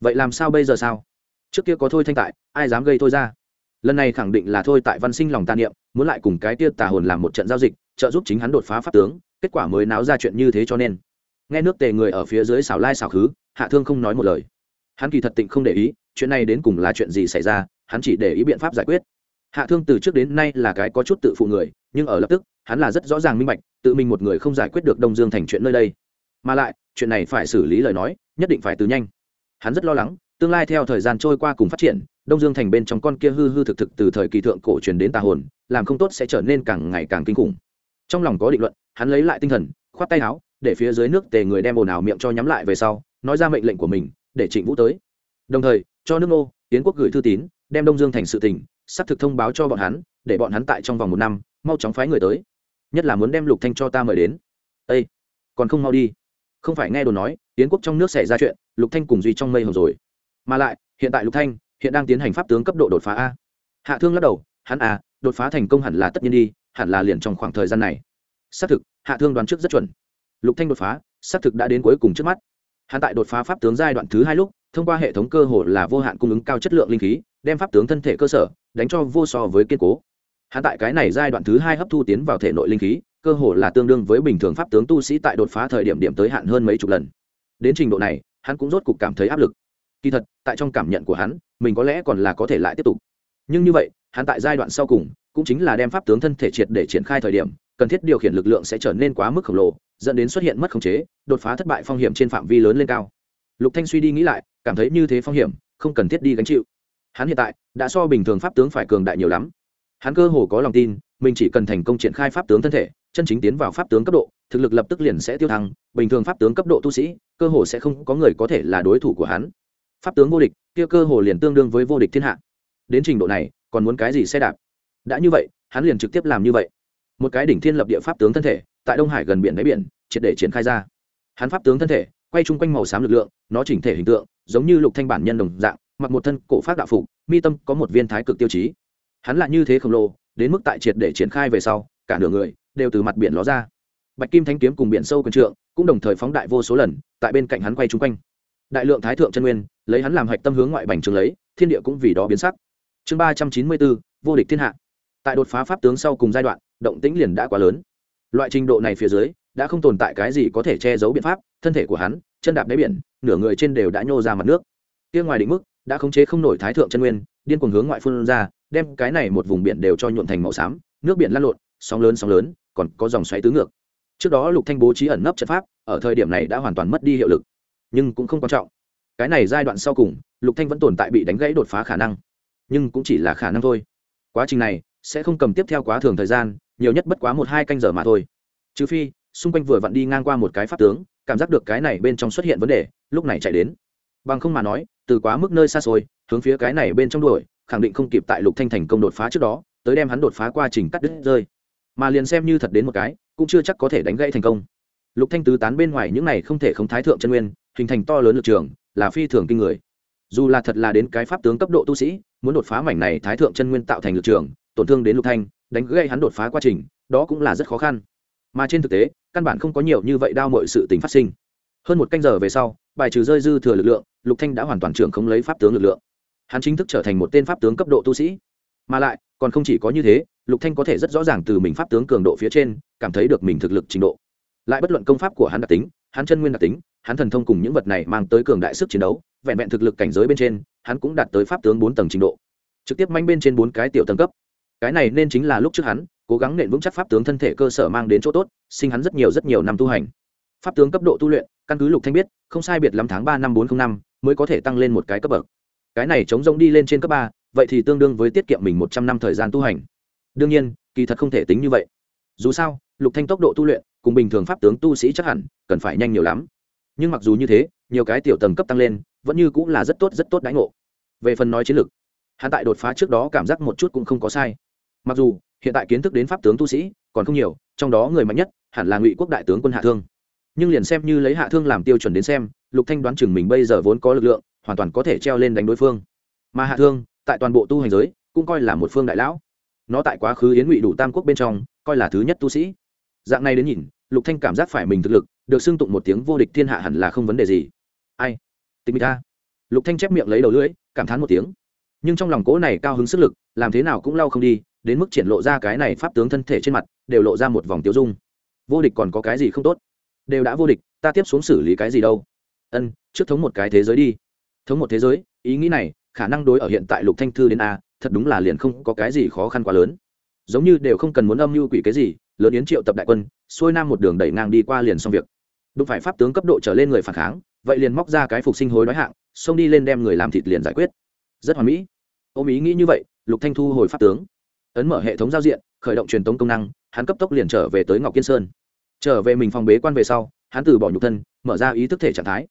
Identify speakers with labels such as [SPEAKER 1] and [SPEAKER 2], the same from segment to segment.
[SPEAKER 1] vậy làm sao bây giờ sao? Trước kia có thôi thanh tại, ai dám gây thôi ra? Lần này khẳng định là thôi tại văn sinh lòng tàn niệm, muốn lại cùng cái tia tà hồn làm một trận giao dịch, trợ giúp chính hắn đột phá pháp tướng, kết quả mới náo ra chuyện như thế cho nên. Nghe nước tề người ở phía dưới xào lai xào khứ, hạ thương không nói một lời. Hắn kỳ thật tịnh không để ý, chuyện này đến cùng là chuyện gì xảy ra, hắn chỉ để ý biện pháp giải quyết. Hạ thương từ trước đến nay là cái có chút tự phụ người, nhưng ở lập tức, hắn là rất rõ ràng minh bạch, tự mình một người không giải quyết được đông dương thành chuyện nơi đây. Mà lại, chuyện này phải xử lý lời nói, nhất định phải từ nhanh hắn rất lo lắng, tương lai theo thời gian trôi qua cùng phát triển, đông dương thành bên trong con kia hư hư thực thực từ thời kỳ thượng cổ truyền đến tà hồn, làm không tốt sẽ trở nên càng ngày càng kinh khủng. Trong lòng có định luận, hắn lấy lại tinh thần, khoát tay áo, để phía dưới nước tề người đem ồn ào miệng cho nhắm lại về sau, nói ra mệnh lệnh của mình, để trịnh vũ tới. Đồng thời, cho nước nô tiến quốc gửi thư tín, đem đông dương thành sự tỉnh sắp thực thông báo cho bọn hắn, để bọn hắn tại trong vòng một năm, mau chóng phái người tới. Nhất là muốn đem lục thanh cho ta mời đến. Ây còn không mau đi. Không phải nghe đồn nói tiến quốc trong nước xảy ra chuyện lục thanh cùng duy trong mây hồng rồi. Mà lại, hiện tại lục thanh, hiện đang tiến hành pháp tướng cấp độ đột phá a. Hạ thương lắc đầu, hắn à đột phá thành công hẳn là tất nhiên đi, hẳn là liền trong khoảng thời gian này. Xác thực, hạ thương đoán trước rất chuẩn. Lục thanh đột phá, xác thực đã đến cuối cùng trước mắt. Hắn tại đột phá pháp tướng giai đoạn thứ hai lúc, thông qua hệ thống cơ hồ là vô hạn cung ứng cao chất lượng linh khí, đem pháp tướng thân thể cơ sở, đánh cho vô so với kiên cố. Hắn tại cái này giai đoạn thứ hai hấp thu tiến vào thể nội linh khí, cơ hồ là tương đương với bình thường pháp tướng tu sĩ tại đột phá thời điểm điểm tới hạn hơn mấy chục lần. Đến trình độ này hắn cũng rốt cục cảm thấy áp lực. Kỳ thật, tại trong cảm nhận của hắn, mình có lẽ còn là có thể lại tiếp tục. Nhưng như vậy, hắn tại giai đoạn sau cùng, cũng chính là đem pháp tướng thân thể triệt để triển khai thời điểm, cần thiết điều khiển lực lượng sẽ trở nên quá mức khổng lồ, dẫn đến xuất hiện mất khống chế, đột phá thất bại phong hiểm trên phạm vi lớn lên cao. Lục thanh suy đi nghĩ lại, cảm thấy như thế phong hiểm, không cần thiết đi gánh chịu. Hắn hiện tại, đã so bình thường pháp tướng phải cường đại nhiều lắm. Hắn cơ hồ có lòng tin, mình chỉ cần thành công triển khai pháp tướng thân thể, chân chính tiến vào pháp tướng cấp độ, thực lực lập tức liền sẽ tiêu thăng, bình thường pháp tướng cấp độ tu sĩ cơ hồ sẽ không có người có thể là đối thủ của hắn. Pháp tướng vô địch, kia cơ hồ liền tương đương với vô địch thiên hạ. Đến trình độ này, còn muốn cái gì xe đạp? Đã như vậy, hắn liền trực tiếp làm như vậy. Một cái đỉnh thiên lập địa pháp tướng thân thể, tại đông hải gần biển đáy biển, triệt để triển khai ra. Hắn pháp tướng thân thể, quay chung quanh màu xám lực lượng, nó chỉnh thể hình tượng, giống như lục thanh bản nhân đồng dạng, mặc một thân cổ pháp đạo phục, mi tâm có một viên thái cực tiêu chí. Hắn là như thế khổng lồ, đến mức tại triệt để triển khai về sau, cả nửa người đều từ mặt biển ló ra. Bạch kim thanh kiếm cùng biển sâu quần trượng cũng đồng thời phóng đại vô số lần, tại bên cạnh hắn quay chung quanh. Đại lượng thái thượng chân nguyên, lấy hắn làm hạch tâm hướng ngoại bành trường lấy, thiên địa cũng vì đó biến sắc. Chương ba trăm chín mươi bốn, vô địch thiên hạ. Tại đột phá pháp tướng sau cùng giai đoạn, động tĩnh liền đã quá lớn. Loại trình độ này phía dưới, đã không tồn tại cái gì có thể che giấu biện pháp, thân thể của hắn, chân đạp đáy biển, nửa người trên đều đã nhô ra mặt nước. Kia ngoài định mức, đã khống chế không nổi thái thượng chân nguyên, điên cuồng hướng ngoại phun ra, đem cái này một vùng biển đều cho nhuộn thành màu xám, nước biển lăn lộn, sóng lớn sóng lớn, còn có dòng xoáy tứ ngược trước đó lục thanh bố trí ẩn nấp trận pháp, ở thời điểm này đã hoàn toàn mất đi hiệu lực. Nhưng cũng không quan trọng. Cái này giai đoạn sau cùng, lục thanh vẫn tồn tại bị đánh gãy đột phá khả năng. Nhưng cũng chỉ là khả năng thôi. Quá trình này sẽ không cầm tiếp theo quá thường thời gian, nhiều nhất bất quá một hai canh giờ mà thôi. Trừ phi, xung quanh vừa vặn đi ngang qua một cái pháp tướng, cảm giác được cái này bên trong xuất hiện vấn đề, lúc này chạy đến. Bằng không mà nói, từ quá mức nơi xa xôi, hướng phía cái này bên trong đuổi, khẳng định không kịp tại lục thanh thành công đột phá trước đó, tới đem hắn đột phá qua trình cắt đứt rơi. Mà liền xem như thật đến một cái cũng chưa chắc có thể đánh gãy thành công. Lục thanh tứ tán bên ngoài những này không thể không thái thượng chân nguyên, hình thành to lớn lực trường, là phi thường kinh người. Dù là thật là đến cái pháp tướng cấp độ tu sĩ, muốn đột phá mảnh này thái thượng chân nguyên tạo thành lực trường, tổn thương đến lục thanh, đánh gãy hắn đột phá quá trình, đó cũng là rất khó khăn. Mà trên thực tế, căn bản không có nhiều như vậy đau mọi sự tình phát sinh. Hơn một canh giờ về sau, bài trừ rơi dư thừa lực lượng, lục thanh đã hoàn toàn trưởng không lấy pháp tướng lực lượng. Hắn chính thức trở thành một tên pháp tướng cấp độ tu sĩ. Mà lại, còn không chỉ có như thế lục thanh có thể rất rõ ràng từ mình pháp tướng cường độ phía trên, cảm thấy được mình thực lực trình độ. Lại bất luận công pháp của hắn đặc tính, hắn chân nguyên đặc tính, hắn thần thông cùng những vật này mang tới cường đại sức chiến đấu, vẹn vẹn thực lực cảnh giới bên trên, hắn cũng đạt tới pháp tướng bốn tầng trình độ. Trực tiếp manh bên trên bốn cái tiểu tầng cấp. Cái này nên chính là lúc trước hắn, cố gắng nện vững chắc pháp tướng thân thể cơ sở mang đến chỗ tốt, sinh hắn rất nhiều rất nhiều năm tu hành. Pháp tướng cấp độ tu luyện, căn cứ lục thanh biết, không sai biệt lắm tháng ba năm bốn t năm mới có thể tăng lên một cái cấp bậc. Cái này chống rông đi lên trên cấp ba, vậy thì tương đương với tiết kiệm mình một trăm năm thời gian tu hành đương nhiên, kỳ thật không thể tính như vậy. Dù sao, lục thanh tốc độ tu luyện, cùng bình thường pháp tướng tu sĩ chắc hẳn, cần phải nhanh nhiều lắm. Nhưng mặc dù như thế, nhiều cái tiểu tầng cấp tăng lên, vẫn như cũng là rất tốt rất tốt đãi ngộ. Về phần nói chiến lược, hắn tại đột phá trước đó cảm giác một chút cũng không có sai. Mặc dù, hiện tại kiến thức đến pháp tướng tu sĩ còn không nhiều, trong đó người mạnh nhất hẳn là ngụy quốc đại tướng quân hạ thương. Nhưng liền xem như lấy hạ thương làm tiêu chuẩn đến xem, lục thanh đoán chừng mình bây giờ vốn có lực lượng, hoàn toàn có thể treo lên đánh đối phương. Mà hạ thương, tại toàn bộ tu hành giới, cũng coi là một phương đại lão nó tại quá khứ yến ngụy đủ tam quốc bên trong, coi là thứ nhất tu sĩ. Dạng này đến nhìn, lục thanh cảm giác phải mình thực lực, được xưng tụng một tiếng vô địch thiên hạ hẳn là không vấn đề gì. Ai? Tịch mịch ta lục thanh chép miệng lấy đầu lưỡi, cảm thán một tiếng. Nhưng trong lòng cố này cao hứng sức lực, làm thế nào cũng lau không đi, đến mức triển lộ ra cái này pháp tướng thân thể trên mặt, đều lộ ra một vòng tiêu dung. Vô địch còn có cái gì không tốt? Đều đã vô địch, ta tiếp xuống xử lý cái gì đâu? Ân, trước thống một cái thế giới đi. Thống một thế giới, ý nghĩ này, khả năng đối ở hiện tại lục thanh thư đến a thật đúng là liền không có cái gì khó khăn quá lớn. Giống như đều không cần muốn âm mưu quỷ cái gì, lớn yến triệu tập đại quân, xuôi nam một đường đẩy ngang đi qua liền xong việc. Đụng phải pháp tướng cấp độ trở lên người phản kháng, vậy liền móc ra cái phục sinh hối đói hạng, xông đi lên đem người làm thịt liền giải quyết. Rất hoàn mỹ. Ôm ý nghĩ như vậy, lục thanh thu hồi pháp tướng. Ấn mở hệ thống giao diện, khởi động truyền tống công năng, hắn cấp tốc liền trở về tới ngọc kiên sơn. Trở về mình phòng bế quan về sau, hắn từ bỏ nhục thân, mở ra ý thức thể trạng thái.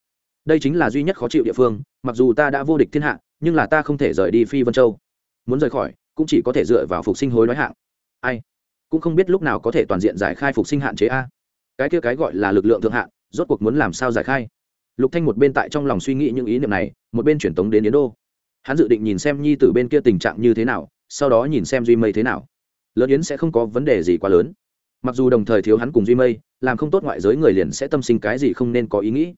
[SPEAKER 1] Đây chính là duy nhất khó chịu địa phương, mặc dù ta đã vô địch thiên hạ, nhưng là ta không thể rời đi phi vân châu muốn rời khỏi, cũng chỉ có thể dựa vào phục sinh hối đoái hạng. Ai? Cũng không biết lúc nào có thể toàn diện giải khai phục sinh hạn chế a. Cái kia cái gọi là lực lượng thượng hạn, rốt cuộc muốn làm sao giải khai? Lục thanh một bên tại trong lòng suy nghĩ những ý niệm này, một bên chuyển tống đến yến đô. Hắn dự định nhìn xem nhi tử bên kia tình trạng như thế nào, sau đó nhìn xem duy mây thế nào. Lớn yến sẽ không có vấn đề gì quá lớn. Mặc dù đồng thời thiếu hắn cùng duy mây, làm không tốt ngoại giới người liền sẽ tâm sinh cái gì không nên có ý nghĩ.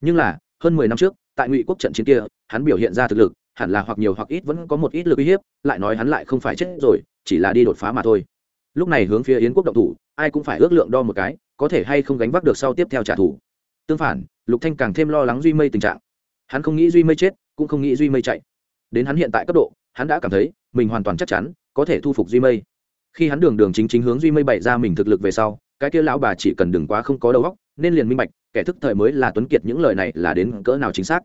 [SPEAKER 1] Nhưng là, hơn mười năm trước, tại ngụy quốc trận chiến kia, hắn biểu hiện ra thực lực hẳn là hoặc nhiều hoặc ít vẫn có một ít lực uy hiếp, lại nói hắn lại không phải chết rồi, chỉ là đi đột phá mà thôi. Lúc này hướng phía yến quốc động thủ, ai cũng phải ước lượng đo một cái, có thể hay không gánh vác được sau tiếp theo trả thù. Tương phản, lục thanh càng thêm lo lắng duy mây tình trạng. Hắn không nghĩ duy mây chết, cũng không nghĩ duy mây chạy. Đến hắn hiện tại cấp độ, hắn đã cảm thấy mình hoàn toàn chắc chắn có thể thu phục duy mây. Khi hắn đường đường chính chính hướng duy mây bày ra mình thực lực về sau, cái kia lão bà chỉ cần đừng quá không có đầu óc, nên liền minh bạch, kẻ thức thời mới là tuấn kiệt, những lời này là đến cỡ nào chính xác.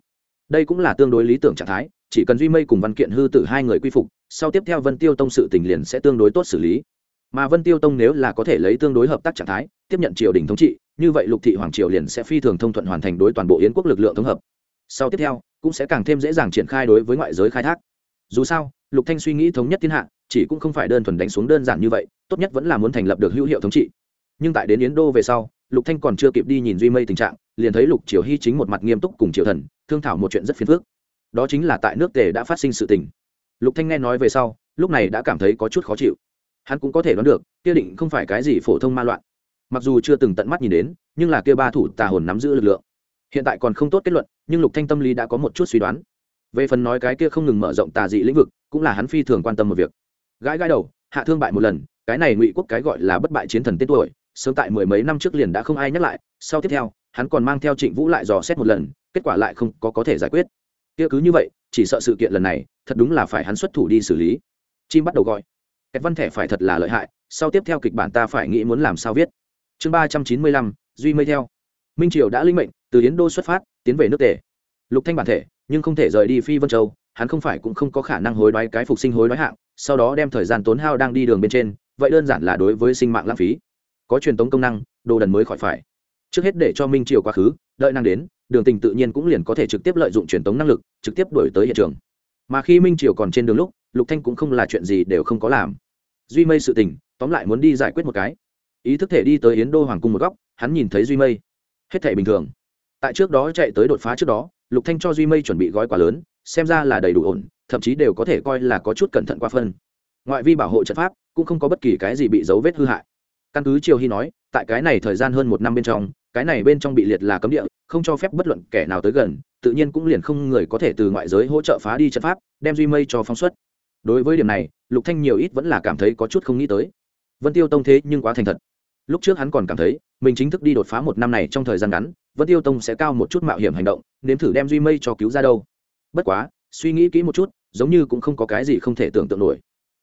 [SPEAKER 1] Đây cũng là tương đối lý tưởng trạng thái chỉ cần duy mây cùng văn kiện hư tử hai người quy phục, sau tiếp theo vân tiêu tông sự tình liền sẽ tương đối tốt xử lý. Mà vân tiêu tông nếu là có thể lấy tương đối hợp tác trạng thái, tiếp nhận triều đình thống trị, như vậy lục thị hoàng triều liền sẽ phi thường thông thuận hoàn thành đối toàn bộ yến quốc lực lượng thống hợp. Sau tiếp theo, cũng sẽ càng thêm dễ dàng triển khai đối với ngoại giới khai thác. Dù sao, lục thanh suy nghĩ thống nhất thiên hạ, chỉ cũng không phải đơn thuần đánh xuống đơn giản như vậy, tốt nhất vẫn là muốn thành lập được hữu hiệu thống trị. Nhưng tại đến yến đô về sau, lục thanh còn chưa kịp đi nhìn duy mây tình trạng, liền thấy lục triều hy chính một mặt nghiêm túc cùng triều thần, thương thảo một chuyện rất phiền phức đó chính là tại nước tề đã phát sinh sự tình. Lục thanh nghe nói về sau, lúc này đã cảm thấy có chút khó chịu. Hắn cũng có thể đoán được, kia định không phải cái gì phổ thông ma loạn. Mặc dù chưa từng tận mắt nhìn đến, nhưng là kia ba thủ tà hồn nắm giữ lực lượng. Hiện tại còn không tốt kết luận, nhưng lục thanh tâm lý đã có một chút suy đoán. Về phần nói cái kia không ngừng mở rộng tà dị lĩnh vực, cũng là hắn phi thường quan tâm một việc. Gãi gãi đầu, hạ thương bại một lần, cái này ngụy quốc cái gọi là bất bại chiến thần tên tuổi, sớm tại mười mấy năm trước liền đã không ai nhắc lại, sau tiếp theo, hắn còn mang theo trịnh vũ lại dò xét một lần, kết quả lại không có có thể giải quyết kia cứ như vậy, chỉ sợ sự kiện lần này, thật đúng là phải hắn xuất thủ đi xử lý. Chim bắt đầu gọi. Kẹt văn thẻ phải thật là lợi hại, sau tiếp theo kịch bản ta phải nghĩ muốn làm sao viết. Chương ba trăm chín mươi lăm, duy mây theo. Minh triều đã linh mệnh, từ yến đô xuất phát, tiến về nước tề. Lục thanh bản thể, nhưng không thể rời đi phi vân châu, hắn không phải cũng không có khả năng hối đoái cái phục sinh hối đoái hạng, sau đó đem thời gian tốn hao đang đi đường bên trên, vậy đơn giản là đối với sinh mạng lãng phí. Có truyền tống công năng, đồ đần mới khỏi phải trước hết để cho minh triều quá khứ, đợi năng đến, đường tình tự nhiên cũng liền có thể trực tiếp lợi dụng truyền tống năng lực, trực tiếp đổi tới hiện trường. Mà khi minh triều còn trên đường lúc, lục thanh cũng không là chuyện gì đều không có làm. Duy mây sự tình, tóm lại muốn đi giải quyết một cái. Ý thức thể đi tới yến đô hoàng cung một góc, hắn nhìn thấy duy mây. Hết thể bình thường. Tại trước đó chạy tới đột phá trước đó, lục thanh cho duy mây chuẩn bị gói quà lớn, xem ra là đầy đủ ổn, thậm chí đều có thể coi là có chút cẩn thận qua phân. Ngoại vi bảo hộ trận pháp, cũng không có bất kỳ cái gì bị dấu vết hư hại. Căn cứ triều hy nói, tại cái này thời gian hơn một năm bên trong cái này bên trong bị liệt là cấm địa, không cho phép bất luận kẻ nào tới gần, tự nhiên cũng liền không người có thể từ ngoại giới hỗ trợ phá đi trận pháp, đem duy mây cho phóng xuất. Đối với điểm này, lục thanh nhiều ít vẫn là cảm thấy có chút không nghĩ tới. Vân tiêu tông thế nhưng quá thành thật. Lúc trước hắn còn cảm thấy, mình chính thức đi đột phá một năm này trong thời gian ngắn, vân tiêu tông sẽ cao một chút mạo hiểm hành động, nếm thử đem duy mây cho cứu ra đâu. Bất quá, suy nghĩ kỹ một chút, giống như cũng không có cái gì không thể tưởng tượng nổi.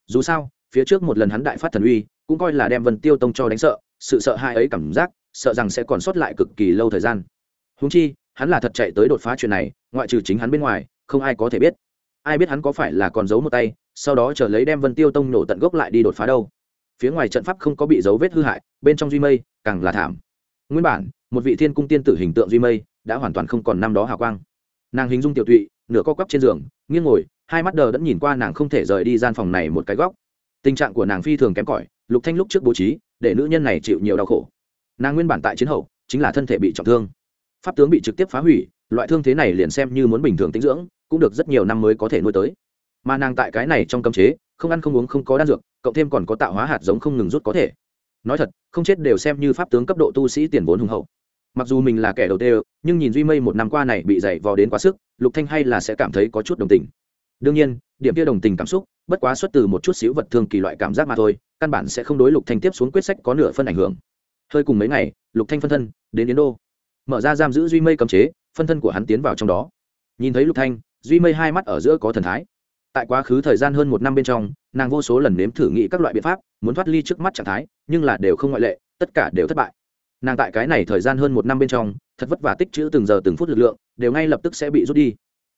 [SPEAKER 1] Dù sao, phía trước một lần hắn đại phát thần uy, cũng coi là đem vân tiêu tông cho đánh sợ, sự sợ hãi ấy cảm giác sợ rằng sẽ còn sót lại cực kỳ lâu thời gian. Húng chi, hắn là thật chạy tới đột phá chuyện này, ngoại trừ chính hắn bên ngoài, không ai có thể biết. Ai biết hắn có phải là còn giấu một tay, sau đó chờ lấy đem vân tiêu tông nổ tận gốc lại đi đột phá đâu. Phía ngoài trận pháp không có bị dấu vết hư hại, bên trong duy mây càng là thảm. Nguyên bản, một vị thiên cung tiên tử hình tượng duy mây đã hoàn toàn không còn năm đó hào quang. Nàng hình dung tiểu tụy, nửa co quắp trên giường, nghiêng ngồi, hai mắt đờ đẫn nhìn qua nàng không thể rời đi gian phòng này một cái góc. Tình trạng của nàng phi thường kém cỏi, lục thanh lúc trước bố trí, để nữ nhân này chịu nhiều đau khổ nàng nguyên bản tại chiến hậu chính là thân thể bị trọng thương pháp tướng bị trực tiếp phá hủy loại thương thế này liền xem như muốn bình thường tĩnh dưỡng cũng được rất nhiều năm mới có thể nuôi tới mà nàng tại cái này trong cấm chế không ăn không uống không có đan dược cộng thêm còn có tạo hóa hạt giống không ngừng rút có thể nói thật không chết đều xem như pháp tướng cấp độ tu sĩ tiền vốn hùng hậu mặc dù mình là kẻ đầu tiên nhưng nhìn duy mây một năm qua này bị dày vò đến quá sức lục thanh hay là sẽ cảm thấy có chút đồng tình đương nhiên điểm kia đồng tình cảm xúc bất quá xuất từ một chút xíu vật thường kỳ loại cảm giác mà thôi căn bản sẽ không đối lục thanh tiếp xuống quyết sách có nửa phân ảnh hưởng hơi cùng mấy ngày, lục thanh phân thân đến yến đô. Mở ra giam giữ duy mây cấm chế, phân thân của hắn tiến vào trong đó. Nhìn thấy lục thanh, duy mây hai mắt ở giữa có thần thái. Tại quá khứ thời gian hơn một năm bên trong, nàng vô số lần nếm thử nghĩ các loại biện pháp, muốn thoát ly trước mắt trạng thái, nhưng là đều không ngoại lệ, tất cả đều thất bại. Nàng tại cái này thời gian hơn một năm bên trong, thật vất vả tích chữ từng giờ từng phút lực lượng, đều ngay lập tức sẽ bị rút đi.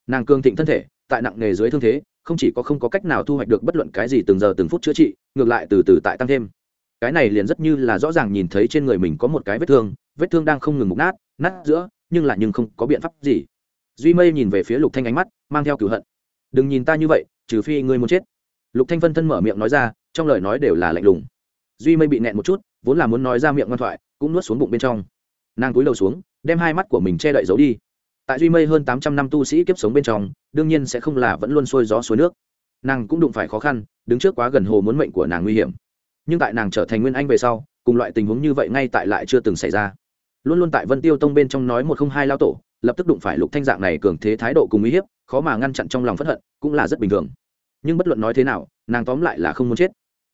[SPEAKER 1] Nàng cương thịnh thân thể, tại nặng nghề dưới thương thế, không chỉ có không có cách nào thu hoạch được bất luận cái gì từng giờ từng phút chữa trị, ngược lại từ từ tại tăng thêm cái này liền rất như là rõ ràng nhìn thấy trên người mình có một cái vết thương vết thương đang không ngừng mục nát nát giữa, nhưng lại nhưng không có biện pháp gì. Duy mây nhìn về phía lục thanh ánh mắt, mang theo cửu hận. Đừng nhìn ta như vậy, trừ phi ngươi muốn chết. Lục thanh vân thân mở miệng nói ra, trong lời nói đều là lạnh lùng. Duy mây bị nẹn một chút, vốn là muốn nói ra miệng ngoan thoại, cũng nuốt xuống bụng bên trong. Nàng cúi đầu xuống, đem hai mắt của mình che đậy giấu đi. Tại duy mây hơn tám trăm năm tu sĩ kiếp sống bên trong, đương nhiên sẽ không là vẫn luôn sôi gió suối nước. Nàng cũng đụng phải khó khăn, đứng trước quá gần hồ muốn mệnh của nàng nguy hiểm nhưng tại nàng trở thành nguyên anh về sau, cùng loại tình huống như vậy ngay tại lại chưa từng xảy ra. Luôn luôn tại vân tiêu tông bên trong nói một không hai lao tổ, lập tức đụng phải lục thanh dạng này cường thế thái độ cùng uy hiếp, khó mà ngăn chặn trong lòng phẫn hận, cũng là rất bình thường. Nhưng bất luận nói thế nào, nàng tóm lại là không muốn chết.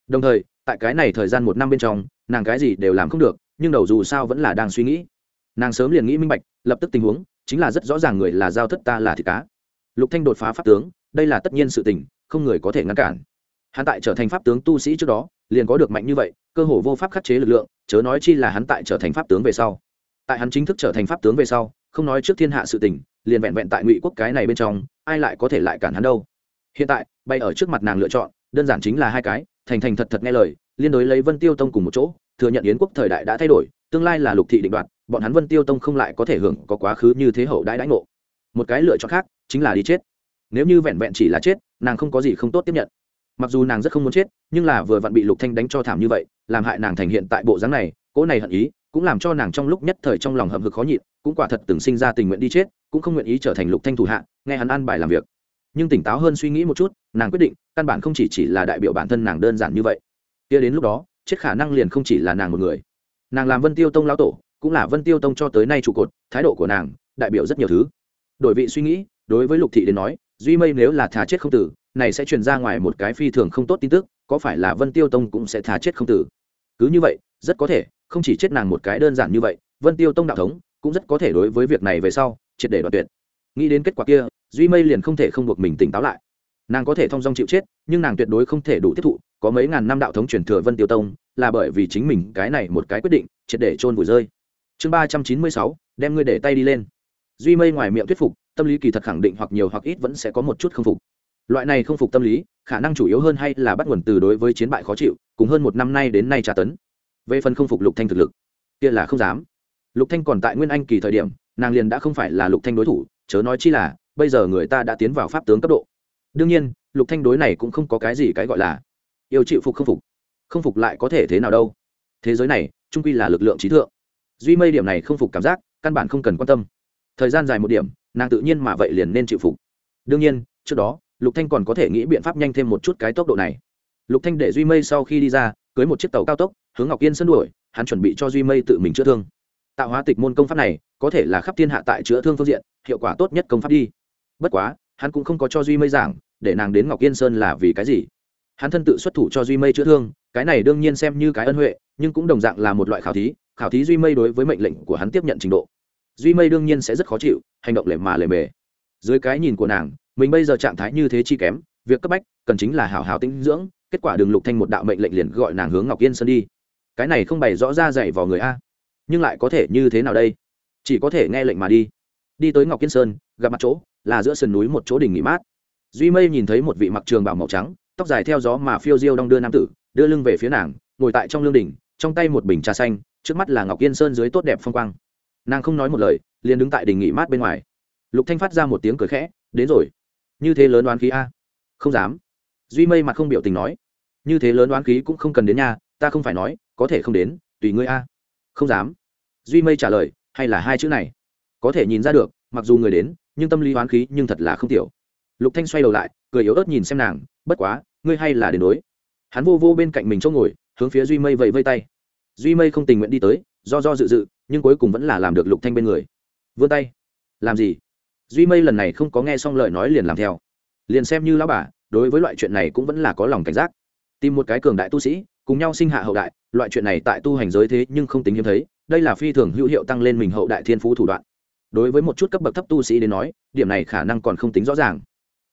[SPEAKER 1] Đồng thời, tại cái này thời gian một năm bên trong, nàng cái gì đều làm không được, nhưng đầu dù sao vẫn là đang suy nghĩ. Nàng sớm liền nghĩ minh bạch, lập tức tình huống, chính là rất rõ ràng người là giao thất ta là thịt cá. Lục thanh đột phá pháp tướng, đây là tất nhiên sự tình, không người có thể ngăn cản. Hắn tại trở thành pháp tướng tu sĩ trước đó liền có được mạnh như vậy, cơ hồ vô pháp khắc chế lực lượng, chớ nói chi là hắn tại trở thành pháp tướng về sau. Tại hắn chính thức trở thành pháp tướng về sau, không nói trước thiên hạ sự tình, liền vẹn vẹn tại ngụy quốc cái này bên trong, ai lại có thể lại cản hắn đâu. Hiện tại, bay ở trước mặt nàng lựa chọn, đơn giản chính là hai cái, thành thành thật thật nghe lời, liên đối lấy vân tiêu tông cùng một chỗ, thừa nhận yến quốc thời đại đã thay đổi, tương lai là lục thị định đoạt, bọn hắn vân tiêu tông không lại có thể hưởng có quá khứ như thế hậu đãi đãi ngộ. Một cái lựa chọn khác, chính là đi chết. Nếu như vẹn vẹn chỉ là chết, nàng không có gì không tốt tiếp nhận mặc dù nàng rất không muốn chết, nhưng là vừa vặn bị lục thanh đánh cho thảm như vậy, làm hại nàng thành hiện tại bộ dáng này, cỗ này hận ý, cũng làm cho nàng trong lúc nhất thời trong lòng hậm hực khó nhịn, cũng quả thật từng sinh ra tình nguyện đi chết, cũng không nguyện ý trở thành lục thanh thủ hạ, nghe hắn an bài làm việc. Nhưng tỉnh táo hơn suy nghĩ một chút, nàng quyết định, căn bản không chỉ chỉ là đại biểu bản thân nàng đơn giản như vậy. Kia đến lúc đó, chết khả năng liền không chỉ là nàng một người. Nàng làm vân tiêu tông lão tổ, cũng là vân tiêu tông cho tới nay trụ cột, thái độ của nàng, đại biểu rất nhiều thứ. Đổi vị suy nghĩ, đối với lục thị đến nói duy mây nếu là thà chết không tử, này sẽ truyền ra ngoài một cái phi thường không tốt tin tức, có phải là vân tiêu tông cũng sẽ thà chết không tử? Cứ như vậy, rất có thể, không chỉ chết nàng một cái đơn giản như vậy, vân tiêu tông đạo thống cũng rất có thể đối với việc này về sau, triệt để đoạn tuyệt. Nghĩ đến kết quả kia, duy mây liền không thể không buộc mình tỉnh táo lại. Nàng có thể thong dong chịu chết, nhưng nàng tuyệt đối không thể đủ tiếp thụ, có mấy ngàn năm đạo thống truyền thừa vân tiêu tông, là bởi vì chính mình cái này một cái quyết định, triệt để trôn vùi rơi. Chương ba trăm chín mươi sáu, đem ngươi để tay đi lên. Duy mây ngoài miệng thuyết phục tâm lý kỳ thật khẳng định hoặc nhiều hoặc ít vẫn sẽ có một chút không phục. Loại này không phục tâm lý, khả năng chủ yếu hơn hay là bắt nguồn từ đối với chiến bại khó chịu, cùng hơn một năm nay đến nay tra tấn. Về phần không phục lục thanh thực lực, kia là không dám. Lục thanh còn tại nguyên anh kỳ thời điểm, nàng liền đã không phải là lục thanh đối thủ, chớ nói chi là, bây giờ người ta đã tiến vào pháp tướng cấp độ. Đương nhiên, lục thanh đối này cũng không có cái gì cái gọi là yêu chịu phục không phục. Không phục lại có thể thế nào đâu? Thế giới này, trung quy là lực lượng trí thượng. Duy mây điểm này không phục cảm giác, căn bản không cần quan tâm. Thời gian dài một điểm nàng tự nhiên mà vậy liền nên chịu phục. Đương nhiên, trước đó, lục thanh còn có thể nghĩ biện pháp nhanh thêm một chút cái tốc độ này. Lục thanh để duy mây sau khi đi ra, cưới một chiếc tàu cao tốc, hướng ngọc yên sân đuổi, hắn chuẩn bị cho duy mây tự mình chữa thương. Tạo hóa tịch môn công pháp này, có thể là khắp thiên hạ tại chữa thương phương diện, hiệu quả tốt nhất công pháp đi. Bất quá, hắn cũng không có cho duy mây giảng, để nàng đến ngọc yên sơn là vì cái gì? Hắn thân tự xuất thủ cho duy mây chữa thương, cái này đương nhiên xem như cái ân huệ, nhưng cũng đồng dạng là một loại khảo thí khảo thí duy mây đối với mệnh lệnh của hắn tiếp nhận trình độ duy mây đương nhiên sẽ rất khó chịu, hành động lề mà lề mề. Dưới cái nhìn của nàng, mình bây giờ trạng thái như thế chi kém, việc cấp bách cần chính là hảo hảo tinh dưỡng, kết quả đường lục thanh một đạo mệnh lệnh liền gọi nàng hướng ngọc yên sơn đi. Cái này không bày rõ ra dạy vào người a. Nhưng lại có thể như thế nào đây? Chỉ có thể nghe lệnh mà đi. Đi tới ngọc yên sơn, gặp mặt chỗ là giữa sườn núi một chỗ đỉnh nghỉ mát. Duy mây nhìn thấy một vị mặc trường bảo màu trắng, tóc dài theo gió mà phiêu diêu đong đưa nam tử, đưa lưng về phía nàng, ngồi tại trong lương đỉnh, trong tay một bình trà xanh, trước mắt là ngọc yên sơn dưới tốt đẹp phong quang nàng không nói một lời, liền đứng tại đình nghỉ mát bên ngoài. Lục thanh phát ra một tiếng cười khẽ, đến rồi. Như thế lớn đoán khí a. Không dám. Duy mây mặt không biểu tình nói, như thế lớn đoán khí cũng không cần đến nha, ta không phải nói, có thể không đến, tùy ngươi a. Không dám. Duy mây trả lời, hay là hai chữ này. Có thể nhìn ra được, mặc dù người đến, nhưng tâm lý đoán khí nhưng thật là không tiểu. Lục thanh xoay đầu lại, cười yếu ớt nhìn xem nàng, bất quá, ngươi hay là đến đối. Hắn vô vô bên cạnh mình chỗ ngồi, hướng phía duy mây vẫy vây tay. Duy mây không tình nguyện đi tới, do do dự dự nhưng cuối cùng vẫn là làm được lục thanh bên người. Vươn tay. Làm gì? Duy mây lần này không có nghe xong lời nói liền làm theo. Liền xem như lão bà, đối với loại chuyện này cũng vẫn là có lòng cảnh giác. Tìm một cái cường đại tu sĩ, cùng nhau sinh hạ hậu đại, loại chuyện này tại tu hành giới thế nhưng không tính hiếm thấy, đây là phi thường hữu hiệu tăng lên mình hậu đại thiên phú thủ đoạn. Đối với một chút cấp bậc thấp tu sĩ đến nói, điểm này khả năng còn không tính rõ ràng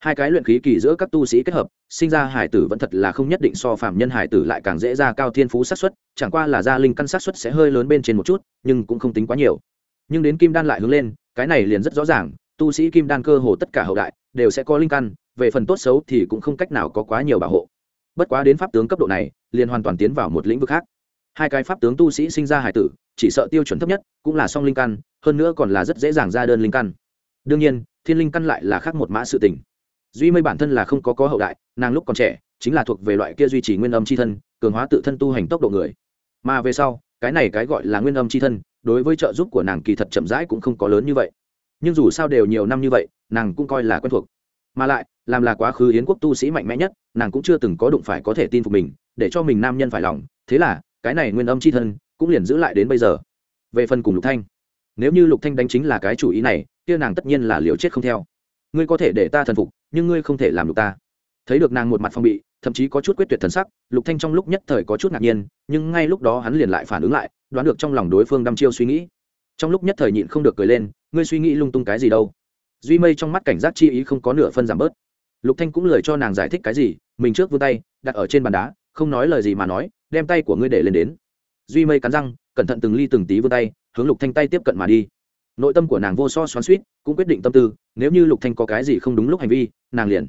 [SPEAKER 1] hai cái luyện khí kỳ giữa các tu sĩ kết hợp, sinh ra hải tử vẫn thật là không nhất định so phạm nhân hải tử lại càng dễ ra cao thiên phú sát xuất chẳng qua là gia linh căn sát xuất sẽ hơi lớn bên trên một chút, nhưng cũng không tính quá nhiều. Nhưng đến kim đan lại hướng lên, cái này liền rất rõ ràng, tu sĩ kim đan cơ hồ tất cả hậu đại đều sẽ có linh căn, về phần tốt xấu thì cũng không cách nào có quá nhiều bảo hộ. Bất quá đến pháp tướng cấp độ này, liền hoàn toàn tiến vào một lĩnh vực khác. Hai cái pháp tướng tu sĩ sinh ra hải tử, chỉ sợ tiêu chuẩn thấp nhất cũng là song linh căn, hơn nữa còn là rất dễ dàng ra đơn linh căn. Đương nhiên, thiên linh căn lại là khác một mã sự tình duy mây bản thân là không có có hậu đại, nàng lúc còn trẻ, chính là thuộc về loại kia duy trì nguyên âm c h i thân, cường hóa tự thân tu hành tốc độ người. Mà về sau, cái này cái gọi là nguyên âm c h i thân, đối với trợ giúp của nàng kỳ thật chậm rãi cũng không có lớn như vậy. Nhưng dù sao đều nhiều năm như vậy, nàng cũng coi là quen thuộc. Mà lại, làm là quá khứ yến quốc tu sĩ mạnh mẽ nhất, nàng cũng chưa từng có đụng phải có thể tin phục mình, để cho mình nam nhân phải lòng. Thế là, cái này nguyên âm c h i thân cũng liền giữ lại đến bây giờ. Về phần cùng lục thanh, nếu như lục thanh đánh chính là cái chủ ý này, kia nàng tất nhiên là liều chết không theo. Ngươi có thể để ta thần phục nhưng ngươi không thể làm được ta. Thấy được nàng một mặt phong bị, thậm chí có chút quyết tuyệt thần sắc, lục thanh trong lúc nhất thời có chút ngạc nhiên, nhưng ngay lúc đó hắn liền lại phản ứng lại, đoán được trong lòng đối phương đăm chiêu suy nghĩ. Trong lúc nhất thời nhịn không được cười lên, ngươi suy nghĩ lung tung cái gì đâu? Duy mây trong mắt cảnh giác chi ý không có nửa phân giảm bớt. Lục thanh cũng lời cho nàng giải thích cái gì, mình trước vươn tay, đặt ở trên bàn đá, không nói lời gì mà nói, đem tay của ngươi để lên đến. Duy mây cắn răng, cẩn thận từng ly từng tí vươn tay, hướng lục thanh tay tiếp cận mà đi nội tâm của nàng vô so xoắn suýt cũng quyết định tâm tư, nếu như lục thanh có cái gì không đúng lúc hành vi, nàng liền.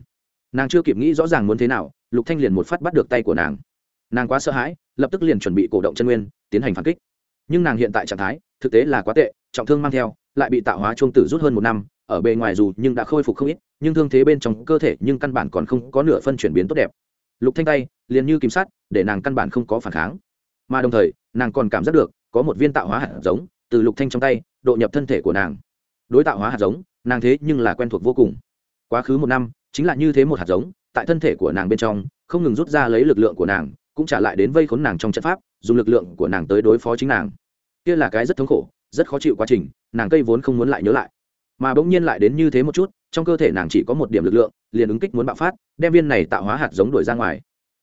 [SPEAKER 1] Nàng chưa kịp nghĩ rõ ràng muốn thế nào, lục thanh liền một phát bắt được tay của nàng. Nàng quá sợ hãi, lập tức liền chuẩn bị cổ động chân nguyên, tiến hành phản kích. Nhưng nàng hiện tại trạng thái, thực tế là quá tệ, trọng thương mang theo, lại bị tạo hóa trung tử rút hơn một năm, ở bề ngoài dù nhưng đã khôi phục không ít, nhưng thương thế bên trong cơ thể nhưng căn bản còn không có nửa phân chuyển biến tốt đẹp. Lục thanh tay, liền như kim sát để nàng căn bản không có phản kháng. Mà đồng thời, nàng còn cảm giác được, có một viên tạo hóa hạt giống, từ lục thanh trong tay độ nhập thân thể của nàng. Đối tạo hóa hạt giống, nàng thế nhưng là quen thuộc vô cùng. Quá khứ một năm, chính là như thế một hạt giống, tại thân thể của nàng bên trong, không ngừng rút ra lấy lực lượng của nàng, cũng trả lại đến vây khốn nàng trong trận pháp, dùng lực lượng của nàng tới đối phó chính nàng. Kia là cái rất thống khổ, rất khó chịu quá trình, nàng cây vốn không muốn lại nhớ lại. Mà bỗng nhiên lại đến như thế một chút, trong cơ thể nàng chỉ có một điểm lực lượng, liền ứng kích muốn bạo phát, đem viên này tạo hóa hạt giống đổi ra ngoài.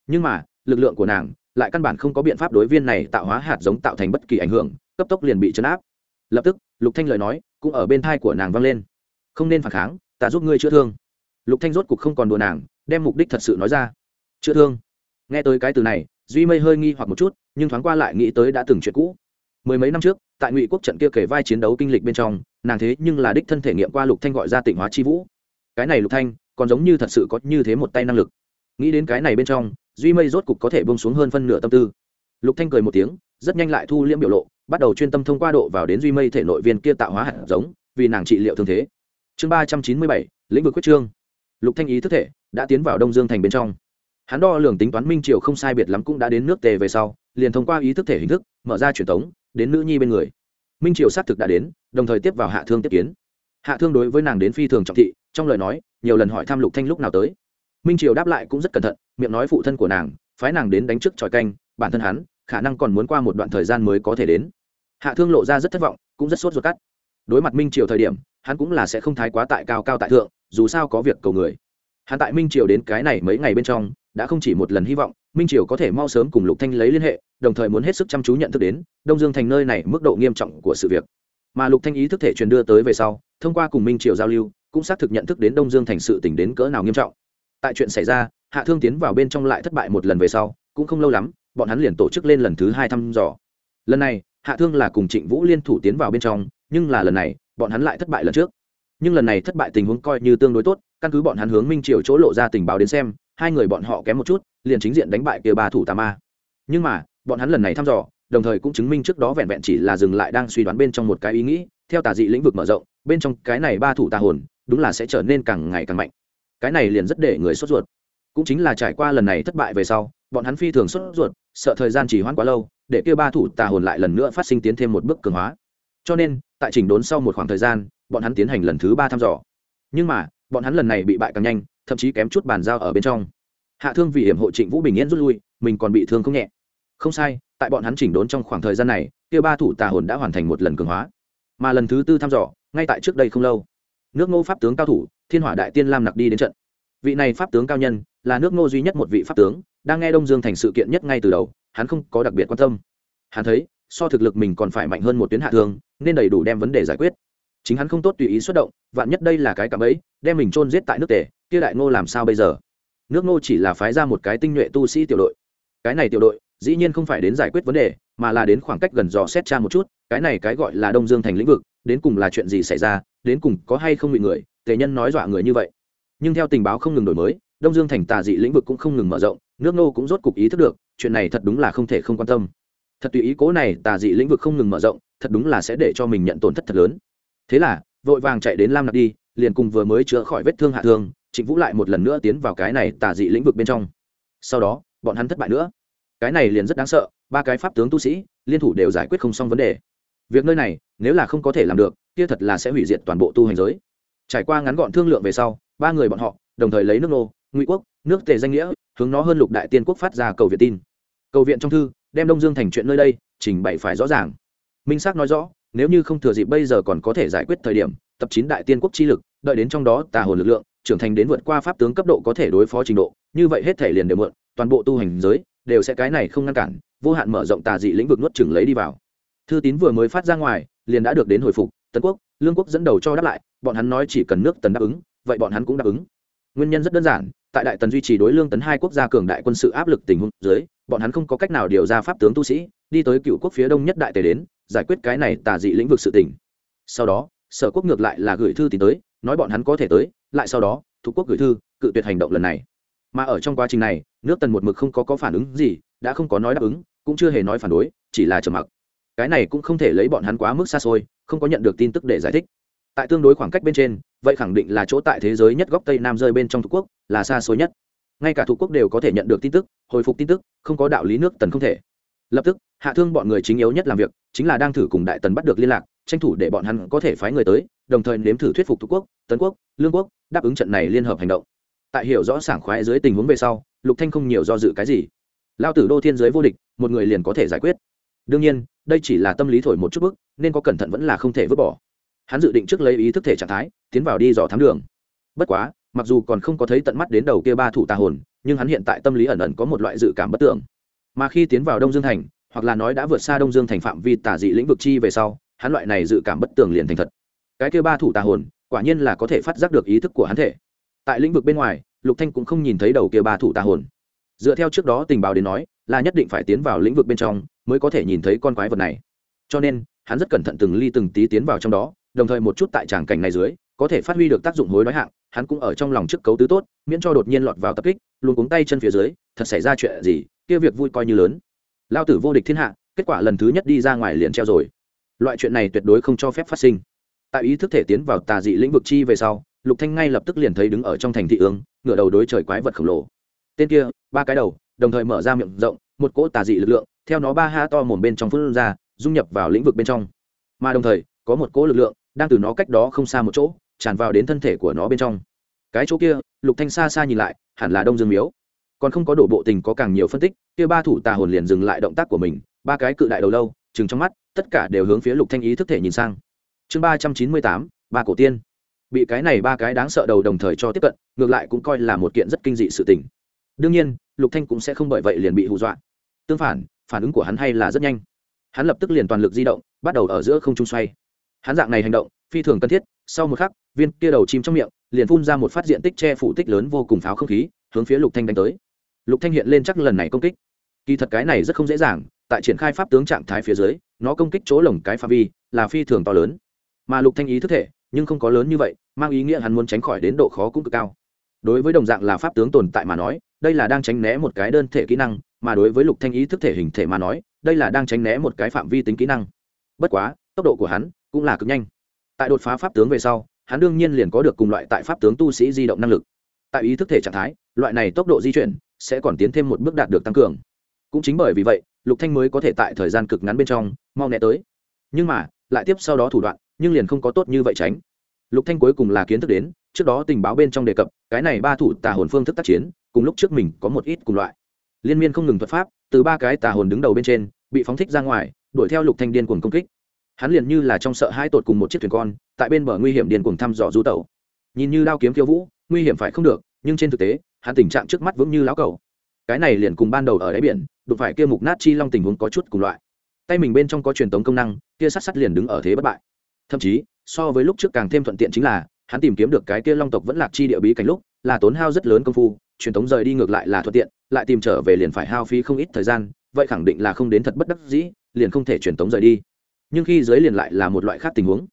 [SPEAKER 1] Nhưng mà, lực lượng của nàng lại căn bản không có biện pháp đối viên này tạo hóa hạt giống tạo thành bất kỳ ảnh hưởng, cấp tốc liền bị chấn áp lập tức, lục thanh lời nói cũng ở bên thai của nàng vang lên. Không nên phản kháng, ta giúp ngươi chữa thương. Lục thanh rốt cục không còn đùa nàng, đem mục đích thật sự nói ra. Chữa thương. Nghe tới cái từ này, duy mây hơi nghi hoặc một chút, nhưng thoáng qua lại nghĩ tới đã từng chuyện cũ. Mười mấy năm trước, tại ngụy quốc trận kia kể vai chiến đấu kinh lịch bên trong, nàng thế nhưng là đích thân thể nghiệm qua lục thanh gọi ra tỉnh hóa chi vũ. Cái này lục thanh, còn giống như thật sự có như thế một tay năng lực. Nghĩ đến cái này bên trong, duy mây rốt cục có thể bông xuống hơn phân nửa tâm tư. Lục thanh cười một tiếng rất nhanh lại thu liễm biểu lộ, bắt đầu chuyên tâm thông qua độ vào đến duy mây thể nội viên kia tạo hóa hạt giống, vì nàng trị liệu thương thế. Chương ba trăm chín mươi bảy, lĩnh vực quyết trương. Lục thanh ý thức thể đã tiến vào đông dương thành bên trong. Hắn đo lường tính toán minh triều không sai biệt lắm cũng đã đến nước tề về sau, liền thông qua ý thức thể hình thức, mở ra truyền thống đến nữ nhi bên người. Minh triều xác thực đã đến, đồng thời tiếp vào hạ thương tiếp kiến. Hạ thương đối với nàng đến phi thường trọng thị, trong lời nói, nhiều lần hỏi thăm lục thanh lúc nào tới. Minh triều đáp lại cũng rất cẩn thận, miệng nói phụ thân của nàng, phái nàng đến đánh trước tròi canh, bản thân hắn khả năng còn muốn qua một đoạn thời gian mới có thể đến. Hạ thương lộ ra rất thất vọng, cũng rất sốt ruột cắt. Đối mặt minh triều thời điểm, hắn cũng là sẽ không thái quá tại cao cao tại thượng, dù sao có việc cầu người. Hắn tại minh triều đến cái này mấy ngày bên trong, đã không chỉ một lần hy vọng, minh triều có thể mau sớm cùng lục thanh lấy liên hệ, đồng thời muốn hết sức chăm chú nhận thức đến đông dương thành nơi này mức độ nghiêm trọng của sự việc. Mà lục thanh ý thức thể truyền đưa tới về sau, thông qua cùng minh triều giao lưu, cũng xác thực nhận thức đến đông dương thành sự tình đến cỡ nào nghiêm trọng. Tại chuyện xảy ra, hạ thương tiến vào bên trong lại thất bại một lần về sau, cũng không lâu lắm bọn hắn liền tổ chức lên lần thứ hai thăm dò. Lần này, hạ thương là cùng trịnh vũ liên thủ tiến vào bên trong, nhưng là lần này, bọn hắn lại thất bại lần trước. Nhưng lần này thất bại tình huống coi như tương đối tốt, căn cứ bọn hắn hướng minh triều chỗ lộ ra tình báo đến xem, hai người bọn họ kém một chút, liền chính diện đánh bại kia ba thủ tà ma. Nhưng mà, bọn hắn lần này thăm dò, đồng thời cũng chứng minh trước đó vẹn vẹn chỉ là dừng lại đang suy đoán bên trong một cái ý nghĩ, theo tà dị lĩnh vực mở rộng, bên trong cái này ba thủ tà hồn, đúng là sẽ trở nên càng ngày càng mạnh. Cái này liền rất để người sốt ruột. Cũng chính là trải qua lần này thất bại về sau bọn hắn phi thường sốt ruột, sợ thời gian chỉ hoãn quá lâu, để kia ba thủ tà hồn lại lần nữa phát sinh tiến thêm một bước cường hóa. Cho nên, tại chỉnh đốn sau một khoảng thời gian, bọn hắn tiến hành lần thứ ba thăm dò. Nhưng mà, bọn hắn lần này bị bại càng nhanh, thậm chí kém chút bàn giao ở bên trong. Hạ thương vì hiểm hộ trịnh vũ bình yên rút lui, mình còn bị thương không nhẹ. Không sai, tại bọn hắn chỉnh đốn trong khoảng thời gian này, kia ba thủ tà hồn đã hoàn thành một lần cường hóa. Mà lần thứ tư thăm dò, ngay tại trước đây không lâu. Nước ngô pháp tướng cao thủ, thiên hỏa đại tiên lam nặc đi đến trận vị này pháp tướng cao nhân là nước ngô duy nhất một vị pháp tướng, đang nghe đông dương thành sự kiện nhất ngay từ đầu, hắn không có đặc biệt quan tâm. Hắn thấy, so thực lực mình còn phải mạnh hơn một tuyến hạ thương nên đầy đủ đem vấn đề giải quyết. Chính hắn không tốt tùy ý xuất động, vạn nhất đây là cái cạm ấy đem mình chôn giết tại nước tề, kia đại ngô làm sao bây giờ? Nước ngô chỉ là phái ra một cái tinh nhuệ tu sĩ tiểu đội. Cái này tiểu đội, dĩ nhiên không phải đến giải quyết vấn đề, mà là đến khoảng cách gần dò xét cha một chút, cái này cái gọi là đông dương thành lĩnh vực, đến cùng là chuyện gì xảy ra, đến cùng có hay không bị người, tề nhân nói dọa người như vậy nhưng theo tình báo không ngừng đổi mới, đông dương thành tà dị lĩnh vực cũng không ngừng mở rộng, nước nô cũng rốt cục ý thức được, chuyện này thật đúng là không thể không quan tâm. Thật tùy ý cố này tà dị lĩnh vực không ngừng mở rộng, thật đúng là sẽ để cho mình nhận tổn thất thật lớn. Thế là, vội vàng chạy đến lam nạp đi, liền cùng vừa mới chữa khỏi vết thương hạ thương, trịnh vũ lại một lần nữa tiến vào cái này tà dị lĩnh vực bên trong. Sau đó, bọn hắn thất bại nữa. Cái này liền rất đáng sợ, ba cái pháp tướng tu sĩ, liên thủ đều giải quyết không xong vấn đề. Việc nơi này, nếu là không có thể làm được, kia thật là sẽ hủy diệt toàn bộ tu hành giới. Trải qua ngắn gọn thương lượng về sau ba người bọn họ, đồng thời lấy nước nô, ngụy quốc, nước tề danh nghĩa, hướng nó hơn lục đại tiên quốc phát ra cầu viện tin. Cầu viện trong thư, đem đông dương thành chuyện nơi đây, trình bày phải rõ ràng. Minh xác nói rõ, nếu như không thừa dịp bây giờ còn có thể giải quyết thời điểm, tập chín đại tiên quốc chi lực, đợi đến trong đó tà hồn lực lượng, trưởng thành đến vượt qua pháp tướng cấp độ có thể đối phó trình độ, như vậy hết thể liền đều mượn, toàn bộ tu hành giới, đều sẽ cái này không ngăn cản, vô hạn mở rộng tà dị lĩnh vực nuốt chừng lấy đi vào. Thư tín vừa mới phát ra ngoài, liền đã được đến hồi phục, tấn quốc, lương quốc dẫn đầu cho đáp lại, bọn hắn nói chỉ cần nước tần đáp ứng vậy bọn hắn cũng đáp ứng. Nguyên nhân rất đơn giản, tại đại tần duy trì đối lương tấn hai quốc gia cường đại quân sự áp lực tình huống dưới, bọn hắn không có cách nào điều ra pháp tướng tu sĩ, đi tới cựu quốc phía đông nhất đại tề đến, giải quyết cái này tà dị lĩnh vực sự tỉnh sau đó, sở quốc ngược lại là gửi thư tìm tới, nói bọn hắn có thể tới, lại sau đó thuộc quốc gửi thư, cự tuyệt hành động lần này. Mà ở trong quá trình này, nước tần một mực không có có phản ứng gì, đã không có nói đáp ứng, cũng chưa hề nói phản đối, chỉ là trầm mặc. Cái này cũng không thể lấy bọn hắn quá mức xa xôi, không có nhận được tin tức để giải thích tại tương đối khoảng cách bên trên, vậy khẳng định là chỗ tại thế giới nhất góc tây nam rơi bên trong thuộc quốc, là xa xôi nhất. Ngay cả thuộc quốc đều có thể nhận được tin tức, hồi phục tin tức, không có đạo lý nước tần không thể. Lập tức, hạ thương bọn người chính yếu nhất làm việc, chính là đang thử cùng đại tần bắt được liên lạc, tranh thủ để bọn hắn có thể phái người tới, đồng thời nếm thử thuyết phục thuộc quốc, tấn quốc, lương quốc, đáp ứng trận này liên hợp hành động. Tại hiểu rõ sảng khoái dưới tình huống về sau, lục thanh không nhiều do dự cái gì. Lao tử đô thiên giới vô địch, một người liền có thể giải quyết. Đương nhiên, đây chỉ là tâm lý thổi một chút bức, nên có cẩn thận vẫn là không thể vứt bỏ hắn dự định trước lấy ý thức thể trạng thái, tiến vào đi dò thám đường. Bất quá, mặc dù còn không có thấy tận mắt đến đầu kia ba thủ tà hồn, nhưng hắn hiện tại tâm lý ẩn ẩn có một loại dự cảm bất tưởng mà khi tiến vào đông dương thành, hoặc là nói đã vượt xa đông dương thành phạm vi tà dị lĩnh vực chi về sau, hắn loại này dự cảm bất tường liền thành thật. Cái kia ba thủ tà hồn, quả nhiên là có thể phát giác được ý thức của hắn thể. Tại lĩnh vực bên ngoài, lục thanh cũng không nhìn thấy đầu kia ba thủ tà hồn. Dựa theo trước đó tình báo đến nói, là nhất định phải tiến vào lĩnh vực bên trong mới có thể nhìn thấy con quái vật này. Cho nên, hắn rất cẩn thận từng ly từng tí tiến vào trong đó đồng thời một chút tại tràng cảnh này dưới, có thể phát huy được tác dụng hối đoái hạng, hắn cũng ở trong lòng trước cấu tứ tốt, miễn cho đột nhiên lọt vào tập kích, luôn cuống tay chân phía dưới, thật xảy ra chuyện gì, kia việc vui coi như lớn. Lao tử vô địch thiên hạ, kết quả lần thứ nhất đi ra ngoài liền treo rồi. Loại chuyện này tuyệt đối không cho phép phát sinh. Tại ý thức thể tiến vào tà dị lĩnh vực chi về sau, lục thanh ngay lập tức liền thấy đứng ở trong thành thị ương, ngửa đầu đối trời quái vật khổng lồ. Tên kia, ba cái đầu, đồng thời mở ra miệng rộng, một cỗ tà dị lực lượng, theo nó ba ha to mồm bên trong phun ra, dung nhập vào lĩnh vực bên trong. Mà đồng thời, có một cỗ lực lượng đang từ nó cách đó không xa một chỗ, tràn vào đến thân thể của nó bên trong. Cái chỗ kia, lục thanh xa xa nhìn lại, hẳn là đông dương miếu. Còn không có đổ bộ tình có càng nhiều phân tích, kia ba thủ tà hồn liền dừng lại động tác của mình, ba cái cự đại đầu lâu, chừng trong mắt, tất cả đều hướng phía lục thanh ý thức thể nhìn sang. Chương ba trăm chín mươi tám, ba cổ tiên. Bị cái này ba cái đáng sợ đầu đồng thời cho tiếp cận, ngược lại cũng coi là một kiện rất kinh dị sự tình. Đương nhiên, lục thanh cũng sẽ không bởi vậy liền bị hù dọa. Tương phản phản ứng của hắn hay là rất nhanh. Hắn lập tức liền toàn lực di động, bắt đầu ở giữa không trung xoay hắn dạng này hành động, phi thường cần thiết, sau một khắc, viên kia đầu chim trong miệng, liền phun ra một phát diện tích che phủ tích lớn vô cùng pháo không khí, hướng phía lục thanh đánh tới. Lục thanh hiện lên chắc lần này công kích. Kỳ thật cái này rất không dễ dàng, tại triển khai pháp tướng trạng thái phía dưới, nó công kích chỗ lồng cái phạm vi là phi thường to lớn. Mà lục thanh ý thức thể, nhưng không có lớn như vậy, mang ý nghĩa hắn muốn tránh khỏi đến độ khó cũng cực cao. Đối với đồng dạng là pháp tướng tồn tại mà nói, đây là đang tránh né một cái đơn thể kỹ năng, mà đối với lục thanh ý thức thể hình thể mà nói, đây là đang tránh né một cái phạm vi tính kỹ năng. Bất quá, tốc độ của hắn cũng là cực nhanh. Tại đột phá pháp tướng về sau, hắn đương nhiên liền có được cùng loại tại pháp tướng tu sĩ di động năng lực. Tại ý thức thể trạng thái, loại này tốc độ di chuyển sẽ còn tiến thêm một bước đạt được tăng cường. Cũng chính bởi vì vậy, lục thanh mới có thể tại thời gian cực ngắn bên trong, mau né tới. Nhưng mà, lại tiếp sau đó thủ đoạn, nhưng liền không có tốt như vậy tránh. Lục thanh cuối cùng là kiến thức đến, trước đó tình báo bên trong đề cập, cái này ba thủ tà hồn phương thức tác chiến, cùng lúc trước mình có một ít cùng loại. Liên miên không ngừng thuật pháp, từ ba cái tà hồn đứng đầu bên trên, bị phóng thích ra ngoài, đuổi theo lục thanh điên cuồng công kích hắn liền như là trong sợ hai tột cùng một chiếc thuyền con, tại bên bờ nguy hiểm điền cuồng thăm dò du tẩu. Nhìn như đao kiếm khiêu vũ, nguy hiểm phải không được, nhưng trên thực tế, hắn tình trạng trước mắt vững như lão cầu cái này liền cùng ban đầu ở đáy biển, đụng phải kia mục nát chi long tình huống có chút cùng loại. Tay mình bên trong có truyền tống công năng, kia sắt sắt liền đứng ở thế bất bại. Thậm chí, so với lúc trước càng thêm thuận tiện chính là, hắn tìm kiếm được cái kia long tộc vẫn lạc chi địa bí cảnh lúc, là tốn hao rất lớn công phu, truyền tống rời đi ngược lại là thuận tiện, lại tìm trở về liền phải hao phí không ít thời gian, vậy khẳng định là không đến thật bất đắc dĩ, liền không thể truyền tống rời đi nhưng khi giới liền lại là một loại khác tình huống.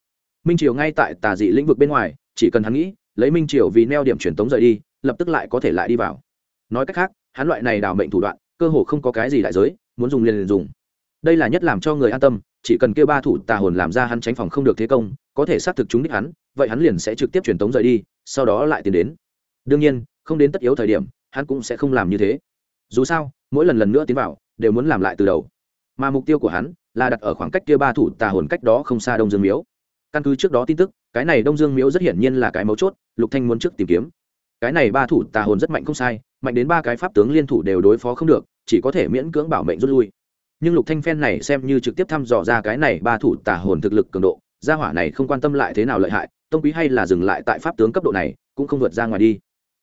[SPEAKER 1] Minh triều ngay tại tà dị lĩnh vực bên ngoài, chỉ cần hắn nghĩ, lấy minh triều vì neo điểm truyền tống rời đi, lập tức lại có thể lại đi vào. Nói cách khác, hắn loại này đào mệnh thủ đoạn, cơ hồ không có cái gì đại giới, muốn dùng liền liền dùng. Đây là nhất làm cho người an tâm, chỉ cần kêu ba thủ tà hồn làm ra hắn tránh phòng không được thế công, có thể xác thực chúng đích hắn, vậy hắn liền sẽ trực tiếp truyền tống rời đi, sau đó lại tiến đến. Đương nhiên, không đến tất yếu thời điểm, hắn cũng sẽ không làm như thế. Dù sao, mỗi lần lần nữa tiến vào, đều muốn làm lại từ đầu. Mà mục tiêu của hắn là đặt ở khoảng cách kia ba thủ tà hồn cách đó không xa đông dương miếu. Căn cứ trước đó tin tức, cái này đông dương miếu rất hiển nhiên là cái mấu chốt, lục thanh muốn trước tìm kiếm. Cái này ba thủ tà hồn rất mạnh không sai, mạnh đến ba cái pháp tướng liên thủ đều đối phó không được, chỉ có thể miễn cưỡng bảo mệnh rút lui. Nhưng lục thanh phen này xem như trực tiếp thăm dò ra cái này ba thủ tà hồn thực lực cường độ, gia hỏa này không quan tâm lại thế nào lợi hại, tông quý hay là dừng lại tại pháp tướng cấp độ này, cũng không vượt ra ngoài đi.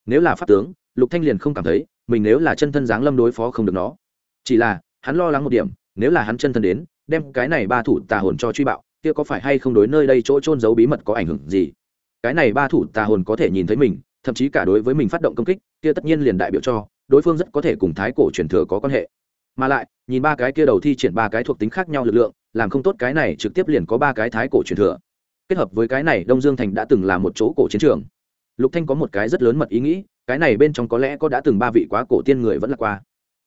[SPEAKER 1] Nếu là pháp tướng, lục thanh liền không cảm thấy, mình nếu là chân thân dáng lâm đối phó không được nó. Chỉ là, hắn lo lắng một điểm, nếu là hắn chân thân đến đem cái này ba thủ tà hồn cho truy bạo, kia có phải hay không đối nơi đây chỗ trôn giấu bí mật có ảnh hưởng gì? Cái này ba thủ tà hồn có thể nhìn thấy mình, thậm chí cả đối với mình phát động công kích, kia tất nhiên liền đại biểu cho, đối phương rất có thể cùng thái cổ truyền thừa có quan hệ. Mà lại, nhìn ba cái kia đầu thi triển ba cái thuộc tính khác nhau lực lượng, làm không tốt cái này trực tiếp liền có ba cái thái cổ truyền thừa. Kết hợp với cái này, đông dương thành đã từng là một chỗ cổ chiến trường. Lục thanh có một cái rất lớn mật ý nghĩ, cái này bên trong có lẽ có đã từng ba vị quá cổ tiên người vẫn là qua.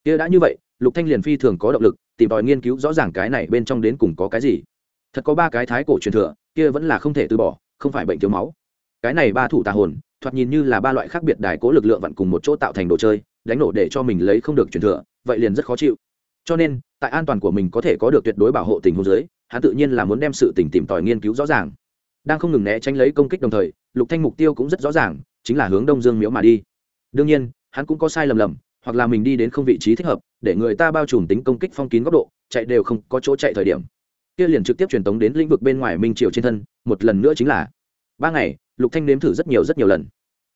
[SPEAKER 1] Kia đã như vậy lục thanh liền phi thường có động lực tìm tòi nghiên cứu rõ ràng cái này bên trong đến cùng có cái gì. Thật có ba cái thái cổ truyền thừa kia vẫn là không thể từ bỏ không phải bệnh thiếu máu. Cái này ba thủ tà hồn thoạt nhìn như là ba loại khác biệt đài cố lực lượng vặn cùng một chỗ tạo thành đồ chơi đánh nổ để cho mình lấy không được truyền thừa vậy liền rất khó chịu. Cho nên tại an toàn của mình có thể có được tuyệt đối bảo hộ tình huống dưới, hắn tự nhiên là muốn đem sự tình tìm tòi nghiên cứu rõ ràng. Đang không ngừng né tránh lấy công kích đồng thời lục thanh mục tiêu cũng rất rõ ràng chính là hướng đông dương miếu mà đi. Đương nhiên hắn cũng có sai lầm lầm hoặc là mình đi đến không vị trí thích hợp, để người ta bao trùm tính công kích phong kín góc độ, chạy đều không có chỗ chạy thời điểm. Kia liền trực tiếp truyền tống đến lĩnh vực bên ngoài minh triều trên thân, một lần nữa chính là ba ngày, lục thanh nếm thử rất nhiều rất nhiều lần.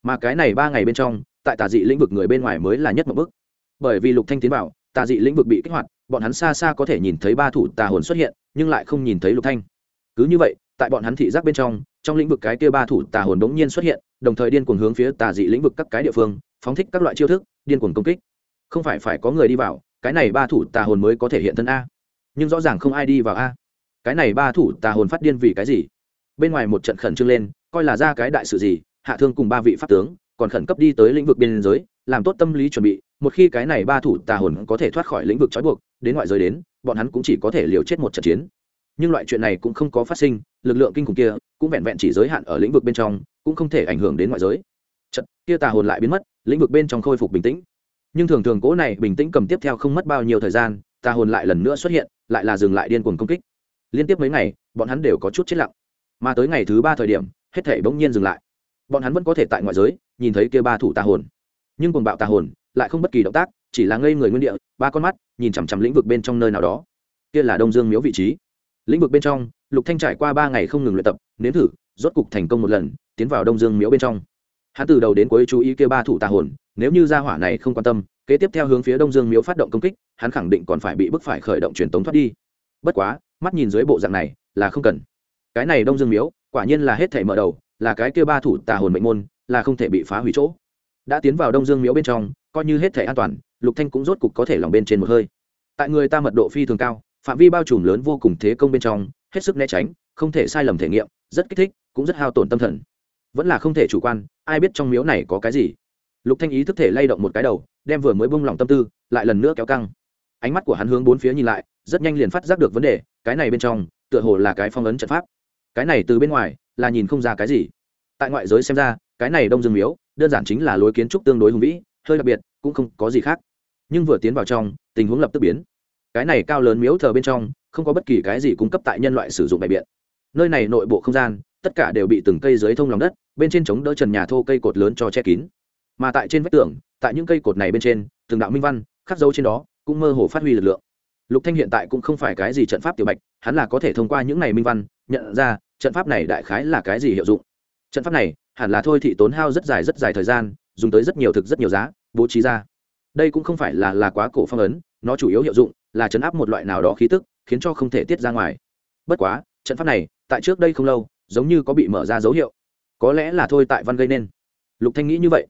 [SPEAKER 1] Mà cái này ba ngày bên trong, tại tà dị lĩnh vực người bên ngoài mới là nhất một bước. Bởi vì lục thanh tiến vào, tà dị lĩnh vực bị kích hoạt, bọn hắn xa xa có thể nhìn thấy ba thủ tà hồn xuất hiện, nhưng lại không nhìn thấy lục thanh. Cứ như vậy, tại bọn hắn thị giác bên trong trong lĩnh vực cái kia ba thủ tà hồn đống nhiên xuất hiện, đồng thời điên cuồng hướng phía tà dị lĩnh vực các cái địa phương phóng thích các loại chiêu thức, điên cuồng công kích. Không phải phải có người đi vào, cái này ba thủ tà hồn mới có thể hiện thân a. Nhưng rõ ràng không ai đi vào a. Cái này ba thủ tà hồn phát điên vì cái gì? Bên ngoài một trận khẩn trương lên, coi là ra cái đại sự gì, hạ thương cùng ba vị pháp tướng, còn khẩn cấp đi tới lĩnh vực biên giới, làm tốt tâm lý chuẩn bị, một khi cái này ba thủ tà hồn có thể thoát khỏi lĩnh vực trói buộc, đến ngoại giới đến, bọn hắn cũng chỉ có thể liều chết một trận chiến. Nhưng loại chuyện này cũng không có phát sinh, lực lượng kinh khủng kia cũng vẹn vẹn chỉ giới hạn ở lĩnh vực bên trong, cũng không thể ảnh hưởng đến ngoại giới. Trận kia tà hồn lại biến mất lĩnh vực bên trong khôi phục bình tĩnh. Nhưng thường thường cố này bình tĩnh cầm tiếp theo không mất bao nhiêu thời gian tà hồn lại lần nữa xuất hiện, lại là dừng lại điên cuồng công kích. Liên tiếp mấy ngày, bọn hắn đều có chút chết lặng. Mà tới ngày thứ ba thời điểm, hết thể bỗng nhiên dừng lại. Bọn hắn vẫn có thể tại ngoại giới, nhìn thấy kia ba thủ tà hồn. Nhưng cuồng bạo tà hồn, lại không bất kỳ động tác, chỉ là ngây người nguyên địa, ba con mắt, nhìn chằm chằm lĩnh vực bên trong nơi nào đó. Kia là đông dương miếu vị trí. Lĩnh vực bên trong, lục thanh trải qua ba ngày không ngừng luyện tập, nếm thử, rốt cục thành công một lần, tiến vào đông dương miếu bên trong hắn từ đầu đến cuối chú ý kia ba thủ tà hồn, nếu như gia hỏa này không quan tâm, kế tiếp theo hướng phía đông dương miếu phát động công kích, hắn khẳng định còn phải bị bức phải khởi động truyền tống thoát đi. Bất quá, mắt nhìn dưới bộ dạng này, là không cần. Cái này đông dương miếu, quả nhiên là hết thể mở đầu, là cái kia ba thủ tà hồn mệnh môn, là không thể bị phá hủy chỗ. Đã tiến vào đông dương miếu bên trong, coi như hết thể an toàn, lục thanh cũng rốt cục có thể lòng bên trên một hơi. Tại người ta mật độ phi thường cao, phạm vi bao trùm lớn vô cùng thế công bên trong, hết sức né tránh, không thể sai lầm thể nghiệm, rất kích thích, cũng rất hao tổn tâm thần vẫn là không thể chủ quan, ai biết trong miếu này có cái gì. Lục thanh ý thức thể lay động một cái đầu, đem vừa mới bung lòng tâm tư, lại lần nữa kéo căng. Ánh mắt của hắn hướng bốn phía nhìn lại, rất nhanh liền phát giác được vấn đề, cái này bên trong, tựa hồ là cái phong ấn trận pháp. Cái này từ bên ngoài, là nhìn không ra cái gì. Tại ngoại giới xem ra, cái này đông dương miếu, đơn giản chính là lối kiến trúc tương đối hùng vĩ, hơi đặc biệt, cũng không có gì khác. Nhưng vừa tiến vào trong, tình huống lập tức biến. Cái này cao lớn miếu thờ bên trong, không có bất kỳ cái gì cung cấp tại nhân loại sử dụng bày biện. Nơi này nội bộ không gian tất cả đều bị từng cây dưới thông lòng đất, bên trên chống đỡ trần nhà thô cây cột lớn cho che kín. Mà tại trên vách tường, tại những cây cột này bên trên, từng đạo minh văn, khắc dấu trên đó, cũng mơ hồ phát huy lực lượng. Lục thanh hiện tại cũng không phải cái gì trận pháp tiểu bạch, hắn là có thể thông qua những này minh văn, nhận ra, trận pháp này đại khái là cái gì hiệu dụng. Trận pháp này, hẳn là thôi thị tốn hao rất dài rất dài thời gian, dùng tới rất nhiều thực rất nhiều giá, bố trí ra. Đây cũng không phải là là quá cổ phong ấn, nó chủ yếu hiệu dụng là chấn áp một loại nào đó khí tức, khiến cho không thể tiết ra ngoài. Bất quá, trận pháp này, tại trước đây không lâu giống như có bị mở ra dấu hiệu. Có lẽ là thôi tại văn gây nên. Lục thanh nghĩ như vậy.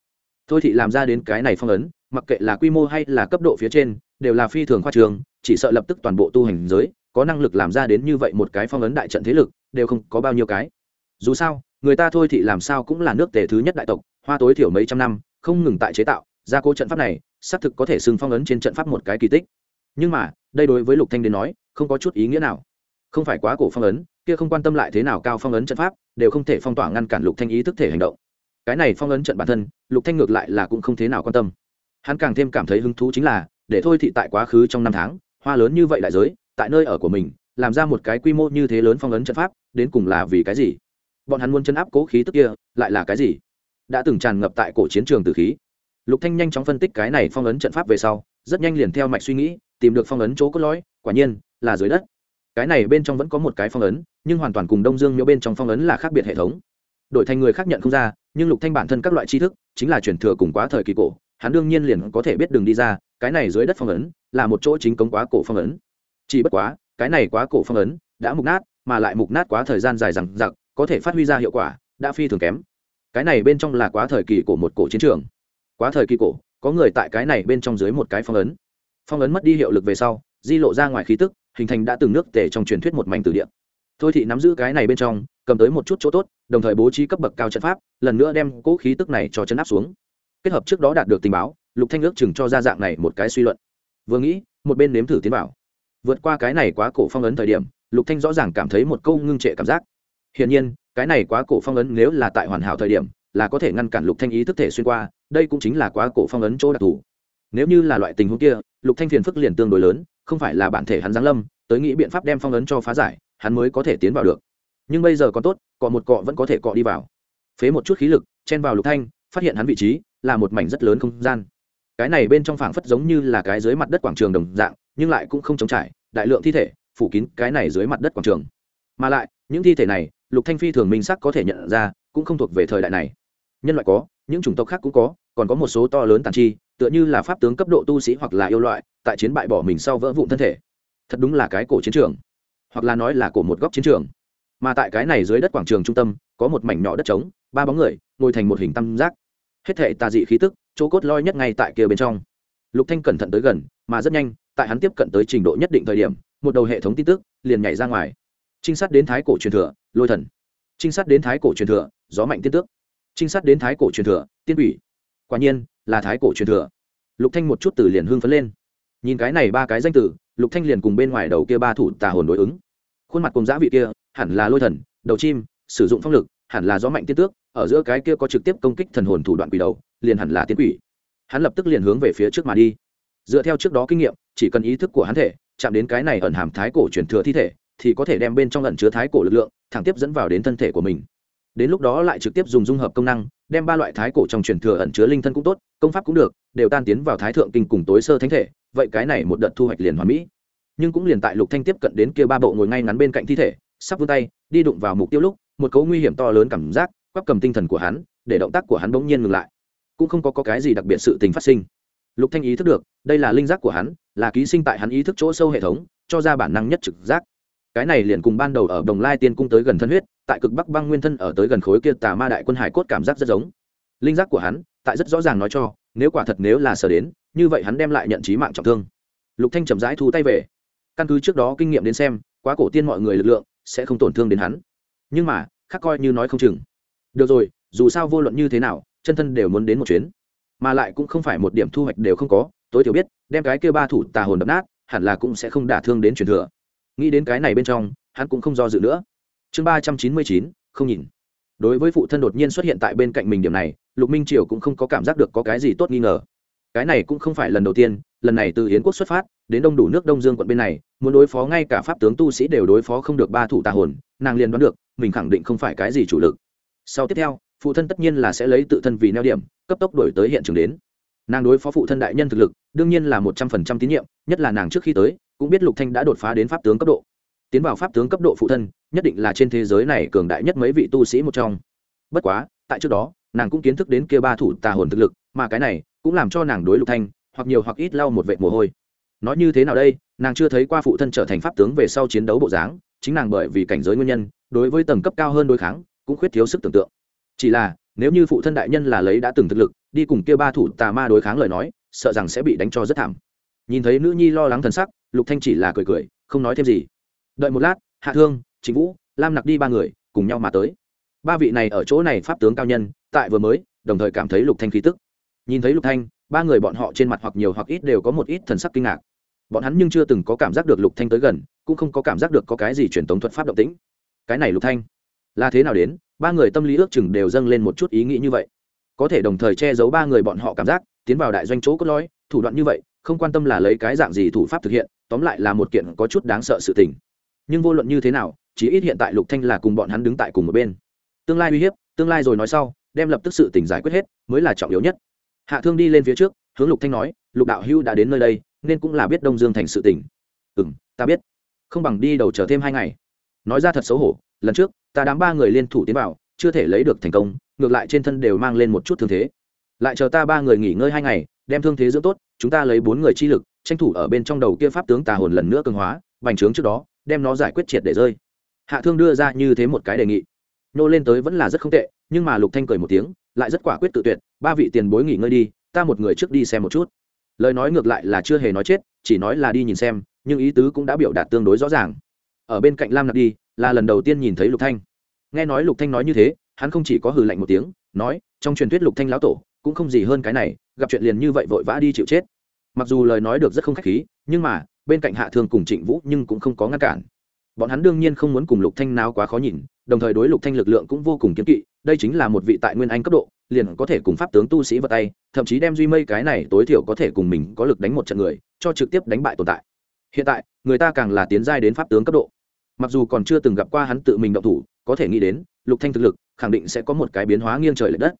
[SPEAKER 1] Thôi thị làm ra đến cái này phong ấn, mặc kệ là quy mô hay là cấp độ phía trên, đều là phi thường khoa trường, chỉ sợ lập tức toàn bộ tu hành giới, có năng lực làm ra đến như vậy một cái phong ấn đại trận thế lực, đều không có bao nhiêu cái. Dù sao, người ta thôi thị làm sao cũng là nước tề thứ nhất đại tộc, hoa tối thiểu mấy trăm năm, không ngừng tại chế tạo, gia cố trận pháp này, xác thực có thể xưng phong ấn trên trận pháp một cái kỳ tích. Nhưng mà, đây đối với lục thanh đến nói, không có chút ý nghĩa nào. Không phải quá cổ phong ấn kia không quan tâm lại thế nào cao phong ấn trận pháp, đều không thể phong tỏa ngăn cản lục thanh ý thức thể hành động. Cái này phong ấn trận bản thân, lục thanh ngược lại là cũng không thế nào quan tâm. Hắn càng thêm cảm thấy hứng thú chính là, để thôi thị tại quá khứ trong năm tháng, hoa lớn như vậy đại giới, tại nơi ở của mình, làm ra một cái quy mô như thế lớn phong ấn trận pháp, đến cùng là vì cái gì? Bọn hắn muốn chân áp cố khí tức kia, lại là cái gì? Đã từng tràn ngập tại cổ chiến trường tử khí. Lục thanh nhanh chóng phân tích cái này phong ấn trận pháp về sau, rất nhanh liền theo mạch suy nghĩ, tìm được phong ấn chỗ cốt lõi, quả nhiên là dưới đất. Cái này bên trong vẫn có một cái phong ấn nhưng hoàn toàn cùng đông dương miếu bên trong phong ấn là khác biệt hệ thống. Đổi thành người khác nhận không ra, nhưng lục thanh bản thân các loại tri thức, chính là truyền thừa cùng quá thời kỳ cổ, hắn đương nhiên liền có thể biết đường đi ra, cái này dưới đất phong ấn, là một chỗ chính cống quá cổ phong ấn. Chỉ bất quá, cái này quá cổ phong ấn, đã mục nát, mà lại mục nát quá thời gian dài rằng giặc có thể phát huy ra hiệu quả, đã phi thường kém. Cái này bên trong là quá thời kỳ của một cổ chiến trường. Quá thời kỳ cổ, có người tại cái này bên trong dưới một cái phong ấn. Phong ấn mất đi hiệu lực về sau, di lộ ra ngoài khí tức, hình thành đã từng nước tề trong truyền thuyết một mảnh từ địa thôi thị nắm giữ cái này bên trong, cầm tới một chút chỗ tốt, đồng thời bố trí cấp bậc cao trận pháp, lần nữa đem cỗ khí tức này cho chấn áp xuống. Kết hợp trước đó đạt được tình báo, lục thanh ước chừng cho ra dạng này một cái suy luận. Vừa nghĩ, một bên nếm thử tiến bảo vượt qua cái này quá cổ phong ấn thời điểm, lục thanh rõ ràng cảm thấy một câu ngưng trệ cảm giác. Hiển nhiên, cái này quá cổ phong ấn nếu là tại hoàn hảo thời điểm, là có thể ngăn cản lục thanh ý thức thể xuyên qua, đây cũng chính là quá cổ phong ấn chỗ đặc thù. Nếu như là loại tình huống kia, lục thanh phiền phức liền tương đối lớn, không phải là bản thể hắn giáng lâm, tới nghĩ biện pháp đem phong ấn cho phá giải hắn mới có thể tiến vào được. Nhưng bây giờ còn tốt, cọ một cọ vẫn có thể cọ đi vào. Phế một chút khí lực, chen vào lục thanh, phát hiện hắn vị trí là một mảnh rất lớn không gian. Cái này bên trong phảng phất giống như là cái dưới mặt đất quảng trường đồng dạng, nhưng lại cũng không chống trải, đại lượng thi thể phủ kín cái này dưới mặt đất quảng trường. Mà lại, những thi thể này, lục thanh phi thường minh sắc có thể nhận ra, cũng không thuộc về thời đại này. Nhân loại có, những chủng tộc khác cũng có, còn có một số to lớn tàn chi, tựa như là pháp tướng cấp độ tu sĩ hoặc là yêu loại, tại chiến bại bỏ mình sau vỡ vụn thân thể. Thật đúng là cái cổ chiến trường hoặc là nói là cổ một góc chiến trường. Mà tại cái này dưới đất quảng trường trung tâm, có một mảnh nhỏ đất trống, ba bóng người, ngồi thành một hình tam giác. Hết thể tà dị khí tức, chỗ cốt loi nhất ngay tại kia bên trong. Lục thanh cẩn thận tới gần, mà rất nhanh, tại hắn tiếp cận tới trình độ nhất định thời điểm, một đầu hệ thống tin tức liền nhảy ra ngoài. Trinh sát đến thái cổ truyền thừa, lôi thần. Trinh sát đến thái cổ truyền thừa, gió mạnh tiên tước trinh sát đến thái cổ truyền thừa, tiên ủy quả nhiên, là thái cổ truyền thừa. Lục thanh một chút từ liền hương phấn lên. Nhìn cái này ba cái danh từ lục thanh liền cùng bên ngoài đầu kia ba thủ tà hồn đối ứng. Khuôn mặt cùng giã vị kia, hẳn là lôi thần, đầu chim, sử dụng phong lực, hẳn là gió mạnh tiên tước, ở giữa cái kia có trực tiếp công kích thần hồn thủ đoạn quỷ đầu, liền hẳn là tiên quỷ. Hắn lập tức liền hướng về phía trước mà đi. Dựa theo trước đó kinh nghiệm, chỉ cần ý thức của hắn thể, chạm đến cái này ẩn hàm thái cổ truyền thừa thi thể, thì có thể đem bên trong ẩn chứa thái cổ lực lượng, thẳng tiếp dẫn vào đến thân thể của mình. Đến lúc đó lại trực tiếp dùng dung hợp công năng, đem ba loại thái cổ trong truyền thừa ẩn chứa linh thân cũng tốt, công pháp cũng được, đều tan tiến vào thái thượng kinh cùng tối sơ thánh thể vậy cái này một đợt thu hoạch liền hoàn mỹ. Nhưng cũng liền tại lục thanh tiếp cận đến kia ba bộ ngồi ngay ngắn bên cạnh thi thể sắp vươn tay đi đụng vào mục tiêu lúc một cấu nguy hiểm to lớn cảm giác quắp cầm tinh thần của hắn để động tác của hắn bỗng nhiên ngừng lại. Cũng không có, có cái gì đặc biệt sự tình phát sinh. Lục thanh ý thức được đây là linh giác của hắn là ký sinh tại hắn ý thức chỗ sâu hệ thống cho ra bản năng nhất trực giác. Cái này liền cùng ban đầu ở đồng lai tiên cung tới gần thân huyết tại cực bắc băng nguyên thân ở tới gần khối kia tà ma đại quân hải cốt cảm giác rất giống. Linh giác của hắn tại rất rõ ràng nói cho nếu quả thật nếu là sở đến như vậy hắn đem lại nhận trí mạng trọng thương. Lục thanh chậm rãi thu tay về. Căn cứ trước đó kinh nghiệm đến xem, quá cổ tiên mọi người lực lượng sẽ không tổn thương đến hắn. Nhưng mà, khác coi như nói không chừng. Được rồi, dù sao vô luận như thế nào, chân thân đều muốn đến một chuyến. Mà lại cũng không phải một điểm thu hoạch đều không có, tối thiểu biết, đem cái kia ba thủ tà hồn đập nát, hẳn là cũng sẽ không đả thương đến truyền thừa. Nghĩ đến cái này bên trong, hắn cũng không do dự nữa. Chương ba trăm chín mươi chín, không nhìn. Đối với phụ thân đột nhiên xuất hiện tại bên cạnh mình điểm này, lục minh triều cũng không có cảm giác được có cái gì tốt nghi ngờ cái này cũng không phải lần đầu tiên, lần này từ yến quốc xuất phát, đến đông đủ nước đông dương quận bên này, muốn đối phó ngay cả pháp tướng tu sĩ đều đối phó không được ba thủ tà hồn, nàng liền đoán được, mình khẳng định không phải cái gì chủ lực. Sau tiếp theo, phụ thân tất nhiên là sẽ lấy tự thân vì neo điểm, cấp tốc đổi tới hiện trường đến. Nàng đối phó phụ thân đại nhân thực lực, đương nhiên là một trăm phần trăm tín nhiệm, nhất là nàng trước khi tới, cũng biết lục thanh đã đột phá đến pháp tướng cấp độ. Tiến vào pháp tướng cấp độ phụ thân, nhất định là trên thế giới này cường đại nhất mấy vị tu sĩ một trong. Bất quá, tại trước đó nàng cũng kiến thức đến kia ba thủ tà hồn thực lực, mà cái này cũng làm cho nàng đối lục thanh hoặc nhiều hoặc ít lau một vệt mồ hôi. Nói như thế nào đây, nàng chưa thấy qua phụ thân trở thành pháp tướng về sau chiến đấu bộ dáng, chính nàng bởi vì cảnh giới nguyên nhân, đối với tầng cấp cao hơn đối kháng, cũng khuyết thiếu sức tưởng tượng. Chỉ là, nếu như phụ thân đại nhân là lấy đã từng thực lực, đi cùng kia ba thủ tà ma đối kháng lời nói, sợ rằng sẽ bị đánh cho rất thảm. Nhìn thấy nữ nhi lo lắng thần sắc, lục thanh chỉ là cười cười, không nói thêm gì. Đợi một lát, hạ thương chính vũ, lam nặc đi ba người, cùng nhau mà tới. Ba vị này ở chỗ này pháp tướng cao nhân tại vừa mới, đồng thời cảm thấy lục thanh khí tức. Nhìn thấy lục thanh, ba người bọn họ trên mặt hoặc nhiều hoặc ít đều có một ít thần sắc kinh ngạc. Bọn hắn nhưng chưa từng có cảm giác được lục thanh tới gần, cũng không có cảm giác được có cái gì truyền tống thuật pháp động tĩnh. Cái này lục thanh, là thế nào đến? Ba người tâm lý ước chừng đều dâng lên một chút ý nghĩ như vậy. Có thể đồng thời che giấu ba người bọn họ cảm giác, tiến vào đại doanh chỗ cốt lõi, thủ đoạn như vậy, không quan tâm là lấy cái dạng gì thủ pháp thực hiện, tóm lại là một kiện có chút đáng sợ sự tình. Nhưng vô luận như thế nào chỉ ít hiện tại lục thanh là cùng bọn hắn đứng tại cùng một bên. Tương lai uy hiếp, tương lai rồi nói sau đem lập tức sự tình giải quyết hết, mới là trọng yếu nhất. Hạ thương đi lên phía trước, hướng lục thanh nói, lục đạo hưu đã đến nơi đây, nên cũng là biết đông dương thành sự tình. Ừ ta biết. Không bằng đi đầu chờ thêm hai ngày. Nói ra thật xấu hổ, lần trước, ta đám ba người liên thủ tiến vào, chưa thể lấy được thành công, ngược lại trên thân đều mang lên một chút thương thế. Lại chờ ta ba người nghỉ ngơi hai ngày, đem thương thế dưỡng tốt, chúng ta lấy bốn người chi lực, tranh thủ ở bên trong đầu kia pháp tướng tà hồn lần nữa cường hóa bành trướng trước đó, đem nó giải quyết triệt để rơi. Hạ thương đưa ra như thế một cái đề nghị. Nô lên tới vẫn là rất không tệ nhưng mà lục thanh cười một tiếng, lại rất quả quyết tự tuyệt, ba vị tiền bối nghỉ ngơi đi, ta một người trước đi xem một chút. Lời nói ngược lại là chưa hề nói chết, chỉ nói là đi nhìn xem, nhưng ý tứ cũng đã biểu đạt tương đối rõ ràng. Ở bên cạnh lam nặc đi, là lần đầu tiên nhìn thấy lục thanh. Nghe nói lục thanh nói như thế, hắn không chỉ có hừ lạnh một tiếng, nói, trong truyền thuyết lục thanh lão tổ, cũng không gì hơn cái này, gặp chuyện liền như vậy vội vã đi chịu chết. Mặc dù lời nói được rất không khách khí, nhưng mà, bên cạnh hạ thương cùng trịnh vũ nhưng cũng không có ngăn cản. Bọn hắn đương nhiên không muốn cùng lục thanh nào quá khó nhìn, đồng thời đối lục thanh lực lượng cũng vô cùng kiếm kỵ đây chính là một vị tại nguyên anh cấp độ, liền có thể cùng pháp tướng tu sĩ vật tay, thậm chí đem duy mây cái này tối thiểu có thể cùng mình có lực đánh một trận người, cho trực tiếp đánh bại tồn tại. Hiện tại, người ta càng là tiến giai đến pháp tướng cấp độ. Mặc dù còn chưa từng gặp qua hắn tự mình động thủ, có thể nghĩ đến, lục thanh thực lực, khẳng định sẽ có một cái biến hóa nghiêng trời lệch đất.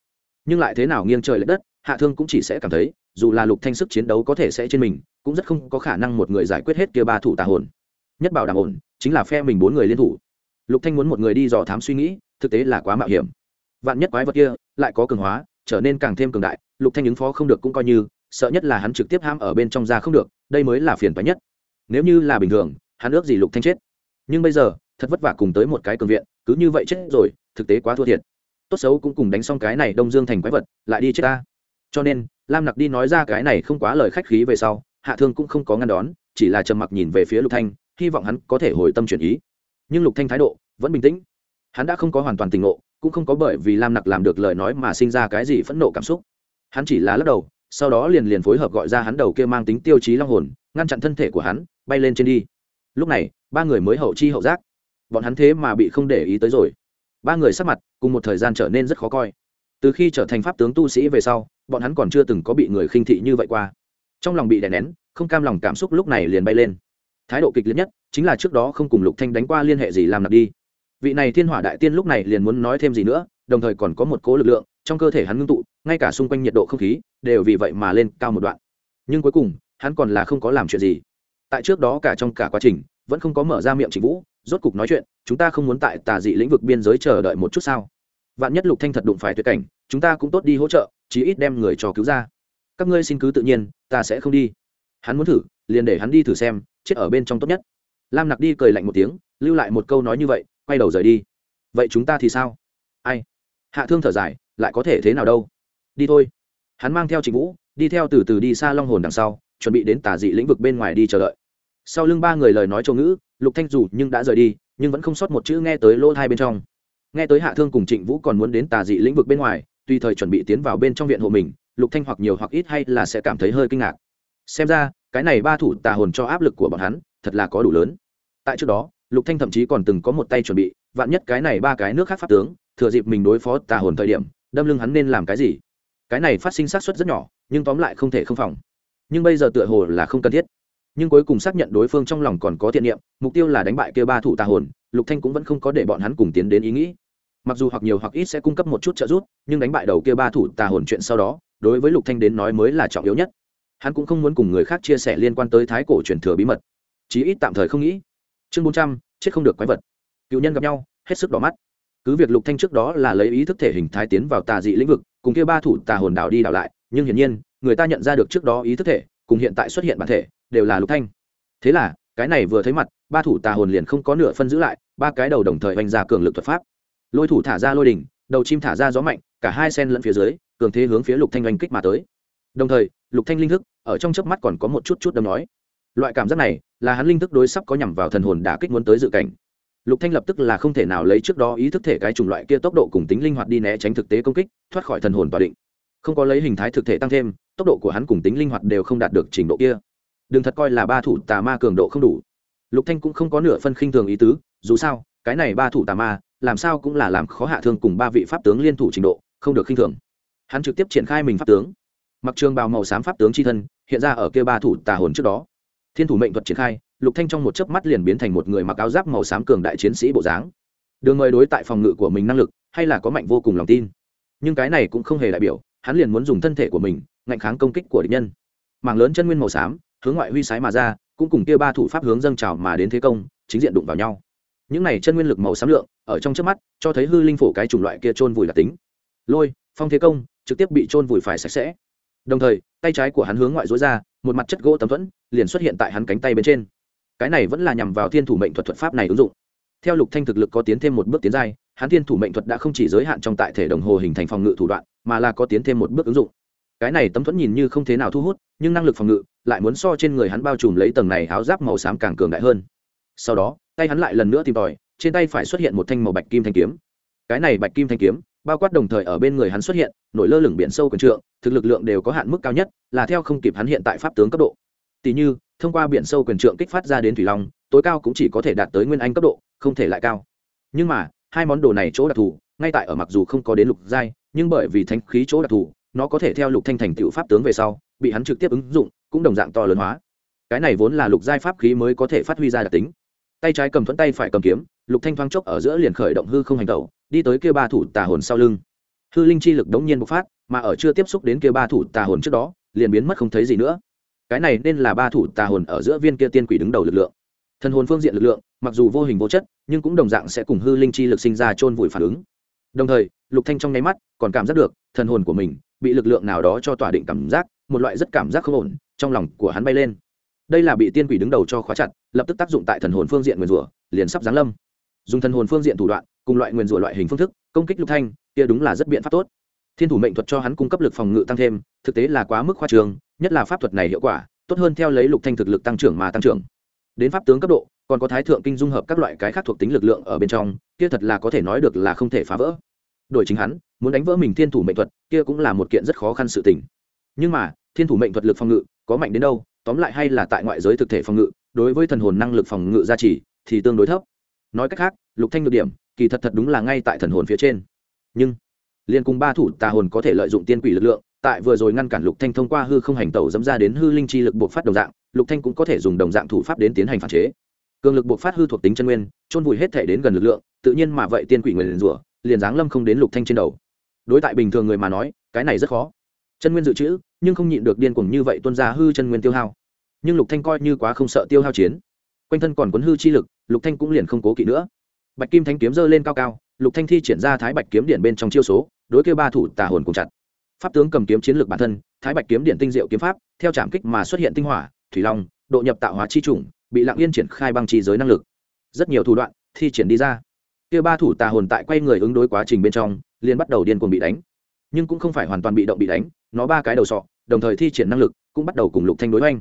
[SPEAKER 1] Nhưng lại thế nào nghiêng trời lệch đất, hạ thương cũng chỉ sẽ cảm thấy, dù là lục thanh sức chiến đấu có thể sẽ trên mình, cũng rất không có khả năng một người giải quyết hết kia ba thủ tà hồn. Nhất bảo đảm ổn, chính là phe mình bốn người liên thủ. Lục thanh muốn một người đi dò thám suy nghĩ, thực tế là quá mạo hiểm vạn nhất quái vật kia lại có cường hóa, trở nên càng thêm cường đại, lục thanh ứng phó không được cũng coi như, sợ nhất là hắn trực tiếp ham ở bên trong ra không được, đây mới là phiền toái nhất. Nếu như là bình thường, hắn ước gì lục thanh chết. Nhưng bây giờ, thật vất vả cùng tới một cái cường viện, cứ như vậy chết rồi, thực tế quá thua thiệt. Tốt xấu cũng cùng đánh xong cái này đông dương thành quái vật, lại đi chết ta. Cho nên, lam nặc đi nói ra cái này không quá lời khách khí về sau, hạ thương cũng không có ngăn đón, chỉ là trầm mặc nhìn về phía lục thanh, hy vọng hắn có thể hồi tâm chuyển ý. Nhưng lục thanh thái độ vẫn bình tĩnh hắn đã không có hoàn toàn tình ngộ, cũng không có bởi vì lam nặc làm được lời nói mà sinh ra cái gì phẫn nộ cảm xúc. Hắn chỉ là lắc đầu, sau đó liền liền phối hợp gọi ra hắn đầu kia mang tính tiêu chí long hồn, ngăn chặn thân thể của hắn, bay lên trên đi. Lúc này, ba người mới hậu chi hậu giác. Bọn hắn thế mà bị không để ý tới rồi. Ba người sắc mặt, cùng một thời gian trở nên rất khó coi. Từ khi trở thành pháp tướng tu sĩ về sau, bọn hắn còn chưa từng có bị người khinh thị như vậy qua. Trong lòng bị đè nén, không cam lòng cảm xúc lúc này liền bay lên. Thái độ kịch liệt nhất, chính là trước đó không cùng lục thanh đánh qua liên hệ gì làm nạp đi vị này thiên hỏa đại tiên lúc này liền muốn nói thêm gì nữa, đồng thời còn có một cố lực lượng trong cơ thể hắn ngưng tụ, ngay cả xung quanh nhiệt độ không khí đều vì vậy mà lên cao một đoạn. Nhưng cuối cùng, hắn còn là không có làm chuyện gì. Tại trước đó cả trong cả quá trình, vẫn không có mở ra miệng trịnh vũ, rốt cục nói chuyện, chúng ta không muốn tại tà dị lĩnh vực biên giới chờ đợi một chút sao? Vạn nhất lục thanh thật đụng phải tuyệt cảnh, chúng ta cũng tốt đi hỗ trợ, chí ít đem người cho cứu ra. Các ngươi xin cứ tự nhiên, ta sẽ không đi. Hắn muốn thử, liền để hắn đi thử xem, chết ở bên trong tốt nhất. Lam nặc đi cười lạnh một tiếng, lưu lại một câu nói như vậy quay đầu rời đi. Vậy chúng ta thì sao? Ai? Hạ thương thở dài, lại có thể thế nào đâu? Đi thôi. Hắn mang theo trịnh vũ, đi theo từ từ đi xa long hồn đằng sau, chuẩn bị đến tà dị lĩnh vực bên ngoài đi chờ đợi. Sau lưng ba người lời nói châu ngữ, lục thanh dù nhưng đã rời đi, nhưng vẫn không sót một chữ nghe tới lỗ hai bên trong. Nghe tới hạ thương cùng trịnh vũ còn muốn đến tà dị lĩnh vực bên ngoài, tùy thời chuẩn bị tiến vào bên trong viện hộ mình, lục thanh hoặc nhiều hoặc ít hay là sẽ cảm thấy hơi kinh ngạc. Xem ra, cái này ba thủ tà hồn cho áp lực của bọn hắn, thật là có đủ lớn. Tại trước đó lục thanh thậm chí còn từng có một tay chuẩn bị, vạn nhất cái này ba cái nước khác pháp tướng, thừa dịp mình đối phó tà hồn thời điểm, đâm lưng hắn nên làm cái gì? Cái này phát sinh xác suất rất nhỏ, nhưng tóm lại không thể không phòng. Nhưng bây giờ tựa hồ là không cần thiết. Nhưng cuối cùng xác nhận đối phương trong lòng còn có thiện niệm, mục tiêu là đánh bại kia ba thủ tà hồn, lục thanh cũng vẫn không có để bọn hắn cùng tiến đến ý nghĩ. Mặc dù hoặc nhiều hoặc ít sẽ cung cấp một chút trợ giúp, nhưng đánh bại đầu kia ba thủ tà hồn chuyện sau đó, đối với lục thanh đến nói mới là trọng yếu nhất. Hắn cũng không muốn cùng người khác chia sẻ liên quan tới thái cổ truyền thừa bí mật. Chí ít tạm thời không nghĩ chương bốn trăm, chết không được quái vật. Cựu nhân gặp nhau, hết sức đỏ mắt. Cứ việc lục thanh trước đó là lấy ý thức thể hình thái tiến vào tà dị lĩnh vực, cùng kia ba thủ tà hồn đảo đi đảo lại, nhưng hiển nhiên, người ta nhận ra được trước đó ý thức thể, cùng hiện tại xuất hiện bản thể, đều là lục thanh. Thế là, cái này vừa thấy mặt, ba thủ tà hồn liền không có nửa phân giữ lại, ba cái đầu đồng thời oanh ra cường lực thuật pháp. Lôi thủ thả ra lôi đỉnh, đầu chim thả ra gió mạnh, cả hai sen lẫn phía dưới, cường thế hướng phía lục thanh oanh kích mà tới. Đồng thời, lục thanh linh thức, ở trong chớp mắt còn có một chút chút đâm nói loại cảm giác này là hắn linh thức đối sắp có nhằm vào thần hồn đã kích muốn tới dự cảnh. Lục thanh lập tức là không thể nào lấy trước đó ý thức thể cái chủng loại kia tốc độ cùng tính linh hoạt đi né tránh thực tế công kích, thoát khỏi thần hồn tòa định. Không có lấy hình thái thực thể tăng thêm, tốc độ của hắn cùng tính linh hoạt đều không đạt được trình độ kia. Đừng thật coi là ba thủ tà ma cường độ không đủ. Lục thanh cũng không có nửa phân khinh thường ý tứ, dù sao, cái này ba thủ tà ma, làm sao cũng là làm khó hạ thương cùng ba vị pháp tướng liên thủ trình độ, không được khinh thường. Hắn trực tiếp triển khai mình pháp tướng. Mặc trường bào màu xám pháp tướng chi thân, hiện ra ở kia ba thủ tà hồn trước đó thiên thủ mệnh thuật triển khai, lục thanh trong một chớp mắt liền biến thành một người mặc áo giáp màu xám cường đại chiến sĩ bộ dáng. Đường mời đối tại phòng ngự của mình năng lực, hay là có mạnh vô cùng lòng tin. Nhưng cái này cũng không hề đại biểu, hắn liền muốn dùng thân thể của mình, ngạnh kháng công kích của địch nhân. Mảng lớn chân nguyên màu xám, hướng ngoại huy sái mà ra, cũng cùng kia ba thủ pháp hướng dâng trào mà đến thế công, chính diện đụng vào nhau. Những này chân nguyên lực màu xám lượng, ở trong chớp mắt, cho thấy hư linh phủ cái chủng loại kia trôn vùi là tính. Lôi, phong thế công, trực tiếp bị trôn vùi phải sạch sẽ. Đồng thời, tay trái của hắn hướng ngoại rối ra một mặt chất gỗ tấm thuẫn liền xuất hiện tại hắn cánh tay bên trên. Cái này vẫn là nhằm vào thiên thủ mệnh thuật thuật pháp này ứng dụng. Theo lục thanh thực lực có tiến thêm một bước tiến giai, hắn thiên thủ mệnh thuật đã không chỉ giới hạn trong tại thể đồng hồ hình thành phòng ngự thủ đoạn, mà là có tiến thêm một bước ứng dụng. Cái này tấm thuẫn nhìn như không thế nào thu hút, nhưng năng lực phòng ngự lại muốn so trên người hắn bao trùm lấy tầng này áo giáp màu xám càng cường đại hơn. Sau đó, tay hắn lại lần nữa tìm tòi, trên tay phải xuất hiện một thanh màu bạch kim thanh kiếm. Cái này bạch kim thanh kiếm bao quát đồng thời ở bên người hắn xuất hiện, nổi lơ lửng biển sâu quần trượng, thực lực lượng đều có hạn mức cao nhất, là theo không kịp hắn hiện tại pháp tướng cấp độ. Tỷ như, thông qua biển sâu quyền trượng kích phát ra đến thủy long, tối cao cũng chỉ có thể đạt tới nguyên anh cấp độ, không thể lại cao. Nhưng mà, hai món đồ này chỗ đặc thù, ngay tại ở mặc dù không có đến lục giai, nhưng bởi vì thanh khí chỗ đặc thù, nó có thể theo lục thanh thành tựu pháp tướng về sau, bị hắn trực tiếp ứng dụng, cũng đồng dạng to lớn hóa. Cái này vốn là lục giai pháp khí mới có thể phát huy ra đặc tính. Tay trái cầm thuẫn tay phải cầm kiếm, lục thanh thoáng chốc ở giữa liền khởi động hư không hành tẩu đi tới kia ba thủ tà hồn sau lưng. Hư linh chi lực đống nhiên bộc phát, mà ở chưa tiếp xúc đến kia ba thủ tà hồn trước đó, liền biến mất không thấy gì nữa. Cái này nên là ba thủ tà hồn ở giữa viên kia tiên quỷ đứng đầu lực lượng. Thần hồn phương diện lực lượng, mặc dù vô hình vô chất, nhưng cũng đồng dạng sẽ cùng hư linh chi lực sinh ra chôn vùi phản ứng. Đồng thời, lục thanh trong nháy mắt còn cảm giác được, thần hồn của mình bị lực lượng nào đó cho tỏa định cảm giác, một loại rất cảm giác không ổn, trong lòng của hắn bay lên. Đây là bị tiên quỷ đứng đầu cho khóa chặt, lập tức tác dụng tại thần hồn phương diện nguyền rủa, liền sắp giáng lâm. Dùng thần hồn phương diện thủ đoạn cùng loại nguyền rủa loại hình phương thức, công kích lục thanh, kia đúng là rất biện pháp tốt. Thiên thủ mệnh thuật cho hắn cung cấp lực phòng ngự tăng thêm, thực tế là quá mức khoa trường, nhất là pháp thuật này hiệu quả, tốt hơn theo lấy lục thanh thực lực tăng trưởng mà tăng trưởng. Đến pháp tướng cấp độ, còn có thái thượng kinh dung hợp các loại cái khác thuộc tính lực lượng ở bên trong, kia thật là có thể nói được là không thể phá vỡ. Đổi chính hắn, muốn đánh vỡ mình thiên thủ mệnh thuật, kia cũng là một kiện rất khó khăn sự tình. Nhưng mà, thiên thủ mệnh thuật lực phòng ngự, có mạnh đến đâu, tóm lại hay là tại ngoại giới thực thể phòng ngự, đối với thần hồn năng lực phòng ngự gia trì, thì tương đối thấp. Nói cách khác, lục thanh được điểm kỳ thật thật đúng là ngay tại thần hồn phía trên. Nhưng, liên cùng ba thủ tà hồn có thể lợi dụng tiên quỷ lực lượng, tại vừa rồi ngăn cản lục thanh thông qua hư không hành tẩu dẫm ra đến hư linh chi lực buộc phát đồng dạng, lục thanh cũng có thể dùng đồng dạng thủ pháp đến tiến hành phản chế. Cường lực buộc phát hư thuộc tính chân nguyên trôn vùi hết thể đến gần lực lượng, tự nhiên mà vậy tiên quỷ người liền rủa, liền giáng lâm không đến lục thanh trên đầu. Đối tại bình thường người mà nói, cái này rất khó. Chân nguyên dự trữ, nhưng không nhịn được điên cuồng như vậy tuôn ra hư chân nguyên tiêu hao. Nhưng lục thanh coi như quá không sợ tiêu hao chiến. Quanh thân còn cuốn hư chi lực, lục thanh cũng liền không cố kỵ nữa bạch kim thanh kiếm giơ lên cao cao, lục thanh thi triển ra thái bạch kiếm điện bên trong chiêu số, đối kêu ba thủ tà hồn cùng chặt. Pháp tướng cầm kiếm chiến lược bản thân, thái bạch kiếm điện tinh diệu kiếm pháp, theo trảm kích mà xuất hiện tinh hỏa, thủy long, độ nhập tạo hóa chi trùng bị lặng yên triển khai băng chi giới năng lực. Rất nhiều thủ đoạn, thi triển đi ra. Kêu ba thủ tà hồn tại quay người ứng đối quá trình bên trong, liền bắt đầu điên cuồng bị đánh. Nhưng cũng không phải hoàn toàn bị động bị đánh, nó ba cái đầu sọ, đồng thời thi triển năng lực, cũng bắt đầu cùng lục thanh đối oanh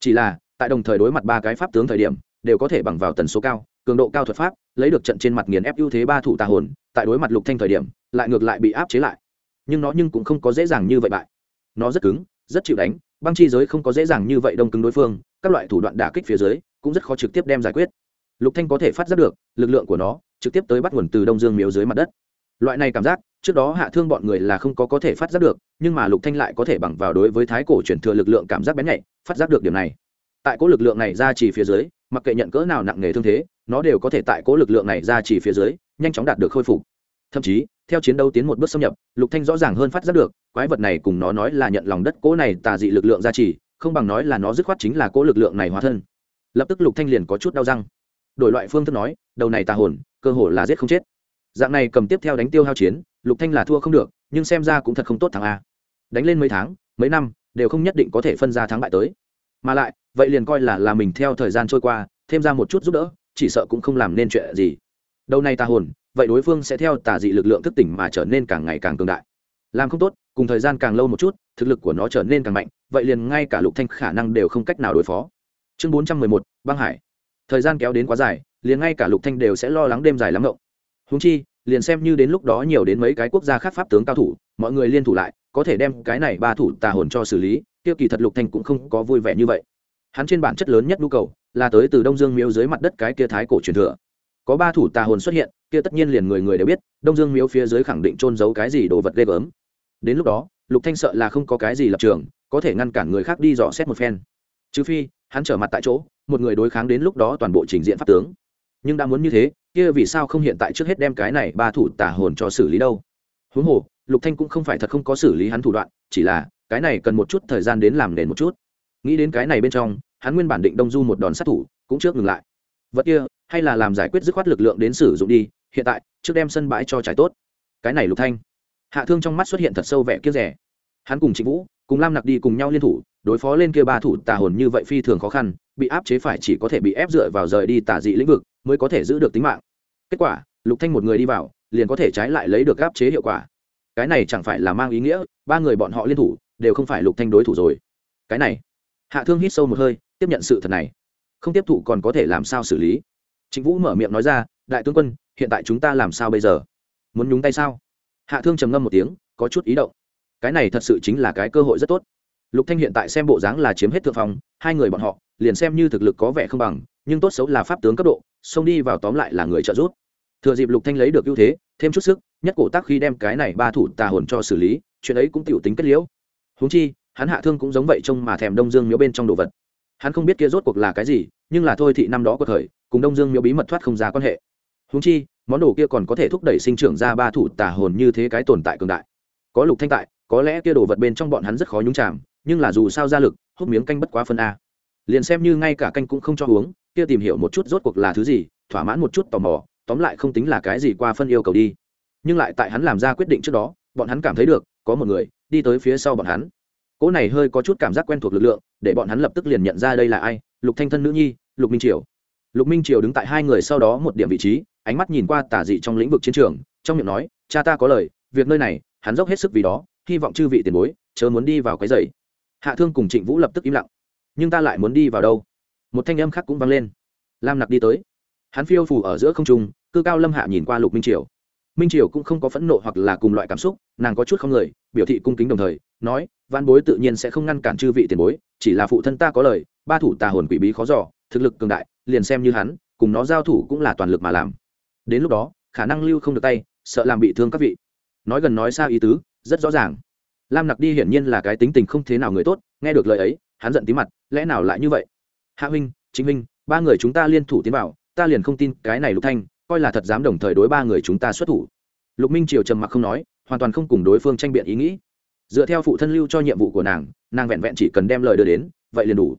[SPEAKER 1] chỉ là, tại đồng thời đối mặt ba cái pháp tướng thời điểm, đều có thể bằng vào tần số cao cường độ cao thuật pháp, lấy được trận trên mặt nghiền ép ưu thế ba thủ tà hồn, tại đối mặt lục thanh thời điểm, lại ngược lại bị áp chế lại. Nhưng nó nhưng cũng không có dễ dàng như vậy bại. Nó rất cứng, rất chịu đánh, băng chi giới không có dễ dàng như vậy đông cứng đối phương, các loại thủ đoạn đả kích phía dưới, cũng rất khó trực tiếp đem giải quyết. Lục thanh có thể phát giác được, lực lượng của nó, trực tiếp tới bắt nguồn từ đông dương miếu dưới mặt đất. Loại này cảm giác, trước đó hạ thương bọn người là không có có thể phát giác được, nhưng mà lục thanh lại có thể bằng vào đối với thái cổ chuyển thừa lực lượng cảm giác bén nhạy, phát giác được điểm này. Tại cố lực lượng này ra chỉ phía dưới mặc kệ nhận cỡ nào nặng nề thương thế, nó đều có thể tại cố lực lượng này ra chỉ phía dưới, nhanh chóng đạt được khôi phục. Thậm chí, theo chiến đấu tiến một bước xâm nhập, lục thanh rõ ràng hơn phát giác được, quái vật này cùng nó nói là nhận lòng đất cố này tà dị lực lượng gia trì không bằng nói là nó dứt khoát chính là cố lực lượng này hóa thân. Lập tức lục thanh liền có chút đau răng. Đổi loại phương thức nói, đầu này tà hồn, cơ hồ là giết không chết. Dạng này cầm tiếp theo đánh tiêu hao chiến, lục thanh là thua không được, nhưng xem ra cũng thật không tốt thằng a. Đánh lên mấy tháng, mấy năm, đều không nhất định có thể phân ra thắng bại tới mà lại, vậy liền coi là là mình theo thời gian trôi qua, thêm ra một chút giúp đỡ, chỉ sợ cũng không làm nên chuyện gì. Đâu này tà hồn, vậy đối phương sẽ theo tà dị lực lượng thức tỉnh mà trở nên càng ngày càng cường đại. Làm không tốt, cùng thời gian càng lâu một chút, thực lực của nó trở nên càng mạnh, vậy liền ngay cả lục thanh khả năng đều không cách nào đối phó. Chương bốn trăm mười một, băng hải. Thời gian kéo đến quá dài, liền ngay cả lục thanh đều sẽ lo lắng đêm dài lắm ngộng. Húng chi, liền xem như đến lúc đó nhiều đến mấy cái quốc gia khác pháp tướng cao thủ, mọi người liên thủ lại, có thể đem cái này ba thủ tà hồn cho xử lý kia kỳ thật lục thanh cũng không có vui vẻ như vậy. Hắn trên bản chất lớn nhất nhu cầu là tới từ đông dương miếu dưới mặt đất cái kia thái cổ truyền thừa. Có ba thủ tà hồn xuất hiện, kia tất nhiên liền người người đều biết, đông dương miếu phía dưới khẳng định trôn giấu cái gì đồ vật ghê gớm. Đến lúc đó, lục thanh sợ là không có cái gì lập trường, có thể ngăn cản người khác đi dò xét một phen. Trừ phi, hắn trở mặt tại chỗ, một người đối kháng đến lúc đó toàn bộ trình diện pháp tướng. Nhưng đã muốn như thế, kia vì sao không hiện tại trước hết đem cái này ba thủ tà hồn cho xử lý đâu? Huống hồ, lục thanh cũng không phải thật không có xử lý hắn thủ đoạn, chỉ là cái này cần một chút thời gian đến làm nền một chút. Nghĩ đến cái này bên trong, hắn nguyên bản định đông du một đòn sát thủ, cũng trước ngừng lại. Vật kia, hay là làm giải quyết dứt khoát lực lượng đến sử dụng đi, hiện tại, trước đem sân bãi cho trải tốt. Cái này lục thanh. Hạ thương trong mắt xuất hiện thật sâu vẻ kiếp rẻ hắn cùng trịnh vũ, cùng lam nặc đi cùng nhau liên thủ, đối phó lên kia ba thủ tà hồn như vậy phi thường khó khăn, bị áp chế phải chỉ có thể bị ép dựa vào rời đi tà dị lĩnh vực, mới có thể giữ được tính mạng. Kết quả, lục thanh một người đi vào, liền có thể trái lại lấy được áp chế hiệu quả. Cái này chẳng phải là mang ý nghĩa, ba người bọn họ liên thủ đều không phải lục thanh đối thủ rồi. Cái này, hạ thương hít sâu một hơi, tiếp nhận sự thật này. Không tiếp thụ còn có thể làm sao xử lý? Trịnh vũ mở miệng nói ra, đại tướng quân, hiện tại chúng ta làm sao bây giờ? Muốn nhúng tay sao? Hạ thương trầm ngâm một tiếng, có chút ý động. Cái này thật sự chính là cái cơ hội rất tốt. Lục thanh hiện tại xem bộ dáng là chiếm hết thượng phòng hai người bọn họ liền xem như thực lực có vẻ không bằng, nhưng tốt xấu là pháp tướng cấp độ, xông đi vào tóm lại là người trợ giúp. Thừa dịp lục thanh lấy được ưu thế, thêm chút sức, nhất cổ tác khi đem cái này ba thủ tà hồn cho xử lý, chuyện ấy cũng tiểu tính kết liễu huống chi, hắn hạ thương cũng giống vậy trông mà thèm đông dương miếu bên trong đồ vật. Hắn không biết kia rốt cuộc là cái gì, nhưng là thôi thị năm đó có thời, cùng đông dương miếu bí mật thoát không ra quan hệ. Huống chi, món đồ kia còn có thể thúc đẩy sinh trưởng ra ba thủ tà hồn như thế cái tồn tại cường đại. Có lục thanh tại, có lẽ kia đồ vật bên trong bọn hắn rất khó nhúng chạm nhưng là dù sao ra lực, hút miếng canh bất quá phân a. Liền xem như ngay cả canh cũng không cho uống, kia tìm hiểu một chút rốt cuộc là thứ gì, thỏa mãn một chút tò mò, tóm lại không tính là cái gì qua phân yêu cầu đi. Nhưng lại tại hắn làm ra quyết định trước đó, bọn hắn cảm thấy được, có một người đi tới phía sau bọn hắn. Cỗ này hơi có chút cảm giác quen thuộc lực lượng, để bọn hắn lập tức liền nhận ra đây là ai, lục thanh thân nữ nhi, lục minh triều. Lục minh triều đứng tại hai người sau đó một điểm vị trí, ánh mắt nhìn qua tả dị trong lĩnh vực chiến trường, trong miệng nói, cha ta có lời, việc nơi này, hắn dốc hết sức vì đó, hy vọng chư vị tiền bối, chớ muốn đi vào cái giày. Hạ thương cùng trịnh vũ lập tức im lặng. Nhưng ta lại muốn đi vào đâu? Một thanh âm khác cũng vang lên. Lam nặc đi tới. Hắn phiêu phủ ở giữa không trung, cư cao lâm hạ nhìn qua lục minh triều minh triều cũng không có phẫn nộ hoặc là cùng loại cảm xúc, nàng có chút không lời biểu thị cung kính đồng thời, nói văn bối tự nhiên sẽ không ngăn cản chư vị tiền bối, chỉ là phụ thân ta có lời, ba thủ tà hồn quỷ bí khó giỏ thực lực cường đại, liền xem như hắn, cùng nó giao thủ cũng là toàn lực mà làm. Đến lúc đó, khả năng lưu không được tay, sợ làm bị thương các vị. Nói gần nói xa ý tứ, rất rõ ràng. Lam nặc đi hiển nhiên là cái tính tình không thế nào người tốt, nghe được lời ấy, hắn giận tí mặt, lẽ nào lại như vậy? Hạ huynh chính huynh, ba người chúng ta liên thủ tiến vào, ta liền không tin cái này lục thanh coi là thật dám đồng thời đối ba người chúng ta xuất thủ. Lục minh triều trầm mặc không nói, hoàn toàn không cùng đối phương tranh biện ý nghĩ. Dựa theo phụ thân lưu cho nhiệm vụ của nàng nàng vẹn vẹn chỉ cần đem lời đưa đến, vậy liền đủ.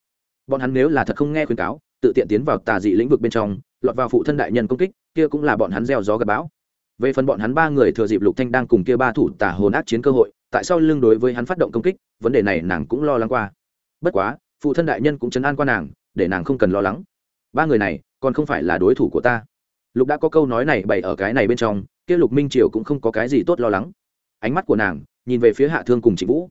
[SPEAKER 1] Bọn hắn nếu là thật không nghe khuyên cáo, tự tiện tiến vào tà dị lĩnh vực bên trong, lọt vào phụ thân đại nhân công kích, kia cũng là bọn hắn gieo gió gặp bão. Về phần bọn hắn ba người thừa dịp lục thanh đang cùng kia ba thủ tà hồn ác chiến cơ hội, tại sao lưng đối với hắn phát động công kích, vấn đề này nàng cũng lo lắng qua. Bất quá, phụ thân đại nhân cũng chấn an qua nàng, để nàng không cần lo lắng. Ba người này, còn không phải là đối thủ của ta lục đã có câu nói này bày ở cái này bên trong, kia lục minh triều cũng không có cái gì tốt lo lắng. Ánh mắt của nàng nhìn về phía hạ thương cùng trịnh vũ.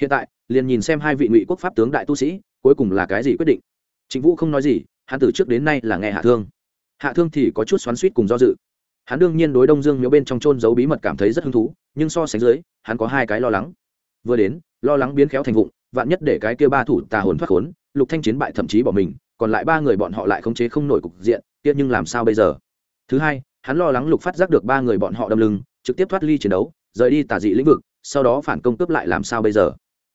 [SPEAKER 1] Hiện tại, liền nhìn xem hai vị ngụy quốc pháp tướng đại tu sĩ, cuối cùng là cái gì quyết định. Trịnh vũ không nói gì, hắn từ trước đến nay là nghe hạ thương. Hạ thương thì có chút xoắn suýt cùng do dự. Hắn đương nhiên đối đông dương miếu bên trong trôn giấu bí mật cảm thấy rất hứng thú, nhưng so sánh dưới, hắn có hai cái lo lắng. Vừa đến, lo lắng biến khéo thành vụng, vạn nhất để cái kia ba thủ tà hồn thoát khốn, lục thanh chiến bại thậm chí bỏ mình, còn lại ba người bọn họ lại khống chế không nổi cục diện, kia nhưng làm sao bây giờ? Thứ hai, hắn lo lắng lục phát giác được ba người bọn họ đâm lưng, trực tiếp thoát ly chiến đấu, rời đi tà dị lĩnh vực, sau đó phản công cướp lại làm sao bây giờ?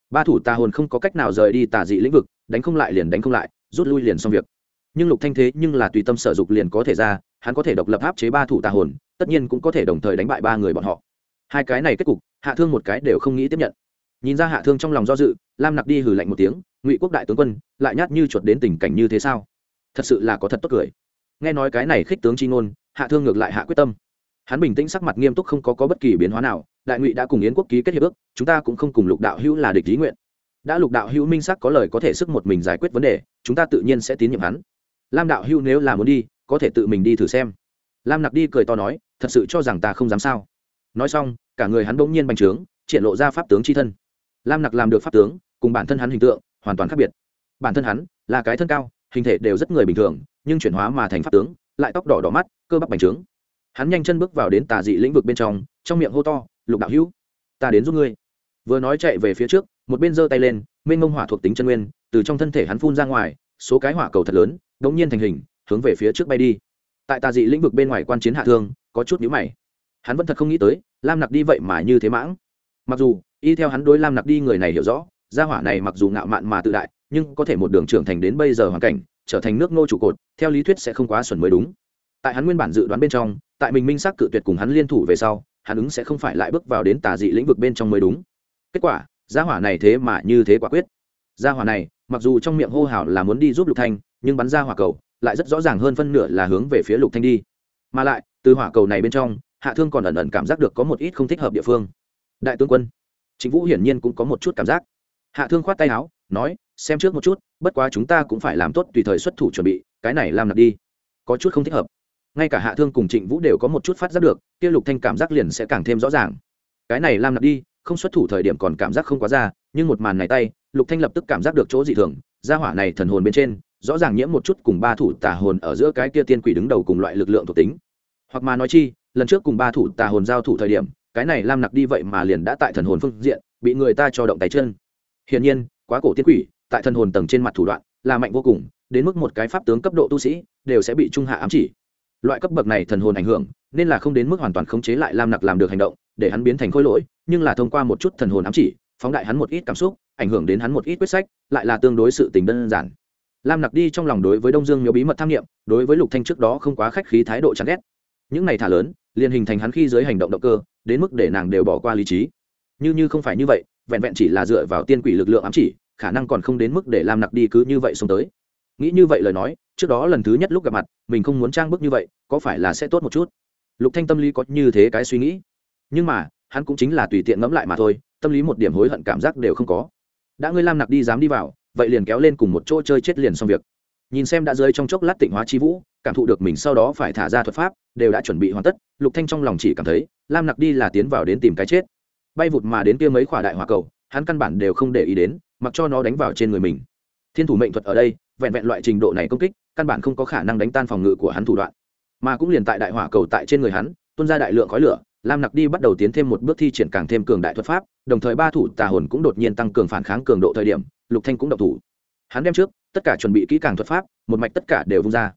[SPEAKER 1] Ba thủ tà hồn không có cách nào rời đi tà dị lĩnh vực, đánh không lại liền đánh không lại, rút lui liền xong việc. Nhưng lục thanh thế nhưng là tùy tâm sở dục liền có thể ra, hắn có thể độc lập áp chế ba thủ tà hồn, tất nhiên cũng có thể đồng thời đánh bại ba người bọn họ. Hai cái này kết cục, hạ thương một cái đều không nghĩ tiếp nhận. Nhìn ra hạ thương trong lòng do dự, lam nặc đi hừ lạnh một tiếng, ngụy quốc đại tướng quân, lại nhát như chuột đến tình cảnh như thế sao? Thật sự là có thật tốt cười. Nghe nói cái này khích tướng chi ngôn hạ thương ngược lại hạ quyết tâm. Hắn bình tĩnh sắc mặt nghiêm túc không có, có bất kỳ biến hóa nào đại ngụy đã cùng yến quốc ký kết hiệp ước chúng ta cũng không cùng lục đạo hữu là địch lý nguyện. Đã lục đạo hữu minh sắc có lời có thể sức một mình giải quyết vấn đề chúng ta tự nhiên sẽ tín nhiệm hắn. Lam đạo hữu nếu là muốn đi có thể tự mình đi thử xem. Lam nặc đi cười to nói thật sự cho rằng ta không dám sao. Nói xong cả người hắn bỗng nhiên bành trướng triển lộ ra pháp tướng c h i thân. Lam nặc làm được pháp tướng cùng bản thân hắn hình tượng hoàn toàn khác biệt. Bản thân hắn là cái thân cao hình thể đều rất người bình thường nhưng chuyển hóa mà thành pháp tướng lại tóc đỏ đỏ mắt, cơ bắp bành trướng. Hắn nhanh chân bước vào đến tà dị lĩnh vực bên trong trong miệng hô to, lục đạo hữu, ta đến giúp ngươi. Vừa nói chạy về phía trước, một bên giơ tay lên, mênh mông hỏa thuộc tính chân nguyên, từ trong thân thể hắn phun ra ngoài, số cái hỏa cầu thật lớn đ ỗ n g nhiên thành hình, hướng về phía trước bay đi. Tại tà dị lĩnh vực bên ngoài quan chiến hạ thương, có chút nhữ mày. Hắn vẫn thật không nghĩ tới, lam nặc đi vậy mà như thế mãng. Mặc dù, y theo hắn đối lam nặc đi người này hiểu rõ, gia hỏa này mặc dù ngạo mạn mà tự đại, nhưng có thể một đường trưởng thành đến bây giờ hoàn cảnh trở thành nước nô trụ cột, theo lý thuyết sẽ không quá xuẩn mới đúng. Tại hắn nguyên bản dự đoán bên trong, tại mình minh xác cự tuyệt cùng hắn liên thủ về sau, hắn ứng sẽ không phải lại bước vào đến tà dị lĩnh vực bên trong mới đúng. Kết quả, gia hỏa này thế mà như thế quả quyết. Gia hỏa này, mặc dù trong miệng hô hào là muốn đi giúp lục thanh, nhưng bắn ra hỏa cầu, lại rất rõ ràng hơn phân nửa là hướng về phía lục thanh đi. Mà lại, từ hỏa cầu này bên trong, hạ thương còn ẩn ẩn cảm giác được có một ít không thích hợp địa phương. Đại tướng quân chính vũ hiển nhiên cũng có một chút cảm giác. Hạ thương khoát tay áo nói, xem trước một chút, bất quá chúng ta cũng phải làm tốt tùy thời xuất thủ chuẩn bị, cái này làm nạp đi. Có chút không thích hợp. Ngay cả hạ thương cùng trịnh vũ đều có một chút phát giác được, kia lục thanh cảm giác liền sẽ càng thêm rõ ràng. Cái này làm nạp đi, không xuất thủ thời điểm còn cảm giác không quá ra, nhưng một màn này tay, lục thanh lập tức cảm giác được chỗ dị thường, gia hỏa này thần hồn bên trên, rõ ràng nhiễm một chút cùng ba thủ tà hồn ở giữa cái kia tiên quỷ đứng đầu cùng loại lực lượng thuộc tính. Hoặc mà nói chi, lần trước cùng ba thủ tà hồn giao thủ thời điểm, cái này lam nặc đi vậy mà liền đã tại thần hồn phương diện, bị người ta cho động tay chân. Hiển nhiên quá cổ tiên quỷ, tại thần hồn tầng trên mặt thủ đoạn, là mạnh vô cùng, đến mức một cái pháp tướng cấp độ tu sĩ, đều sẽ bị trung hạ ám chỉ. Loại cấp bậc này thần hồn ảnh hưởng, nên là không đến mức hoàn toàn khống chế lại lam nặc làm được hành động, để hắn biến thành khối lỗi, nhưng là thông qua một chút thần hồn ám chỉ, phóng đại hắn một ít cảm xúc, ảnh hưởng đến hắn một ít quyết sách, lại là tương đối sự tình đơn giản. Lam nặc đi trong lòng đối với đông dương miếu bí mật tham nghiệm đối với lục thanh trước đó không quá khách khí thái độ chán ghét. Những này thả lớn, liền hình thành hắn khi dưới hành động động cơ, đến mức để nàng đều bỏ qua lý trí. Như như không phải như vậy vẹn vẹn chỉ là dựa vào tiên quỷ lực lượng ám chỉ, khả năng còn không đến mức để lam nặc đi cứ như vậy xông tới. Nghĩ như vậy lời nói, trước đó lần thứ nhất lúc gặp mặt, mình không muốn trang bức như vậy, có phải là sẽ tốt một chút? Lục thanh tâm lý có như thế cái suy nghĩ. Nhưng mà, hắn cũng chính là tùy tiện ngẫm lại mà thôi, tâm lý một điểm hối hận cảm giác đều không có. Đã ngươi lam nặc đi dám đi vào, vậy liền kéo lên cùng một chỗ chơi chết liền xong việc. Nhìn xem đã rơi trong chốc lát tịnh hóa chi vũ, cảm thụ được mình sau đó phải thả ra thuật pháp, đều đã chuẩn bị hoàn tất, lục thanh trong lòng chỉ cảm thấy, lam nặc đi là tiến vào đến tìm cái chết bay vụt mà đến kia mấy khỏa đại hỏa cầu, hắn căn bản đều không để ý đến, mặc cho nó đánh vào trên người mình. Thiên thủ mệnh thuật ở đây, vẹn vẹn loại trình độ này công kích, căn bản không có khả năng đánh tan phòng ngự của hắn thủ đoạn. Mà cũng liền tại đại hỏa cầu tại trên người hắn, tuôn ra đại lượng khói lửa, lam nặc đi bắt đầu tiến thêm một bước thi triển càng thêm cường đại thuật pháp, đồng thời ba thủ tà hồn cũng đột nhiên tăng cường phản kháng cường độ thời điểm, lục thanh cũng động thủ. Hắn đem trước, tất cả chuẩn bị kỹ càng thuật pháp, một mạch tất cả đều vung ra.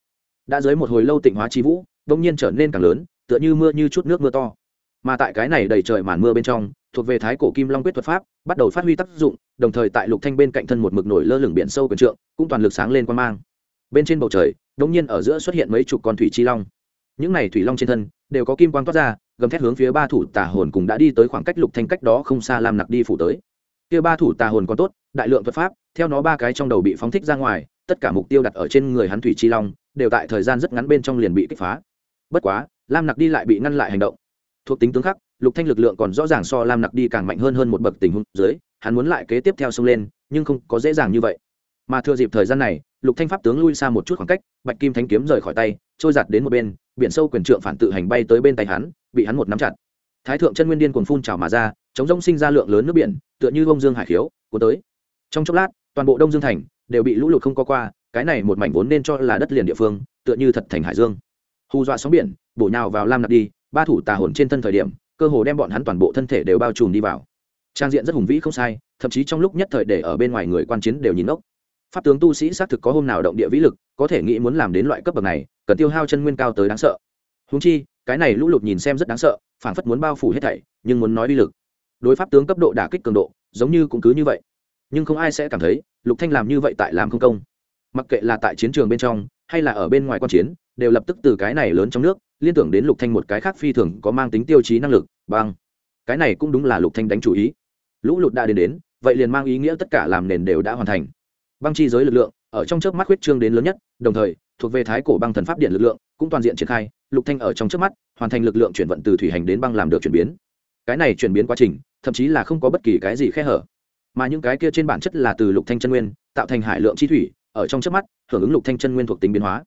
[SPEAKER 1] Đã dưới một hồi lâu tịnh hóa chi vũ đông nhiên trở nên càng lớn, tựa như mưa như chút nước mưa to. Mà tại cái này đầy trời màn mưa bên trong thuộc về thái cổ kim long quyết thuật pháp, bắt đầu phát huy tác dụng, đồng thời tại lục thanh bên cạnh thân một mực nổi lơ lửng biển sâu quyền trượng, cũng toàn lực sáng lên quan mang. Bên trên bầu trời, đột nhiên ở giữa xuất hiện mấy chục con thủy chi long. Những này thủy long trên thân, đều có kim quang toát ra, gầm thét hướng phía ba thủ tà hồn cùng đã đi tới khoảng cách lục thanh cách đó không xa làm nặc đi phủ tới. Kia ba thủ tà hồn còn tốt, đại lượng thuật pháp, theo nó ba cái trong đầu bị phóng thích ra ngoài, tất cả mục tiêu đặt ở trên người hắn thủy chi long, đều tại thời gian rất ngắn bên trong liền bị kích phá. Bất quá, lam nặc đi lại bị ngăn lại hành động. Thuộc tính tướng khắc lục thanh lực lượng còn rõ ràng so lam nặc đi càng mạnh hơn hơn một bậc tình huống dưới, hắn muốn lại kế tiếp theo xông lên, nhưng không có dễ dàng như vậy. Mà thừa dịp thời gian này, lục thanh pháp tướng lui xa một chút khoảng cách, bạch kim thánh kiếm rời khỏi tay, trôi giạt đến một bên, biển sâu quyền trượng phản tự hành bay tới bên tay hắn, bị hắn một nắm chặt. Thái thượng chân nguyên điên cuồng phun trào mà ra, chống rông sinh ra lượng lớn nước biển, tựa như bông dương hải khiếu, cuốn tới. Trong chốc lát, toàn bộ đông dương thành đều bị lũ lụt không có qua, cái này một mảnh vốn nên cho là đất liền địa phương, tựa như thật thành hải dương. Hù dọa sóng biển, bổ nhào vào lam nạp đi, ba thủ tà hồn trên thân thời điểm cơ hồ đem bọn hắn toàn bộ thân thể đều bao trùm đi vào. Trang diện rất hùng vĩ không sai, thậm chí trong lúc nhất thời để ở bên ngoài người quan chiến đều nhìn ốc pháp tướng tu sĩ xác thực có hôm nào động địa vĩ lực, có thể nghĩ muốn làm đến loại cấp bậc này, cần tiêu hao chân nguyên cao tới đáng sợ. Húng chi, cái này lũ lụt nhìn xem rất đáng sợ, phảng phất muốn bao phủ hết thảy, nhưng muốn nói uy lực. Đối pháp tướng cấp độ đả kích cường độ, giống như cũng cứ như vậy. Nhưng không ai sẽ cảm thấy, lục thanh làm như vậy tại làm không công. Mặc kệ là tại chiến trường bên trong, hay là ở bên ngoài quan chiến, đều lập tức từ cái này lớn trong nước liên tưởng đến lục thanh một cái khác phi thường có mang tính tiêu chí năng lực, băng. Cái này cũng đúng là lục thanh đánh chủ ý. Lũ lụt đã đến đến, vậy liền mang ý nghĩa tất cả làm nền đều đã hoàn thành. Băng chi giới lực lượng, ở trong chớp mắt huyết trương đến lớn nhất, đồng thời, thuộc về thái cổ băng thần pháp điện lực lượng, cũng toàn diện triển khai, lục thanh ở trong chớp mắt, hoàn thành lực lượng chuyển vận từ thủy hành đến băng làm được chuyển biến. Cái này chuyển biến quá trình, thậm chí là không có bất kỳ cái gì khe hở. Mà những cái kia trên bản chất là từ lục thanh chân nguyên, tạo thành hải lượng chi thủy, ở trong chớp mắt, hưởng ứng lục thanh chân nguyên thuộc tính biến hóa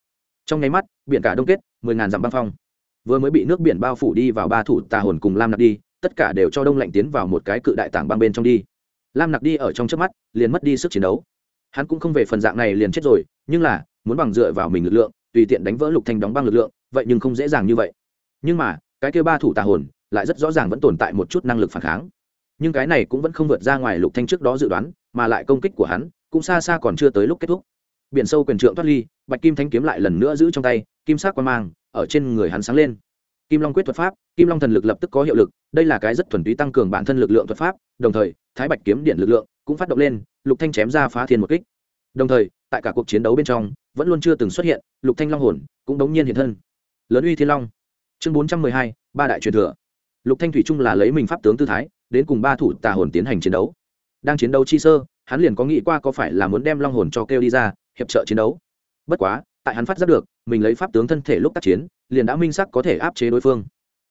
[SPEAKER 1] trong nháy mắt, biển cả đông kết, mười ngàn dặm băng phong. Vừa mới bị nước biển bao phủ đi vào ba thủ tà hồn cùng lam nặc đi, tất cả đều cho đông lạnh tiến vào một cái cự đại tảng băng bên trong đi. Lam nặc đi ở trong chớp mắt, liền mất đi sức chiến đấu. Hắn cũng không về phần dạng này liền chết rồi, nhưng là, muốn bằng dựa vào mình lực lượng, tùy tiện đánh vỡ lục thanh đóng băng lực lượng, vậy nhưng không dễ dàng như vậy. Nhưng mà, cái kia ba thủ tà hồn, lại rất rõ ràng vẫn tồn tại một chút năng lực phản kháng. Nhưng cái này cũng vẫn không vượt ra ngoài lục thanh trước đó dự đoán, mà lại công kích của hắn, cũng xa xa còn chưa tới lúc kết thúc biển sâu quyền trượng thoát ly, bạch kim thanh kiếm lại lần nữa giữ trong tay, kim sắc quan mang ở trên người hắn sáng lên. Kim long quyết thuật pháp, kim long thần lực lập tức có hiệu lực, đây là cái rất thuần túy tăng cường bản thân lực lượng thuật pháp, đồng thời, thái bạch kiếm điện lực lượng cũng phát động lên, lục thanh chém ra phá thiên một kích. Đồng thời, tại cả cuộc chiến đấu bên trong, vẫn luôn chưa từng xuất hiện, lục thanh long hồn cũng đống nhiên hiện thân. Lớn uy thiên long. Chương bốn trăm mười hai, ba đại truyền thừa. Lục thanh thủy trung là lấy mình pháp tướng tư thái, đến cùng ba thủ tà hồn tiến hành chiến đấu. Đang chiến đấu chi sơ, hắn liền có nghĩ qua có phải là muốn đem long hồn cho kêu đi ra hiệp trợ chiến đấu. Bất quá, tại hắn phát giác được, mình lấy pháp tướng thân thể lúc tác chiến, liền đã minh sắc có thể áp chế đối phương.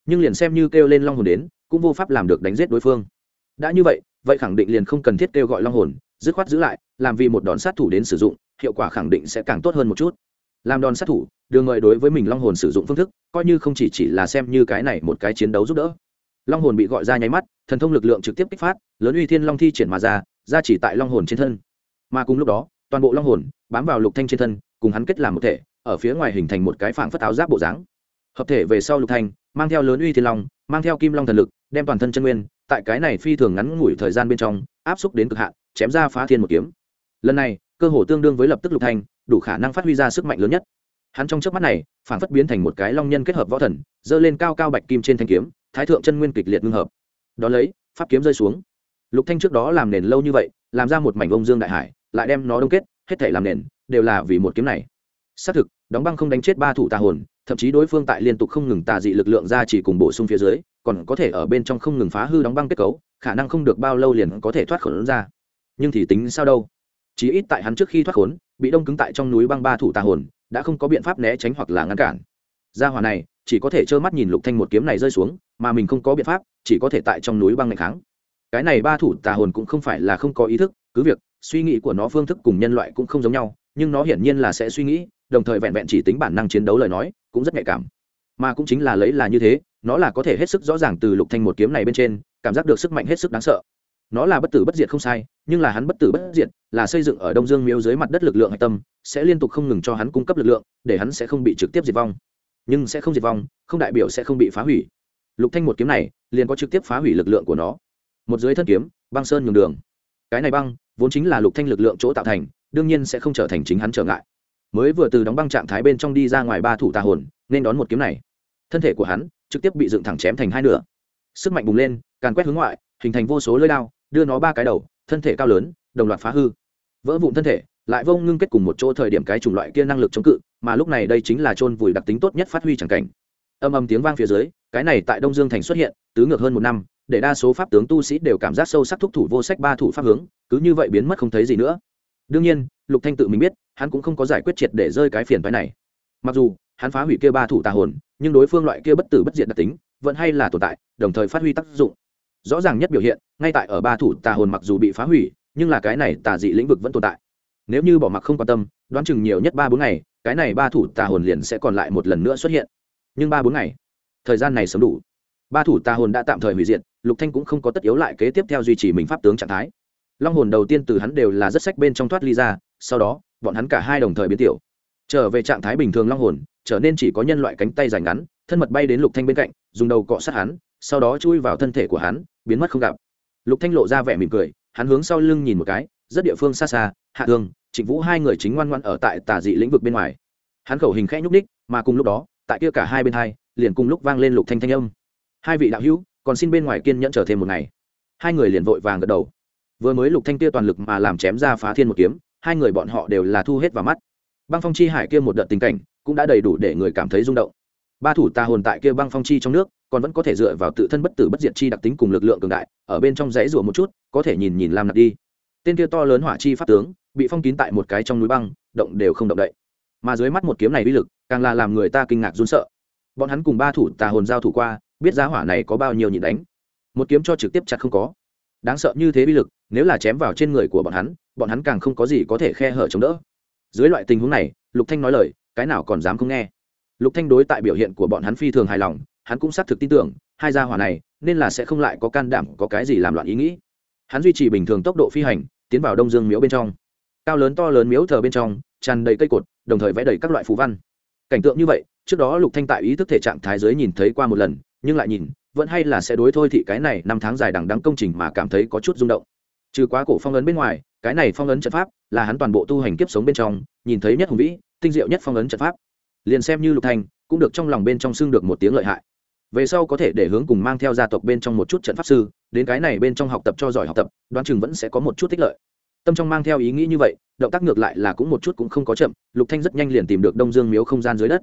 [SPEAKER 1] Nhưng liền xem như kêu lên long hồn đến, cũng vô pháp làm được đánh giết đối phương. Đã như vậy vậy khẳng định liền không cần thiết kêu gọi long hồn, dứt khoát giữ lại, làm vì một đòn sát thủ đến sử dụng, hiệu quả khẳng định sẽ càng tốt hơn một chút. Làm đòn sát thủ, đường ngợi đối với mình long hồn sử dụng phương thức, coi như không chỉ chỉ là xem như cái này một cái chiến đấu giúp đỡ. Long hồn bị gọi ra nháy mắt, thần thông lực lượng trực tiếp kích phát, lớn uy thiên long thi triển mà ra ra chỉ tại long hồn trên thân. Mà cùng lúc đó toàn bộ long hồn bám vào lục thanh trên thân, cùng hắn kết làm một thể, ở phía ngoài hình thành một cái phảng phất áo giáp bộ dáng. Hợp thể về sau lục thanh, mang theo lớn uy thiên long, mang theo kim long thần lực, đem toàn thân chân nguyên, tại cái này phi thường ngắn ngủi thời gian bên trong, áp xúc đến cực hạn, chém ra phá thiên một kiếm. Lần này, cơ hồ tương đương với lập tức lục thanh, đủ khả năng phát huy ra sức mạnh lớn nhất. Hắn trong chớp mắt này, phảng phất biến thành một cái long nhân kết hợp võ thần dơ lên cao cao bạch kim trên thanh kiếm, thái thượng chân nguyên kịch liệt ngưng hợp. Đó lấy, pháp kiếm rơi xuống. Lục thanh trước đó làm nền lâu như vậy, làm ra một mảnh ông dương đại hải lại đem nó đông kết, hết thể làm nền, đều là vì một kiếm này. Xác thực, đóng băng không đánh chết ba thủ tà hồn, thậm chí đối phương tại liên tục không ngừng tà dị lực lượng ra chỉ cùng bổ sung phía dưới, còn có thể ở bên trong không ngừng phá hư đóng băng kết cấu, khả năng không được bao lâu liền có thể thoát khốn ra. Nhưng thì tính sao đâu? Chí ít tại hắn trước khi thoát khốn, bị đông cứng tại trong núi băng ba thủ tà hồn, đã không có biện pháp né tránh hoặc là ngăn cản. Gia hỏa này, chỉ có thể trơ mắt nhìn lục thanh một kiếm này rơi xuống, mà mình không có biện pháp, chỉ có thể tại trong núi băng ngày kháng. Cái này ba thủ tà hồn cũng không phải là không có ý thức, cứ việc suy nghĩ của nó phương thức cùng nhân loại cũng không giống nhau, nhưng nó hiển nhiên là sẽ suy nghĩ, đồng thời vẹn vẹn chỉ tính bản năng chiến đấu lời nói, cũng rất nhạy cảm. Mà cũng chính là lấy là như thế, nó là có thể hết sức rõ ràng từ lục thanh một kiếm này bên trên, cảm giác được sức mạnh hết sức đáng sợ. Nó là bất tử bất diệt không sai, nhưng là hắn bất tử bất diệt, là xây dựng ở đông dương miếu dưới mặt đất lực lượng hạch tâm, sẽ liên tục không ngừng cho hắn cung cấp lực lượng, để hắn sẽ không bị trực tiếp diệt vong. Nhưng sẽ không diệt vong, không đại biểu sẽ không bị phá hủy. Lục thanh một kiếm này, liền có trực tiếp phá hủy lực lượng của nó. Một dưới thân kiếm, băng sơn nhường đường. Cái này băng vốn chính là lục thanh lực lượng chỗ tạo thành, đương nhiên sẽ không trở thành chính hắn trở ngại. Mới vừa từ đóng băng trạng thái bên trong đi ra ngoài ba thủ tà hồn, nên đón một kiếm này. Thân thể của hắn trực tiếp bị dựng thẳng chém thành hai nửa. Sức mạnh bùng lên, càn quét hướng ngoại, hình thành vô số lưỡi đao, đưa nó ba cái đầu, thân thể cao lớn, đồng loạt phá hư. Vỡ vụn thân thể, lại vông ngưng kết cùng một chỗ thời điểm cái chủng loại kia năng lực chống cự, mà lúc này đây chính là chôn vùi đặc tính tốt nhất phát huy chẳng cảnh. Âm âm tiếng vang phía dưới, cái này tại đông dương thành xuất hiện, tứ ngược hơn một năm để đa số pháp tướng tu sĩ đều cảm giác sâu sắc thúc thủ vô sách ba thủ pháp hướng, cứ như vậy biến mất không thấy gì nữa. Đương nhiên, lục thanh tự mình biết, hắn cũng không có giải quyết triệt để rơi cái phiền phái này. Mặc dù, hắn phá hủy kia ba thủ tà hồn, nhưng đối phương loại kia bất tử bất diệt đặc tính, vẫn hay là tồn tại, đồng thời phát huy tác dụng. Rõ ràng nhất biểu hiện, ngay tại ở ba thủ tà hồn mặc dù bị phá hủy, nhưng là cái này tà dị lĩnh vực vẫn tồn tại. Nếu như bỏ mặc không quan tâm, đoán chừng nhiều nhất ba bốn ngày, cái này ba thủ tà hồn liền sẽ còn lại một lần nữa xuất hiện. Nhưng ba bốn ngày, thời gian này sớm đủ ba thủ tà hồn đã tạm thời hủy diệt, lục thanh cũng không có tất yếu lại kế tiếp theo duy trì mình pháp tướng trạng thái. Long hồn đầu tiên từ hắn đều là rất sách bên trong thoát ly ra, sau đó, bọn hắn cả hai đồng thời biến tiểu. Trở về trạng thái bình thường long hồn, trở nên chỉ có nhân loại cánh tay dài ngắn, thân mật bay đến lục thanh bên cạnh, dùng đầu cọ sát hắn, sau đó chui vào thân thể của hắn, biến mất không gặp. Lục thanh lộ ra vẻ mỉm cười, hắn hướng sau lưng nhìn một cái, rất địa phương xa xa, hạ thương, trịnh vũ hai người chính ngoan ngoan ở tại tà dị lĩnh vực bên ngoài. Hắn khẩu hình khẽ nhúc ních mà cùng lúc đó, tại kia cả hai bên hai, liền cùng lúc vang lên lục thanh thanh âm hai vị đạo hữu, còn xin bên ngoài kiên nhẫn chờ thêm một ngày. Hai người liền vội vàng gật đầu. Vừa mới lục thanh kia toàn lực mà làm chém ra phá thiên một kiếm, hai người bọn họ đều là thu hết vào mắt. Băng phong chi hải kia một đợt tình cảnh, cũng đã đầy đủ để người cảm thấy rung động. Ba thủ tà hồn tại kia băng phong chi trong nước, còn vẫn có thể dựa vào tự thân bất tử bất diệt chi đặc tính cùng lực lượng cường đại, ở bên trong dãy rủa một chút, có thể nhìn nhìn làm nạp đi. Tên kia to lớn hỏa chi pháp tướng, bị phong kín tại một cái trong núi băng, động đều không động đậy. Mà dưới mắt một kiếm này uy lực, càng là làm người ta kinh ngạc run sợ. Bọn hắn cùng ba thủ tà hồn giao thủ qua biết giá hỏa này có bao nhiêu nhịn đánh. Một kiếm cho trực tiếp chặt không có. Đáng sợ như thế bi lực, nếu là chém vào trên người của bọn hắn bọn hắn càng không có gì có thể khe hở chống đỡ. Dưới loại tình huống này, lục thanh nói lời, cái nào còn dám không nghe. Lục thanh đối tại biểu hiện của bọn hắn phi thường hài lòng, hắn cũng xác thực tin tưởng, hai gia hỏa này, nên là sẽ không lại có can đảm, có cái gì làm loạn ý nghĩ. Hắn duy trì bình thường tốc độ phi hành, tiến vào đông dương miếu bên trong. Cao lớn to lớn miếu thờ bên trong, tràn đầy cây cột, đồng thời vẽ đầy các loại phù văn. Cảnh tượng như vậy, trước đó lục thanh tại ý thức thể trạng thái giới nhìn thấy qua một lần nhưng lại nhìn, vẫn hay là sẽ đối thôi thị cái này năm tháng dài đằng đắng công trình mà cảm thấy có chút rung động. Trừ quá cổ phong ấn bên ngoài, cái này phong ấn trận pháp là hắn toàn bộ tu hành kiếp sống bên trong, nhìn thấy nhất hùng vĩ, tinh diệu nhất phong ấn trận pháp. Liền xem như lục thanh cũng được trong lòng bên trong xưng được một tiếng lợi hại. Về sau có thể để hướng cùng mang theo gia tộc bên trong một chút trận pháp sư, đến cái này bên trong học tập cho giỏi học tập, đoán chừng vẫn sẽ có một chút tích lợi. Tâm trong mang theo ý nghĩ như vậy, động tác ngược lại là cũng một chút cũng không có chậm, lục thanh rất nhanh liền tìm được đông dương miếu không gian dưới đất.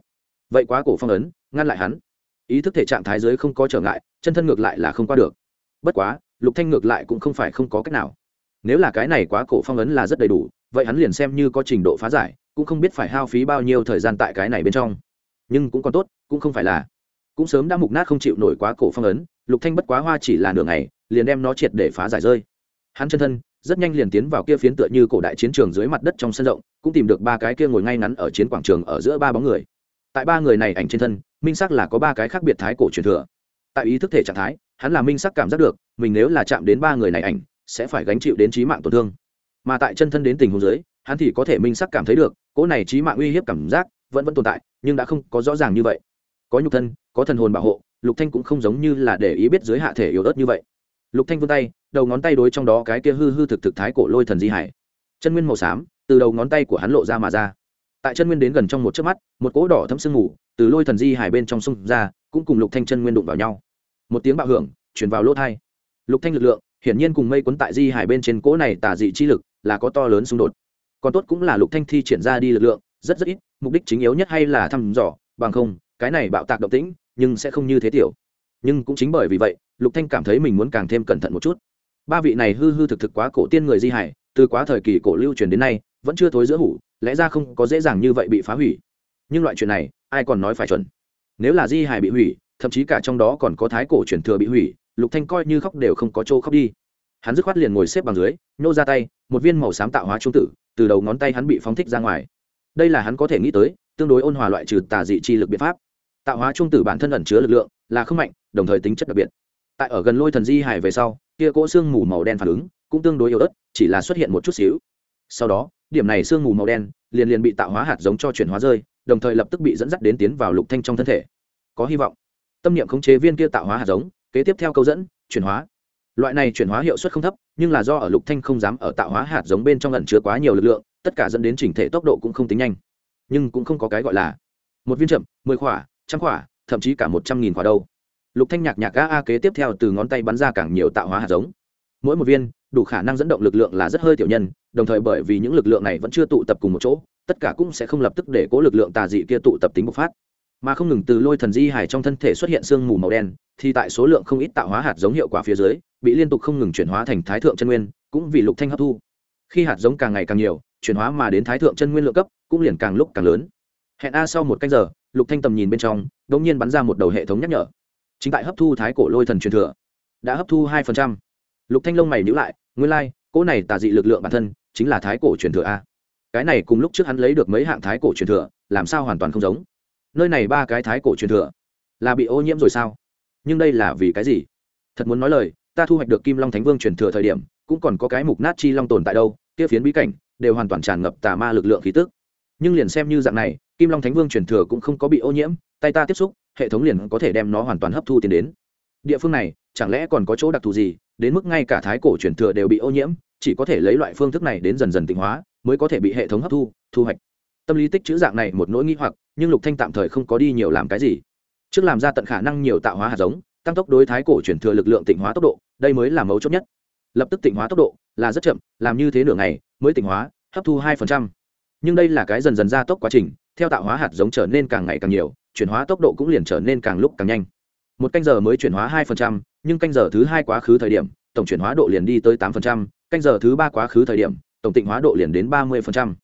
[SPEAKER 1] Vậy quá cổ phong ấn, ngăn lại hắn ý thức thể trạng thái giới không có trở ngại, chân thân ngược lại là không qua được. Bất quá, lục thanh ngược lại cũng không phải không có cách nào. Nếu là cái này quá cổ phong ấn là rất đầy đủ, vậy hắn liền xem như có trình độ phá giải, cũng không biết phải hao phí bao nhiêu thời gian tại cái này bên trong. Nhưng cũng còn tốt, cũng không phải là. Cũng sớm đã mục nát không chịu nổi quá cổ phong ấn, lục thanh bất quá hoa chỉ là nửa ngày, liền đem nó triệt để phá giải rơi. Hắn chân thân, rất nhanh liền tiến vào kia phiến tựa như cổ đại chiến trường dưới mặt đất trong sân rộng, cũng tìm được ba cái kia ngồi ngay ngắn ở chiến quảng trường ở giữa ba bóng người tại ba người này ảnh trên thân, minh sắc là có ba cái khác biệt thái cổ truyền thừa. Tại ý thức thể trạng thái, hắn là minh sắc cảm giác được, mình nếu là chạm đến ba người này ảnh, sẽ phải gánh chịu đến trí mạng tổn thương. Mà tại chân thân đến tình huống dưới, hắn thì có thể minh sắc cảm thấy được, cỗ này trí mạng uy hiếp cảm giác vẫn vẫn tồn tại, nhưng đã không có rõ ràng như vậy. Có nhục thân, có thần hồn bảo hộ, lục thanh cũng không giống như là để ý biết dưới hạ thể yếu ớt như vậy. Lục thanh vươn tay, đầu ngón tay đối trong đó cái kia hư hư thực thực thái cổ lôi thần di hải. Chân nguyên màu xám, từ đầu ngón tay của hắn lộ ra mà ra tại chân nguyên đến gần trong một chớp mắt, một cỗ đỏ thấm sương mù từ lôi thần di hải bên trong sông ra, cũng cùng lục thanh chân nguyên đụng vào nhau. Một tiếng bạo hưởng, truyền vào lỗ thai. Lục thanh lực lượng, hiển nhiên cùng mây quấn tại di hải bên trên cỗ này tà dị chi lực là có to lớn xung đột. Còn tốt cũng là lục thanh thi triển ra đi lực lượng, rất rất ít, mục đích chính yếu nhất hay là thăm dò, bằng không, cái này bạo tạc động tĩnh, nhưng sẽ không như thế tiểu. Nhưng cũng chính bởi vì vậy, lục thanh cảm thấy mình muốn càng thêm cẩn thận một chút. Ba vị này hư hư thực thực quá cổ tiên người di hải, từ quá thời kỳ cổ lưu truyền đến nay vẫn chưa thối giữa hủ, lẽ ra không có dễ dàng như vậy bị phá hủy. Nhưng loại chuyện này, ai còn nói phải chuẩn? Nếu là di hải bị hủy, thậm chí cả trong đó còn có thái cổ truyền thừa bị hủy, lục thanh coi như khóc đều không có chỗ khóc đi. Hắn dứt khoát liền ngồi xếp bằng dưới, nhô ra tay, một viên màu xám tạo hóa trung tử, từ đầu ngón tay hắn bị phóng thích ra ngoài. Đây là hắn có thể nghĩ tới, tương đối ôn hòa loại trừ tà dị chi lực biện pháp. Tạo hóa trung tử bản thân ẩn chứa lực lượng, là không mạnh, đồng thời tính chất đặc biệt. Tại ở gần lôi thần di hải về sau, kia cỗ xương mù màu đen phản ứng, cũng tương đối yếu ớt, chỉ là xuất hiện một chút xíu sau đó, điểm này xương mù màu đen liền liền bị tạo hóa hạt giống cho chuyển hóa rơi, đồng thời lập tức bị dẫn dắt đến tiến vào lục thanh trong thân thể. Có hy vọng. Tâm niệm khống chế viên kia tạo hóa hạt giống, kế tiếp theo câu dẫn, chuyển hóa. Loại này chuyển hóa hiệu suất không thấp, nhưng là do ở lục thanh không dám ở tạo hóa hạt giống bên trong ẩn chứa quá nhiều lực lượng, tất cả dẫn đến chỉnh thể tốc độ cũng không tính nhanh. Nhưng cũng không có cái gọi là một viên chậm, mười khỏa, trăm khỏa, thậm chí cả một trăm nghìn khỏa đâu. Lục thanh nhạc nhạc a a kế tiếp theo từ ngón tay bắn ra càng nhiều tạo hóa hạt giống mỗi một viên, đủ khả năng dẫn động lực lượng là rất hơi tiểu nhân, đồng thời bởi vì những lực lượng này vẫn chưa tụ tập cùng một chỗ, tất cả cũng sẽ không lập tức để cố lực lượng tà dị kia tụ tập tính bộc phát. Mà không ngừng từ lôi thần di hải trong thân thể xuất hiện sương mù màu đen, thì tại số lượng không ít tạo hóa hạt giống hiệu quả phía dưới, bị liên tục không ngừng chuyển hóa thành thái thượng chân nguyên, cũng vì lục thanh hấp thu. Khi hạt giống càng ngày càng nhiều, chuyển hóa mà đến thái thượng chân nguyên lượng cấp, cũng liền càng lúc càng lớn. Hẹn a sau một canh giờ, lục thanh tầm nhìn bên trong, đột nhiên bắn ra một đầu hệ thống nhắc nhở. Chính tại hấp thu thái cổ lôi thần truyền thừa, đã hấp thu hai phần trăm lục thanh Long mày nhíu lại nguyên lai like, cỗ này tà dị lực lượng bản thân chính là thái cổ truyền thừa a. Cái này cùng lúc trước hắn lấy được mấy hạng thái cổ truyền thừa làm sao hoàn toàn không giống? Nơi này ba cái thái cổ truyền thừa là bị ô nhiễm rồi sao? Nhưng đây là vì cái gì? Thật muốn nói lời ta thu hoạch được kim long thánh vương truyền thừa thời điểm cũng còn có cái mục nát chi long tồn tại đâu kia phiến bí cảnh đều hoàn toàn tràn ngập tà ma lực lượng khí tức. Nhưng liền xem như dạng này kim long thánh vương truyền thừa cũng không có bị ô nhiễm tay ta tiếp xúc hệ thống liền có thể đem nó hoàn toàn hấp thu tiến đến địa phương này, chẳng lẽ còn có chỗ đặc thù gì, đến mức ngay cả thái cổ truyền thừa đều bị ô nhiễm, chỉ có thể lấy loại phương thức này đến dần dần tịnh hóa, mới có thể bị hệ thống hấp thu thu hoạch. Tâm lý tích chữ dạng này một nỗi nghĩ hoặc, nhưng lục thanh tạm thời không có đi nhiều làm cái gì. Trước làm ra tận khả năng nhiều tạo hóa hạt giống, tăng tốc đối thái cổ chuyển thừa lực lượng tịnh hóa tốc độ, đây mới là mấu chốt nhất. Lập tức tịnh hóa tốc độ là rất chậm, làm như thế nửa ngày mới tịnh hóa, hấp thu hai nhưng đây là cái dần dần gia tốc quá trình, theo tạo hóa hạt giống trở nên càng ngày càng nhiều, chuyển hóa tốc độ cũng liền trở nên càng lúc càng nhanh một canh giờ mới chuyển hóa hai phần trăm, nhưng canh giờ thứ hai quá khứ thời điểm, tổng chuyển hóa độ liền đi tới tám phần trăm, canh giờ thứ ba quá khứ thời điểm, tổng tịnh hóa độ liền đến ba mươi phần trăm.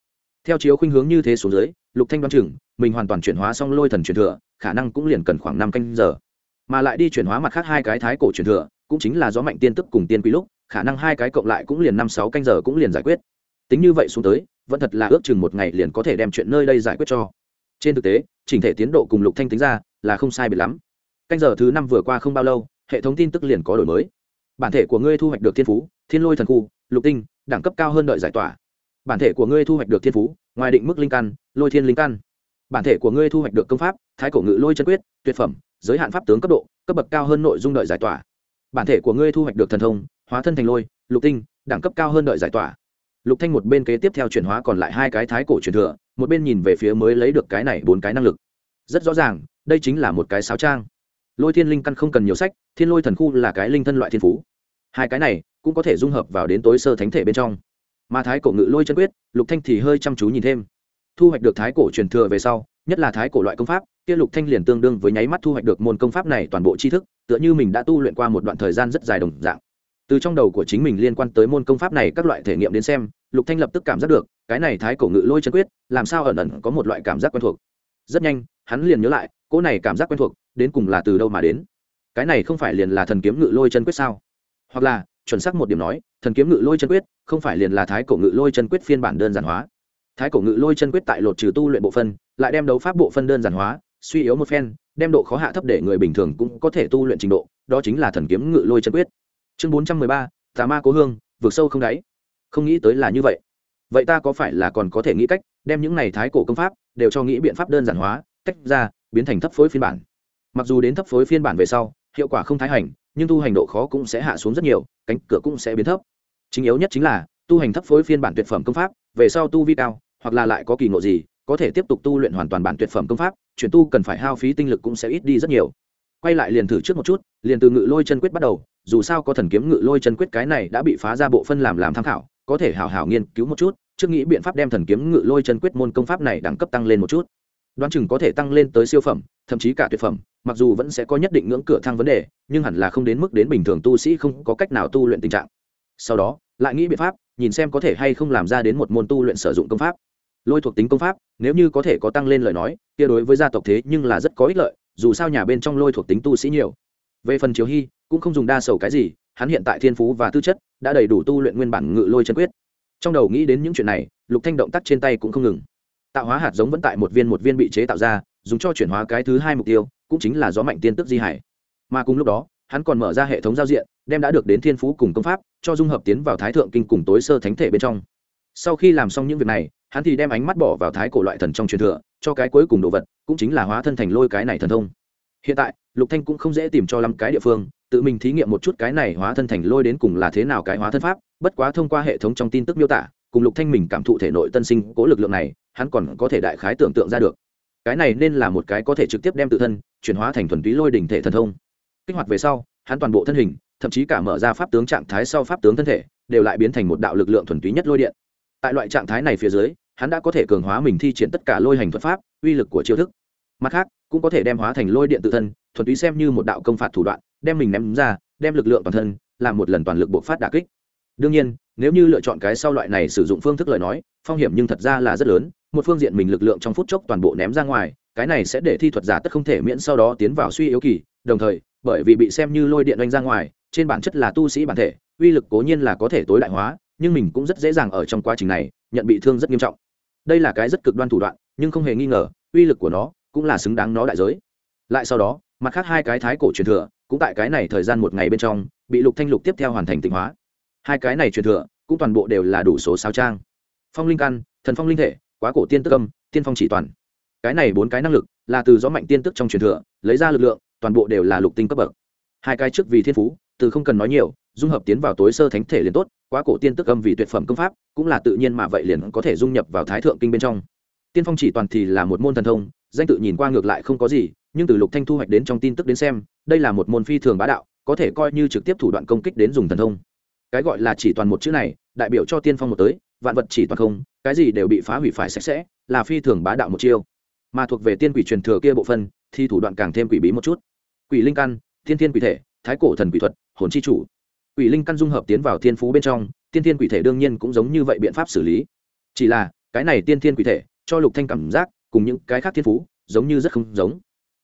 [SPEAKER 1] Theo chiếu khuynh hướng như thế xuống dưới, lục thanh đoán chừng, mình hoàn toàn chuyển hóa xong lôi thần truyền thừa, khả năng cũng liền cần khoảng năm canh giờ. Mà lại đi chuyển hóa mặt khác hai cái thái cổ truyền thừa, cũng chính là gió mạnh tiên tức cùng tiên quý lúc, khả năng hai cái cộng lại cũng liền năm sáu canh giờ cũng liền giải quyết. Tính như vậy xuống tới, vẫn thật là ước chừng một ngày liền có thể đem chuyện nơi đây giải quyết cho. Trên thực tế, chỉnh thể tiến độ cùng lục thanh tính ra, là không sai biệt lắm canh giờ thứ năm vừa qua không bao lâu, hệ thống tin tức liền có đổi mới. Bản thể của ngươi thu hoạch được thiên phú, thiên lôi thần khu, lục tinh, đẳng cấp cao hơn đợi giải tỏa. Bản thể của ngươi thu hoạch được thiên phú, ngoài định mức linh căn, lôi thiên linh căn. Bản thể của ngươi thu hoạch được công pháp, thái cổ ngự lôi chân quyết, tuyệt phẩm, giới hạn pháp tướng cấp độ, cấp bậc cao hơn nội dung đợi giải tỏa. Bản thể của ngươi thu hoạch được thần thông, hóa thân thành lôi, lục tinh, đẳng cấp cao hơn đợi giải tỏa. Lục thanh một bên kế tiếp theo chuyển hóa còn lại hai cái thái cổ truyền thừa, một bên nhìn về phía mới lấy được cái này bốn cái năng lực. Rất rõ ràng, đây chính là một cái sáo trang lôi thiên linh căn không cần nhiều sách, thiên lôi thần khu là cái linh thân loại thiên phú. Hai cái này cũng có thể dung hợp vào đến tối sơ thánh thể bên trong. Mà thái cổ ngự lôi chân quyết, lục thanh thì hơi chăm chú nhìn thêm. Thu hoạch được thái cổ truyền thừa về sau, nhất là thái cổ loại công pháp, kia lục thanh liền tương đương với nháy mắt thu hoạch được môn công pháp này toàn bộ tri thức, tựa như mình đã tu luyện qua một đoạn thời gian rất dài đồng dạng. Từ trong đầu của chính mình liên quan tới môn công pháp này các loại thể nghiệm đến xem, lục thanh lập tức cảm giác được, cái này thái cổ ngự lôi chân quyết, làm sao ẩn ẩn có một loại cảm giác quen thuộc. Rất nhanh, hắn liền nhớ lại, cỗ này cảm giác quen thuộc đến cùng là từ đâu mà đến? Cái này không phải liền là thần kiếm ngự lôi chân quyết sao? Hoặc là, chuẩn xác một điểm nói, thần kiếm ngự lôi chân quyết không phải liền là thái cổ ngự lôi chân quyết phiên bản đơn giản hóa. Thái cổ ngự lôi chân quyết tại lột trừ tu luyện bộ phân, lại đem đấu pháp bộ phân đơn giản hóa, suy yếu một phen, đem độ khó hạ thấp để người bình thường cũng có thể tu luyện trình độ, đó chính là thần kiếm ngự lôi chân quyết. Chương bốn trăm mười ba, tà ma cố hương, vượt sâu không đáy. Không nghĩ tới là như vậy. Vậy ta có phải là còn có thể nghĩ cách đem những này thái cổ công pháp đều cho nghĩ biện pháp đơn giản hóa, tách ra, biến thành thấp phối phiên bản? Mặc dù đến thấp phối phiên bản về sau, hiệu quả không thái hành, nhưng tu hành độ khó cũng sẽ hạ xuống rất nhiều, cánh cửa cũng sẽ biến thấp. Chính yếu nhất chính là, tu hành thấp phối phiên bản tuyệt phẩm công pháp, về sau tu vi cao, hoặc là lại có kỳ ngộ gì, có thể tiếp tục tu luyện hoàn toàn bản tuyệt phẩm công pháp, chuyển tu cần phải hao phí tinh lực cũng sẽ ít đi rất nhiều. Quay lại liền thử trước một chút, liền từ ngự lôi chân quyết bắt đầu, dù sao có thần kiếm ngự lôi chân quyết cái này đã bị phá ra bộ phân làm làm tham khảo, có thể hảo hảo nghiên cứu một chút, trước nghĩ biện pháp đem thần kiếm ngự lôi chân quyết môn công pháp này đẳng cấp tăng lên một chút đoán chừng có thể tăng lên tới siêu phẩm, thậm chí cả tuyệt phẩm, mặc dù vẫn sẽ có nhất định ngưỡng cửa thăng vấn đề, nhưng hẳn là không đến mức đến bình thường tu sĩ không có cách nào tu luyện tình trạng. Sau đó, lại nghĩ biện pháp, nhìn xem có thể hay không làm ra đến một môn tu luyện sử dụng công pháp. Lôi thuộc tính công pháp, nếu như có thể có tăng lên lời nói, kia đối với gia tộc thế nhưng là rất có ích lợi, dù sao nhà bên trong lôi thuộc tính tu sĩ nhiều. Về phần chiếu hy, cũng không dùng đa sầu cái gì, hắn hiện tại thiên phú và tư chất, đã đầy đủ tu luyện nguyên bản ngự lôi chân quyết. Trong đầu nghĩ đến những chuyện này, lục thanh động tác trên tay cũng không ngừng tạo hóa hạt giống vẫn tại một viên một viên bị chế tạo ra, dùng cho chuyển hóa cái thứ hai mục tiêu, cũng chính là gió mạnh tiên tức di hải. Mà cùng lúc đó, hắn còn mở ra hệ thống giao diện, đem đã được đến thiên phú cùng công pháp, cho dung hợp tiến vào thái thượng kinh cùng tối sơ thánh thể bên trong. Sau khi làm xong những việc này, hắn thì đem ánh mắt bỏ vào thái cổ loại thần trong truyền thừa, cho cái cuối cùng đồ vật, cũng chính là hóa thân thành lôi cái này thần thông. Hiện tại, lục thanh cũng không dễ tìm cho lắm cái địa phương, tự mình thí nghiệm một chút cái này hóa thân thành lôi đến cùng là thế nào cái hóa thân pháp, bất quá thông qua hệ thống trong tin tức miêu tả, cùng lục thanh mình cảm thụ thể nội tân sinh cố lực lượng này hắn còn có thể đại khái tưởng tượng ra được. Cái này nên là một cái có thể trực tiếp đem tự thân chuyển hóa thành thuần túy lôi đỉnh thể thần thông. Kích hoạt về sau, hắn toàn bộ thân hình, thậm chí cả mở ra pháp tướng trạng thái sau pháp tướng thân thể, đều lại biến thành một đạo lực lượng thuần túy nhất lôi điện. Tại loại trạng thái này phía dưới, hắn đã có thể cường hóa mình thi triển tất cả lôi hành thuật pháp, uy lực của chiêu thức. Mặt khác, cũng có thể đem hóa thành lôi điện tự thân, thuần túy xem như một đạo công phạt thủ đoạn, đem mình ném ra, đem lực lượng toàn thân, làm một lần toàn lực buộc phát đà kích. Đương nhiên nếu như lựa chọn cái sau loại này sử dụng phương thức lời nói, phong hiểm nhưng thật ra là rất lớn, một phương diện mình lực lượng trong phút chốc toàn bộ ném ra ngoài, cái này sẽ để thi thuật giả tất không thể miễn sau đó tiến vào suy yếu kỳ, đồng thời, bởi vì bị xem như lôi điện oanh ra ngoài, trên bản chất là tu sĩ bản thể, uy lực cố nhiên là có thể tối đại hóa, nhưng mình cũng rất dễ dàng ở trong quá trình này, nhận bị thương rất nghiêm trọng. Đây là cái rất cực đoan thủ đoạn, nhưng không hề nghi ngờ, uy lực của nó cũng là xứng đáng nó đại giới. Lại sau đó, mặt khác hai cái thái cổ truyền thừa, cũng tại cái này thời gian một ngày bên trong, bị lục thanh lục tiếp theo hoàn thành tịnh hóa hai cái này truyền thừa, cũng toàn bộ đều là đủ số sao trang. Phong linh căn, thần phong linh thể, quá cổ tiên tức âm, tiên phong chỉ toàn. Cái này bốn cái năng lực, là từ gió mạnh tiên tức trong truyền thừa, lấy ra lực lượng, toàn bộ đều là lục tinh cấp bậc. Hai cái trước vì thiên phú, từ không cần nói nhiều, dung hợp tiến vào tối sơ thánh thể liền tốt, quá cổ tiên tức âm vì tuyệt phẩm công pháp, cũng là tự nhiên mà vậy liền có thể dung nhập vào thái thượng kinh bên trong. Tiên phong chỉ toàn thì là một môn thần thông, danh tự nhìn qua ngược lại không có gì, nhưng từ lục thanh thu hoạch đến trong tin tức đến xem, đây là một môn phi thường bá đạo, có thể coi như trực tiếp thủ đoạn công kích đến dùng thần thông cái gọi là chỉ toàn một chữ này, đại biểu cho tiên phong một tới, vạn vật chỉ toàn không, cái gì đều bị phá hủy phải sạch sẽ, là phi thường bá đạo một chiêu. Mà thuộc về tiên quỷ truyền thừa kia bộ phân thì thủ đoạn càng thêm quỷ bí một chút. Quỷ linh căn, thiên thiên quỷ thể, thái cổ thần quỷ thuật, hồn chi chủ. Quỷ linh căn dung hợp tiến vào thiên phú bên trong, tiên thiên quỷ thể đương nhiên cũng giống như vậy biện pháp xử lý. Chỉ là, cái này tiên thiên quỷ thể, cho lục thanh cảm giác, cùng những cái khác thiên phú, giống như rất không giống.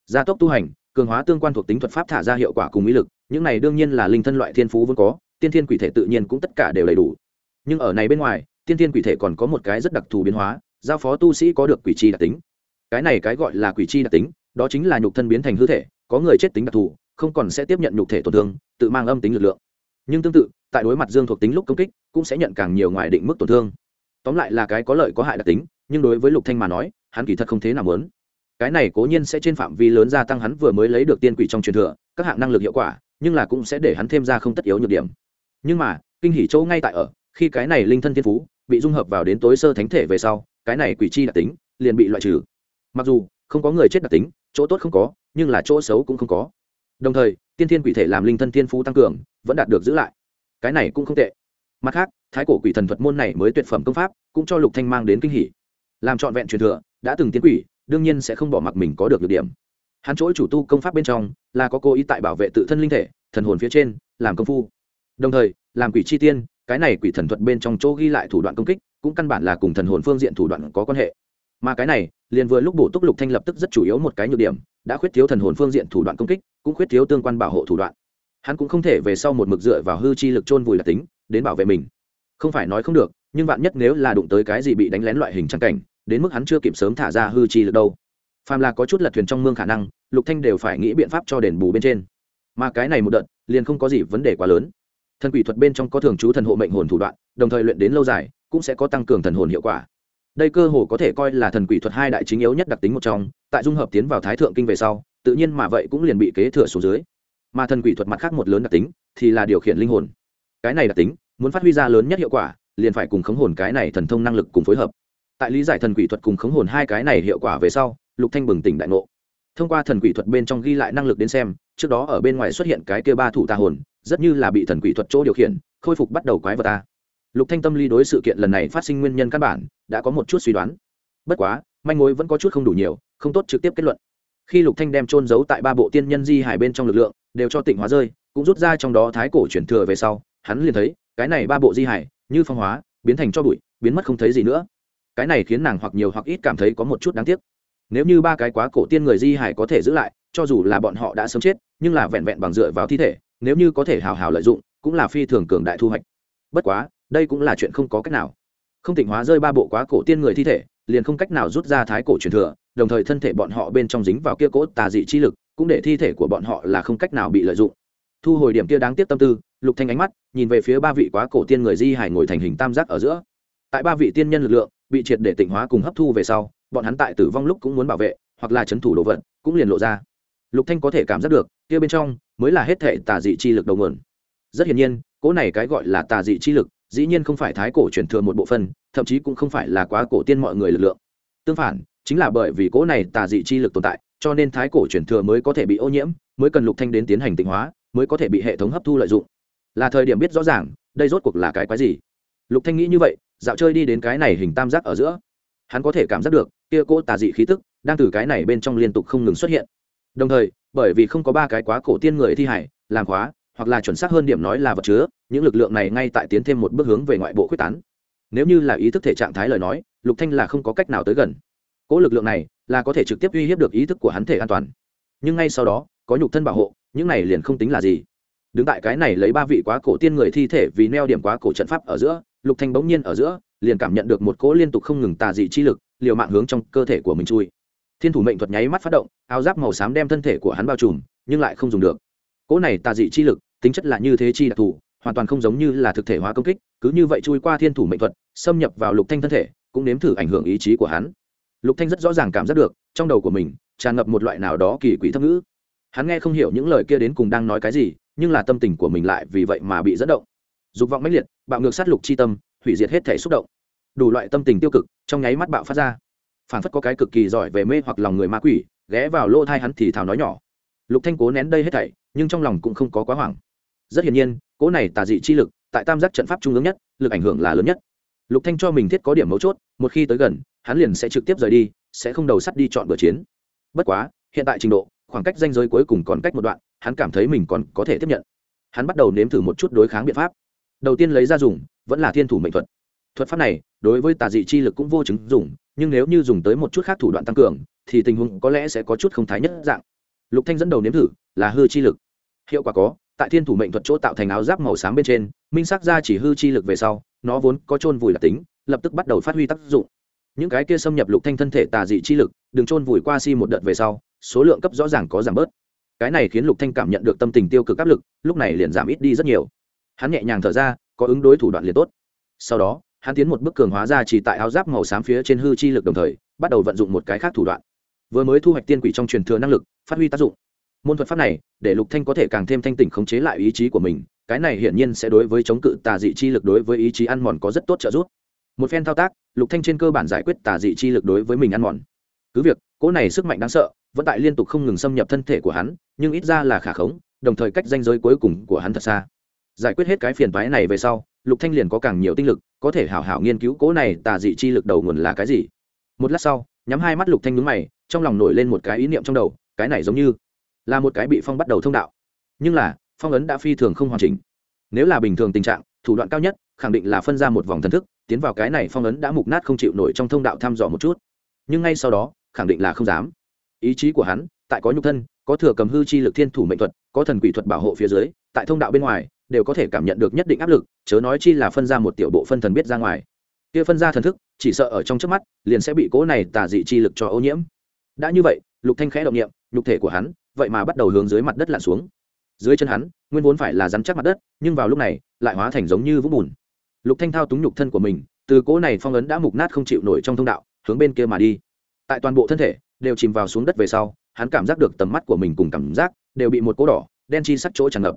[SPEAKER 1] Gia tốc tu hành, cường hóa tương quan thuộc tính thuật pháp thả ra hiệu quả cùng ý lực, những này đương nhiên là linh thân loại thiên phú vốn có tiên thiên quỷ thể tự nhiên cũng tất cả đều đầy đủ. Nhưng ở này bên ngoài, tiên thiên quỷ thể còn có một cái rất đặc thù biến hóa, giao phó tu sĩ có được quỷ chi đặc tính. Cái này cái gọi là quỷ chi đặc tính, đó chính là nhục thân biến thành hư thể, có người chết tính đặc thù, không còn sẽ tiếp nhận nhục thể tổn thương, tự mang âm tính lực lượng. Nhưng tương tự, tại đối mặt dương thuộc tính lúc công kích, cũng sẽ nhận càng nhiều ngoài định mức tổn thương. Tóm lại là cái có lợi có hại đặc tính, nhưng đối với lục thanh mà nói, hắn kỳ thật không thế nào muốn. Cái này cố nhiên sẽ trên phạm vi lớn gia tăng hắn vừa mới lấy được tiên quỷ trong truyền thừa, các hạng năng lực hiệu quả, nhưng là cũng sẽ để hắn thêm ra không tất yếu nhược điểm nhưng mà, kinh hỉ chỗ ngay tại ở, khi cái này linh thân thiên phú bị dung hợp vào đến tối sơ thánh thể về sau, cái này quỷ chi đặc tính liền bị loại trừ. Mặc dù, không có người chết đặc tính, chỗ tốt không có, nhưng là chỗ xấu cũng không có. Đồng thời, tiên thiên quỷ thể làm linh thân thiên phú tăng cường, vẫn đạt được giữ lại. Cái này cũng không tệ. Mặt khác, thái cổ quỷ thần thuật môn này mới tuyệt phẩm công pháp, cũng cho lục thanh mang đến kinh hỉ. Làm trọn vẹn truyền thừa, đã từng tiến quỷ, đương nhiên sẽ không bỏ mặc mình có được được điểm. Hắn chỗ chủ tu công pháp bên trong, là có cố ý tại bảo vệ tự thân linh thể, thần hồn phía trên, làm công phu đồng thời, làm quỷ chi tiên, cái này quỷ thần thuật bên trong chỗ ghi lại thủ đoạn công kích, cũng căn bản là cùng thần hồn phương diện thủ đoạn có quan hệ. Mà cái này, liền vừa lúc bổ túc lục thanh lập tức rất chủ yếu một cái nhược điểm, đã khuyết thiếu thần hồn phương diện thủ đoạn công kích, cũng khuyết thiếu tương quan bảo hộ thủ đoạn. Hắn cũng không thể về sau một mực dựa vào hư chi lực chôn vùi là tính, đến bảo vệ mình. Không phải nói không được, nhưng vạn nhất nếu là đụng tới cái gì bị đánh lén loại hình trang cảnh, đến mức hắn chưa kịp sớm thả ra hư chi lực đâu. Phàm là có chút lật thuyền trong mương khả năng, lục thanh đều phải nghĩ biện pháp cho đền bù bên trên. Mà cái này một đợt, liền không có gì vấn đề quá lớn thần quỷ thuật bên trong có thường trú thần hộ mệnh hồn thủ đoạn, đồng thời luyện đến lâu dài, cũng sẽ có tăng cường thần hồn hiệu quả. Đây cơ hồ có thể coi là thần quỷ thuật hai đại chính yếu nhất đặc tính một trong, tại dung hợp tiến vào thái thượng kinh về sau, tự nhiên mà vậy cũng liền bị kế thừa xuống dưới. Mà thần quỷ thuật mặt khác một lớn đặc tính, thì là điều khiển linh hồn. Cái này đặc tính, muốn phát huy ra lớn nhất hiệu quả, liền phải cùng khống hồn cái này thần thông năng lực cùng phối hợp. Tại lý giải thần quỷ thuật cùng khống hồn hai cái này hiệu quả về sau, lục thanh bừng tỉnh đại ngộ. Thông qua thần quỷ thuật bên trong ghi lại năng lực đến xem, trước đó ở bên ngoài xuất hiện cái kia ba thủ tà hồn rất như là bị thần quỷ thuật chỗ điều khiển, khôi phục bắt đầu quái vật ta. Lục thanh tâm lý đối sự kiện lần này phát sinh nguyên nhân căn bản, đã có một chút suy đoán. Bất quá, manh mối vẫn có chút không đủ nhiều, không tốt trực tiếp kết luận. Khi lục thanh đem trôn giấu tại ba bộ tiên nhân di hải bên trong lực lượng, đều cho tịnh hóa rơi, cũng rút ra trong đó thái cổ chuyển thừa về sau, hắn liền thấy, cái này ba bộ di hải, như phong hóa, biến thành cho bụi, biến mất không thấy gì nữa. Cái này khiến nàng hoặc nhiều hoặc ít cảm thấy có một chút đáng tiếc. Nếu như ba cái quá cổ tiên người di hải có thể giữ lại, cho dù là bọn họ đã sớm chết, nhưng là vẹn vẹn bằng dựa vào thi thể nếu như có thể hào hào lợi dụng, cũng là phi thường cường đại thu hoạch. Bất quá, đây cũng là chuyện không có cách nào. Không tỉnh hóa rơi ba bộ quá cổ tiên người thi thể, liền không cách nào rút ra thái cổ truyền thừa, đồng thời thân thể bọn họ bên trong dính vào kia cỗ tà dị chi lực, cũng để thi thể của bọn họ là không cách nào bị lợi dụng. Thu hồi điểm kia đáng tiếc tâm tư, lục thanh ánh mắt nhìn về phía ba vị quá cổ tiên người di hải ngồi thành hình tam giác ở giữa. Tại ba vị tiên nhân lực lượng bị triệt để tỉnh hóa cùng hấp thu về sau, bọn hắn tại tử vong lúc cũng muốn bảo vệ, hoặc là chấn thủ đồ vật, cũng liền lộ ra. Lục thanh có thể cảm giác được, kia bên trong mới là hết thệ tà dị chi lực đầu nguồn. Rất hiển nhiên, cỗ này cái gọi là tà dị chi lực, dĩ nhiên không phải thái cổ truyền thừa một bộ phân thậm chí cũng không phải là quá cổ tiên mọi người lực lượng. Tương phản, chính là bởi vì cỗ này tà dị chi lực tồn tại, cho nên thái cổ truyền thừa mới có thể bị ô nhiễm, mới cần lục thanh đến tiến hành tịnh hóa, mới có thể bị hệ thống hấp thu lợi dụng. Là thời điểm biết rõ ràng, đây rốt cuộc là cái quái gì? Lục thanh nghĩ như vậy, dạo chơi đi đến cái này hình tam giác ở giữa. Hắn có thể cảm giác được, kia cỗ tà dị khí tức, đang từ cái này bên trong liên tục không ngừng xuất hiện. Đồng thời bởi vì không có ba cái quá cổ tiên người thi hải làm khóa, hoặc là chuẩn xác hơn điểm nói là vật chứa, những lực lượng này ngay tại tiến thêm một bước hướng về ngoại bộ quyết tán. Nếu như là ý thức thể trạng thái lời nói, lục thanh là không có cách nào tới gần. Cỗ lực lượng này là có thể trực tiếp uy hiếp được ý thức của hắn thể an toàn. Nhưng ngay sau đó, có nhục thân bảo hộ, những này liền không tính là gì. Đứng tại cái này lấy ba vị quá cổ tiên người thi thể vì neo điểm quá cổ trận pháp ở giữa, lục thanh bỗng nhiên ở giữa, liền cảm nhận được một cỗ liên tục không ngừng tà dị chi lực, liều mạng hướng trong cơ thể của mình chui thiên thủ mệnh thuật nháy mắt phát động, áo giáp màu xám đem thân thể của hắn bao trùm, nhưng lại không dùng được. Cỗ này tà dị chi lực, tính chất là như thế chi đặc thù, hoàn toàn không giống như là thực thể hóa công kích, cứ như vậy chui qua thiên thủ mệnh thuật, xâm nhập vào lục thanh thân thể, cũng nếm thử ảnh hưởng ý chí của hắn. Lục thanh rất rõ ràng cảm giác được, trong đầu của mình, tràn ngập một loại nào đó kỳ quỷ thâm ngữ. Hắn nghe không hiểu những lời kia đến cùng đang nói cái gì, nhưng là tâm tình của mình lại vì vậy mà bị dẫn động. Dục vọng mãnh liệt, bạo ngược sát lục chi tâm, hủy diệt hết thể xúc động. Đủ loại tâm tình tiêu cực, trong nháy mắt bạo phát ra phản phất có cái cực kỳ giỏi về mê hoặc lòng người ma quỷ, ghé vào lỗ thai hắn thì thào nói nhỏ. Lục thanh cố nén đây hết thảy, nhưng trong lòng cũng không có quá hoảng. Rất hiển nhiên, cố này tà dị chi lực, tại tam giác trận pháp trung ương nhất, lực ảnh hưởng là lớn nhất. Lục thanh cho mình thiết có điểm mấu chốt, một khi tới gần, hắn liền sẽ trực tiếp rời đi, sẽ không đầu sắt đi chọn bữa chiến. Bất quá, hiện tại trình độ, khoảng cách danh giới cuối cùng còn cách một đoạn, hắn cảm thấy mình còn có thể tiếp nhận. Hắn bắt đầu nếm thử một chút đối kháng biện pháp. Đầu tiên lấy ra dùng, vẫn là thiên thủ mệnh thuật. Thuật pháp này, đối với tà dị chi lực cũng vô chứng dùng nhưng nếu như dùng tới một chút khác thủ đoạn tăng cường, thì tình huống có lẽ sẽ có chút không thái nhất dạng. Lục thanh dẫn đầu nếm thử, là hư chi lực. Hiệu quả có, tại thiên thủ mệnh thuật chỗ tạo thành áo giáp màu xám bên trên, minh sắc ra chỉ hư chi lực về sau, nó vốn có chôn vùi đặc tính, lập tức bắt đầu phát huy tác dụng. Những cái kia xâm nhập lục thanh thân thể tà dị chi lực, đừng chôn vùi qua si một đợt về sau, số lượng cấp rõ ràng có giảm bớt. Cái này khiến lục thanh cảm nhận được tâm tình tiêu cực áp lực, lúc này liền giảm ít đi rất nhiều. Hắn nhẹ nhàng thở ra, có ứng đối thủ đoạn liền tốt. Sau đó hắn tiến một bước cường hóa ra chỉ tại áo giáp màu xám phía trên hư chi lực đồng thời, bắt đầu vận dụng một cái khác thủ đoạn. Vừa mới thu hoạch tiên quỷ trong truyền thừa năng lực, phát huy tác dụng. Môn thuật pháp này, để lục thanh có thể càng thêm thanh tỉnh khống chế lại ý chí của mình, cái này hiển nhiên sẽ đối với chống cự tà dị chi lực đối với ý chí ăn mòn có rất tốt trợ giúp. Một phen thao tác, lục thanh trên cơ bản giải quyết tà dị chi lực đối với mình ăn mòn. Cứ việc, cỗ này sức mạnh đáng sợ, vẫn tại liên tục không ngừng xâm nhập thân thể của hắn, nhưng ít ra là khả khống, đồng thời cách danh giới cuối cùng của hắn thật xa. Giải quyết hết cái phiền toái này về sau lục thanh liền có càng nhiều tinh lực, có thể hảo hảo nghiên cứu cố này tà dị chi lực đầu nguồn là cái gì. Một lát sau, nhắm hai mắt lục thanh nhướng mày, trong lòng nổi lên một cái ý niệm trong đầu, cái này giống như là một cái bị phong bắt đầu thông đạo. Nhưng là, phong ấn đã phi thường không hoàn chỉnh. Nếu là bình thường tình trạng, thủ đoạn cao nhất, khẳng định là phân ra một vòng thần thức, tiến vào cái này phong ấn đã mục nát không chịu nổi trong thông đạo thăm dò một chút. Nhưng ngay sau đó, khẳng định là không dám. Ý chí của hắn, tại có nhục thân, có thừa cầm hư chi lực thiên thủ mệnh thuật, có thần quỷ thuật bảo hộ phía dưới, tại thông đạo bên ngoài đều có thể cảm nhận được nhất định áp lực, chớ nói chi là phân ra một tiểu bộ phân thần biết ra ngoài. Kia phân ra thần thức, chỉ sợ ở trong trước mắt, liền sẽ bị cố này tà dị chi lực cho ô nhiễm. Đã như vậy, lục thanh khẽ động niệm, nhục thể của hắn, vậy mà bắt đầu hướng dưới mặt đất lặn xuống. Dưới chân hắn, nguyên vốn phải là rắn chắc mặt đất, nhưng vào lúc này, lại hóa thành giống như vũng bùn. Lục thanh thao túng nhục thân của mình, từ cỗ này phong ấn đã mục nát không chịu nổi trong thông đạo, hướng bên kia mà đi. Tại toàn bộ thân thể, đều chìm vào xuống đất về sau, hắn cảm giác được tầm mắt của mình cùng cảm giác, đều bị một cỗ đỏ, đen chi sắc chỗ tràn ngập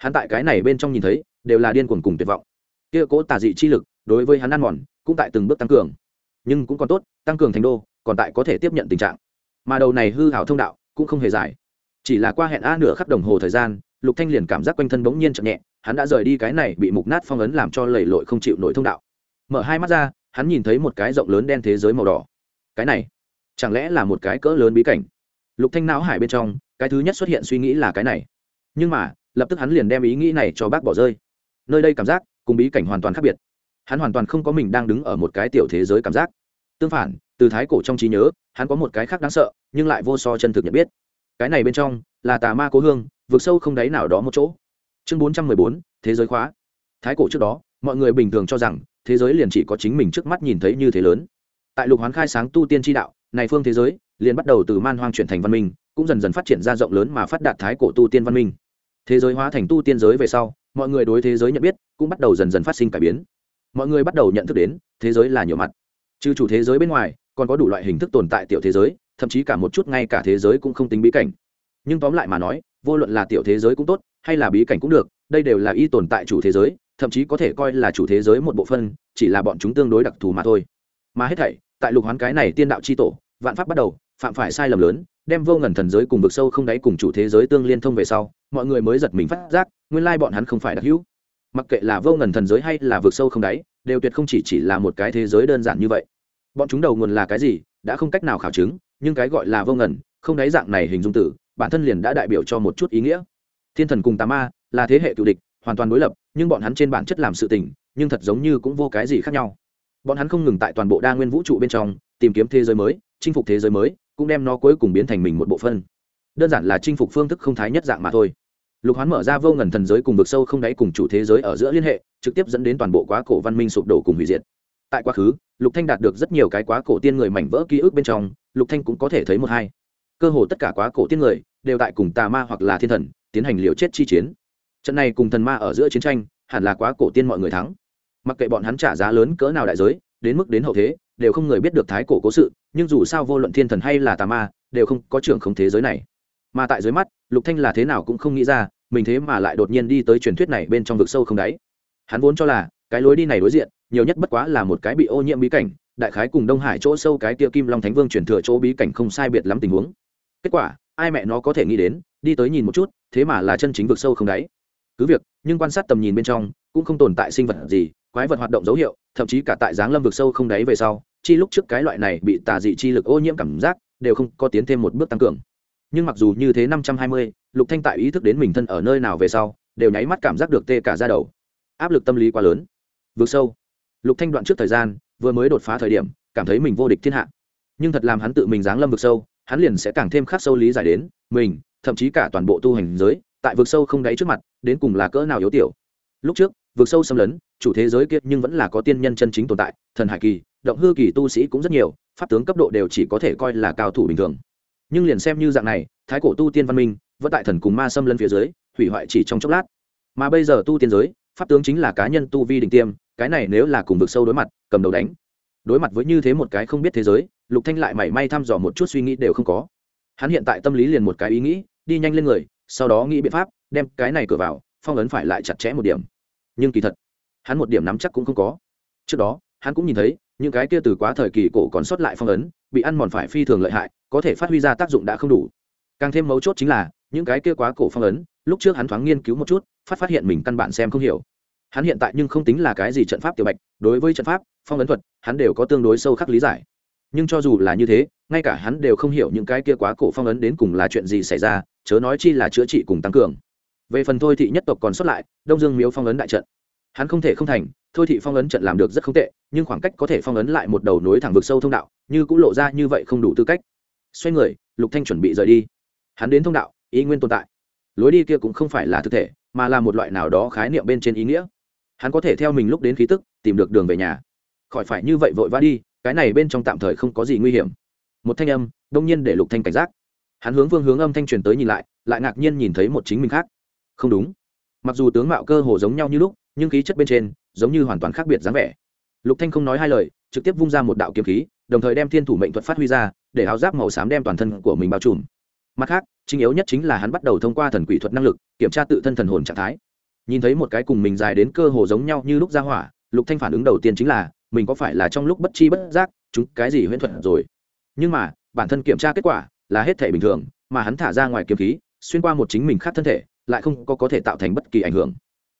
[SPEAKER 1] hắn tại cái này bên trong nhìn thấy, đều là điên cuồng cùng tuyệt vọng. Kia cố tà dị chi lực, đối với hắn ăn mòn, cũng tại từng bước tăng cường. Nhưng cũng còn tốt, tăng cường thành đô, còn tại có thể tiếp nhận tình trạng. Mà đầu này hư hảo thông đạo, cũng không hề dài. Chỉ là qua hẹn a nửa khắc đồng hồ thời gian, lục thanh liền cảm giác quanh thân bỗng nhiên chậm nhẹ, hắn đã rời đi cái này bị mục nát phong ấn làm cho lầy lội không chịu nổi thông đạo. Mở hai mắt ra, hắn nhìn thấy một cái rộng lớn đen thế giới màu đỏ. Cái này, chẳng lẽ là một cái cỡ lớn bí cảnh? Lục thanh não hải bên trong, cái thứ nhất xuất hiện suy nghĩ là cái này. Nhưng mà lập tức hắn liền đem ý nghĩ này cho bác bỏ rơi. Nơi đây cảm giác cùng bí cảnh hoàn toàn khác biệt. Hắn hoàn toàn không có mình đang đứng ở một cái tiểu thế giới cảm giác. Tương phản, từ thái cổ trong trí nhớ, hắn có một cái khác đáng sợ, nhưng lại vô so chân thực nhận biết. Cái này bên trong là tà ma cố hương, vượt sâu không đáy nào đó một chỗ. Chương bốn trăm mười bốn, thế giới khóa. Thái cổ trước đó, mọi người bình thường cho rằng thế giới liền chỉ có chính mình trước mắt nhìn thấy như thế lớn. Tại lục hoán khai sáng tu tiên tri đạo, này phương thế giới liền bắt đầu từ man hoang chuyển thành văn minh, cũng dần dần phát triển ra rộng lớn mà phát đạt thái cổ tu tiên văn minh thế giới hóa thành tu tiên giới về sau, mọi người đối thế giới nhận biết cũng bắt đầu dần dần phát sinh cải biến. Mọi người bắt đầu nhận thức đến, thế giới là nhiều mặt. Trừ chủ thế giới bên ngoài, còn có đủ loại hình thức tồn tại tiểu thế giới, thậm chí cả một chút ngay cả thế giới cũng không tính bí cảnh. Nhưng tóm lại mà nói, vô luận là tiểu thế giới cũng tốt, hay là bí cảnh cũng được, đây đều là y tồn tại chủ thế giới, thậm chí có thể coi là chủ thế giới một bộ phân chỉ là bọn chúng tương đối đặc thù mà thôi. Mà hết thảy, tại lục hoán cái này tiên đạo c h i tổ, vạn pháp bắt đầu, phạm phải sai lầm lớn, đem vô ngần thần giới cùng vực sâu không đáy cùng chủ thế giới tương liên thông về sau mọi người mới giật mình phát giác, nguyên lai bọn hắn không phải đặc hữu. Mặc kệ là vô ngần thần giới hay là vực sâu không đáy, đều tuyệt không chỉ chỉ là một cái thế giới đơn giản như vậy. Bọn chúng đầu nguồn là cái gì, đã không cách nào khảo chứng, nhưng cái gọi là vô ngần, không đáy dạng này hình dung tử, bản thân liền đã đại biểu cho một chút ý nghĩa. Thiên thần cùng tà ma là thế hệ cựu địch, hoàn toàn đối lập, nhưng bọn hắn trên bản chất làm sự tình, nhưng thật giống như cũng vô cái gì khác nhau. Bọn hắn không ngừng tại toàn bộ đa nguyên vũ trụ bên trong, tìm kiếm thế giới mới, chinh phục thế giới mới, cũng đem nó cuối cùng biến thành mình một bộ phân đơn giản là chinh phục phương thức không thái nhất dạng mà thôi. Lục hoán mở ra vô ngần thần giới cùng vực sâu không đáy cùng chủ thế giới ở giữa liên hệ, trực tiếp dẫn đến toàn bộ quá cổ văn minh sụp đổ cùng hủy diệt. Tại quá khứ, lục thanh đạt được rất nhiều cái quá cổ tiên người mảnh vỡ ký ức bên trong, lục thanh cũng có thể thấy một hai. Cơ hồ tất cả quá cổ tiên người đều tại cùng tà ma hoặc là thiên thần tiến hành liều chết chi chiến. Trận này cùng thần ma ở giữa chiến tranh, hẳn là quá cổ tiên mọi người thắng. Mặc kệ bọn hắn trả giá lớn cỡ nào đại giới, đến mức đến hậu thế, đều không người biết được thái cổ cố sự, nhưng dù sao vô luận thiên thần hay là tà ma, đều không có trưởng không thế giới này mà tại dưới mắt, lục thanh là thế nào cũng không nghĩ ra, mình thế mà lại đột nhiên đi tới truyền thuyết này bên trong vực sâu không đáy. Hắn vốn cho là, cái lối đi này đối diện, nhiều nhất bất quá là một cái bị ô nhiễm bí cảnh, đại khái cùng đông hải chỗ sâu cái tia kim long thánh vương truyền thừa chỗ bí cảnh không sai biệt lắm tình huống. Kết quả, ai mẹ nó có thể nghĩ đến, đi tới nhìn một chút, thế mà là chân chính vực sâu không đáy. Cứ việc, nhưng quan sát tầm nhìn bên trong, cũng không tồn tại sinh vật gì, quái vật hoạt động dấu hiệu, thậm chí cả tại giáng lâm vực sâu không đáy về sau, chi lúc trước cái loại này bị tà dị chi lực ô nhiễm cảm giác, đều không có tiến thêm một bước tăng cường nhưng mặc dù như thế năm trăm hai mươi, lục thanh tại ý thức đến mình thân ở nơi nào về sau, đều nháy mắt cảm giác được tê cả ra đầu. Áp lực tâm lý quá lớn. Vượt sâu. Lục thanh đoạn trước thời gian, vừa mới đột phá thời điểm, cảm thấy mình vô địch thiên hạ. Nhưng thật làm hắn tự mình giáng lâm vực sâu, hắn liền sẽ càng thêm khắc sâu lý giải đến mình, thậm chí cả toàn bộ tu hành giới, tại vực sâu không đáy trước mặt, đến cùng là cỡ nào yếu tiểu. Lúc trước, vực sâu xâm lấn, chủ thế giới kia nhưng vẫn là có tiên nhân chân chính tồn tại, thần hải kỳ, động hư kỳ tu sĩ cũng rất nhiều, pháp tướng cấp độ đều chỉ có thể coi là cao thủ bình thường nhưng liền xem như dạng này, thái cổ tu tiên văn minh, vẫn tại thần cùng ma xâm lấn phía dưới, hủy hoại chỉ trong chốc lát. Mà bây giờ tu tiên giới, pháp tướng chính là cá nhân tu vi đình tiêm, cái này nếu là cùng vực sâu đối mặt, cầm đầu đánh. Đối mặt với như thế một cái không biết thế giới, lục thanh lại mảy may thăm dò một chút suy nghĩ đều không có. Hắn hiện tại tâm lý liền một cái ý nghĩ, đi nhanh lên người, sau đó nghĩ biện pháp, đem cái này cửa vào, phong ấn phải lại chặt chẽ một điểm. Nhưng kỳ thật, hắn một điểm nắm chắc cũng không có. Trước đó, hắn cũng nhìn thấy, những cái kia từ quá thời kỳ cổ còn sót lại phong ấn, bị ăn mòn phải phi thường lợi hại có thể phát huy ra tác dụng đã không đủ. Càng thêm mấu chốt chính là, những cái kia quá cổ phong ấn, lúc trước hắn thoáng nghiên cứu một chút, phát phát hiện mình căn bản xem không hiểu. Hắn hiện tại nhưng không tính là cái gì trận pháp tiểu bạch, đối với trận pháp, phong ấn thuật, hắn đều có tương đối sâu khắc lý giải. Nhưng cho dù là như thế, ngay cả hắn đều không hiểu những cái kia quá cổ phong ấn đến cùng là chuyện gì xảy ra, chớ nói chi là chữa trị cùng tăng cường. Về phần thôi thị nhất tộc còn sót lại, đông dương miếu phong ấn đại trận. Hắn không thể không thành, thôi thị phong ấn trận làm được rất không tệ, nhưng khoảng cách có thể phong ấn lại một đầu nối thẳng vực sâu thông đạo, như cũng lộ ra như vậy không đủ tư cách xoay người, lục thanh chuẩn bị rời đi. Hắn đến thông đạo, ý nguyên tồn tại. Lối đi kia cũng không phải là thực thể, mà là một loại nào đó khái niệm bên trên ý nghĩa. Hắn có thể theo mình lúc đến khí tức, tìm được đường về nhà. Khỏi phải như vậy vội vã đi, cái này bên trong tạm thời không có gì nguy hiểm. Một thanh âm, đông nhiên để lục thanh cảnh giác. Hắn hướng vương hướng âm thanh truyền tới nhìn lại lại ngạc nhiên nhìn thấy một chính mình khác. Không đúng. Mặc dù tướng mạo cơ hồ giống nhau như lúc, nhưng khí chất bên trên, giống như hoàn toàn khác biệt dáng vẻ. Lục thanh không nói hai lời, trực tiếp vung ra một đạo kiếm khí đồng thời đem thiên thủ mệnh thuật phát huy ra, để áo giáp màu xám đem toàn thân của mình bao trùm. Mặt khác, chính yếu nhất chính là hắn bắt đầu thông qua thần quỷ thuật năng lực, kiểm tra tự thân thần hồn trạng thái. Nhìn thấy một cái cùng mình dài đến cơ hồ giống nhau như lúc ra hỏa, lục thanh phản ứng đầu tiên chính là, mình có phải là trong lúc bất chi bất giác, chúng cái gì huyễn thuật rồi? Nhưng mà, bản thân kiểm tra kết quả là hết thể bình thường, mà hắn thả ra ngoài kiếm khí, xuyên qua một chính mình khác thân thể, lại không có có thể tạo thành bất kỳ ảnh hưởng.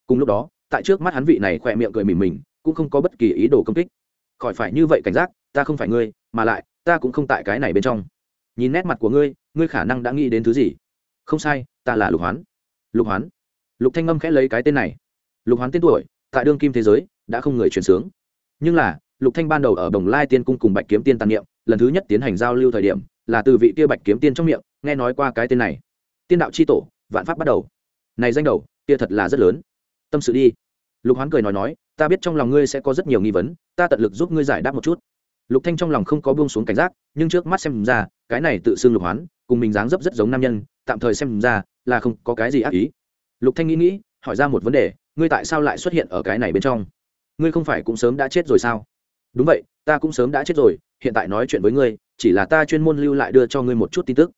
[SPEAKER 1] Cùng lúc đó, tại trước mắt hắn vị này khỏe miệng cười mỉm mình, cũng không có bất kỳ ý đồ công kích. Khỏi phải như vậy cảnh giác ta không phải ngươi, mà lại, ta cũng không tại cái này bên trong. Nhìn nét mặt của ngươi ngươi khả năng đã nghĩ đến thứ gì? Không sai, ta là lục hoán. Lục hoán? Lục thanh âm khẽ lấy cái tên này. Lục hoán tên tuổi, tại đương kim thế giới, đã không người truyền sướng. Nhưng là, lục thanh ban đầu ở đồng lai tiên cung cùng bạch kiếm tiên tàn niệm, lần thứ nhất tiến hành giao lưu thời điểm, là từ vị kia bạch kiếm tiên trong miệng, nghe nói qua cái tên này. Tiên đạo chi tổ, vạn pháp bắt đầu. Này danh đầu, kia thật là rất lớn. Tâm sự đi. Lục hoán cười nói nói, ta biết trong lòng ngươi sẽ có rất nhiều nghi vấn, ta tận lực giúp ngươi giải đáp một chút lục thanh trong lòng không có buông xuống cảnh giác, nhưng trước mắt xem ra, cái này tự xưng lục hoán, cùng mình dáng dấp rất giống nam nhân, tạm thời xem ra là không có cái gì ác ý. Lục thanh nghĩ nghĩ, hỏi ra một vấn đề, ngươi tại sao lại xuất hiện ở cái này bên trong? Ngươi không phải cũng sớm đã chết rồi sao? Đúng vậy, ta cũng sớm đã chết rồi, hiện tại nói chuyện với ngươi, chỉ là ta chuyên môn lưu lại đưa cho ngươi một chút tin tức.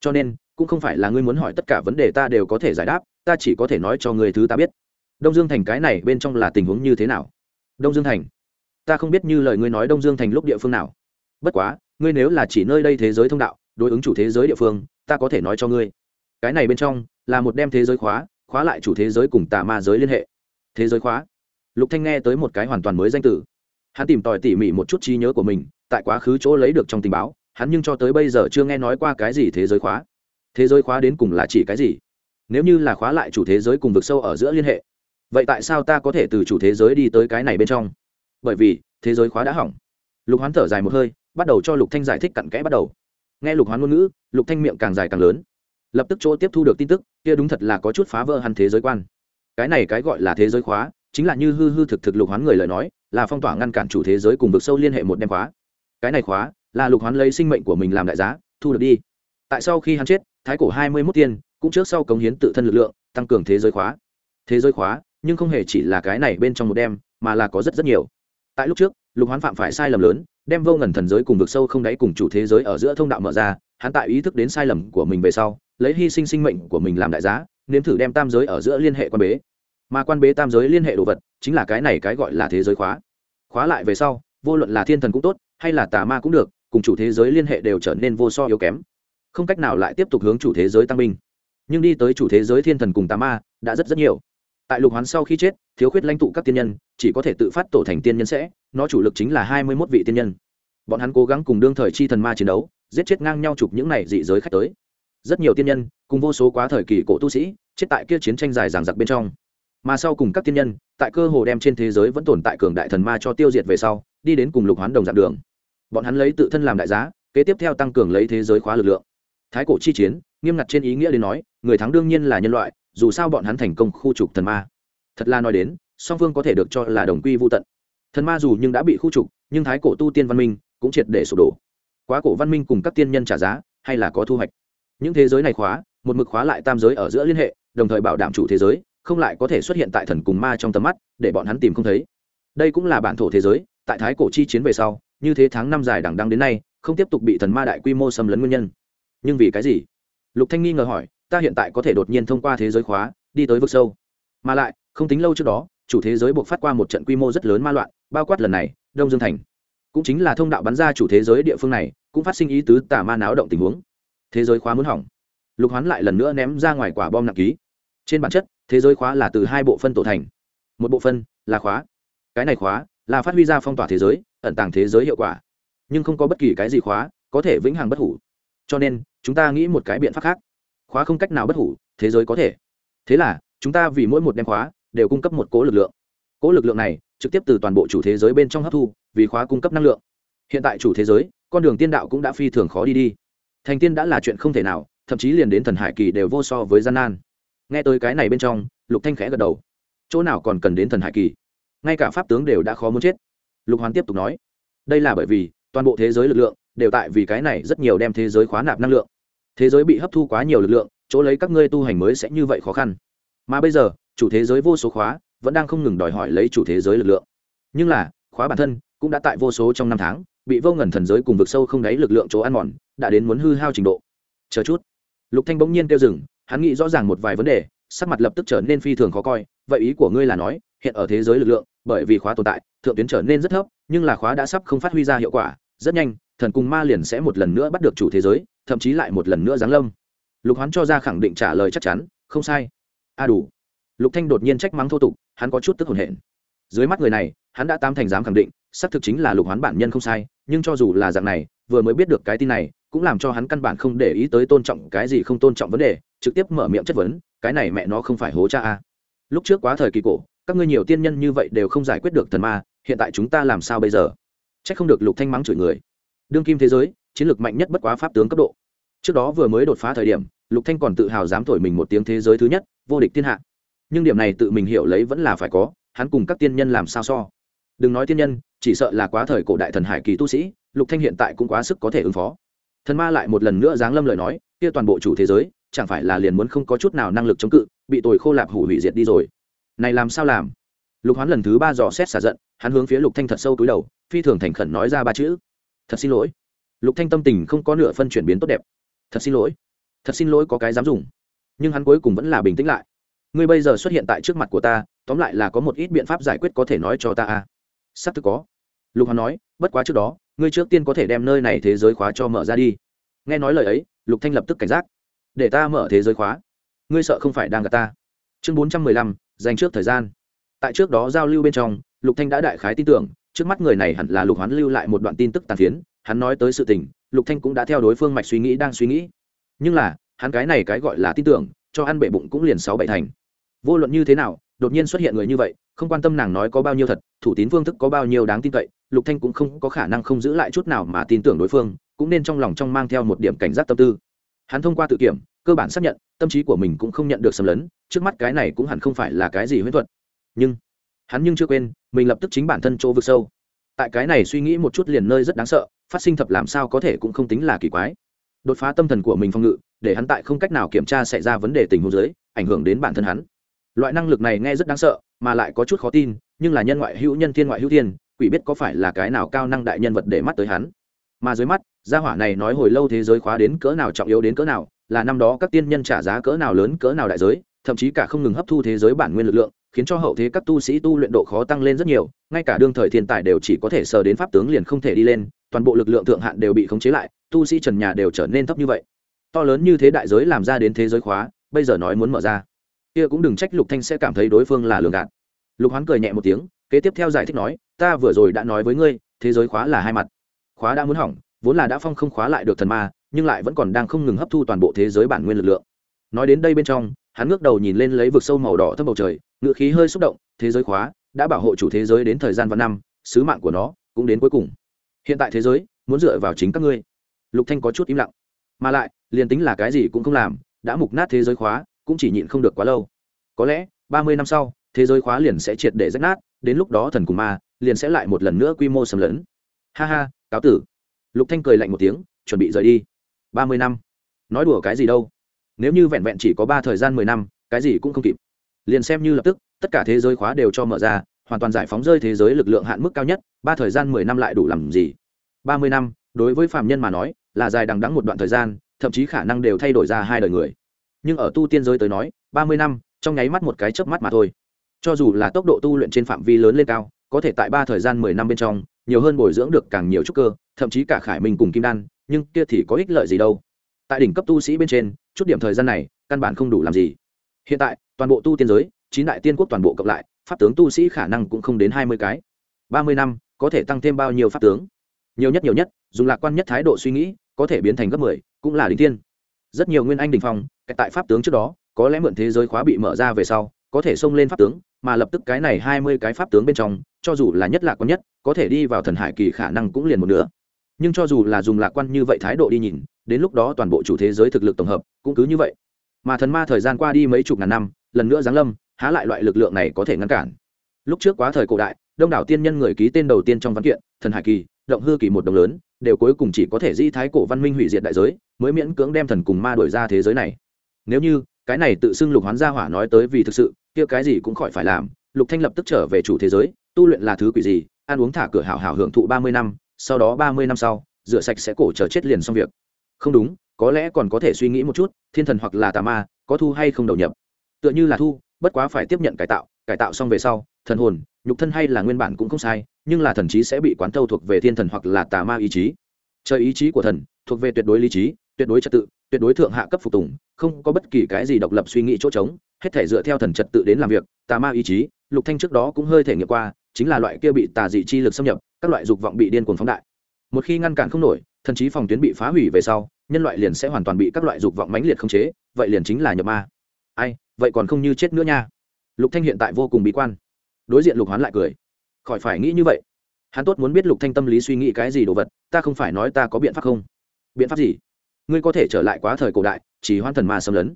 [SPEAKER 1] Cho nên, cũng không phải là ngươi muốn hỏi tất cả vấn đề ta đều có thể giải đáp, ta chỉ có thể nói cho ngươi thứ ta biết. Đông dương thành cái này bên trong là tình huống như thế nào? Đông dương thành ta không biết như lời ngươi nói đông dương thành lúc địa phương nào. Bất quá, ngươi nếu là chỉ nơi đây thế giới thông đạo, đối ứng chủ thế giới địa phương, ta có thể nói cho ngươi. Cái này bên trong là một đem thế giới khóa khóa lại chủ thế giới cùng tà ma giới liên hệ. Thế giới khóa. Lục thanh nghe tới một cái hoàn toàn mới danh từ. Hắn tìm tòi tỉ mỉ một chút trí nhớ của mình, tại quá khứ chỗ lấy được trong tình báo, hắn nhưng cho tới bây giờ chưa nghe nói qua cái gì thế giới khóa. Thế giới khóa đến cùng là chỉ cái gì? Nếu như là khóa lại chủ thế giới cùng vực sâu ở giữa liên hệ, vậy tại sao ta có thể từ chủ thế giới đi tới cái này bên trong? Bởi vì thế giới khóa đã hỏng. Lục hoán thở dài một hơi, bắt đầu cho lục thanh giải thích cặn kẽ bắt đầu. Nghe lục hoán ngôn ngữ, lục thanh miệng càng dài càng lớn. Lập tức chỗ tiếp thu được tin tức, kia đúng thật là có chút phá vỡ hẳn thế giới quan. Cái này cái gọi là thế giới khóa, chính là như hư hư thực thực lục hoán người lời nói, là phong tỏa ngăn cản chủ thế giới cùng vực sâu liên hệ một đem khóa. Cái này khóa, là lục hoán lấy sinh mệnh của mình làm đại giá, thu được đi. Tại sau khi hắn chết, thái cổ hai mươi mốt tiên, cũng trước sau cống hiến tự thân lực lượng, tăng cường thế giới khóa. Thế giới khóa, nhưng không hề chỉ là cái này bên trong một đêm, mà là có rất rất nhiều tại lúc trước, lục hoán phạm phải sai lầm lớn, đem vô ngần thần giới cùng vực sâu không đáy cùng chủ thế giới ở giữa thông đạo mở ra, hắn tại ý thức đến sai lầm của mình về sau, lấy hy sinh sinh mệnh của mình làm đại giá, nếm thử đem tam giới ở giữa liên hệ quan bế. Mà quan bế tam giới liên hệ đồ vật, chính là cái này cái gọi là thế giới khóa. Khóa lại về sau, vô luận là thiên thần cũng tốt, hay là tà ma cũng được, cùng chủ thế giới liên hệ đều trở nên vô so yếu kém. Không cách nào lại tiếp tục hướng chủ thế giới tăng binh. Nhưng đi tới chủ thế giới thiên thần cùng tà ma, đã rất rất nhiều tại lục hoán sau khi chết, thiếu khuyết lãnh tụ các tiên nhân, chỉ có thể tự phát tổ thành tiên nhân sẽ, nó chủ lực chính là hai mươi mốt vị tiên nhân. Bọn hắn cố gắng cùng đương thời chi thần ma chiến đấu, giết chết ngang nhau chụp những này dị giới khách tới. Rất nhiều tiên nhân, cùng vô số quá thời kỳ cổ tu sĩ, chết tại kia chiến tranh dài dằng dặc bên trong. Mà sau cùng các tiên nhân, tại cơ hồ đem trên thế giới vẫn tồn tại cường đại thần ma cho tiêu diệt về sau, đi đến cùng lục hoán đồng dạng đường. Bọn hắn lấy tự thân làm đại giá, kế tiếp theo tăng cường lấy thế giới khóa lực lượng. Thái cổ chi chiến, nghiêm ngặt trên ý nghĩa đến nói, người thắng đương nhiên là nhân loại dù sao bọn hắn thành công khu trục thần ma. Thật là nói đến, song phương có thể được cho là đồng quy vô tận. Thần ma dù nhưng đã bị khu trục, nhưng thái cổ tu tiên văn minh cũng triệt để sụp đổ. Quá cổ văn minh cùng các tiên nhân trả giá, hay là có thu hoạch. Những thế giới này khóa, một mực khóa lại tam giới ở giữa liên hệ, đồng thời bảo đảm chủ thế giới, không lại có thể xuất hiện tại thần cùng ma trong tầm mắt, để bọn hắn tìm không thấy. Đây cũng là bản thổ thế giới, tại thái cổ chi chiến về sau, như thế tháng năm dài đằng đăng đến nay, không tiếp tục bị thần ma đại quy mô xâm lấn nguyên nhân. Nhưng vì cái gì? Lục thanh nghi ngờ hỏi ta hiện tại có thể đột nhiên thông qua thế giới khóa, đi tới vực sâu. Mà lại, không tính lâu trước đó, chủ thế giới buộc phát qua một trận quy mô rất lớn ma loạn, bao quát lần này, đông dương thành. Cũng chính là thông đạo bắn ra chủ thế giới địa phương này, cũng phát sinh ý tứ tà ma náo động tình huống. Thế giới khóa muốn hỏng. Lục hoán lại lần nữa ném ra ngoài quả bom nặng ký. Trên bản chất, thế giới khóa là từ hai bộ phân tổ thành. Một bộ phân là khóa. Cái này khóa là phát huy ra phong tỏa thế giới, ẩn tàng thế giới hiệu quả. Nhưng không có bất kỳ cái gì khóa có thể vĩnh hằng bất hủ. Cho nên, chúng ta nghĩ một cái biện pháp khác khóa không cách nào bất hủ, thế giới có thể. Thế là, chúng ta vì mỗi một đem khóa, đều cung cấp một cố lực lượng. Cố lực lượng này, trực tiếp từ toàn bộ chủ thế giới bên trong hấp thu, vì khóa cung cấp năng lượng. Hiện tại chủ thế giới, con đường tiên đạo cũng đã phi thường khó đi đi. Thành tiên đã là chuyện không thể nào, thậm chí liền đến thần hải kỳ đều vô so với gian nan. Nghe tới cái này bên trong, lục thanh khẽ gật đầu. Chỗ nào còn cần đến thần hải kỳ? Ngay cả pháp tướng đều đã khó muốn chết. Lục hoàn tiếp tục nói. Đây là bởi vì, toàn bộ thế giới lực lượng, đều tại vì cái này rất nhiều đem thế giới khóa nạp năng lượng thế giới bị hấp thu quá nhiều lực lượng, chỗ lấy các ngươi tu hành mới sẽ như vậy khó khăn. Mà bây giờ, chủ thế giới vô số khóa vẫn đang không ngừng đòi hỏi lấy chủ thế giới lực lượng. Nhưng là, khóa bản thân cũng đã tại vô số trong năm tháng, bị vô ngần thần giới cùng vực sâu không đáy lực lượng chỗ ăn mòn, đã đến muốn hư hao trình độ. Chờ chút. Lục thanh bỗng nhiên kêu dừng, hắn nghĩ rõ ràng một vài vấn đề, sắc mặt lập tức trở nên phi thường khó coi, vậy ý của ngươi là nói, hiện ở thế giới lực lượng, bởi vì khóa tồn tại, thượng tuyến trở nên rất thấp, nhưng là khóa đã sắp không phát huy ra hiệu quả, rất nhanh, thần cùng ma liền sẽ một lần nữa bắt được chủ thế giới thậm chí lại một lần nữa giáng lâm. Lục hoán cho ra khẳng định trả lời chắc chắn, không sai. A đủ. Lục thanh đột nhiên trách mắng thô tục, hắn có chút tức hồn hển. Dưới mắt người này, hắn đã tam thành dám khẳng định, xác thực chính là lục hoán bản nhân không sai, nhưng cho dù là dạng này, vừa mới biết được cái tin này, cũng làm cho hắn căn bản không để ý tới tôn trọng cái gì không tôn trọng vấn đề, trực tiếp mở miệng chất vấn, cái này mẹ nó không phải hố cha a. Lúc trước quá thời kỳ cổ, các ngươi nhiều tiên nhân như vậy đều không giải quyết được thần ma, hiện tại chúng ta làm sao bây giờ? Trách không được lục thanh mắng chửi người. Đương kim thế giới chiến lược mạnh nhất bất quá pháp tướng cấp độ. Trước đó vừa mới đột phá thời điểm, lục thanh còn tự hào dám thổi mình một tiếng thế giới thứ nhất, vô địch thiên hạ. Nhưng điểm này tự mình hiểu lấy vẫn là phải có, hắn cùng các tiên nhân làm sao so. Đừng nói tiên nhân, chỉ sợ là quá thời cổ đại thần hải kỳ tu sĩ, lục thanh hiện tại cũng quá sức có thể ứng phó. Thần ma lại một lần nữa giáng lâm lời nói, kia toàn bộ chủ thế giới, chẳng phải là liền muốn không có chút nào năng lực chống cự, bị tồi khô lạp hủ hủy diệt đi rồi. Này làm sao làm? Lục hoán lần thứ ba dò xét xả giận, hắn hướng phía lục thanh thật sâu túi đầu, phi thường thành khẩn nói ra ba chữ. Thật xin lỗi lục thanh tâm tình không có nửa phân chuyển biến tốt đẹp. Thật xin lỗi. Thật xin lỗi có cái dám dùng. Nhưng hắn cuối cùng vẫn là bình tĩnh lại. Ngươi bây giờ xuất hiện tại trước mặt của ta, tóm lại là có một ít biện pháp giải quyết có thể nói cho ta à? Sắp thực có. Lục hoán nói, bất quá trước đó, ngươi trước tiên có thể đem nơi này thế giới khóa cho mở ra đi. Nghe nói lời ấy, lục thanh lập tức cảnh giác. Để ta mở thế giới khóa. Ngươi sợ không phải đang gặp ta. Chương bốn trăm mười lăm, dành trước thời gian. Tại trước đó giao lưu bên trong, lục thanh đã đại khái tin tưởng, trước mắt người này hẳn là lục hoán lưu lại một đoạn tin tức tàn phiến hắn nói tới sự tình, lục thanh cũng đã theo đối phương mạch suy nghĩ đang suy nghĩ. Nhưng là, hắn cái này cái gọi là tin tưởng, cho ăn bệ bụng cũng liền sáu bảy thành. Vô luận như thế nào, đột nhiên xuất hiện người như vậy, không quan tâm nàng nói có bao nhiêu thật, thủ tín phương thức có bao nhiêu đáng tin cậy, lục thanh cũng không có khả năng không giữ lại chút nào mà tin tưởng đối phương, cũng nên trong lòng trong mang theo một điểm cảnh giác tâm tư. Hắn thông qua tự kiểm, cơ bản xác nhận, tâm trí của mình cũng không nhận được xâm lấn, trước mắt cái này cũng hẳn không phải là cái gì huyễn thuật. Nhưng, hắn nhưng chưa quên, mình lập tức chính bản thân chỗ vực sâu tại cái này suy nghĩ một chút liền nơi rất đáng sợ, phát sinh thập làm sao có thể cũng không tính là kỳ quái. Đột phá tâm thần của mình phong ngự, để hắn tại không cách nào kiểm tra xảy ra vấn đề tình huống dưới, ảnh hưởng đến bản thân hắn. Loại năng lực này nghe rất đáng sợ, mà lại có chút khó tin, nhưng là nhân ngoại hữu nhân thiên ngoại hữu thiên, quỷ biết có phải là cái nào cao năng đại nhân vật để mắt tới hắn. Mà dưới mắt, gia hỏa này nói hồi lâu thế giới khóa đến cỡ nào trọng yếu đến cỡ nào, là năm đó các tiên nhân trả giá cỡ nào lớn cỡ nào đại giới, thậm chí cả không ngừng hấp thu thế giới bản nguyên lực lượng khiến cho hậu thế các tu sĩ tu luyện độ khó tăng lên rất nhiều, ngay cả đương thời thiên tài đều chỉ có thể sờ đến pháp tướng liền không thể đi lên, toàn bộ lực lượng thượng hạn đều bị khống chế lại, tu sĩ trần nhà đều trở nên thấp như vậy. To lớn như thế đại giới làm ra đến thế giới khóa, bây giờ nói muốn mở ra. Kia cũng đừng trách lục thanh sẽ cảm thấy đối phương là lường gạt. Lục hoán cười nhẹ một tiếng, kế tiếp theo giải thích nói, ta vừa rồi đã nói với ngươi, thế giới khóa là hai mặt. Khóa đã muốn hỏng, vốn là đã phong không khóa lại được thần ma, nhưng lại vẫn còn đang không ngừng hấp thu toàn bộ thế giới bản nguyên lực lượng. Nói đến đây bên trong, hắn ngước đầu nhìn lên lấy vực sâu màu đỏ thấp bầu trời ngựa khí hơi xúc động, thế giới khóa đã bảo hộ chủ thế giới đến thời gian và năm, sứ mạng của nó cũng đến cuối cùng. Hiện tại thế giới muốn dựa vào chính các ngươi. Lục thanh có chút im lặng. Mà lại, liền tính là cái gì cũng không làm, đã mục nát thế giới khóa, cũng chỉ nhịn không được quá lâu. Có lẽ, ba mươi năm sau, thế giới khóa liền sẽ triệt để rách nát, đến lúc đó thần cùng ma liền sẽ lại một lần nữa quy mô sầm lấn. Ha ha, cáo tử. Lục thanh cười lạnh một tiếng, chuẩn bị rời đi. Ba mươi năm. Nói đùa cái gì đâu? Nếu như vẹn vẹn chỉ có ba thời gian mười năm, cái gì cũng không kịp liền xem như lập tức, tất cả thế giới khóa đều cho mở ra, hoàn toàn giải phóng rơi thế giới lực lượng hạn mức cao nhất, ba thời gian mười năm lại đủ làm gì? Ba mươi năm, đối với phạm nhân mà nói, là dài đằng đẵng một đoạn thời gian, thậm chí khả năng đều thay đổi ra hai đời người. Nhưng ở tu tiên giới tới nói, ba mươi năm, trong nháy mắt một cái chớp mắt mà thôi. Cho dù là tốc độ tu luyện trên phạm vi lớn lên cao, có thể tại ba thời gian mười năm bên trong, nhiều hơn bồi dưỡng được càng nhiều trúc cơ, thậm chí cả khải minh cùng kim đan, nhưng kia thì có ích lợi gì đâu? Tại đỉnh cấp tu sĩ bên trên, chút điểm thời gian này, căn bản không đủ làm gì hiện tại, toàn bộ tu tiên giới, chín đại tiên quốc toàn bộ cộng lại, pháp tướng tu sĩ khả năng cũng không đến hai mươi cái. ba mươi năm, có thể tăng thêm bao nhiêu pháp tướng? Nhiều nhất nhiều nhất, dùng lạc quan nhất thái độ suy nghĩ, có thể biến thành gấp mười, cũng là đỉnh tiên rất nhiều nguyên anh đình phong tại pháp tướng trước đó, có lẽ mượn thế giới khóa bị mở ra về sau, có thể xông lên pháp tướng, mà lập tức cái này hai mươi cái pháp tướng bên trong, cho dù là nhất lạc quan nhất, có thể đi vào thần hải kỳ khả năng cũng liền một nửa. Nhưng cho dù là dùng lạc quan như vậy thái độ đi nhìn, đến lúc đó toàn bộ chủ thế giới thực lực tổng hợp, cũng cứ như vậy mà thần ma thời gian qua đi mấy chục ngàn năm, lần nữa giáng lâm, há lại loại lực lượng này có thể ngăn cản. Lúc trước quá thời cổ đại, đông đảo tiên nhân người ký tên đầu tiên trong văn kiện, thần hải kỳ, động hư kỳ một đồng lớn, đều cuối cùng chỉ có thể di thái cổ văn minh hủy diệt đại giới, mới miễn cưỡng đem thần cùng ma đổi ra thế giới này. Nếu như, cái này tự xưng lục hoán gia hỏa nói tới vì thực sự, kia cái gì cũng khỏi phải làm, lục thanh lập tức trở về chủ thế giới, tu luyện là thứ quỷ gì, ăn uống thả cửa hảo hảo hưởng thụ ba mươi năm, sau đó ba mươi năm sau, rửa sạch sẽ cổ chờ chết liền xong việc. Không đúng có lẽ còn có thể suy nghĩ một chút, thiên thần hoặc là tà ma, có thu hay không đầu nhập. Tựa như là thu, bất quá phải tiếp nhận cải tạo cải tạo xong về sau, thần hồn, nhục thân hay là nguyên bản cũng không sai, nhưng là thần trí sẽ bị quán thâu thuộc về thiên thần hoặc là tà ma ý chí. Trời ý chí của thần, thuộc về tuyệt đối lý trí, tuyệt đối trật tự, tuyệt đối thượng hạ cấp phục tùng, không có bất kỳ cái gì độc lập suy nghĩ chỗ trống, hết thể dựa theo thần trật tự đến làm việc, tà ma ý chí, lục thanh trước đó cũng hơi thể nghiệm qua, chính là loại kia bị tà dị chi lực xâm nhập, các loại dục vọng bị điên cuồng phóng đại. Một khi ngăn cản không nổi, thần trí phòng tuyến bị phá hủy về sau nhân loại liền sẽ hoàn toàn bị các loại dục vọng mãnh liệt khống chế, vậy liền chính là nhập ma. Ai, vậy còn không như chết nữa nha. Lục thanh hiện tại vô cùng bí quan. Đối diện lục hoán lại cười. Khỏi phải nghĩ như vậy. Hắn tốt muốn biết lục thanh tâm lý suy nghĩ cái gì đồ vật, ta không phải nói ta có biện pháp không? Biện pháp gì? Ngươi có thể trở lại quá thời cổ đại, chỉ hoan thần ma xâm lấn.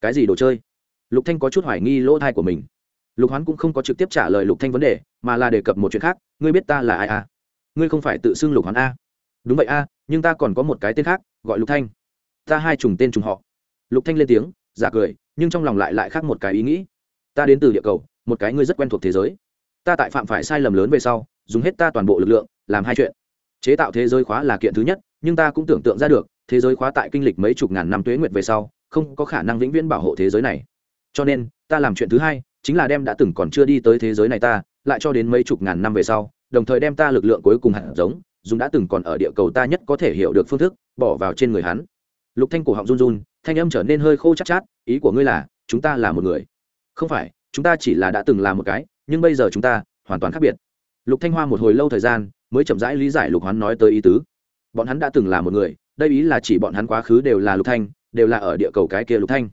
[SPEAKER 1] Cái gì đồ chơi? Lục thanh có chút hoài nghi lỗ thai của mình. Lục hoán cũng không có trực tiếp trả lời lục thanh vấn đề, mà là đề cập một chuyện khác. Ngươi biết ta là ai à? Ngươi không phải tự xưng lục hoán a. Đúng vậy a nhưng ta còn có một cái tên khác, gọi lục thanh. Ta hai trùng tên trùng họ. Lục thanh lên tiếng, giả cười, nhưng trong lòng lại lại khác một cái ý nghĩ. Ta đến từ địa cầu, một cái ngươi rất quen thuộc thế giới. Ta tại phạm phải sai lầm lớn về sau, dùng hết ta toàn bộ lực lượng, làm hai chuyện. Chế tạo thế giới khóa là kiện thứ nhất, nhưng ta cũng tưởng tượng ra được, thế giới khóa tại kinh lịch mấy chục ngàn năm tuế nguyệt về sau, không có khả năng vĩnh viễn bảo hộ thế giới này. Cho nên, ta làm chuyện thứ hai, chính là đem đã từng còn chưa đi tới thế giới này ta, lại cho đến mấy chục ngàn năm về sau, đồng thời đem ta lực lượng cuối cùng hạt giống dùng đã từng còn ở địa cầu ta nhất có thể hiểu được phương thức, bỏ vào trên người hắn. Lục thanh cổ họng run run, thanh âm trở nên hơi khô chát chát, ý của ngươi là, chúng ta là một người. Không phải, chúng ta chỉ là đã từng là một cái, nhưng bây giờ chúng ta, hoàn toàn khác biệt. Lục thanh hoa một hồi lâu thời gian, mới chậm rãi lý giải lục hoán nói tới ý tứ. Bọn hắn đã từng là một người, đây ý là chỉ bọn hắn quá khứ đều là lục thanh, đều là ở địa cầu cái kia lục thanh.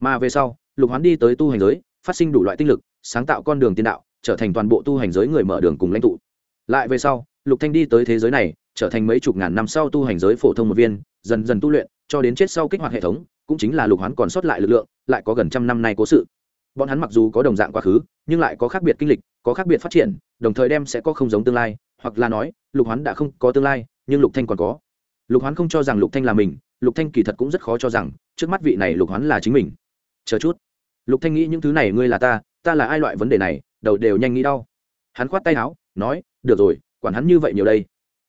[SPEAKER 1] Mà về sau, lục hoán đi tới tu hành giới, phát sinh đủ loại tinh lực, sáng tạo con đường tiên đạo, trở thành toàn bộ tu hành giới người mở đường cùng lãnh tụ. Lại về sau lục thanh đi tới thế giới này, trở thành mấy chục ngàn năm sau tu hành giới phổ thông một viên, dần dần tu luyện, cho đến chết sau kích hoạt hệ thống, cũng chính là lục hoán còn sót lại lực lượng, lại có gần trăm năm nay cố sự. Bọn hắn mặc dù có đồng dạng quá khứ, nhưng lại có khác biệt kinh lịch, có khác biệt phát triển, đồng thời đem sẽ có không giống tương lai, hoặc là nói, lục hoán đã không có tương lai, nhưng lục thanh còn có. Lục hoán không cho rằng lục thanh là mình, lục thanh kỳ thật cũng rất khó cho rằng, trước mắt vị này lục hoán là chính mình. Chờ chút. Lục thanh nghĩ những thứ này ngươi là ta ta là ai loại vấn đề này, đầu đều nhanh nghĩ đau. Hắn khoát tay áo, nói, được rồi quản hắn như vậy nhiều đây.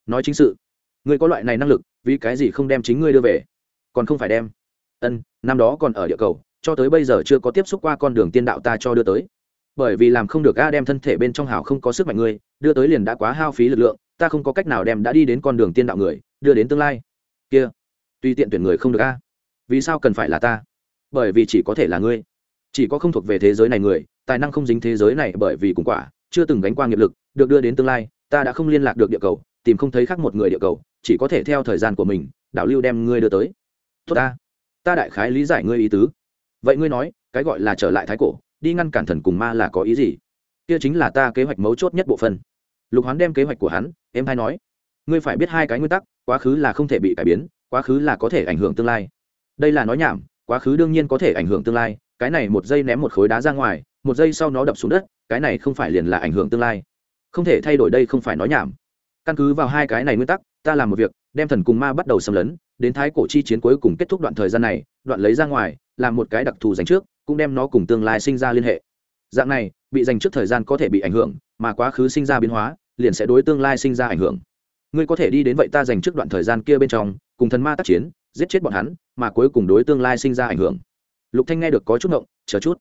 [SPEAKER 1] Nói chính sự. Ngươi có loại này năng lực, vì cái gì không đem chính ngươi đưa về? Còn không phải đem. Ân, năm đó còn ở địa cầu, cho tới bây giờ chưa có tiếp xúc qua con đường tiên đạo ta cho đưa tới. Bởi vì làm không được a đem thân thể bên trong hào không có sức mạnh ngươi, đưa tới liền đã quá hao phí lực lượng, ta không có cách nào đem đã đi đến con đường tiên đạo người, đưa đến tương lai. Kia tuy tiện tuyển người không được a. Vì sao cần phải là ta? Bởi vì chỉ có thể là ngươi. Chỉ có không thuộc về thế giới này người, tài năng không dính thế giới này bởi vì cùng quả, chưa từng gánh qua nghiệp lực, được đưa đến tương lai ta đã không liên lạc được địa cầu, tìm không thấy khác một người địa cầu, chỉ có thể theo thời gian của mình, đảo lưu đem ngươi đưa tới. Tốt ta. Ta đại khái lý giải ngươi ý tứ. Vậy ngươi nói, cái gọi là trở lại thái cổ, đi ngăn cản thần cùng ma là có ý gì? Kia chính là ta kế hoạch mấu chốt nhất bộ phân lục hoán đem kế hoạch của hắn em hay nói. Ngươi phải biết hai cái nguyên tắc, quá khứ là không thể bị cải biến, quá khứ là có thể ảnh hưởng tương lai. Đây là nói nhảm, quá khứ đương nhiên có thể ảnh hưởng tương lai, cái này một giây ném một khối đá ra ngoài, một giây sau nó đập xuống đất, cái này không phải liền là ảnh hưởng tương lai không thể thay đổi đây không phải nói nhảm. Căn cứ vào hai cái này nguyên tắc, ta làm một việc, đem thần cùng ma bắt đầu xâm lấn, đến thái cổ chi chiến cuối cùng kết thúc đoạn thời gian này, đoạn lấy ra ngoài, làm một cái đặc thù dành trước, cũng đem nó cùng tương lai sinh ra liên hệ. Dạng này, bị dành trước thời gian có thể bị ảnh hưởng, mà quá khứ sinh ra biến hóa, liền sẽ đối tương lai sinh ra ảnh hưởng. Ngươi có thể đi đến vậy ta dành trước đoạn thời gian kia bên trong, cùng thần ma tác chiến, giết chết bọn hắn, mà cuối cùng đối tương lai sinh ra ảnh hưởng. Lục thanh nghe được có chút ngộng, chờ chút.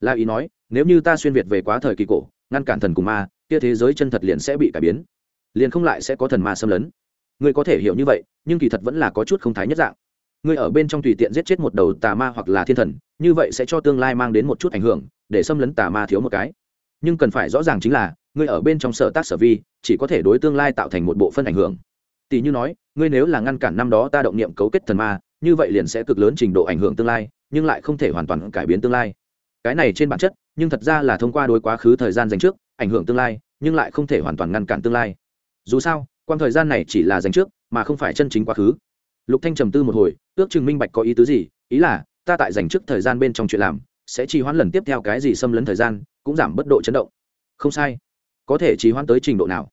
[SPEAKER 1] La ý nói, nếu như ta xuyên việt về quá thời kỳ cổ, ngăn cản thần cùng ma kia thế giới chân thật liền sẽ bị cải biến, liền không lại sẽ có thần ma xâm lấn. Ngươi có thể hiểu như vậy, nhưng kỳ thật vẫn là có chút không thái nhất dạng. Ngươi ở bên trong tùy tiện giết chết một đầu tà ma hoặc là thiên thần, như vậy sẽ cho tương lai mang đến một chút ảnh hưởng, để xâm lấn tà ma thiếu một cái. Nhưng cần phải rõ ràng chính là, ngươi ở bên trong sở tác sở vi, chỉ có thể đối tương lai tạo thành một bộ phân ảnh hưởng. Tỷ như nói, ngươi nếu là ngăn cản năm đó ta động niệm cấu kết thần ma, như vậy liền sẽ cực lớn trình độ ảnh hưởng tương lai, nhưng lại không thể hoàn toàn cải biến tương lai. Cái này trên bản chất, nhưng thật ra là thông qua đối quá khứ thời gian dành trước ảnh hưởng tương lai, nhưng lại không thể hoàn toàn ngăn cản tương lai. Dù sao quan thời gian này chỉ là dành trước, mà không phải chân chính quá khứ. Lục thanh trầm tư một hồi, ước chừng minh bạch có ý tứ gì, ý là, ta tại dành trước thời gian bên trong chuyện làm, sẽ trì hoãn lần tiếp theo cái gì xâm lấn thời gian, cũng giảm bất độ chấn động. Không sai. Có thể trì hoãn tới trình độ nào?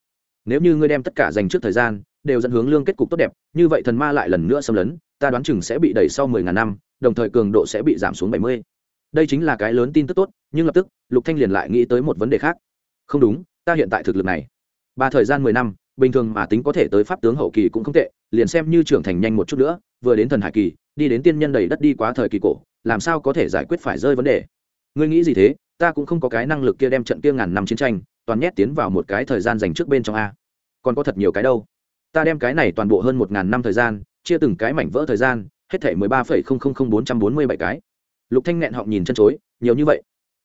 [SPEAKER 1] Nếu như ngươi đem tất cả dành trước thời gian, đều dẫn hướng lương kết cục tốt đẹp, như vậy thần ma lại lần nữa xâm lấn, ta đoán chừng sẽ bị đẩy sau mười ngàn năm, đồng thời cường độ sẽ bị giảm xuống bảy mươi. Đây chính là cái lớn tin tức tốt, nhưng lập tức, lục thanh liền lại nghĩ tới một vấn đề khác không đúng, ta hiện tại thực lực này. Ba thời gian mười năm, bình thường mà tính có thể tới pháp tướng hậu kỳ cũng không tệ, liền xem như trưởng thành nhanh một chút nữa, vừa đến thần hải kỳ, đi đến tiên nhân đầy đất đi quá thời kỳ cổ, làm sao có thể giải quyết phải rơi vấn đề? Ngươi nghĩ gì thế? Ta cũng không có cái năng lực kia đem trận kia ngàn năm chiến tranh, toàn nhét tiến vào một cái thời gian dành trước bên trong a. Còn có thật nhiều cái đâu. Ta đem cái này toàn bộ hơn một ngàn năm thời gian, chia từng cái mảnh vỡ thời gian, hết thể mười ba phẩy không không không bốn trăm bốn mươi bảy cái. Lục thanh nghẹn họng nhìn chân chối, nhiều như vậy.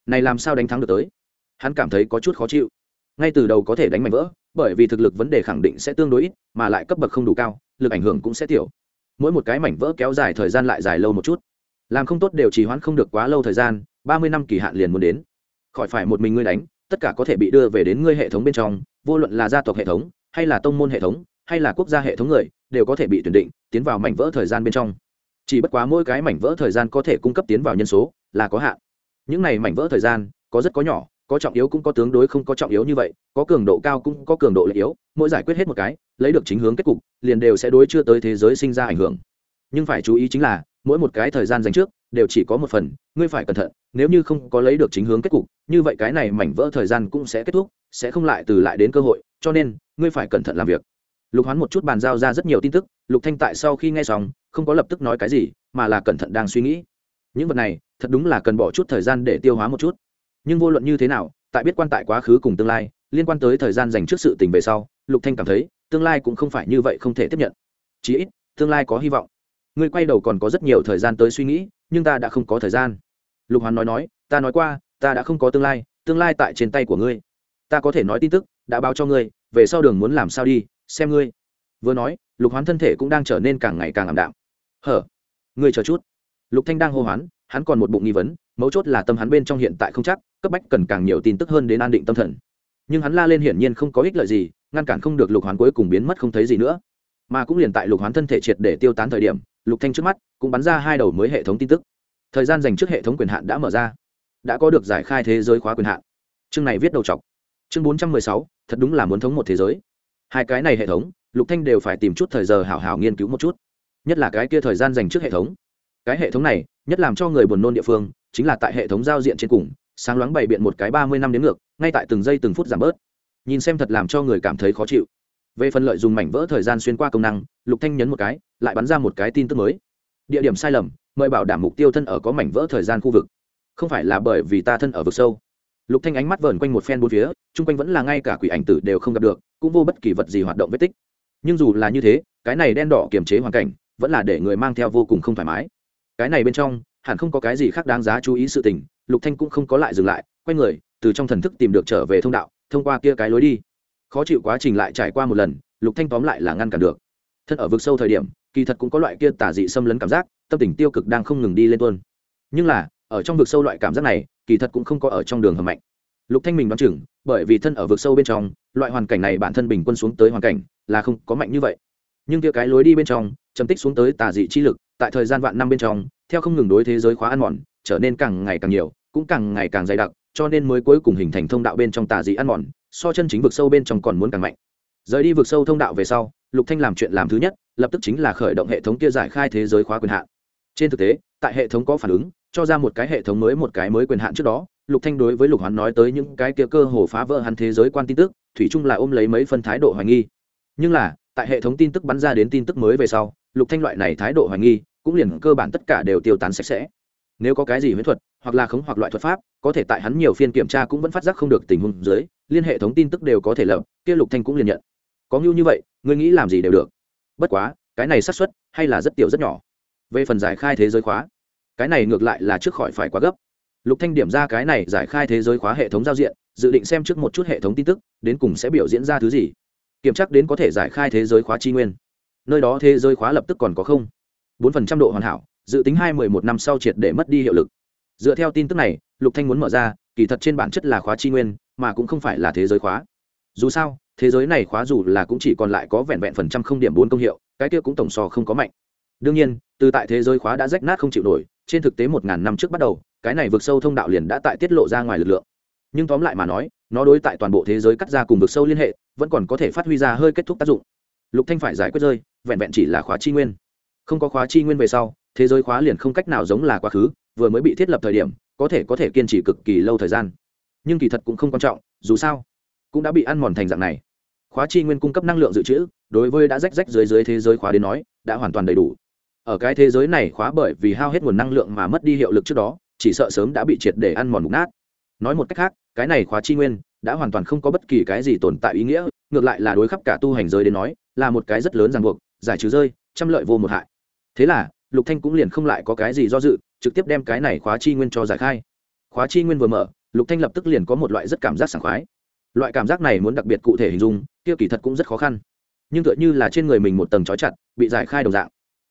[SPEAKER 1] Này làm sao đánh thắng được tới? Hắn cảm thấy có chút khó chịu. Ngay từ đầu có thể đánh mảnh vỡ, bởi vì thực lực vấn đề khẳng định sẽ tương đối ít, mà lại cấp bậc không đủ cao, lực ảnh hưởng cũng sẽ tiểu. Mỗi một cái mảnh vỡ kéo dài thời gian lại dài lâu một chút. Làm không tốt đều trì hoãn không được quá lâu thời gian, ba mươi năm kỳ hạn liền muốn đến. Khỏi phải một mình ngươi đánh, tất cả có thể bị đưa về đến ngươi hệ thống bên trong, vô luận là gia tộc hệ thống, hay là tông môn hệ thống, hay là quốc gia hệ thống người, đều có thể bị tuyển định, tiến vào mảnh vỡ thời gian bên trong. Chỉ bất quá mỗi cái mảnh vỡ thời gian có thể cung cấp tiến vào nhân số là có hạn. Những này mảnh vỡ thời gian, có rất có nhỏ có trọng yếu cũng có tướng đối không có trọng yếu như vậy, có cường độ cao cũng có cường độ lệ yếu, mỗi giải quyết hết một cái, lấy được chính hướng kết cục, liền đều sẽ đối chưa tới thế giới sinh ra ảnh hưởng. Nhưng phải chú ý chính là, mỗi một cái thời gian dành trước, đều chỉ có một phần, ngươi phải cẩn thận, nếu như không có lấy được chính hướng kết cục, như vậy cái này mảnh vỡ thời gian cũng sẽ kết thúc, sẽ không lại từ lại đến cơ hội, cho nên, ngươi phải cẩn thận làm việc. Lục hoán một chút bàn giao ra rất nhiều tin tức, lục thanh tại sau khi nghe xong, không có lập tức nói cái gì, mà là cẩn thận đang suy nghĩ. Những vật này, thật đúng là cần bỏ chút thời gian để tiêu hóa một chút nhưng vô luận như thế nào, tại biết quan tại quá khứ cùng tương lai, liên quan tới thời gian dành trước sự tình về sau, lục thanh cảm thấy, tương lai cũng không phải như vậy không thể tiếp nhận. Chí ít, tương lai có hy vọng. Ngươi quay đầu còn có rất nhiều thời gian tới suy nghĩ, nhưng ta đã không có thời gian. Lục hoàn nói nói, ta nói qua, ta đã không có tương lai tương lai tại trên tay của ngươi. Ta có thể nói tin tức, đã báo cho ngươi, về sau đường muốn làm sao đi, xem ngươi. Vừa nói, lục hoán thân thể cũng đang trở nên càng ngày càng ảm đạm. Hở, ngươi chờ chút. Lục thanh đang hô hoán, hắn còn một bụng nghi vấn, mấu chốt là tâm hắn bên trong hiện tại không chắc cấp bách cần càng nhiều tin tức hơn đến an định tâm thần. Nhưng hắn la lên hiển nhiên không có ích lợi gì, ngăn cản không được lục hoán cuối cùng biến mất không thấy gì nữa. Mà cũng liền tại lục hoán thân thể triệt để tiêu tán thời điểm, lục thanh trước mắt cũng bắn ra hai đầu mới hệ thống tin tức. Thời gian dành trước hệ thống quyền hạn đã mở ra. Đã có được giải khai thế giới khóa quyền hạn. Chương này viết đầu chọc. Chương bốn trăm mười sáu, thật đúng là muốn thống một thế giới. Hai cái này hệ thống, lục thanh đều phải tìm chút thời giờ hảo hảo nghiên cứu một chút. Nhất là cái kia thời gian dành trước hệ thống. Cái hệ thống này, nhất làm cho người buồn nôn địa phương, chính là tại hệ thống giao diện trên cùng sáng loáng bày biện một cái ba mươi năm đến ngược, ngay tại từng giây từng phút giảm bớt. Nhìn xem thật làm cho người cảm thấy khó chịu. Về phần lợi dùng mảnh vỡ thời gian xuyên qua công năng, lục thanh nhấn một cái, lại bắn ra một cái tin tức mới. Địa điểm sai lầm, mời bảo đảm mục tiêu thân ở có mảnh vỡ thời gian khu vực. Không phải là bởi vì ta thân ở vực sâu. Lục thanh ánh mắt vờn quanh một phen bốn phía, chung quanh vẫn là ngay cả quỷ ảnh tử đều không gặp được, cũng vô bất kỳ vật gì hoạt động vết tích. Nhưng dù là như thế, cái này đen đỏ kiềm chế hoàn cảnh, vẫn là để người mang theo vô cùng không thoải mái. Cái này bên trong, hẳn không có cái gì khác đáng giá chú ý sự tình lục thanh cũng không có lại dừng lại, quay người, từ trong thần thức tìm được trở về thông đạo, thông qua kia cái lối đi. Khó chịu quá trình lại trải qua một lần, lục thanh tóm lại là ngăn cản được. Thân ở vực sâu thời điểm, kỳ thật cũng có loại kia tả dị xâm lấn cảm giác, tâm tình tiêu cực đang không ngừng đi lên tuôn. Nhưng là, ở trong vực sâu loại cảm giác này, kỳ thật cũng không có ở trong đường hầm mạnh. Lục thanh mình đoán chừng, bởi vì thân ở vực sâu bên trong, loại hoàn cảnh này bản thân bình quân xuống tới hoàn cảnh là không có mạnh như vậy. Nhưng kia cái lối đi bên trong chấm tích xuống tới tà dị chi lực, tại thời gian vạn năm bên trong, theo không ngừng đối thế giới khóa ăn mòn, trở nên càng ngày càng nhiều cũng càng ngày càng dày đặc, cho nên mới cuối cùng hình thành thông đạo bên trong tà dị ăn mòn, so chân chính vực sâu bên trong còn muốn càng mạnh. Rời đi vực sâu thông đạo về sau, lục thanh làm chuyện làm thứ nhất, lập tức chính là khởi động hệ thống kia giải khai thế giới khóa quyền hạn. Trên thực tế, tại hệ thống có phản ứng, cho ra một cái hệ thống mới một cái mới quyền hạn trước đó, lục thanh đối với lục hoán nói tới những cái kia cơ hồ phá vỡ hắn thế giới quan tin tức, thủy chung là ôm lấy mấy phân thái độ hoài nghi. Nhưng là, tại hệ thống tin tức bắn ra đến tin tức mới về sau, lục thanh loại này thái độ hoài nghi, cũng liền cơ bản tất cả đều tiêu tán sạch sẽ. Nếu có cái gì huyễn thuật hoặc là khống hoặc loại thuật pháp, có thể tại hắn nhiều phiên kiểm tra cũng vẫn phát giác không được tình huống dưới, liên hệ thống tin tức đều có thể lập, kia lục thanh cũng liền nhận. Có ngưu như vậy, ngươi nghĩ làm gì đều được. Bất quá, cái này xác suất hay là rất tiểu rất nhỏ. Về phần giải khai thế giới khóa, cái này ngược lại là trước khỏi phải quá gấp. Lục thanh điểm ra cái này giải khai thế giới khóa hệ thống giao diện, dự định xem trước một chút hệ thống tin tức, đến cùng sẽ biểu diễn ra thứ gì. Kiểm tra đến có thể giải khai thế giới khóa chi nguyên. Nơi đó thế giới khóa lập tức còn có không? Bốn phần trăm độ hoàn hảo, dự tính hai mười một năm sau triệt để mất đi hiệu lực dựa theo tin tức này, lục thanh muốn mở ra, kỳ thật trên bản chất là khóa chi nguyên, mà cũng không phải là thế giới khóa. Dù sao, thế giới này khóa dù là cũng chỉ còn lại có vẹn vẹn phần trăm không điểm bốn công hiệu, cái kia cũng tổng so không có mạnh. Đương nhiên, từ tại thế giới khóa đã rách nát không chịu nổi, trên thực tế một ngàn năm trước bắt đầu, cái này vượt sâu thông đạo liền đã tại tiết lộ ra ngoài lực lượng. Nhưng tóm lại mà nói, nó đối tại toàn bộ thế giới cắt ra cùng vực sâu liên hệ, vẫn còn có thể phát huy ra hơi kết thúc tác dụng. Lục thanh phải giải quyết rơi, vẹn vẹn chỉ là khóa chi nguyên. Không có khóa chi nguyên về sau, thế giới khóa liền không cách nào giống là quá khứ vừa mới bị thiết lập thời điểm, có thể có thể kiên trì cực kỳ lâu thời gian. Nhưng kỳ thật cũng không quan trọng, dù sao, cũng đã bị ăn mòn thành dạng này. Khóa chi nguyên cung cấp năng lượng dự trữ, đối với đã rách rách dưới dưới thế giới khóa đến nói, đã hoàn toàn đầy đủ. Ở cái thế giới này khóa bởi vì hao hết nguồn năng lượng mà mất đi hiệu lực trước đó, chỉ sợ sớm đã bị triệt để ăn mòn mục nát. Nói một cách khác, cái này khóa chi nguyên đã hoàn toàn không có bất kỳ cái gì tồn tại ý nghĩa, ngược lại là đối khắp cả tu hành giới đến nói, là một cái rất lớn ràng buộc, giải trừ rơi, trăm lợi vô một hại. Thế là, lục thanh cũng liền không lại có cái gì do dự trực tiếp đem cái này khóa chi nguyên cho giải khai. Khóa chi nguyên vừa mở, lục thanh lập tức liền có một loại rất cảm giác sảng khoái. Loại cảm giác này muốn đặc biệt cụ thể hình dung, kia kỳ thật cũng rất khó khăn. Nhưng tựa như là trên người mình một tầng trói chặt, bị giải khai đồng dạng.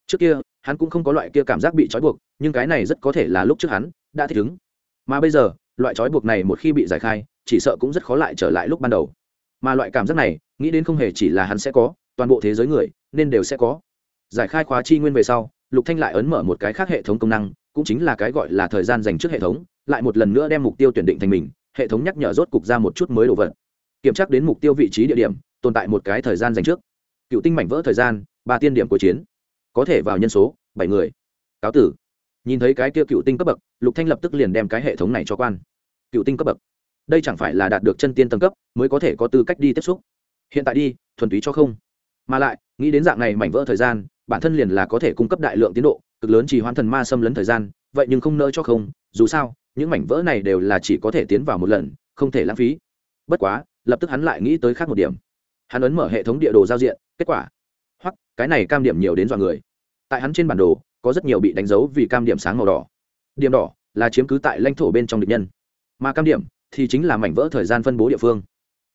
[SPEAKER 1] Trước kia, hắn cũng không có loại kia cảm giác bị trói buộc, nhưng cái này rất có thể là lúc trước hắn đã thích ứng. Mà bây giờ, loại trói buộc này một khi bị giải khai, chỉ sợ cũng rất khó lại trở lại lúc ban đầu. Mà loại cảm giác này, nghĩ đến không hề chỉ là hắn sẽ có, toàn bộ thế giới người, nên đều sẽ có. Giải khai khóa chi nguyên về sau, lục thanh lại ấn mở một cái khác hệ thống công năng cũng chính là cái gọi là thời gian dành trước hệ thống, lại một lần nữa đem mục tiêu tuyển định thành mình, hệ thống nhắc nhở rốt cục ra một chút mới đồ vật. Kiểm tra đến mục tiêu vị trí địa điểm, tồn tại một cái thời gian dành trước. Cựu tinh mảnh vỡ thời gian, ba tiên điểm của chiến. Có thể vào nhân số, bảy người. Cáo tử. Nhìn thấy cái kia cựu tinh cấp bậc, lục thanh lập tức liền đem cái hệ thống này cho quan. Cựu tinh cấp bậc. Đây chẳng phải là đạt được chân tiên tầng cấp, mới có thể có tư cách đi tiếp xúc. Hiện tại đi, thuần túy cho không. Mà lại, nghĩ đến dạng này mảnh vỡ thời gian, bản thân liền là có thể cung cấp đại lượng tiến độ cực lớn chỉ hoàn thần ma xâm lấn thời gian, vậy nhưng không nỡ cho không, dù sao, những mảnh vỡ này đều là chỉ có thể tiến vào một lần, không thể lãng phí. Bất quá, lập tức hắn lại nghĩ tới khác một điểm. Hắn ấn mở hệ thống địa đồ giao diện, kết quả. Hoặc cái này cam điểm nhiều đến dọa người. Tại hắn trên bản đồ, có rất nhiều bị đánh dấu vì cam điểm sáng màu đỏ. Điểm đỏ là chiếm cứ tại lãnh thổ bên trong địch nhân. Mà cam điểm thì chính là mảnh vỡ thời gian phân bố địa phương.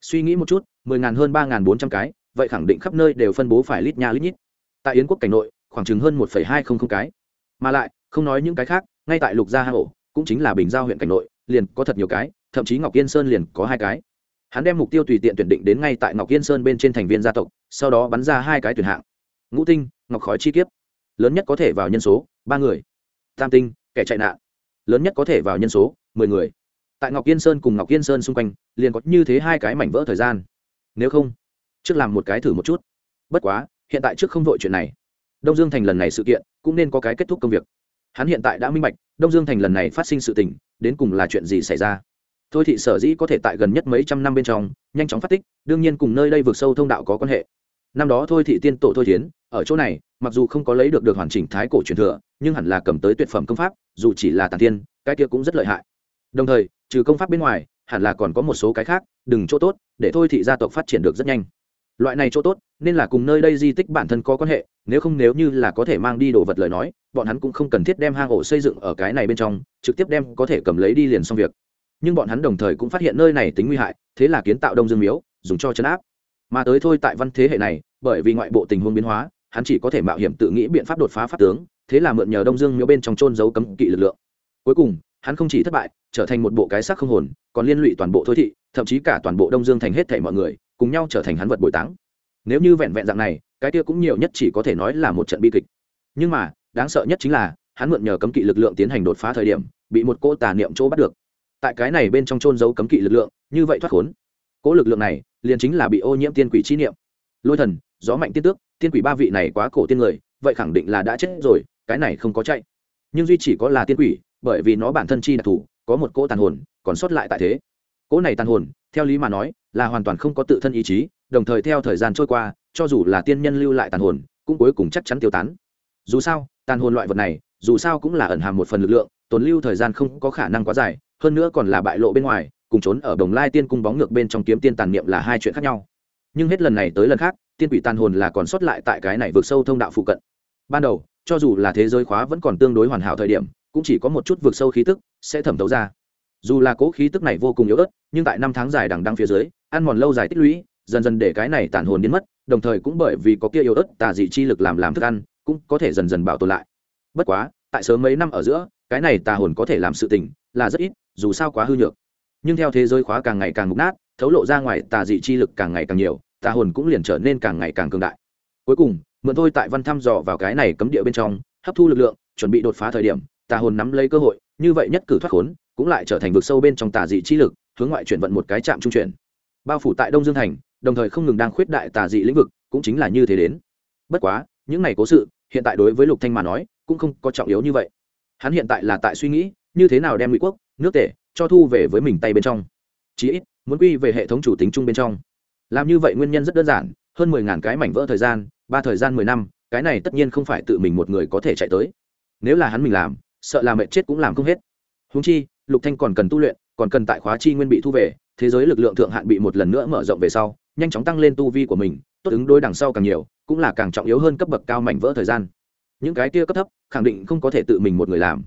[SPEAKER 1] Suy nghĩ một chút, mười ngàn hơn ba ngàn bốn trăm cái, vậy khẳng định khắp nơi đều phân bố phải lít nha lít nhít. Tại yến quốc cảnh nội khoảng chừng hơn một hai không không cái. Mà lại, không nói những cái khác, ngay tại lục gia hà ổ, cũng chính là bình giao huyện cảnh nội, liền có thật nhiều cái, thậm chí ngọc yên sơn liền có hai cái. Hắn đem mục tiêu tùy tiện tuyển định đến ngay tại ngọc yên sơn bên trên thành viên gia tộc, sau đó bắn ra hai cái tuyển hạng. Ngũ tinh, ngọc khói chi kiếp. Lớn nhất có thể vào nhân số, ba người. Tam tinh, kẻ chạy nạn. Lớn nhất có thể vào nhân số, mười người. Tại ngọc yên sơn cùng ngọc yên sơn xung quanh, liền có như thế hai cái mảnh vỡ thời gian. Nếu không, trước làm một cái thử một chút. Bất quá, hiện tại trước không vội chuyện này đông dương thành lần này sự kiện cũng nên có cái kết thúc công việc. Hắn hiện tại đã minh bạch, đông dương thành lần này phát sinh sự tình, đến cùng là chuyện gì xảy ra. Thôi thị sở dĩ có thể tại gần nhất mấy trăm năm bên trong, nhanh chóng phát tích, đương nhiên cùng nơi đây vượt sâu thông đạo có quan hệ. Năm đó thôi thị tiên tổ thôi thiến, ở chỗ này, mặc dù không có lấy được được hoàn chỉnh thái cổ truyền thừa, nhưng hẳn là cầm tới tuyệt phẩm công pháp, dù chỉ là tàn tiên, cái kia cũng rất lợi hại. Đồng thời, trừ công pháp bên ngoài, hẳn là còn có một số cái khác, đừng chỗ tốt, để thôi thị gia tộc phát triển được rất nhanh. Loại này chỗ tốt nên là cùng nơi đây di tích bản thân có quan hệ, nếu không nếu như là có thể mang đi đồ vật lời nói, bọn hắn cũng không cần thiết đem hang ổ xây dựng ở cái này bên trong, trực tiếp đem có thể cầm lấy đi liền xong việc. Nhưng bọn hắn đồng thời cũng phát hiện nơi này tính nguy hại, thế là kiến tạo đông dương miếu, dùng cho chấn áp. Mà tới thôi tại văn thế hệ này, bởi vì ngoại bộ tình huống biến hóa, hắn chỉ có thể mạo hiểm tự nghĩ biện pháp đột phá pháp tướng, thế là mượn nhờ đông dương miếu bên trong trôn giấu cấm kỵ lực lượng. Cuối cùng, hắn không chỉ thất bại, trở thành một bộ cái xác không hồn, còn liên lụy toàn bộ thôi thị, thậm chí cả toàn bộ đông dương thành hết thảy mọi người, cùng nhau trở thành hắn vật bồi táng nếu như vẹn vẹn dạng này, cái kia cũng nhiều nhất chỉ có thể nói là một trận bi kịch. Nhưng mà, đáng sợ nhất chính là, hắn mượn nhờ cấm kỵ lực lượng tiến hành đột phá thời điểm, bị một cô tà niệm chỗ bắt được. Tại cái này bên trong trôn giấu cấm kỵ lực lượng, như vậy thoát khốn. Cỗ lực lượng này, liền chính là bị ô nhiễm tiên quỷ chi niệm. Lôi thần, gió mạnh tiên tước, tiên quỷ ba vị này quá cổ tiên người, vậy khẳng định là đã chết rồi, cái này không có chạy. Nhưng duy chỉ có là tiên quỷ, bởi vì nó bản thân chi đặc thù có một cỗ tàn hồn, còn sót lại tại thế. Cỗ này tàn hồn, theo lý mà nói, là hoàn toàn không có tự thân ý chí đồng thời theo thời gian trôi qua, cho dù là tiên nhân lưu lại tàn hồn, cũng cuối cùng chắc chắn tiêu tán. Dù sao, tàn hồn loại vật này, dù sao cũng là ẩn hàm một phần lực lượng, tồn lưu thời gian không có khả năng quá dài, hơn nữa còn là bại lộ bên ngoài, cùng trốn ở đồng lai tiên cung bóng ngược bên trong kiếm tiên tàn niệm là hai chuyện khác nhau. Nhưng hết lần này tới lần khác, tiên quỷ tàn hồn là còn sót lại tại cái này vượt sâu thông đạo phụ cận. Ban đầu, cho dù là thế giới khóa vẫn còn tương đối hoàn hảo thời điểm, cũng chỉ có một chút vượt sâu khí tức sẽ thẩm thấu ra. Dù là cố khí tức này vô cùng yếu ớt, nhưng tại năm tháng dài đằng đăng phía dưới, ăn mòn lâu dài tích lũy dần dần để cái này tàn hồn biến mất, đồng thời cũng bởi vì có kia yếu ớt tà dị chi lực làm làm thức ăn, cũng có thể dần dần bảo tồn lại. Bất quá, tại sớm mấy năm ở giữa, cái này tà hồn có thể làm sự tình là rất ít, dù sao quá hư nhược. Nhưng theo thế giới khóa càng ngày càng mục nát, thấu lộ ra ngoài tà dị chi lực càng ngày càng nhiều, tà hồn cũng liền trở nên càng ngày càng cường đại. Cuối cùng, mượn thôi tại văn thăm dò vào cái này cấm địa bên trong, hấp thu lực lượng, chuẩn bị đột phá thời điểm, tà hồn nắm lấy cơ hội, như vậy nhất cử thoát khốn, cũng lại trở thành vực sâu bên trong tà dị chi lực, hướng ngoại chuyển vận một cái trạm trung chuyển. Bao phủ tại đông dương thành đồng thời không ngừng đang khuyết đại tà dị lĩnh vực, cũng chính là như thế đến. Bất quá, những này cố sự, hiện tại đối với lục thanh mà nói, cũng không có trọng yếu như vậy. Hắn hiện tại là tại suy nghĩ, như thế nào đem ngụy quốc, nước tể, cho thu về với mình tay bên trong. Chí ít, muốn quy về hệ thống chủ tính chung bên trong. Làm như vậy nguyên nhân rất đơn giản, hơn mười ngàn cái mảnh vỡ thời gian, ba thời gian mười năm, cái này tất nhiên không phải tự mình một người có thể chạy tới. Nếu là hắn mình làm, sợ là mệt chết cũng làm không hết. Húng chi, lục thanh còn cần tu luyện, còn cần tại khóa chi nguyên bị thu về, thế giới lực lượng thượng hạn bị một lần nữa mở rộng về sau nhanh chóng tăng lên tu vi của mình, tốt ứng đối đằng sau càng nhiều, cũng là càng trọng yếu hơn cấp bậc cao mảnh vỡ thời gian. Những cái kia cấp thấp, khẳng định không có thể tự mình một người làm.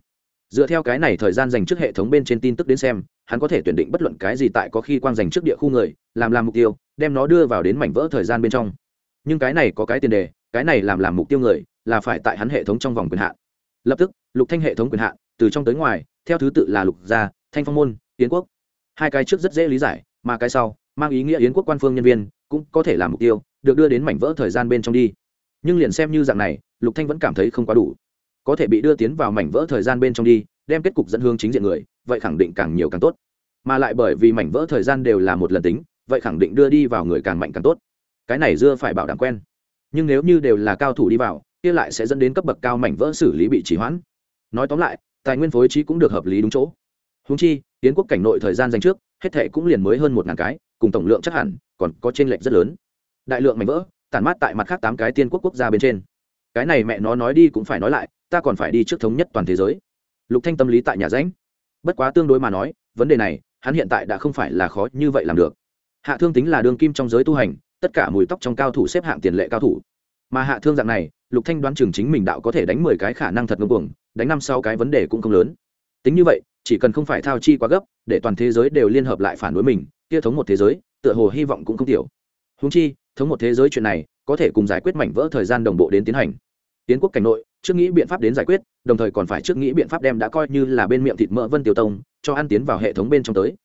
[SPEAKER 1] Dựa theo cái này thời gian dành trước hệ thống bên trên tin tức đến xem, hắn có thể tuyển định bất luận cái gì tại có khi quang dành trước địa khu người, làm làm mục tiêu, đem nó đưa vào đến mảnh vỡ thời gian bên trong. Nhưng cái này có cái tiền đề, cái này làm làm mục tiêu người, là phải tại hắn hệ thống trong vòng quyền hạn. Lập tức, lục thanh hệ thống quyền hạn, từ trong tới ngoài, theo thứ tự là lục gia, thanh phong môn tiến quốc. Hai cái trước rất dễ lý giải, mà cái sau mang ý nghĩa yến quốc quan phương nhân viên cũng có thể làm mục tiêu, được đưa đến mảnh vỡ thời gian bên trong đi. Nhưng liền xem như dạng này, lục thanh vẫn cảm thấy không quá đủ. Có thể bị đưa tiến vào mảnh vỡ thời gian bên trong đi, đem kết cục dẫn hướng chính diện người, vậy khẳng định càng nhiều càng tốt. Mà lại bởi vì mảnh vỡ thời gian đều là một lần tính, vậy khẳng định đưa đi vào người càng mạnh càng tốt. Cái này dưa phải bảo đảm quen. Nhưng nếu như đều là cao thủ đi vào, kia lại sẽ dẫn đến cấp bậc cao mảnh vỡ xử lý bị trì hoãn. Nói tóm lại, tài nguyên phối trí cũng được hợp lý đúng chỗ. Húng chi tiến quốc cảnh nội thời gian dành trước, hết thệ cũng liền mới hơn một ngàn cái cùng tổng lượng chắc hẳn còn có t r ê n lệch rất lớn. Đại lượng mảnh vỡ, tản mát tại mặt khác tám cái tiên quốc quốc gia bên trên. Cái này mẹ nó nói đi cũng phải nói lại, ta còn phải đi trước thống nhất toàn thế giới. Lục thanh tâm lý tại nhà ránh bất quá tương đối mà nói, vấn đề này, hắn hiện tại đã không phải là khó như vậy làm được. Hạ thương tính là đường kim trong giới tu hành, tất cả mùi tóc trong cao thủ xếp hạng tiền lệ cao thủ. Mà hạ thương dạng này, lục thanh đoán chừng chính mình đạo có thể đánh mười cái khả năng thật ngưng cuồng, đánh năm sau cái vấn đề cũng không lớn. Tính như vậy, chỉ cần không phải thao chi quá gấp, để toàn thế giới đều liên hợp lại phản đối mình kia thống một thế giới, tựa hồ hy vọng cũng không tiểu. Húng chi, thống một thế giới chuyện này, có thể cùng giải quyết mảnh vỡ thời gian đồng bộ đến tiến hành. Tiến quốc cảnh nội, trước nghĩ biện pháp đến giải quyết, đồng thời còn phải trước nghĩ biện pháp đem đã coi như là bên miệng thịt mỡ vân tiểu tông, cho ăn tiến vào hệ thống bên trong tới.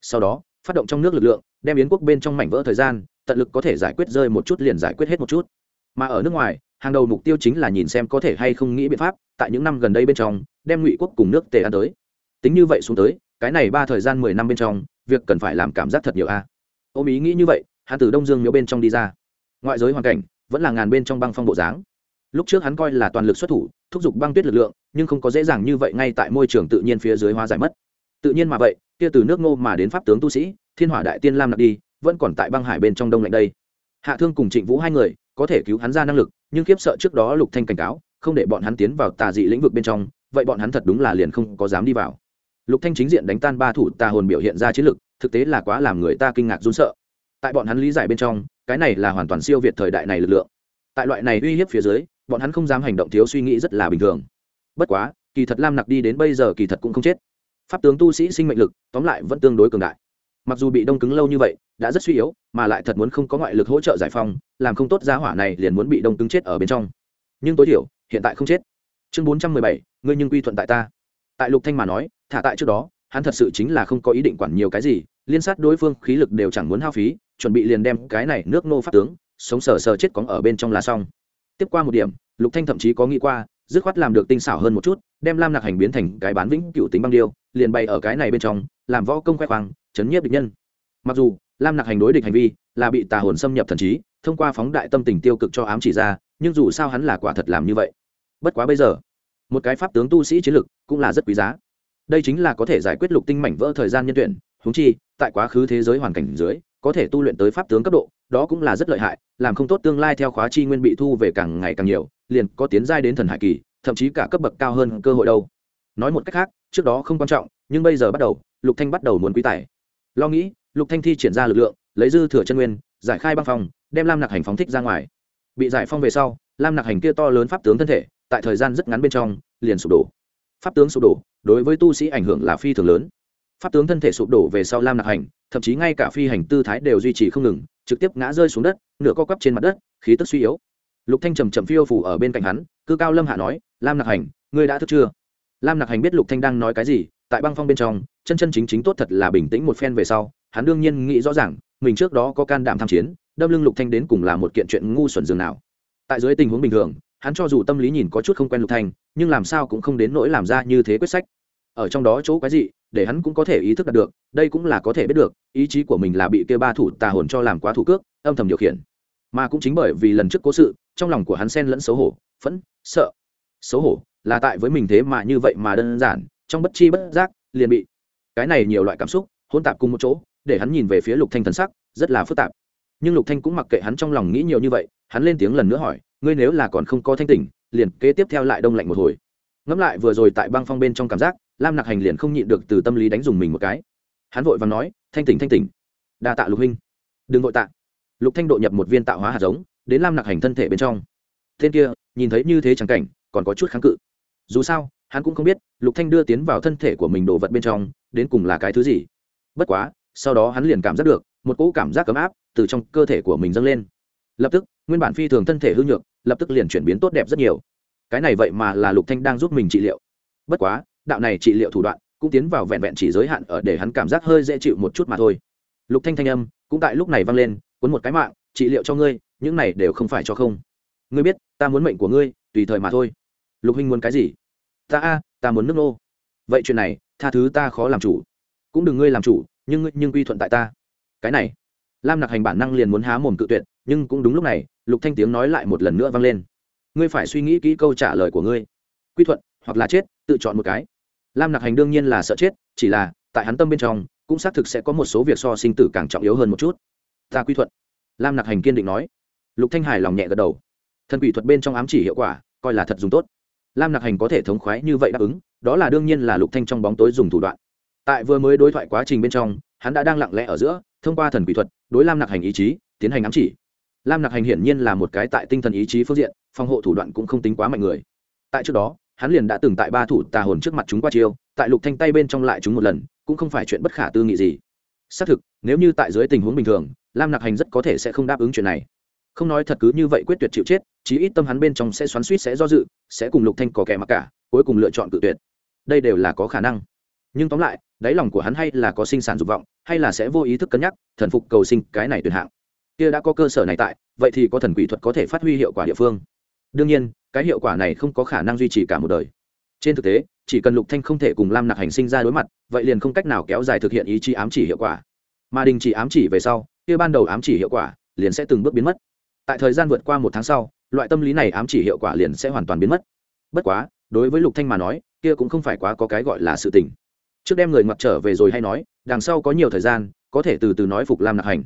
[SPEAKER 1] Sau đó, phát động trong nước lực lượng, đem yến quốc bên trong mảnh vỡ thời gian, tận lực có thể giải quyết rơi một chút liền giải quyết hết một chút. Mà ở nước ngoài, hàng đầu mục tiêu chính là nhìn xem có thể hay không nghĩ biện pháp, tại những năm gần đây bên trong, đem ngụy quốc cùng nước tề ăn tới. Tính như vậy xuống tới, cái này ba thời gian mười năm bên trong việc cần phải làm cảm giác thật nhiều a. À. ôm ý nghĩ như vậy, hắn từ đông dương miếu bên trong đi ra. Ngoại giới hoàn cảnh, vẫn là ngàn bên trong băng phong bộ dáng. Lúc trước hắn coi là toàn lực xuất thủ, thúc giục băng tuyết lực lượng, nhưng không có dễ dàng như vậy ngay tại môi trường tự nhiên phía dưới hóa giải mất. Tự nhiên mà vậy, kia từ nước ngô mà đến pháp tướng tu sĩ, thiên hỏa đại tiên lam nạp đi, vẫn còn tại băng hải bên trong đông lạnh đây. Hạ thương cùng trịnh vũ hai người, có thể cứu hắn ra năng lực, nhưng kiếp sợ trước đó lục thanh cảnh cáo, không để bọn hắn tiến vào tà dị lĩnh vực bên trong, vậy bọn hắn thật đúng là liền không có dám đi vào lục thanh chính diện đánh tan ba thủ tà hồn biểu hiện ra chiến lực thực tế là quá làm người ta kinh ngạc run sợ. Tại bọn hắn lý giải bên trong cái này là hoàn toàn siêu việt thời đại này lực lượng. Tại loại này uy hiếp phía dưới bọn hắn không dám hành động thiếu suy nghĩ rất là bình thường. Bất quá kỳ thật lam nặc đi đến bây giờ kỳ thật cũng không chết. Pháp tướng tu sĩ sinh mệnh lực tóm lại vẫn tương đối cường đại. Mặc dù bị đông cứng lâu như vậy đã rất suy yếu mà lại thật muốn không có ngoại lực hỗ trợ giải phóng, làm không tốt giá hỏa này liền muốn bị đông cứng chết ở bên trong. Nhưng tối thiểu hiện tại không chết. Chương bốn trăm mười bảy ngươi nhưng quy thuận tại ta. Tại lục thanh mà nói thả tại trước đó, hắn thật sự chính là không có ý định quản nhiều cái gì, liên sát đối phương khí lực đều chẳng muốn hao phí, chuẩn bị liền đem cái này nước nô pháp tướng, sống sờ sờ chết cóng ở bên trong là xong. Tiếp qua một điểm, lục thanh thậm chí có nghĩ qua, dứt khoát làm được tinh xảo hơn một chút, đem lam nặc hành biến thành cái bán vĩnh cửu tính băng điêu, liền bày ở cái này bên trong, làm võ công khoe khoang, chấn nhiếp địch nhân. Mặc dù, lam nặc hành đối địch hành vi là bị tà hồn xâm nhập thần trí, thông qua phóng đại tâm tình tiêu cực cho ám chỉ ra, nhưng dù sao hắn là quả thật làm như vậy. Bất quá bây giờ, một cái pháp tướng tu sĩ chiến lực cũng là rất quý giá đây chính là có thể giải quyết lục tinh mảnh vỡ thời gian nhân tuyển húng chi tại quá khứ thế giới hoàn cảnh dưới có thể tu luyện tới pháp tướng cấp độ đó cũng là rất lợi hại làm không tốt tương lai theo khóa chi nguyên bị thu về càng ngày càng nhiều liền có tiến giai đến thần hải kỳ thậm chí cả cấp bậc cao hơn cơ hội đâu. Nói một cách khác trước đó không quan trọng nhưng bây giờ bắt đầu lục thanh bắt đầu muốn quý tài. Lo nghĩ lục thanh thi triển ra lực lượng lấy dư thừa chân nguyên giải khai băng phòng, đem lam nặc hành phóng thích ra ngoài. Bị giải phong về sau lam nặc hành kia to lớn pháp tướng thân thể tại thời gian rất ngắn bên trong liền sụp đổ pháp tướng sụp đổ, đối với tu sĩ ảnh hưởng là phi thường lớn. Pháp tướng thân thể sụp đổ về sau lam nạc hành, thậm chí ngay cả phi hành tư thái đều duy trì không ngừng, trực tiếp ngã rơi xuống đất, nửa co quắp trên mặt đất, khí tức suy yếu. Lục thanh trầm trầm phiêu phủ ở bên cạnh hắn, cư cao lâm hạ nói, lam nạc hành, ngươi đã thức chưa? Lam nạc hành biết lục thanh đang nói cái gì, tại băng phong bên trong, chân chân chính chính tốt thật là bình tĩnh một phen về sau, hắn đương nhiên nghĩ rõ ràng, mình trước đó có can đảm tham chiến, đâm lưng lục thanh đến cùng là một kiện chuyện ngu xuẩn dường nào. Tại dưới tình huống bình thường hắn cho dù tâm lý nhìn có chút không quen lục thành nhưng làm sao cũng không đến nỗi làm ra như thế quyết sách. Ở trong đó chỗ cái gì để hắn cũng có thể ý thức đạt được, đây cũng là có thể biết được, ý chí của mình là bị kia ba thủ tà hồn cho làm quá thủ cước, âm thầm điều khiển. Mà cũng chính bởi vì lần trước cố sự, trong lòng của hắn xen lẫn xấu hổ, phẫn, sợ. Xấu hổ, là tại với mình thế mà như vậy mà đơn giản, trong bất chi bất giác, liền bị cái này nhiều loại cảm xúc, hỗn tạp cùng một chỗ, để hắn nhìn về phía lục thanh thần sắc, rất là phức tạp. Nhưng lục thanh cũng mặc kệ hắn trong lòng nghĩ nhiều như vậy, hắn lên tiếng lần nữa hỏi ngươi nếu là còn không có thanh tỉnh, liền kế tiếp theo lại đông lạnh một hồi. Ngẫm lại vừa rồi tại băng phong bên trong cảm giác, lam nặc hành liền không nhịn được từ tâm lý đánh dùng mình một cái. Hắn vội và nói, thanh tỉnh thanh tỉnh. Đa tạ lục huynh. Đừng vội tạ. Lục thanh độ nhập một viên tạo hóa hạt giống, đến lam nặc hành thân thể bên trong. Tên kia, nhìn thấy như thế chẳng cảnh, còn có chút kháng cự. Dù sao, hắn cũng không biết, lục thanh đưa tiến vào thân thể của mình đồ vật bên trong, đến cùng là cái thứ gì. Bất quá, sau đó hắn liền cảm giác được, một cỗ cảm giác ấm áp từ trong cơ thể của mình dâng lên. Lập tức, nguyên bản phi thường thân thể hư nhược lập tức liền chuyển biến tốt đẹp rất nhiều. Cái này vậy mà là lục thanh đang giúp mình trị liệu. Bất quá, đạo này trị liệu thủ đoạn cũng tiến vào vẹn vẹn chỉ giới hạn ở để hắn cảm giác hơi dễ chịu một chút mà thôi. Lục thanh thanh âm cũng tại lúc này vang lên, cuốn một cái mạng, trị liệu cho ngươi, những này đều không phải cho không. Ngươi biết, ta muốn mệnh của ngươi, tùy thời mà thôi. Lục huynh muốn cái gì? Ta a, ta muốn nước nô. Vậy chuyện này, tha thứ ta khó làm chủ. Cũng đừng ngươi làm chủ, nhưng ngươi, nhưng quy thuận tại ta. Cái này. Lam nặc hành bản năng liền muốn há mồm cự tuyệt, nhưng cũng đúng lúc này lục thanh tiếng nói lại một lần nữa vang lên. Ngươi phải suy nghĩ kỹ câu trả lời của ngươi. Quy thuận, hoặc là chết, tự chọn một cái. Lam nặc hành đương nhiên là sợ chết, chỉ là, tại hắn tâm bên trong, cũng xác thực sẽ có một số việc so sinh tử càng trọng yếu hơn một chút. Ta quy thuận. Lam nặc hành kiên định nói. Lục thanh hải lòng nhẹ gật đầu. Thần quỷ thuật bên trong ám chỉ hiệu quả, coi là thật dùng tốt. Lam nặc hành có thể thống khoái như vậy đáp ứng, đó là đương nhiên là lục thanh trong bóng tối dùng thủ đoạn. Tại vừa mới đối thoại quá trình bên trong, hắn đã đang lặng lẽ ở giữa, thông qua thần quỷ thuật, đối lam nặc hành ý chí, tiến hành ám chỉ lam nặc hành hiển nhiên là một cái tại tinh thần ý chí phương diện, phòng hộ thủ đoạn cũng không tính quá mạnh người. Tại trước đó, hắn liền đã từng tại ba thủ tà hồn trước mặt chúng qua chiêu, tại lục thanh tay bên trong lại chúng một lần, cũng không phải chuyện bất khả tư nghị gì. Xác thực, nếu như tại dưới tình huống bình thường, lam nặc hành rất có thể sẽ không đáp ứng chuyện này. Không nói thật cứ như vậy quyết tuyệt chịu chết, chí ít tâm hắn bên trong sẽ xoắn suýt sẽ do dự, sẽ cùng lục thanh có kẻ mặc cả, cuối cùng lựa chọn cự tuyệt. Đây đều là có khả năng. Nhưng tóm lại, đáy lòng của hắn hay là có sinh sản dục vọng, hay là sẽ vô ý thức cân nhắc, thần phục cầu sinh cái này tuyệt hạng kia đã có cơ sở này tại, vậy thì có thần quỷ thuật có thể phát huy hiệu quả địa phương. Đương nhiên, cái hiệu quả này không có khả năng duy trì cả một đời. Trên thực tế, chỉ cần lục thanh không thể cùng lam nặc hành sinh ra đối mặt, vậy liền không cách nào kéo dài thực hiện ý chí ám chỉ hiệu quả. Mà đình chỉ ám chỉ về sau, kia ban đầu ám chỉ hiệu quả liền sẽ từng bước biến mất. Tại thời gian vượt qua một tháng sau, loại tâm lý này ám chỉ hiệu quả liền sẽ hoàn toàn biến mất. Bất quá, đối với lục thanh mà nói, kia cũng không phải quá có cái gọi là sự tình. Trước đem người ngoặt trở về rồi hay nói, đằng sau có nhiều thời gian, có thể từ từ nói phục lam nặc hành.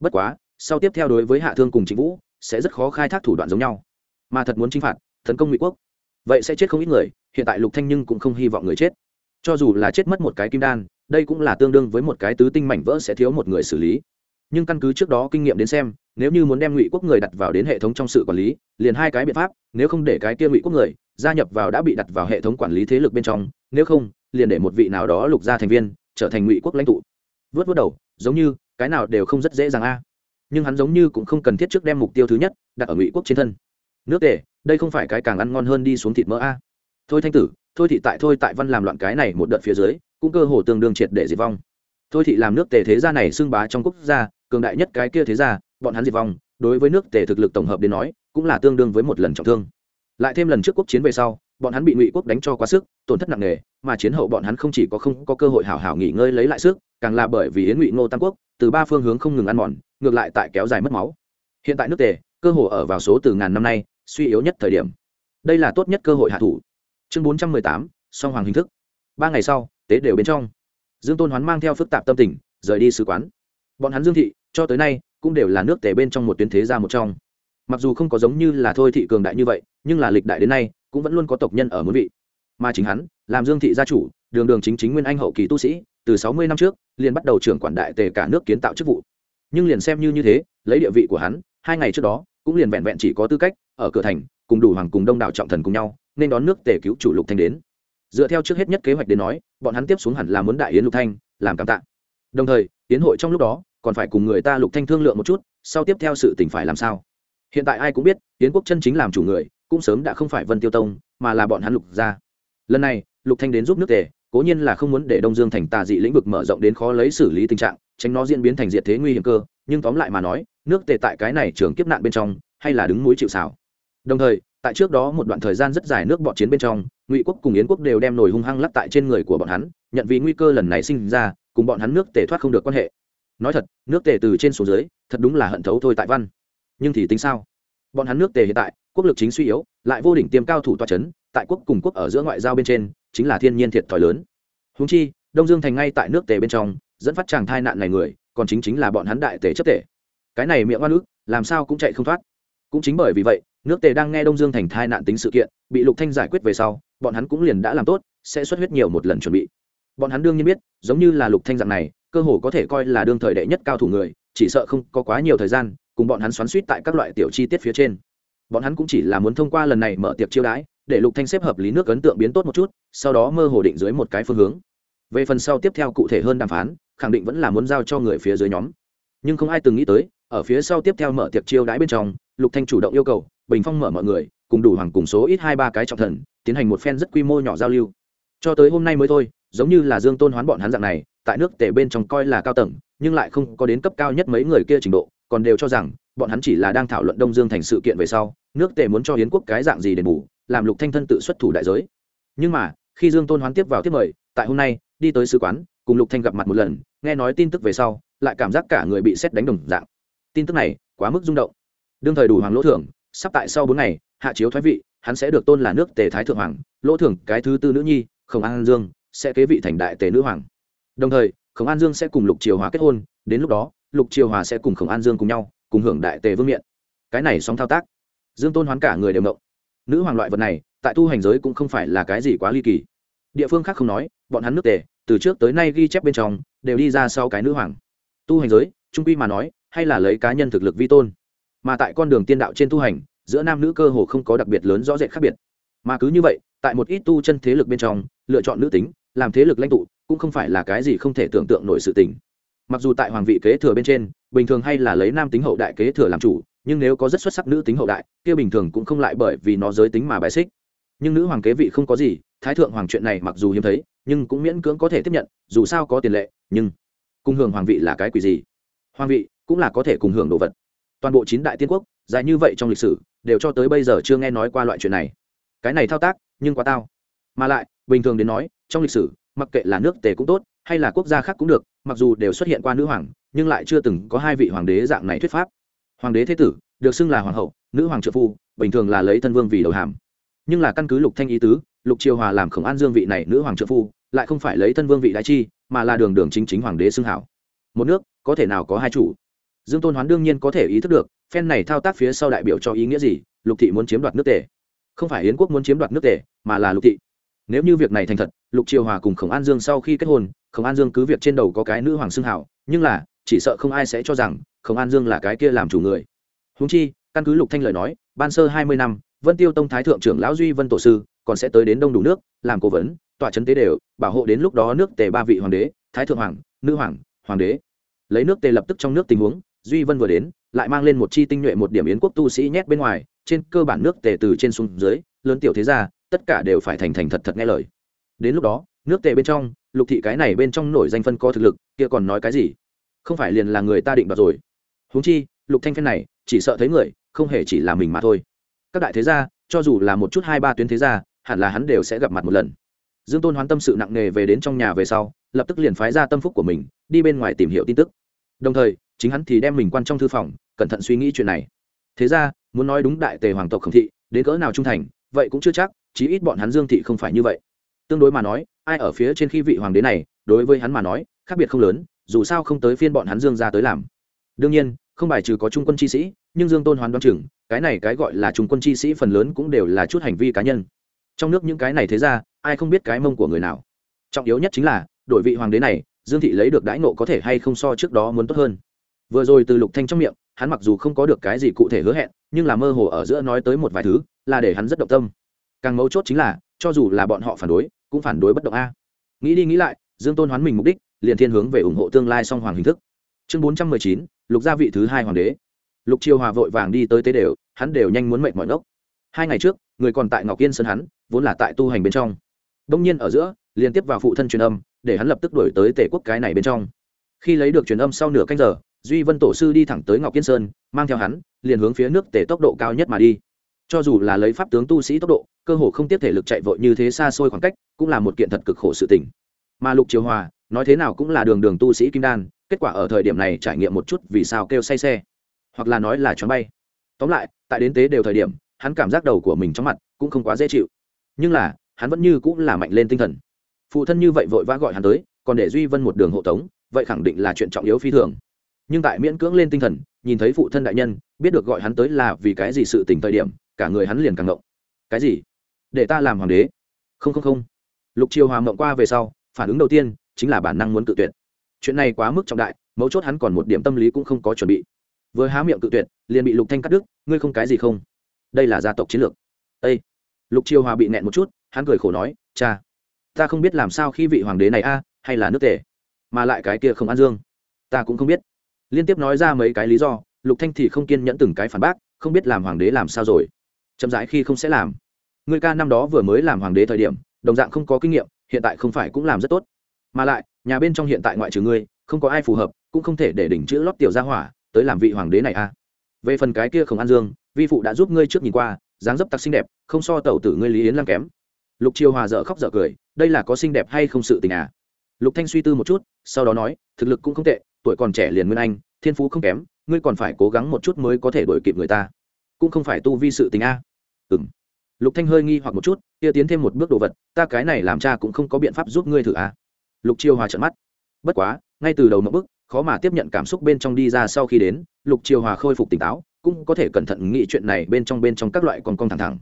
[SPEAKER 1] Bất quá sau tiếp theo đối với hạ thương cùng chính vũ, sẽ rất khó khai thác thủ đoạn giống nhau. Mà thật muốn chinh phạt, tấn công ngụy quốc, vậy sẽ chết không ít người, hiện tại lục thanh nhưng cũng không hy vọng người chết. Cho dù là chết mất một cái kim đan, đây cũng là tương đương với một cái tứ tinh mảnh vỡ sẽ thiếu một người xử lý. Nhưng căn cứ trước đó kinh nghiệm đến xem, nếu như muốn đem ngụy quốc người đặt vào đến hệ thống trong sự quản lý, liền hai cái biện pháp, nếu không để cái kia ngụy quốc người gia nhập vào đã bị đặt vào hệ thống quản lý thế lực bên trong, nếu không, liền để một vị nào đó lục gia thành viên trở thành ngụy quốc lãnh tụ. Vớt vớt đầu, giống như, cái nào đều không rất dễ dàng a nhưng hắn giống như cũng không cần thiết trước đem mục tiêu thứ nhất đặt ở ngụy quốc trên thân nước tề đây không phải cái càng ăn ngon hơn đi xuống thịt mỡ a thôi thanh tử thôi thị tại thôi tại văn làm loạn cái này một đợt phía dưới cũng cơ hồ tương đương triệt để diệt vong thôi thị làm nước tề thế gia này xưng bá trong quốc gia cường đại nhất cái kia thế gia bọn hắn diệt vong đối với nước tề thực lực tổng hợp đến nói cũng là tương đương với một lần trọng thương lại thêm lần trước quốc chiến về sau bọn hắn bị ngụy quốc đánh cho quá sức tổn thất nặng nề mà chiến hậu bọn hắn không chỉ có không có cơ hội hảo hảo nghỉ ngơi lấy lại sức càng là bởi vì yến ngụy ngô tam quốc từ ba phương hướng không ngừng ăn mòn ngược lại tại kéo dài mất máu. Hiện tại nước tề, cơ hồ ở vào số từ ngàn năm nay, suy yếu nhất thời điểm. Đây là tốt nhất cơ hội hạ thủ. Chương bốn trăm mười tám, song hoàng hình thức. Ba ngày sau, tế đều bên trong. Dương tôn hoán mang theo phức tạp tâm tình, rời đi sứ quán. Bọn hắn dương thị, cho tới nay, cũng đều là nước tề bên trong một tuyến thế gia một trong. Mặc dù không có giống như là thôi thị cường đại như vậy, nhưng là lịch đại đến nay, cũng vẫn luôn có tộc nhân ở muốn vị. Mà chính hắn, làm dương thị gia chủ, đường đường chính chính nguyên anh hậu kỳ tu sĩ, từ sáu mươi năm trước, liền bắt đầu trưởng quản đại tề cả nước kiến tạo chức vụ nhưng liền xem như như thế, lấy địa vị của hắn, hai ngày trước đó, cũng liền vẹn vẹn chỉ có tư cách, ở cửa thành, cùng đủ hoàng cùng đông đảo trọng thần cùng nhau, nên đón nước tề cứu chủ lục thanh đến. Dựa theo trước hết nhất kế hoạch đến nói, bọn hắn tiếp xuống hẳn là muốn đại yến lục thanh, làm cảm tạ. Đồng thời tiến hội trong lúc đó, còn phải cùng người ta lục thanh thương lượng một chút, sau tiếp theo sự tình phải làm sao. Hiện tại ai cũng biết, yến quốc chân chính làm chủ người, cũng sớm đã không phải vân tiêu tông, mà là bọn hắn lục gia. Lần này, lục thanh đến giúp nước tề cố nhiên là không muốn để đông dương thành tà dị lĩnh vực mở rộng đến khó lấy xử lý tình trạng, tránh nó diễn biến thành diệt thế nguy hiểm cơ, nhưng tóm lại mà nói, nước tề tại cái này trường kiếp nạn bên trong, hay là đứng núi chịu xảo đồng thời, tại trước đó một đoạn thời gian rất dài nước bọn chiến bên trong, ngụy quốc cùng yến quốc đều đem nổi hung hăng lắc tại trên người của bọn hắn, nhận vì nguy cơ lần này sinh ra, cùng bọn hắn nước tề thoát không được quan hệ. Nói thật, nước tề từ trên xuống dưới, thật đúng là hận thấu thôi tại văn. Nhưng thì tính sao? Bọn hắn nước tề hiện tại, quốc lực chính suy yếu, lại vô đỉnh tiêm cao thủ toa c h ấ n tại quốc cùng quốc ở giữa ngoại giao bên trên chính là thiên nhiên thiệt thòi lớn. Húng chi, đông dương thành ngay tại nước tề bên trong, dẫn phát chàng thai nạn này người, còn chính chính là bọn hắn đại tề chấp tể cái này miệng oan ức, làm sao cũng chạy không thoát. Cũng chính bởi vì vậy, nước tề đang nghe đông dương thành thai nạn tính sự kiện, bị lục thanh giải quyết về sau, bọn hắn cũng liền đã làm tốt, sẽ xuất huyết nhiều một lần chuẩn bị. Bọn hắn đương nhiên biết, giống như là lục thanh dạng này, cơ hồ có thể coi là đương thời đệ nhất cao thủ người, chỉ sợ không có quá nhiều thời gian, cùng bọn hắn xoắn suýt tại các loại tiểu chi tiết phía trên. Bọn hắn cũng chỉ là muốn thông qua lần này mở tiệc chiêu đãi để lục thanh xếp hợp lý nước ấn tượng biến tốt một chút, sau đó mơ hồ định dưới một cái phương hướng. Về phần sau tiếp theo cụ thể hơn đàm phán, khẳng định vẫn là muốn giao cho người phía dưới nhóm. Nhưng không ai từng nghĩ tới, ở phía sau tiếp theo mở tiệc chiêu đãi bên trong, lục thanh chủ động yêu cầu, bình phong mở mọi người, cùng đủ hoàng cùng số ít hai ba cái trọng thần, tiến hành một phen rất quy mô nhỏ giao lưu. Cho tới hôm nay mới thôi, giống như là dương tôn hoán bọn hắn dạng này, tại nước tề bên trong coi là cao tầng, nhưng lại không có đến cấp cao nhất mấy người kia trình độ, còn đều cho rằng, bọn hắn chỉ là đang thảo luận đông dương thành sự kiện về sau nước tề muốn cho hiến quốc cái dạng gì đền bù, làm lục thanh thân tự xuất thủ đại giới. Nhưng mà, khi dương tôn hoán tiếp vào tiếp mời, tại hôm nay, đi tới sứ quán, cùng lục thanh gặp mặt một lần, nghe nói tin tức về sau, lại cảm giác cả người bị xét đánh đồng dạng. Tin tức này, quá mức rung động. Đương thời đủ hoàng lỗ thưởng, sắp tại sau bốn ngày, hạ chiếu thoái vị, hắn sẽ được tôn là nước tề thái thượng hoàng, lỗ thưởng cái thứ tư nữ nhi, khổng an dương, sẽ kế vị thành đại tề nữ hoàng. Đồng thời, khổng an dương sẽ cùng lục triều hòa kết hôn, đến lúc đó, lục triều hòa sẽ cùng khổng an dương cùng nhau, cùng hưởng đại tề vương miện. Cái này song thao tác dương tôn hoán cả người đều ngộng. Nữ hoàng loại vật này, tại tu hành giới cũng không phải là cái gì quá ly kỳ. Địa phương khác không nói, bọn hắn nước tề, từ trước tới nay ghi chép bên trong, đều đi ra sau cái nữ hoàng. Tu hành giới, trung quy mà nói, hay là lấy cá nhân thực lực vi tôn. Mà tại con đường tiên đạo trên tu hành, giữa nam nữ cơ hồ không có đặc biệt lớn rõ rệt khác biệt. Mà cứ như vậy, tại một ít tu chân thế lực bên trong, lựa chọn nữ tính, làm thế lực lãnh tụ, cũng không phải là cái gì không thể tưởng tượng nổi sự tình. Mặc dù tại hoàng vị kế thừa bên trên, bình thường hay là lấy nam tính hậu đại kế thừa làm chủ nhưng nếu có rất xuất sắc nữ tính hậu đại, kia bình thường cũng không lại bởi vì nó giới tính mà bài xích. Nhưng nữ hoàng kế vị không có gì, thái thượng hoàng chuyện này mặc dù hiếm thấy, nhưng cũng miễn cưỡng có thể tiếp nhận, dù sao có tiền lệ, nhưng cùng hưởng hoàng vị là cái quỷ gì? Hoàng vị cũng là có thể cùng hưởng đồ vật. Toàn bộ chín đại tiên quốc, dài như vậy trong lịch sử, đều cho tới bây giờ chưa nghe nói qua loại chuyện này. Cái này thao tác, nhưng quá tao. Mà lại, bình thường đến nói, trong lịch sử, mặc kệ là nước tề cũng tốt, hay là quốc gia khác cũng được, mặc dù đều xuất hiện qua nữ hoàng, nhưng lại chưa từng có hai vị hoàng đế dạng này thuyết pháp hoàng đế thế tử, được xưng là hoàng hậu, nữ hoàng trợ phu, bình thường là lấy thân vương vì đầu hàm. Nhưng là căn cứ lục thanh ý tứ, lục triều hòa làm khổng an dương vị này nữ hoàng trợ phu, lại không phải lấy thân vương vị đại chi, mà là đường đường chính chính hoàng đế xưng hảo. Một nước, có thể nào có hai chủ? Dương tôn hoán đương nhiên có thể ý thức được, phen này thao tác phía sau đại biểu cho ý nghĩa gì, lục thị muốn chiếm đoạt nước tề. Không phải yến quốc muốn chiếm đoạt nước tề, mà là lục thị. Nếu như việc này thành thật, lục triều hòa cùng khổng an dương sau khi kết hôn, khổng an dương cứ việc trên đầu có cái nữ hoàng xưng hảo, nhưng là, chỉ sợ không ai sẽ cho rằng không an dương là cái kia làm chủ người. Húng chi, căn cứ lục thanh lời nói, ban sơ hai mươi năm, vân tiêu tông thái thượng trưởng lão duy vân tổ sư, còn sẽ tới đến đông đủ nước, làm cố vấn, tọa trấn tế đều, bảo hộ đến lúc đó nước tề ba vị hoàng đế, thái thượng hoàng, nữ hoàng hoàng đế. Lấy nước tề lập tức trong nước tình huống, duy vân vừa đến, lại mang lên một chi tinh nhuệ một điểm yến quốc tu sĩ nhét bên ngoài, trên cơ bản nước tề từ trên xuống dưới, lớn tiểu thế gia, tất cả đều phải thành thành thật thật nghe lời. Đến lúc đó, nước tề bên trong, lục thị cái này bên trong nổi danh phân co thực lực, kia còn nói cái gì? Không phải liền là người ta định đoạt rồi huống chi, lục thanh phen này, chỉ sợ thấy người, không hề chỉ là mình mà thôi. Các đại thế gia, cho dù là một chút hai ba tuyến thế gia, hẳn là hắn đều sẽ gặp mặt một lần. Dương tôn hoán tâm sự nặng nề về đến trong nhà về sau, lập tức liền phái ra tâm phúc của mình, đi bên ngoài tìm hiểu tin tức. Đồng thời, chính hắn thì đem mình quan trong thư phòng, cẩn thận suy nghĩ chuyện này. Thế ra, muốn nói đúng đại tề hoàng tộc khổng thị, đến cỡ nào trung thành, vậy cũng chưa chắc, chí ít bọn hắn dương thị không phải như vậy. Tương đối mà nói, ai ở phía trên khi vị hoàng đế này, đối với hắn mà nói, khác biệt không lớn, dù sao không tới phiên bọn hắn dương ra tới làm. Đương nhiên không bài trừ có trung quân chi sĩ, nhưng dương tôn hoàn đoan chừng, cái này cái gọi là trung quân chi sĩ phần lớn cũng đều là chút hành vi cá nhân. Trong nước những cái này thế ra, ai không biết cái mông của người nào. Trọng yếu nhất chính là đội vị hoàng đế này, dương thị lấy được đãi nộ có thể hay không so trước đó muốn tốt hơn. Vừa rồi từ lục thanh trong miệng, hắn mặc dù không có được cái gì cụ thể hứa hẹn, nhưng là mơ hồ ở giữa nói tới một vài thứ, là để hắn rất động tâm. Càng mấu chốt chính là, cho dù là bọn họ phản đối, cũng phản đối bất động a. Nghĩ đi nghĩ lại, dương tôn hoán mình mục đích, liền thiên hướng về ủng hộ tương lai song hoàng hình thức chương bốn trăm mười chín, lục gia vị thứ hai hoàng đế. Lục triều hòa vội vàng đi tới tế đều, hắn đều nhanh muốn mệnh mọi ngốc. Hai ngày trước, người còn tại ngọc yên sơn hắn, vốn là tại tu hành bên trong. Đông nhiên ở giữa, liên tiếp vào phụ thân truyền âm, để hắn lập tức đổi tới tể quốc cái này bên trong. Khi lấy được truyền âm sau nửa canh giờ, duy vân tổ sư đi thẳng tới ngọc yên sơn, mang theo hắn, liền hướng phía nước tể tốc độ cao nhất mà đi. Cho dù là lấy pháp tướng tu sĩ tốc độ, cơ hồ không tiếp thể lực chạy vội như thế xa xôi khoảng cách, cũng là một kiện thật cực khổ sự tình. Mà lục triều hòa, nói thế nào cũng là đường đường tu sĩ kim đan kết quả ở thời điểm này trải nghiệm một chút vì sao kêu say xe, hoặc là nói là choáng bay. Tóm lại, tại đến tế đều thời điểm, hắn cảm giác đầu của mình trong mặt cũng không quá dễ chịu. Nhưng là, hắn vẫn như cũng là mạnh lên tinh thần. Phụ thân như vậy vội vã gọi hắn tới, còn để duy vân một đường hộ tống, vậy khẳng định là chuyện trọng yếu phi thường. Nhưng tại miễn cưỡng lên tinh thần, nhìn thấy phụ thân đại nhân, biết được gọi hắn tới là vì cái gì sự tình thời điểm, cả người hắn liền càng ngộng cái gì? Để ta làm hoàng đế. Không không không. Lục triều hòa mộng qua về sau, phản ứng đầu tiên chính là bản năng muốn cự tuyệt chuyện này quá mức trọng đại, mấu chốt hắn còn một điểm tâm lý cũng không có chuẩn bị. Vừa há miệng cự tuyệt, liền bị lục thanh cắt đứt, ngươi không cái gì không? Đây là gia tộc chiến lược. Ê! lục triều hòa bị nẹn một chút, hắn cười khổ nói, cha, ta không biết làm sao khi vị hoàng đế này a, hay là nước tề, mà lại cái kia không ăn dương. Ta cũng không biết. Liên tiếp nói ra mấy cái lý do, lục thanh thì không kiên nhẫn từng cái phản bác, không biết làm hoàng đế làm sao rồi. Chậm rãi khi không sẽ làm. Người ca năm đó vừa mới làm hoàng đế thời điểm, đồng dạng không có kinh nghiệm, hiện tại không phải cũng làm rất tốt. Mà lại nhà bên trong hiện tại ngoại trừ ngươi, không có ai phù hợp, cũng không thể để đỉnh chữ lót tiểu gia hỏa tới làm vị hoàng đế này a về phần cái kia không ăn dương, vi phụ đã giúp ngươi trước nhìn qua, dáng dấp tặc xinh đẹp, không so tẩu tử ngươi lý yến lăng kém. Lục triều hòa dở khóc dở cười, đây là có xinh đẹp hay không sự tình à? Lục thanh suy tư một chút, sau đó nói, thực lực cũng không tệ, tuổi còn trẻ liền nguyên anh, thiên phú không kém, ngươi còn phải cố gắng một chút mới có thể đuổi kịp người ta. Cũng không phải tu vi sự tình a à. ừm. Lục thanh hơi nghi hoặc một chút, kia tiến thêm một bước đồ vật, ta cái này làm cha cũng không có biện pháp giúp ngươi thử à? Lục chiêu hòa trợn mắt. Bất quá, ngay từ đầu mậu bước khó mà tiếp nhận cảm xúc bên trong đi ra sau khi đến, lục chiêu hòa khôi phục tỉnh táo, cũng có thể cẩn thận nghĩ chuyện này bên trong bên trong các loại con con thẳng thẳng.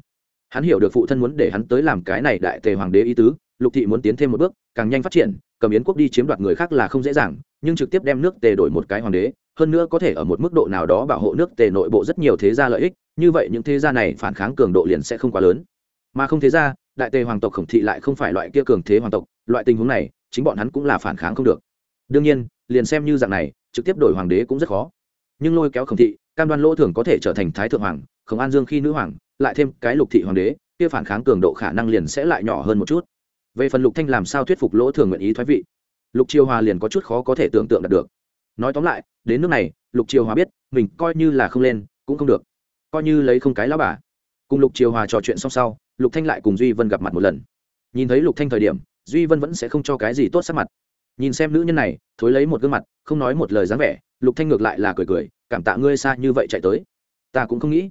[SPEAKER 1] Hắn hiểu được phụ thân muốn để hắn tới làm cái này đại tề hoàng đế ý tứ, lục thị muốn tiến thêm một bước, càng nhanh phát triển, cầm yến quốc đi chiếm đoạt người khác là không dễ dàng, nhưng trực tiếp đem nước tề đổi một cái hoàng đế, hơn nữa có thể ở một mức độ nào đó bảo hộ nước tề nội bộ rất nhiều thế gia lợi ích, như vậy những thế gia này phản kháng cường độ liền sẽ không quá lớn. Mà không thế gia, đại tề hoàng tộc khổng thị lại không phải loại kia cường thế hoàng tộc loại tình huống này, chính bọn hắn cũng là phản kháng không được. Đương nhiên, liền xem như dạng này, trực tiếp đổi hoàng đế cũng rất khó. Nhưng lôi kéo khổng thị, cam đoan lỗ thường có thể trở thành thái thượng hoàng, khổng an dương khi nữ hoàng, lại thêm cái lục thị hoàng đế, kia phản kháng cường độ khả năng liền sẽ lại nhỏ hơn một chút. Về phần lục thanh làm sao thuyết phục lỗ thường nguyện ý thoái vị, lục triều hòa liền có chút khó có thể tưởng tượng đạt được. Nói tóm lại, đến nước này, lục triều hòa biết, mình coi như là không lên, cũng không được. Coi như lấy không cái lão bà. Cùng lục triều hòa trò chuyện xong sau, lục thanh lại cùng duy vân gặp mặt một lần. Nhìn thấy lục thanh thời điểm duy vân vẫn sẽ không cho cái gì tốt sắc mặt nhìn xem nữ nhân này thối lấy một gương mặt không nói một lời dáng vẻ lục thanh ngược lại là cười cười cảm tạ ngươi xa như vậy chạy tới ta cũng không nghĩ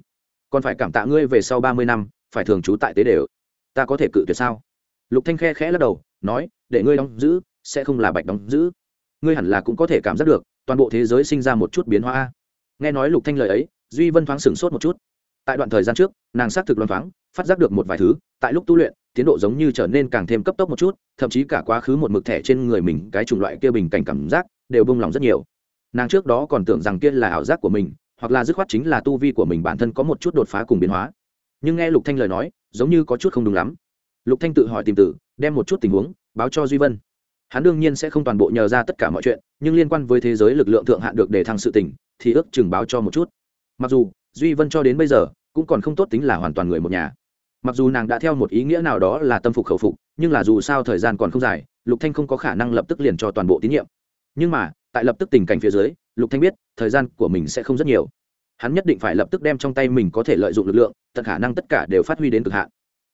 [SPEAKER 1] còn phải cảm tạ ngươi về sau ba mươi năm phải thường trú tại tế đều ta có thể cự tuyệt sao lục thanh khe khẽ lắc đầu nói để ngươi đóng giữ sẽ không là bạch đóng giữ ngươi hẳn là cũng có thể cảm giác được toàn bộ thế giới sinh ra một chút biến hóa nghe nói lục thanh lời ấy duy vân thoáng sửng sốt một chút tại đoạn thời gian trước, nàng xác thực loan thoáng, phát giác được một vài thứ, tại lúc tu luyện, tiến độ giống như trở nên càng thêm cấp tốc một chút, thậm chí cả quá khứ một mực thẻ trên người mình cái chủng loại kia bình cảnh cảm giác đều bông lòng rất nhiều. Nàng trước đó còn tưởng rằng kia là ảo giác của mình, hoặc là dứt khoát chính là tu vi của mình bản thân có một chút đột phá cùng biến hóa. Nhưng nghe lục thanh lời nói, giống như có chút không đúng lắm. Lục thanh tự hỏi tìm tử, đem một chút tình huống báo cho duy vân. Hắn đương nhiên sẽ không toàn bộ nhờ ra tất cả mọi chuyện, nhưng liên quan với thế giới lực lượng thượng hạn được đề thăng sự tỉnh thì ước chừng báo cho một chút. Mặc dù duy vân cho đến bây giờ cũng còn không tốt tính là hoàn toàn người một nhà. Mặc dù nàng đã theo một ý nghĩa nào đó là tâm phục khẩu phục, nhưng là dù sao thời gian còn không dài, lục thanh không có khả năng lập tức liền cho toàn bộ tín nhiệm. Nhưng mà, tại lập tức tình cảnh phía dưới, lục thanh biết, thời gian của mình sẽ không rất nhiều. Hắn nhất định phải lập tức đem trong tay mình có thể lợi dụng lực lượng, tận khả năng tất cả đều phát huy đến cực hạn.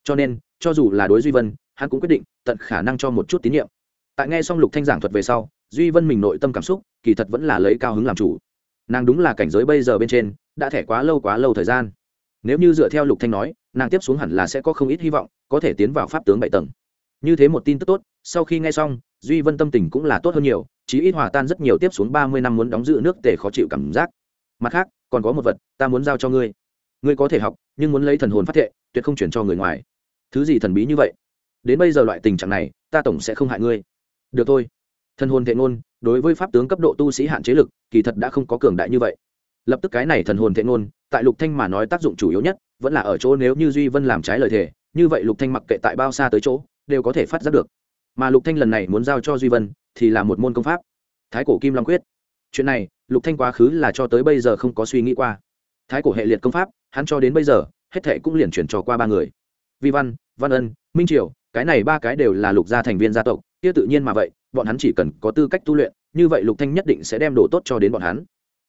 [SPEAKER 1] Cho nên, cho dù là đối duy vân, hắn cũng quyết định tận khả năng cho một chút tín nhiệm. Tại nghe xong lục thanh giảng thuật về sau, duy vân mình nội tâm cảm xúc kỳ thật vẫn là lấy cao hứng làm chủ. Nàng đúng là cảnh giới bây giờ bên trên đã thẻ quá lâu quá lâu thời gian. Nếu như dựa theo lục thanh nói, nàng tiếp xuống hẳn là sẽ có không ít hy vọng, có thể tiến vào pháp tướng bảy tầng. Như thế một tin tức tốt, sau khi nghe xong, duy vân tâm tình cũng là tốt hơn nhiều, chí ít hòa tan rất nhiều tiếp xuống ba mươi năm muốn đóng giữ nước tề khó chịu cảm giác. Mặt khác, còn có một vật, ta muốn giao cho ngươi. Ngươi có thể học, nhưng muốn lấy thần hồn phát thệ, tuyệt không chuyển cho người ngoài. Thứ gì thần bí như vậy? Đến bây giờ loại tình trạng này, ta tổng sẽ không hại ngươi. Được thôi. Thần hồn thệ ngôn, đối với pháp tướng cấp độ tu sĩ hạn chế lực, kỳ thật đã không có cường đại như vậy lập tức cái này thần hồn thệ ngôn, tại lục thanh mà nói tác dụng chủ yếu nhất, vẫn là ở chỗ nếu như duy vân làm trái lời thề, như vậy lục thanh mặc kệ tại bao xa tới chỗ, đều có thể phát giác được. Mà lục thanh lần này muốn giao cho duy vân, thì là một môn công pháp. Thái cổ kim long quyết. Chuyện này, lục thanh quá khứ là cho tới bây giờ không có suy nghĩ qua. Thái cổ hệ liệt công pháp, hắn cho đến bây giờ, hết thệ cũng liền chuyển trò qua ba người. Vi văn văn ân, minh triều, cái này ba cái đều là lục gia thành viên gia tộc, kia tự nhiên mà vậy, bọn hắn chỉ cần có tư cách tu luyện, như vậy lục thanh nhất định sẽ đem đồ tốt cho đến bọn hắn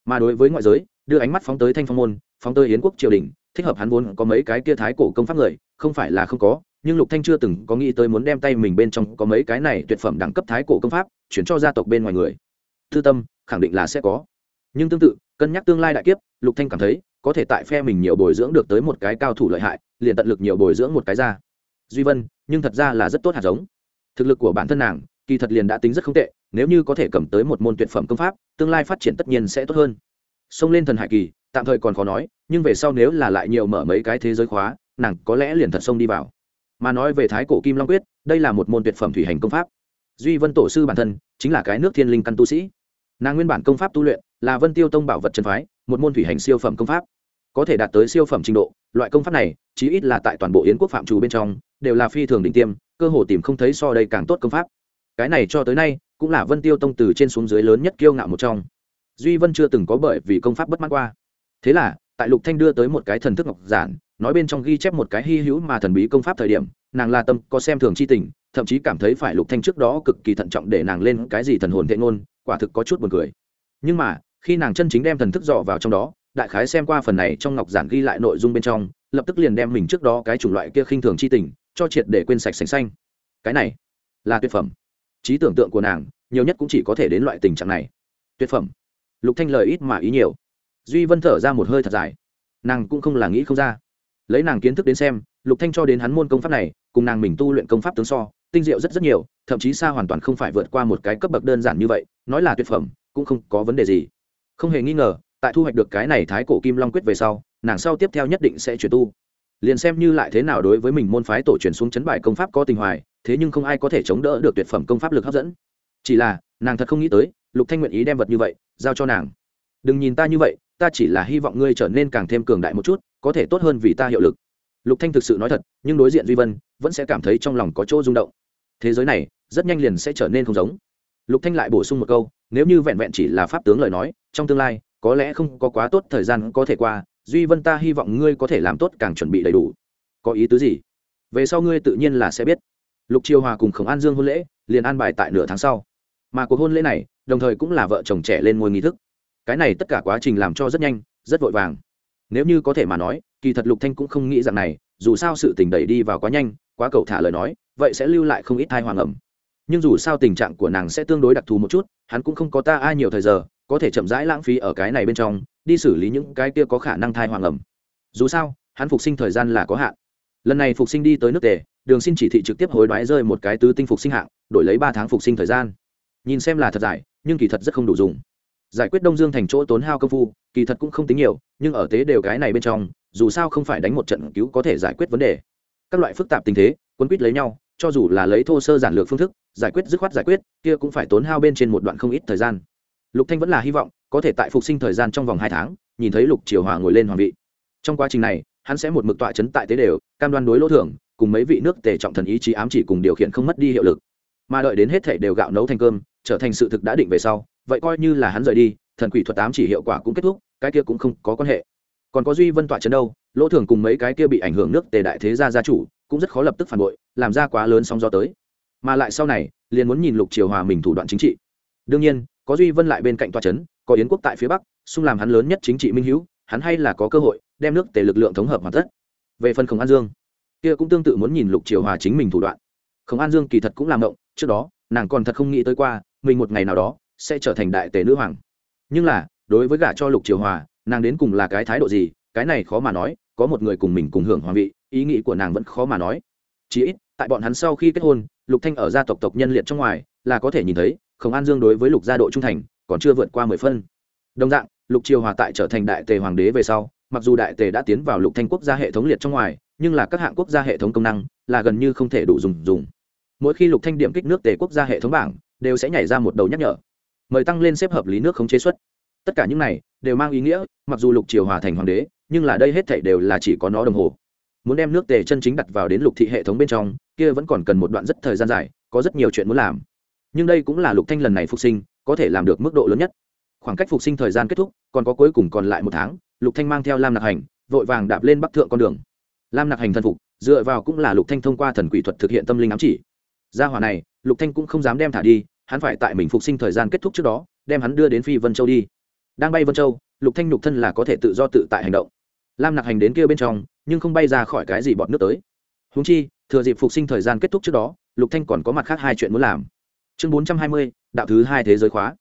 [SPEAKER 1] mà đối với ngoại giới, đưa ánh mắt phóng tới thanh phong môn, phóng tới yến quốc triều đình, thích hợp hắn vốn có mấy cái kia thái cổ công pháp người, không phải là không có, nhưng lục thanh chưa từng có nghĩ tới muốn đem tay mình bên trong có mấy cái này tuyệt phẩm đẳng cấp thái cổ công pháp, chuyển cho gia tộc bên ngoài người. Thư tâm, khẳng định là sẽ có. Nhưng tương tự, cân nhắc tương lai đại kiếp, lục thanh cảm thấy, có thể tại phe mình nhiều bồi dưỡng được tới một cái cao thủ lợi hại, liền tận lực nhiều bồi dưỡng một cái ra. Duy vân, nhưng thật ra là rất tốt hạt giống. Thực lực của bản thân nàng kỳ thật liền đã tính rất không tệ, nếu như có thể cầm tới một môn tuyệt phẩm công pháp, tương lai phát triển tất nhiên sẽ tốt hơn. Xông lên thần hải kỳ, tạm thời còn khó nói, nhưng về sau nếu là lại nhiều mở mấy cái thế giới khóa, nàng có lẽ liền thật xông đi vào. Mà nói về thái cổ kim long quyết, đây là một môn tuyệt phẩm thủy hành công pháp. Duy vân tổ sư bản thân chính là cái nước thiên linh căn tu sĩ. Nàng nguyên bản công pháp tu luyện là vân tiêu tông bảo vật chân phái, một môn thủy hành siêu phẩm công pháp. Có thể đạt tới siêu phẩm trình độ, loại công pháp này, chí ít là tại toàn bộ yến quốc phạm trù bên trong, đều là phi thường đỉnh tiêm, cơ hồ tìm không thấy so đây càng tốt công pháp cái này cho tới nay, cũng là vân tiêu tông từ trên xuống dưới lớn nhất kiêu ngạo một trong. Duy vân chưa từng có bởi vì công pháp bất mãn qua. Thế là, tại lục thanh đưa tới một cái thần thức ngọc giản, nói bên trong ghi chép một cái hy hữu mà thần bí công pháp thời điểm, nàng la tâm có xem thường chi tình, thậm chí cảm thấy phải lục thanh trước đó cực kỳ thận trọng để nàng lên cái gì thần hồn thệ ngôn, quả thực có chút buồn cười. Nhưng mà, khi nàng chân chính đem thần thức dò vào trong đó, đại khái xem qua phần này trong ngọc giản ghi lại nội dung bên trong, lập tức liền đem mình trước đó cái chủng loại kia khinh thường chi tình, cho triệt để quên sạch sành xanh. Cái này, là tuyệt phẩm trí tưởng tượng của nàng nhiều nhất cũng chỉ có thể đến loại tình trạng này. Tuyệt phẩm. Lục thanh lời ít mà ý nhiều. Duy vân thở ra một hơi thật dài. Nàng cũng không là nghĩ không ra. Lấy nàng kiến thức đến xem, lục thanh cho đến hắn môn công pháp này, cùng nàng mình tu luyện công pháp tướng so, tinh diệu rất rất nhiều, thậm chí xa hoàn toàn không phải vượt qua một cái cấp bậc đơn giản như vậy, nói là tuyệt phẩm, cũng không có vấn đề gì. Không hề nghi ngờ, tại thu hoạch được cái này thái cổ kim long quyết về sau, nàng sau tiếp theo nhất định sẽ chuyển tu liền xem như lại thế nào đối với mình môn phái tổ truyền xuống chấn bài công pháp có tình hoài, thế nhưng không ai có thể chống đỡ được tuyệt phẩm công pháp lực hấp dẫn. Chỉ là, nàng thật không nghĩ tới, lục thanh nguyện ý đem vật như vậy giao cho nàng. Đừng nhìn ta như vậy, ta chỉ là hy vọng ngươi trở nên càng thêm cường đại một chút, có thể tốt hơn vì ta hiệu lực. Lục thanh thực sự nói thật, nhưng đối diện duy vân, vẫn sẽ cảm thấy trong lòng có chỗ rung động. Thế giới này, rất nhanh liền sẽ trở nên không giống. Lục thanh lại bổ sung một câu, nếu như vẹn vẹn chỉ là pháp tướng lời nói, trong tương lai, có lẽ không có quá tốt thời gian có thể qua duy vân ta hy vọng ngươi có thể làm tốt càng chuẩn bị đầy đủ. Có ý tứ gì? Về sau ngươi tự nhiên là sẽ biết. Lục triều hòa cùng khổng an dương hôn lễ, liền an bài tại nửa tháng sau. Mà cuộc hôn lễ này, đồng thời cũng là vợ chồng trẻ lên ngôi nghi thức. Cái này tất cả quá trình làm cho rất nhanh, rất vội vàng. Nếu như có thể mà nói, kỳ thật lục thanh cũng không nghĩ rằng này, dù sao sự tình đẩy đi vào quá nhanh, quá cầu thả lời nói, vậy sẽ lưu lại không ít thai hoàng ẩm nhưng dù sao tình trạng của nàng sẽ tương đối đặc thù một chút, hắn cũng không có ta ai nhiều thời giờ có thể chậm rãi lãng phí ở cái này bên trong đi xử lý những cái kia có khả năng thai hoàng ẩm. Dù sao hắn phục sinh thời gian là có hạn. Lần này phục sinh đi tới nước tề đường xin chỉ thị trực tiếp hối đoái rơi một cái tứ tinh phục sinh hạng đổi lấy ba tháng phục sinh thời gian. Nhìn xem là thật giải, nhưng kỳ thật rất không đủ dùng. Giải quyết đông dương thành chỗ tốn hao công phu kỳ thật cũng không tính nhiều nhưng ở tế đều cái này bên trong dù sao không phải đánh một trận cứu có thể giải quyết vấn đề. Các loại phức tạp tình thế quân quýt lấy nhau cho dù là lấy thô sơ giản lược phương thức giải quyết dứt khoát giải quyết kia cũng phải tốn hao bên trên một đoạn không ít thời gian lục thanh vẫn là hy vọng, có thể tại phục sinh thời gian trong vòng hai tháng, nhìn thấy lục triều hòa ngồi lên hoàng vị. Trong quá trình này, hắn sẽ một mực tọa chấn tại tế đều, cam đoan đối lỗ thưởng, cùng mấy vị nước tề trọng thần ý chí ám chỉ cùng điều khiển không mất đi hiệu lực. Mà đợi đến hết thể đều gạo nấu thành cơm, trở thành sự thực đã định về sau, vậy coi như là hắn rời đi, thần quỷ thuật tám chỉ hiệu quả cũng kết thúc, cái kia cũng không có quan hệ. Còn có duy vân tọa chấn đâu, lỗ Thưởng cùng mấy cái kia bị ảnh hưởng nước tề đại thế gia gia chủ, cũng rất khó lập tức phản bội, làm ra quá lớn sóng gió tới. Mà lại sau này, liền muốn nhìn lục triều hòa mình thủ đoạn chính trị. Đương nhiên có duy vân lại bên cạnh tòa trấn có yến quốc tại phía bắc, xung làm hắn lớn nhất chính trị minh hữu hắn hay là có cơ hội đem nước tề lực lượng thống hợp hoàn tất. Về phần khổng an dương, kia cũng tương tự muốn nhìn lục triều hòa chính mình thủ đoạn. Khổng an dương kỳ thật cũng làm động trước đó, nàng còn thật không nghĩ tới qua, mình một ngày nào đó sẽ trở thành đại tề nữ hoàng. Nhưng là, đối với gả cho lục triều hòa, nàng đến cùng là cái thái độ gì, cái này khó mà nói, có một người cùng mình cùng hưởng hoàng vị, ý nghĩ của nàng vẫn khó mà nói. Chỉ ít, tại bọn hắn sau khi kết hôn, lục thanh ở gia tộc tộc nhân liệt trong ngoài là có thể nhìn thấy, khổng an dương đối với lục gia độ trung thành còn chưa vượt qua mười phân. Đồng dạng, lục triều hòa tại trở thành đại tề hoàng đế về sau, mặc dù đại tề đã tiến vào lục thanh quốc gia hệ thống liệt trong ngoài, nhưng là các hạng quốc gia hệ thống công năng là gần như không thể đủ dùng dùng. Mỗi khi lục thanh điểm kích nước tề quốc gia hệ thống bảng, đều sẽ nhảy ra một đầu nhắc nhở. Mời tăng lên xếp hợp lý nước không chế xuất tất cả những này đều mang ý nghĩa, mặc dù lục triều hòa thành hoàng đế, nhưng là đây hết thảy đều là chỉ có nó đồng hồ. Muốn đem nước tề chân chính đặt vào đến lục thị hệ thống bên trong, kia vẫn còn cần một đoạn rất thời gian dài, có rất nhiều chuyện muốn làm nhưng đây cũng là lục thanh lần này phục sinh, có thể làm được mức độ lớn nhất. Khoảng cách phục sinh thời gian kết thúc, còn có cuối cùng còn lại một tháng, lục thanh mang theo lam nặc hành, vội vàng đạp lên bắc thượng con đường. Lam nặc hành thần phục, dựa vào cũng là lục thanh thông qua thần quỷ thuật thực hiện tâm linh ám chỉ. Gia hỏa này, lục thanh cũng không dám đem thả đi, hắn phải tại mình phục sinh thời gian kết thúc trước đó, đem hắn đưa đến phi vân châu đi. Đang bay vân châu, lục thanh nhục thân là có thể tự do tự tại hành động. Lam nặc hành đến kia bên trong, nhưng không bay ra khỏi cái gì bọt nước tới. Húng chi, thừa dịp phục sinh thời gian kết thúc trước đó, lục thanh còn có mặt khác hai chuyện muốn làm chương bốn trăm hai mươi, đạo thứ hai thế giới khóa.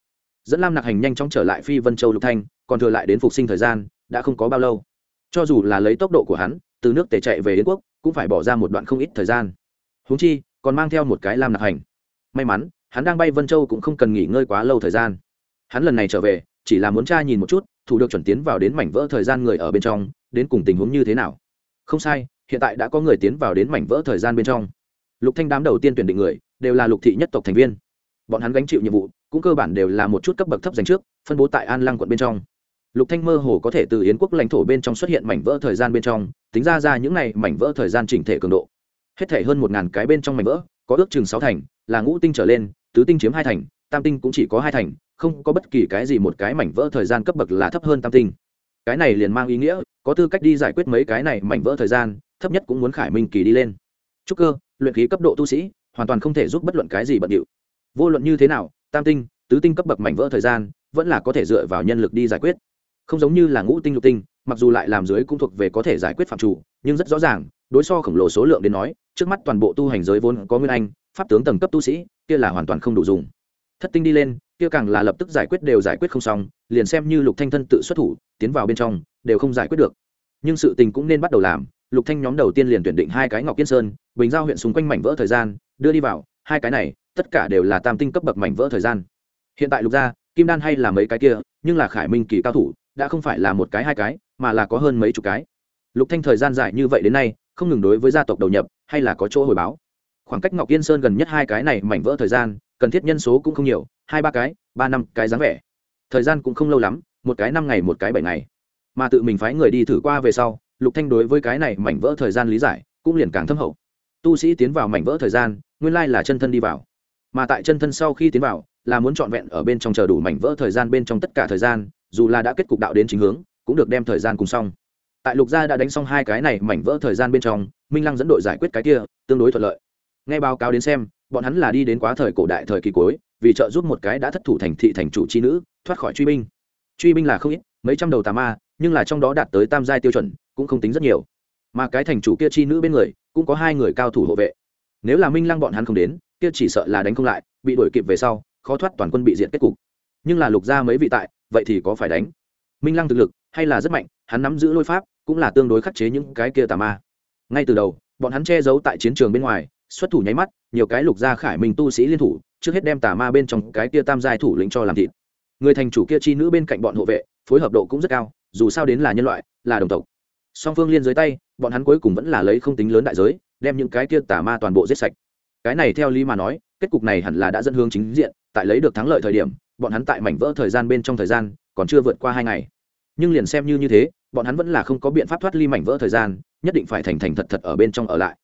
[SPEAKER 1] Dẫn lam nặc hành nhanh chóng trở lại phi vân châu lục thanh, còn thừa lại đến phục sinh thời gian, đã không có bao lâu. Cho dù là lấy tốc độ của hắn, từ nước tề chạy về yến quốc, cũng phải bỏ ra một đoạn không ít thời gian. Huống chi, còn mang theo một cái lam nặc hành. May mắn, hắn đang bay vân châu cũng không cần nghỉ ngơi quá lâu thời gian. Hắn lần này trở về, chỉ là muốn tra nhìn một chút, thủ được chuẩn tiến vào đến mảnh vỡ thời gian người ở bên trong, đến cùng tình huống như thế nào. Không sai, hiện tại đã có người tiến vào đến mảnh vỡ thời gian bên trong. Lục thanh đám đầu tiên tuyển định người, đều là lục thị nhất tộc thành viên bọn hắn gánh chịu nhiệm vụ, cũng cơ bản đều là một chút cấp bậc thấp dành trước, phân bố tại an lăng quận bên trong. Lục thanh mơ hồ có thể từ yến quốc lãnh thổ bên trong xuất hiện mảnh vỡ thời gian bên trong, tính ra ra những này mảnh vỡ thời gian chỉnh thể cường độ. Hết thể hơn một ngàn cái bên trong mảnh vỡ, có ước chừng sáu thành, là ngũ tinh trở lên, tứ tinh chiếm hai thành, tam tinh cũng chỉ có hai thành, không có bất kỳ cái gì một cái mảnh vỡ thời gian cấp bậc là thấp hơn tam tinh. Cái này liền mang ý nghĩa, có tư cách đi giải quyết mấy cái này mảnh vỡ thời gian, thấp nhất cũng muốn khải minh kỳ đi lên. Trúc cơ, luyện khí cấp độ tu sĩ, hoàn toàn không thể giúp bất luận cái gì bận điệu vô luận như thế nào, tam tinh, tứ tinh cấp bậc mảnh vỡ thời gian, vẫn là có thể dựa vào nhân lực đi giải quyết. Không giống như là ngũ tinh lục tinh, mặc dù lại làm dưới cũng thuộc về có thể giải quyết phạm chủ, nhưng rất rõ ràng, đối so khổng lồ số lượng đến nói, trước mắt toàn bộ tu hành giới vốn có nguyên anh, pháp tướng tầng cấp tu sĩ, kia là hoàn toàn không đủ dùng. Thất tinh đi lên, kia càng là lập tức giải quyết đều giải quyết không xong, liền xem như lục thanh thân tự xuất thủ, tiến vào bên trong, đều không giải quyết được. Nhưng sự tình cũng nên bắt đầu làm, lục thanh nhóm đầu tiên liền tuyển định hai cái ngọc kiên sơn, bình giao huyện xung quanh mảnh vỡ thời gian, đưa đi vào, hai cái này tất cả đều là tam tinh cấp bậc mảnh vỡ thời gian. Hiện tại lục gia kim đan hay là mấy cái kia, nhưng là khải minh kỳ cao thủ, đã không phải là một cái hai cái, mà là có hơn mấy chục cái. Lục thanh thời gian dài như vậy đến nay, không ngừng đối với gia tộc đầu nhập, hay là có chỗ hồi báo. Khoảng cách ngọc yên sơn gần nhất hai cái này mảnh vỡ thời gian, cần thiết nhân số cũng không nhiều, hai ba cái, ba năm cái dáng vẻ. Thời gian cũng không lâu lắm, một cái năm ngày, một cái bảy ngày. Mà tự mình phái người đi thử qua về sau, lục thanh đối với cái này mảnh vỡ thời gian lý giải, cũng liền càng thâm hậu. Tu sĩ tiến vào mảnh vỡ thời gian, nguyên lai là chân thân đi vào mà tại chân thân sau khi tiến vào, là muốn trọn vẹn ở bên trong chờ đủ mảnh vỡ thời gian bên trong tất cả thời gian, dù là đã kết cục đạo đến chính hướng, cũng được đem thời gian cùng xong. Tại lục gia đã đánh xong hai cái này mảnh vỡ thời gian bên trong, minh lăng dẫn đội giải quyết cái kia, tương đối thuận lợi. Nghe báo cáo đến xem, bọn hắn là đi đến quá thời cổ đại thời kỳ cuối, vì trợ giúp một cái đã thất thủ thành thị thành chủ chi nữ, thoát khỏi truy binh. Truy binh là không ít, mấy trăm đầu tà ma, nhưng là trong đó đạt tới tam giai tiêu chuẩn, cũng không tính rất nhiều. Mà cái thành chủ kia chi nữ bên người, cũng có hai người cao thủ hộ vệ. Nếu là minh lăng bọn hắn không đến kia chỉ sợ là đánh không lại, bị đuổi kịp về sau, khó thoát toàn quân bị diệt kết cục. Nhưng là lục gia mấy vị tại, vậy thì có phải đánh? Minh lăng thực lực, hay là rất mạnh, hắn nắm giữ lôi pháp, cũng là tương đối khắc chế những cái kia tà ma. Ngay từ đầu, bọn hắn che giấu tại chiến trường bên ngoài, xuất thủ nháy mắt, nhiều cái lục gia khải minh tu sĩ liên thủ, trước hết đem tà ma bên trong cái kia tam giai thủ lĩnh cho làm thịt. Người thành chủ kia chi nữ bên cạnh bọn hộ vệ, phối hợp độ cũng rất cao, dù sao đến là nhân loại, là đồng tộc. Song phương liên dưới tay, bọn hắn cuối cùng vẫn là lấy không tính lớn đại giới, đem những cái kia tà ma toàn bộ giết sạch cái này theo lý mà nói, kết cục này hẳn là đã dẫn hướng chính diện, tại lấy được thắng lợi thời điểm, bọn hắn tại mảnh vỡ thời gian bên trong thời gian, còn chưa vượt qua hai ngày. Nhưng liền xem như như thế, bọn hắn vẫn là không có biện pháp thoát ly mảnh vỡ thời gian, nhất định phải thành thành thật thật ở bên trong ở lại.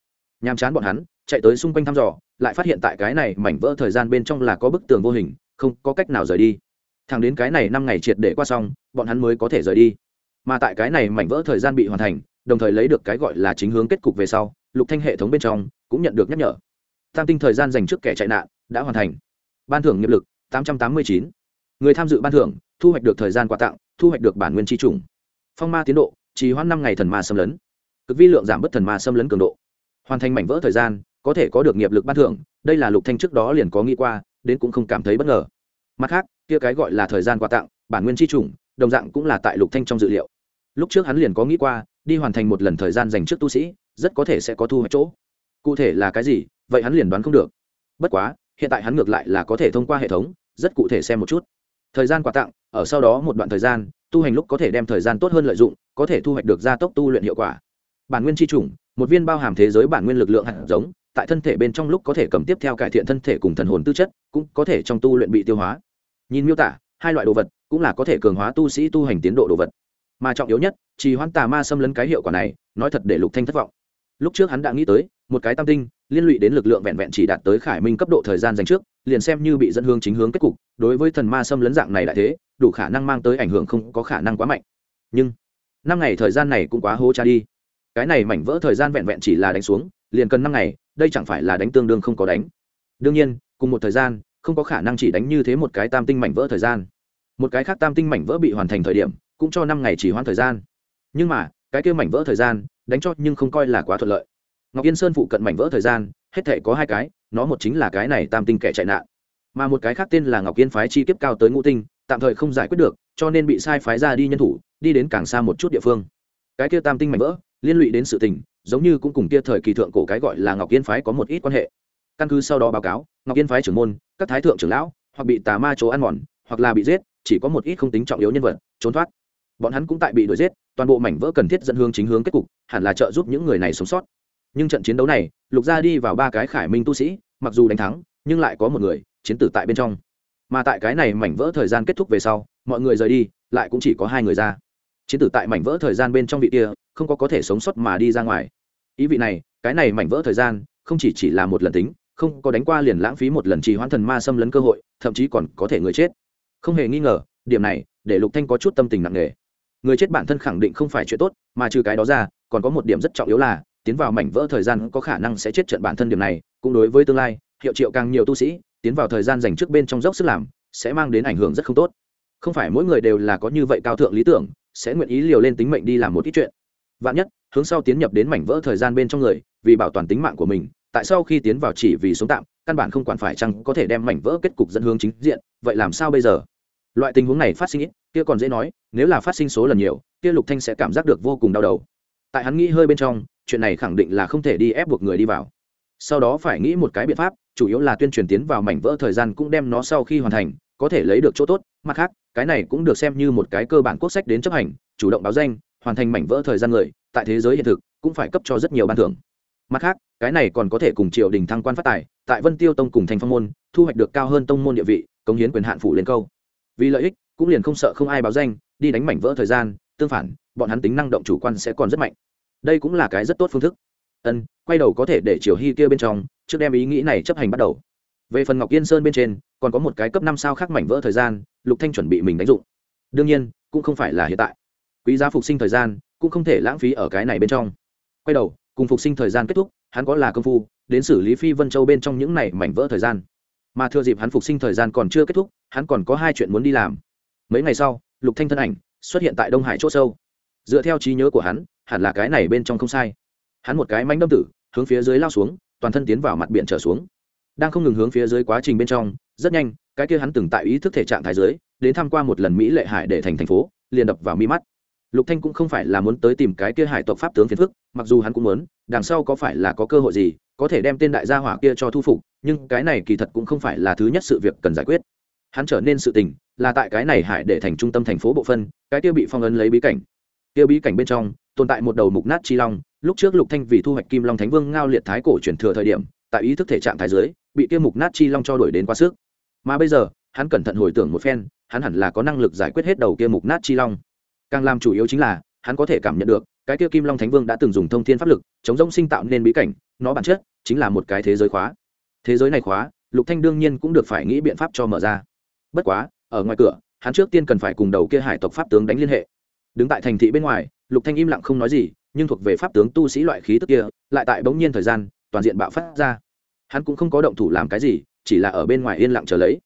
[SPEAKER 1] Nhàm chán bọn hắn, chạy tới xung quanh thăm dò, lại phát hiện tại cái này mảnh vỡ thời gian bên trong là có bức tường vô hình, không có cách nào rời đi. Thẳng đến cái này năm ngày triệt để qua xong, bọn hắn mới có thể rời đi. Mà tại cái này mảnh vỡ thời gian bị hoàn thành, đồng thời lấy được cái gọi là chính hướng kết cục về sau, lục thanh hệ thống bên trong cũng nhận được nhắc nhở tam tinh thời gian dành trước kẻ chạy nạn đã hoàn thành. Ban thưởng nghiệp lực 889. người tham dự ban thưởng, thu hoạch được thời gian quà tặng, thu hoạch được bản nguyên tri trùng. Phong ma tiến độ, trì hoãn năm ngày thần ma xâm lấn. Cực vi lượng giảm bớt thần ma xâm lấn cường độ. Hoàn thành mảnh vỡ thời gian, có thể có được nghiệp lực ban thưởng, đây là lục thanh trước đó liền có nghĩ qua, đến cũng không cảm thấy bất ngờ. Mặt khác, kia cái gọi là thời gian quà tặng, bản nguyên tri trùng, đồng dạng cũng là tại lục thanh trong dự liệu. Lúc trước hắn liền có nghĩ qua, đi hoàn thành một lần thời gian dành trước tu sĩ, rất có thể sẽ có thu hoạch chỗ. Cụ thể là cái gì vậy hắn liền đoán không được. Bất quá, hiện tại hắn ngược lại là có thể thông qua hệ thống, rất cụ thể xem một chút. Thời gian quà tặng, ở sau đó một đoạn thời gian, tu hành lúc có thể đem thời gian tốt hơn lợi dụng, có thể thu hoạch được gia tốc tu luyện hiệu quả. Bản nguyên tri chủng, một viên bao hàm thế giới bản nguyên lực lượng hạt giống, tại thân thể bên trong lúc có thể cầm tiếp theo cải thiện thân thể cùng thần hồn tư chất, cũng có thể trong tu luyện bị tiêu hóa. Nhìn miêu tả, hai loại đồ vật, cũng là có thể cường hóa tu sĩ tu hành tiến độ đồ vật. Mà trọng yếu nhất chỉ hoãn tà ma xâm lấn cái hiệu quả này, nói thật để lục thanh thất vọng. Lúc trước hắn đã nghĩ tới, một cái tam tinh liên lụy đến lực lượng vẹn vẹn chỉ đạt tới khải minh cấp độ thời gian dành trước, liền xem như bị dẫn hướng chính hướng kết cục, đối với thần ma xâm lấn dạng này lại thế, đủ khả năng mang tới ảnh hưởng không có khả năng quá mạnh. Nhưng, năm ngày thời gian này cũng quá hô cha đi. Cái này mảnh vỡ thời gian vẹn vẹn chỉ là đánh xuống, liền cần năm ngày, đây chẳng phải là đánh tương đương không có đánh. Đương nhiên, cùng một thời gian, không có khả năng chỉ đánh như thế một cái tam tinh mảnh vỡ thời gian. Một cái khác tam tinh mảnh vỡ bị hoàn thành thời điểm, cũng cho năm ngày chỉ hoãn thời gian. Nhưng mà, cái kia mảnh vỡ thời gian, đánh cho nhưng không coi là quá thuận lợi ngọc yên sơn phụ cận mảnh vỡ thời gian, hết thể có hai cái, nó một chính là cái này tam tinh kẻ chạy nạn, mà một cái khác tên là ngọc yên phái chi kiếp cao tới ngũ tinh, tạm thời không giải quyết được, cho nên bị sai phái ra đi nhân thủ, đi đến càng xa một chút địa phương. Cái kia tam tinh mảnh vỡ, liên lụy đến sự tình, giống như cũng cùng kia thời kỳ thượng cổ cái gọi là ngọc yên phái có một ít quan hệ. Căn cứ sau đó báo cáo, ngọc yên phái trưởng môn, các thái thượng trưởng lão, hoặc bị tà ma chỗ ăn mòn, hoặc là bị giết, chỉ có một ít không tính trọng yếu nhân vật, trốn thoát. Bọn hắn cũng tại bị đuổi giết, toàn bộ mảnh vỡ cần thiết dẫn hướng chính hướng kết cục, hẳn là trợ giúp những người này sống sót nhưng trận chiến đấu này, lục gia đi vào ba cái khải minh tu sĩ, mặc dù đánh thắng, nhưng lại có một người, chiến tử tại bên trong. Mà tại cái này mảnh vỡ thời gian kết thúc về sau, mọi người rời đi, lại cũng chỉ có hai người ra. Chiến tử tại mảnh vỡ thời gian bên trong vị kia, không có có thể sống sót mà đi ra ngoài. Ý vị này, cái này mảnh vỡ thời gian, không chỉ chỉ là một lần tính, không có đánh qua liền lãng phí một lần trì hoãn thần ma xâm lấn cơ hội, thậm chí còn có thể người chết. Không hề nghi ngờ, điểm này, để lục thanh có chút tâm tình nặng nề. Người chết bản thân khẳng định không phải chuyện tốt, mà trừ cái đó ra, còn có một điểm rất trọng yếu là tiến vào mảnh vỡ thời gian có khả năng sẽ chết trận bản thân điểm này, cũng đối với tương lai, hiệu triệu càng nhiều tu sĩ, tiến vào thời gian dành trước bên trong dốc sức làm, sẽ mang đến ảnh hưởng rất không tốt. Không phải mỗi người đều là có như vậy cao thượng lý tưởng, sẽ nguyện ý liều lên tính mệnh đi làm một ít chuyện. Vạn nhất, hướng sau tiến nhập đến mảnh vỡ thời gian bên trong người, vì bảo toàn tính mạng của mình, tại sau khi tiến vào chỉ vì sống tạm, căn bản không quản phải chăng có thể đem mảnh vỡ kết cục dẫn hướng chính diện, vậy làm sao bây giờ? Loại tình huống này phát sinh ít, kia còn dễ nói, nếu là phát sinh số lần nhiều, kia lục thanh sẽ cảm giác được vô cùng đau đầu. Tại hắn nghĩ hơi bên trong chuyện này khẳng định là không thể đi ép buộc người đi vào. Sau đó phải nghĩ một cái biện pháp, chủ yếu là tuyên truyền tiến vào mảnh vỡ thời gian cũng đem nó sau khi hoàn thành, có thể lấy được chỗ tốt. Mặt khác, cái này cũng được xem như một cái cơ bản quốc sách đến chấp hành, chủ động báo danh, hoàn thành mảnh vỡ thời gian người, tại thế giới hiện thực, cũng phải cấp cho rất nhiều ban thưởng. Mặt khác, cái này còn có thể cùng triều đình thăng quan phát tài, tại vân tiêu tông cùng thành phong môn, thu hoạch được cao hơn tông môn địa vị, cống hiến quyền hạn phủ lên câu. Vì lợi ích, cũng liền không sợ không ai báo danh, đi đánh mảnh vỡ thời gian, tương phản, bọn hắn tính năng động chủ quan sẽ còn rất mạnh đây cũng là cái rất tốt phương thức. Ân, quay đầu có thể để triều hy kia bên trong, trước đem ý nghĩ này chấp hành bắt đầu. Về phần ngọc yên sơn bên trên, còn có một cái cấp năm sao khác mảnh vỡ thời gian, lục thanh chuẩn bị mình đánh dụng. Đương nhiên, cũng không phải là hiện tại. Quý giá phục sinh thời gian, cũng không thể lãng phí ở cái này bên trong. Quay đầu, cùng phục sinh thời gian kết thúc, hắn có là công phu, đến xử lý phi vân châu bên trong những này mảnh vỡ thời gian. Mà thừa dịp hắn phục sinh thời gian còn chưa kết thúc, hắn còn có hai chuyện muốn đi làm. Mấy ngày sau, lục thanh thân ảnh xuất hiện tại đông hải c h ỗ sâu. Dựa theo trí nhớ của hắn hẳn là cái này bên trong không sai. Hắn một cái mánh đâm tử, hướng phía dưới lao xuống, toàn thân tiến vào mặt biển trở xuống. Đang không ngừng hướng phía dưới quá trình bên trong, rất nhanh, cái kia hắn từng tại ý thức thể trạng thái dưới, đến tham q u a một lần mỹ lệ hải để thành thành phố, liền đập vào mi mắt. Lục thanh cũng không phải là muốn tới tìm cái kia hải tộc pháp tướng phiền phức, mặc dù hắn cũng muốn, đằng sau có phải là có cơ hội gì, có thể đem tên đại gia hỏa kia cho thu phục, nhưng cái này kỳ thật cũng không phải là thứ nhất sự việc cần giải quyết. Hắn trở nên sự tình, là tại cái này hải để thành trung tâm thành phố bộ phân, cái kia bị phong ấn lấy bí cảnh. Kia bí cảnh bên trong tồn tại một đầu mục nát chi long, lúc trước lục thanh vì thu hoạch kim long thánh vương ngao liệt thái cổ chuyển thừa thời điểm, tại ý thức thể trạng thái dưới, bị kia mục nát chi long cho đuổi đến quá sức. Mà bây giờ, hắn cẩn thận hồi tưởng một phen, hắn hẳn là có năng lực giải quyết hết đầu kia mục nát chi long. Càng làm chủ yếu chính là, hắn có thể cảm nhận được, cái kia kim long thánh vương đã từng dùng thông thiên pháp lực, chống rỗng sinh tạo nên bí cảnh, nó bản chất chính là một cái thế giới khóa. Thế giới này khóa, lục thanh đương nhiên cũng được phải nghĩ biện pháp cho mở ra. Bất quá, ở ngoài cửa, hắn trước tiên cần phải cùng đầu kia hải tộc pháp tướng đánh liên hệ đứng tại thành thị bên ngoài, lục thanh im lặng không nói gì, nhưng thuộc về pháp tướng tu sĩ loại khí tức kia, lại tại bỗng nhiên thời gian, toàn diện bạo phát ra. Hắn cũng không có động thủ làm cái gì, chỉ là ở bên ngoài yên lặng chờ lấy.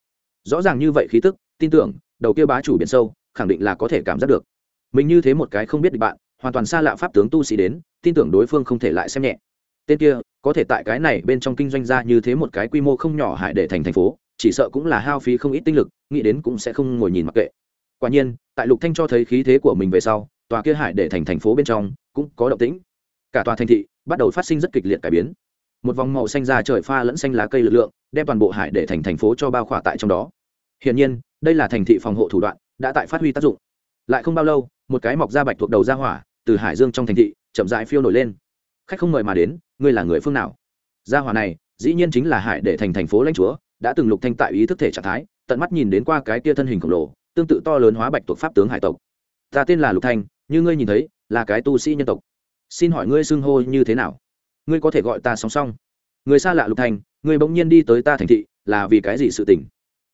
[SPEAKER 1] Rõ ràng như vậy khí tức, tin tưởng, đầu kia bá chủ biển sâu, khẳng định là có thể cảm giác được. Mình như thế một cái không biết địch bạn, hoàn toàn xa lạ pháp tướng tu sĩ đến, tin tưởng đối phương không thể lại xem nhẹ. Tên kia, có thể tại cái này bên trong kinh doanh ra như thế một cái quy mô không nhỏ hại để thành thành phố, chỉ sợ cũng là hao phí không ít tinh lực, nghĩ đến cũng sẽ không ngồi nhìn mặc kệ quả nhiên, tại lục thanh cho thấy khí thế của mình về sau, tòa kia hải để thành thành phố bên trong cũng có động tĩnh. Cả tòa thành thị bắt đầu phát sinh rất kịch liệt cải biến. Một vòng màu xanh ra trời pha lẫn xanh lá cây lực lượng, đem toàn bộ hải để thành thành phố cho bao khỏa tại trong đó. Hiển nhiên, đây là thành thị phòng hộ thủ đoạn, đã tại phát huy tác dụng. Lại không bao lâu, một cái mọc da bạch thuộc đầu ra hỏa, từ hải dương trong thành thị, chậm rãi phiêu nổi lên. Khách không mời mà đến, ngươi là người phương nào? Gia hỏa này, dĩ nhiên chính là hải để thành thành phố lãnh chúa, đã từng lục thanh tại ý thức thể trạng thái, tận mắt nhìn đến qua cái kia thân hình khổng lồ tương tự to lớn hóa bạch thuộc pháp tướng hải tộc. Ta tên là lục thanh, như ngươi nhìn thấy, là cái tu sĩ nhân tộc. Xin hỏi ngươi xưng hô như thế nào? Ngươi có thể gọi ta song song. Người xa lạ lục thanh, ngươi bỗng nhiên đi tới ta thành thị, là vì cái gì sự tình?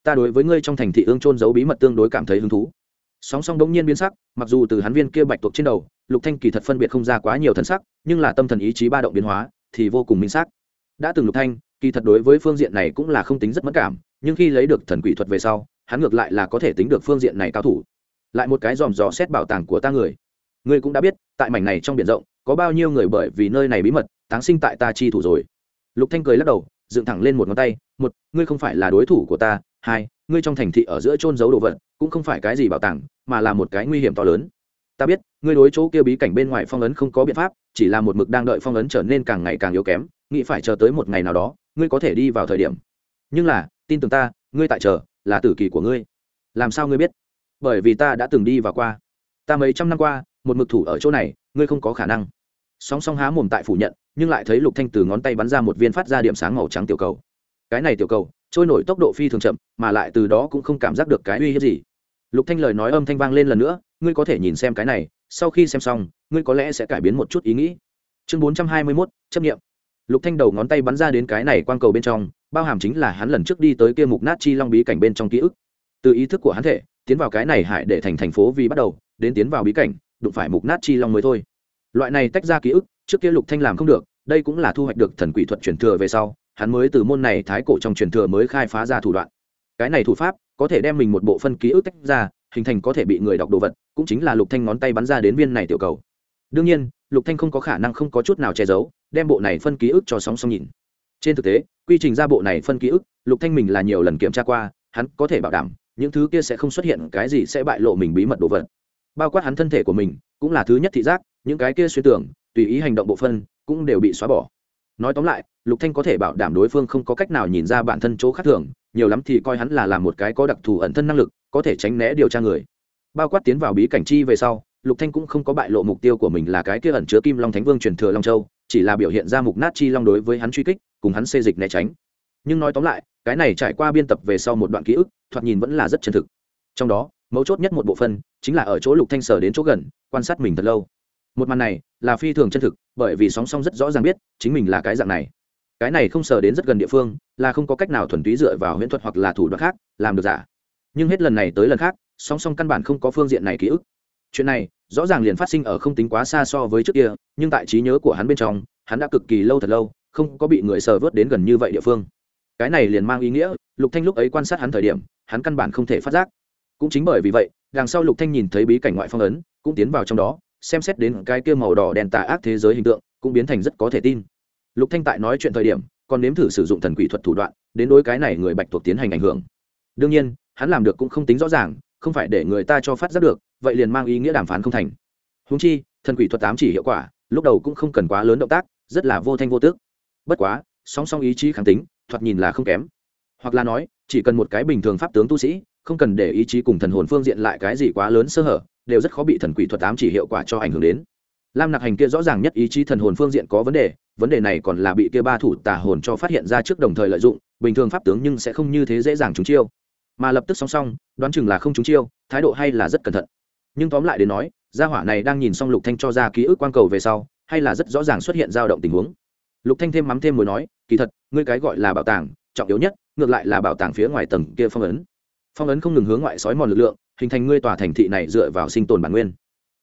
[SPEAKER 1] Ta đối với ngươi trong thành thị ương trôn giấu bí mật tương đối cảm thấy hứng thú. Song song bỗng nhiên biến sắc, mặc dù từ hắn viên kia bạch tuộc trên đầu, lục thanh kỳ thật phân biệt không ra quá nhiều thần sắc, nhưng là tâm thần ý chí ba động biến hóa, thì vô cùng minh xác. Đã từng lục thanh, kỳ thật đối với phương diện này cũng là không tính rất mất cảm, nhưng khi lấy được thần quỷ thuật về sau hắn ngược lại là có thể tính được phương diện này cao thủ. Lại một cái dòm dò xét bảo tàng của ta người. Ngươi cũng đã biết, tại mảnh này trong biển rộng, có bao nhiêu người bởi vì nơi này bí mật, táng sinh tại ta chi thủ rồi. Lục thanh cười lắc đầu, dựng thẳng lên một ngón tay, một, ngươi không phải là đối thủ của ta, hai, ngươi trong thành thị ở giữa trôn giấu đồ vật, cũng không phải cái gì bảo tàng, mà là một cái nguy hiểm to lớn. Ta biết, ngươi đối chỗ kia bí cảnh bên ngoài phong ấn không có biện pháp, chỉ là một mực đang đợi phong ấn trở nên càng ngày càng yếu kém, nghĩ phải chờ tới một ngày nào đó, ngươi có thể đi vào thời điểm. Nhưng là, tin tưởng ta, ngươi tại chờ là tử kỳ của ngươi. Làm sao ngươi biết? Bởi vì ta đã từng đi và qua. Ta mấy trăm năm qua một mực thủ ở chỗ này ngươi không có khả năng. Song song há mồm tại phủ nhận nhưng lại thấy lục thanh từ ngón tay bắn ra một viên phát ra điểm sáng màu trắng tiểu cầu. Cái này tiểu cầu trôi nổi tốc độ phi thường chậm mà lại từ đó cũng không cảm giác được cái uy hiếp gì. Lục thanh lời nói âm thanh vang lên lần nữa ngươi có thể nhìn xem cái này sau khi xem xong ngươi có lẽ sẽ cải biến một chút ý nghĩ. Chương 421, chấp nghiệm lục thanh đầu ngón tay bắn ra đến cái này quang cầu bên trong bao hàm chính là hắn lần trước đi tới kia mục nát chi long bí cảnh bên trong ký ức. Từ ý thức của hắn thể, tiến vào cái này hại để thành thành phố vì bắt đầu, đến tiến vào bí cảnh, đụng phải mục nát chi long mới thôi. Loại này tách ra ký ức, trước kia lục thanh làm không được, đây cũng là thu hoạch được thần quỷ thuật truyền thừa về sau, hắn mới từ môn này thái cổ trong truyền thừa mới khai phá ra thủ đoạn. Cái này thủ pháp, có thể đem mình một bộ phân ký ức tách ra, hình thành có thể bị người đọc đồ vật, cũng chính là lục thanh ngón tay bắn ra đến viên này tiểu cầu. Đương nhiên, lục thanh không có khả năng không có chút nào che giấu, đem bộ này phân ký ức cho sóng song nhìn. Trên thực tế quy trình ra bộ này phân ký ức, lục thanh mình là nhiều lần kiểm tra qua, hắn có thể bảo đảm, những thứ kia sẽ không xuất hiện cái gì sẽ bại lộ mình bí mật đồ vật. Bao quát hắn thân thể của mình, cũng là thứ nhất thị giác, những cái kia suy tưởng, tùy ý hành động bộ phân, cũng đều bị xóa bỏ. Nói tóm lại, lục thanh có thể bảo đảm đối phương không có cách nào nhìn ra bản thân chỗ khác thường, nhiều lắm thì coi hắn là làm một cái có đặc thù ẩn thân năng lực, có thể tránh né điều tra người. Bao quát tiến vào bí cảnh chi về sau, lục thanh cũng không có bại lộ mục tiêu của mình là cái kia ẩn chứa kim long thánh vương truyền thừa long châu chỉ là biểu hiện ra mục nát chi long đối với hắn truy kích, cùng hắn xê dịch né tránh. Nhưng nói tóm lại, cái này trải qua biên tập về sau một đoạn ký ức, thoạt nhìn vẫn là rất chân thực. Trong đó, mấu chốt nhất một bộ phân chính là ở chỗ lục thanh sở đến chỗ gần, quan sát mình thật lâu. Một màn này, là phi thường chân thực, bởi vì sóng song rất rõ ràng biết, chính mình là cái dạng này. Cái này không sờ đến rất gần địa phương, là không có cách nào thuần túy dựa vào huyễn thuật hoặc là thủ đoạn khác, làm được giả. Nhưng hết lần này tới lần khác, song song căn bản không có phương diện này ký ức chuyện này, rõ ràng liền phát sinh ở không tính quá xa so với trước kia, nhưng tại trí nhớ của hắn bên trong, hắn đã cực kỳ lâu thật lâu, không có bị người sờ vớt đến gần như vậy địa phương. Cái này liền mang ý nghĩa, lục thanh lúc ấy quan sát hắn thời điểm, hắn căn bản không thể phát giác. Cũng chính bởi vì vậy, đằng sau lục thanh nhìn thấy bí cảnh ngoại phong ấn, cũng tiến vào trong đó, xem xét đến cái kia màu đỏ đèn tà ác thế giới hình tượng, cũng biến thành rất có thể tin. Lục thanh tại nói chuyện thời điểm, còn nếm thử sử dụng thần quỷ thuật thủ đoạn, đến đối cái này người bạch thuộc tiến hành ảnh hưởng. Đương nhiên, hắn làm được cũng không tính rõ ràng không phải để người ta cho phát giác được, vậy liền mang ý nghĩa đàm phán không thành. Húng chi, thần quỷ thuật tám chỉ hiệu quả, lúc đầu cũng không cần quá lớn động tác, rất là vô thanh vô tước bất quá, song song ý chí kháng tính, thoạt nhìn là không kém. Hoặc là nói, chỉ cần một cái bình thường pháp tướng tu sĩ, không cần để ý chí cùng thần hồn phương diện lại cái gì quá lớn sơ hở, đều rất khó bị thần quỷ thuật tám chỉ hiệu quả cho ảnh hưởng đến. Lam nặc hành kia rõ ràng nhất ý chí thần hồn phương diện có vấn đề vấn đề này còn là bị kia ba thủ tà hồn cho phát hiện ra trước đồng thời lợi dụng, bình thường pháp tướng nhưng sẽ không như thế dễ dàng chúng chiêu mà lập tức song song, đoán chừng là không trúng chiêu, thái độ hay là rất cẩn thận. Nhưng tóm lại đến nói, gia hỏa này đang nhìn xong lục thanh cho ra ký ức quan cầu về sau, hay là rất rõ ràng xuất hiện dao động tình huống. Lục thanh thêm mắm thêm mối nói, kỳ thật, ngươi cái gọi là bảo tàng, trọng yếu nhất, ngược lại là bảo tàng phía ngoài tầng kia phong ấn. Phong ấn không ngừng hướng ngoại sói mòn lực lượng, hình thành ngươi tòa thành thị này dựa vào sinh tồn bản nguyên.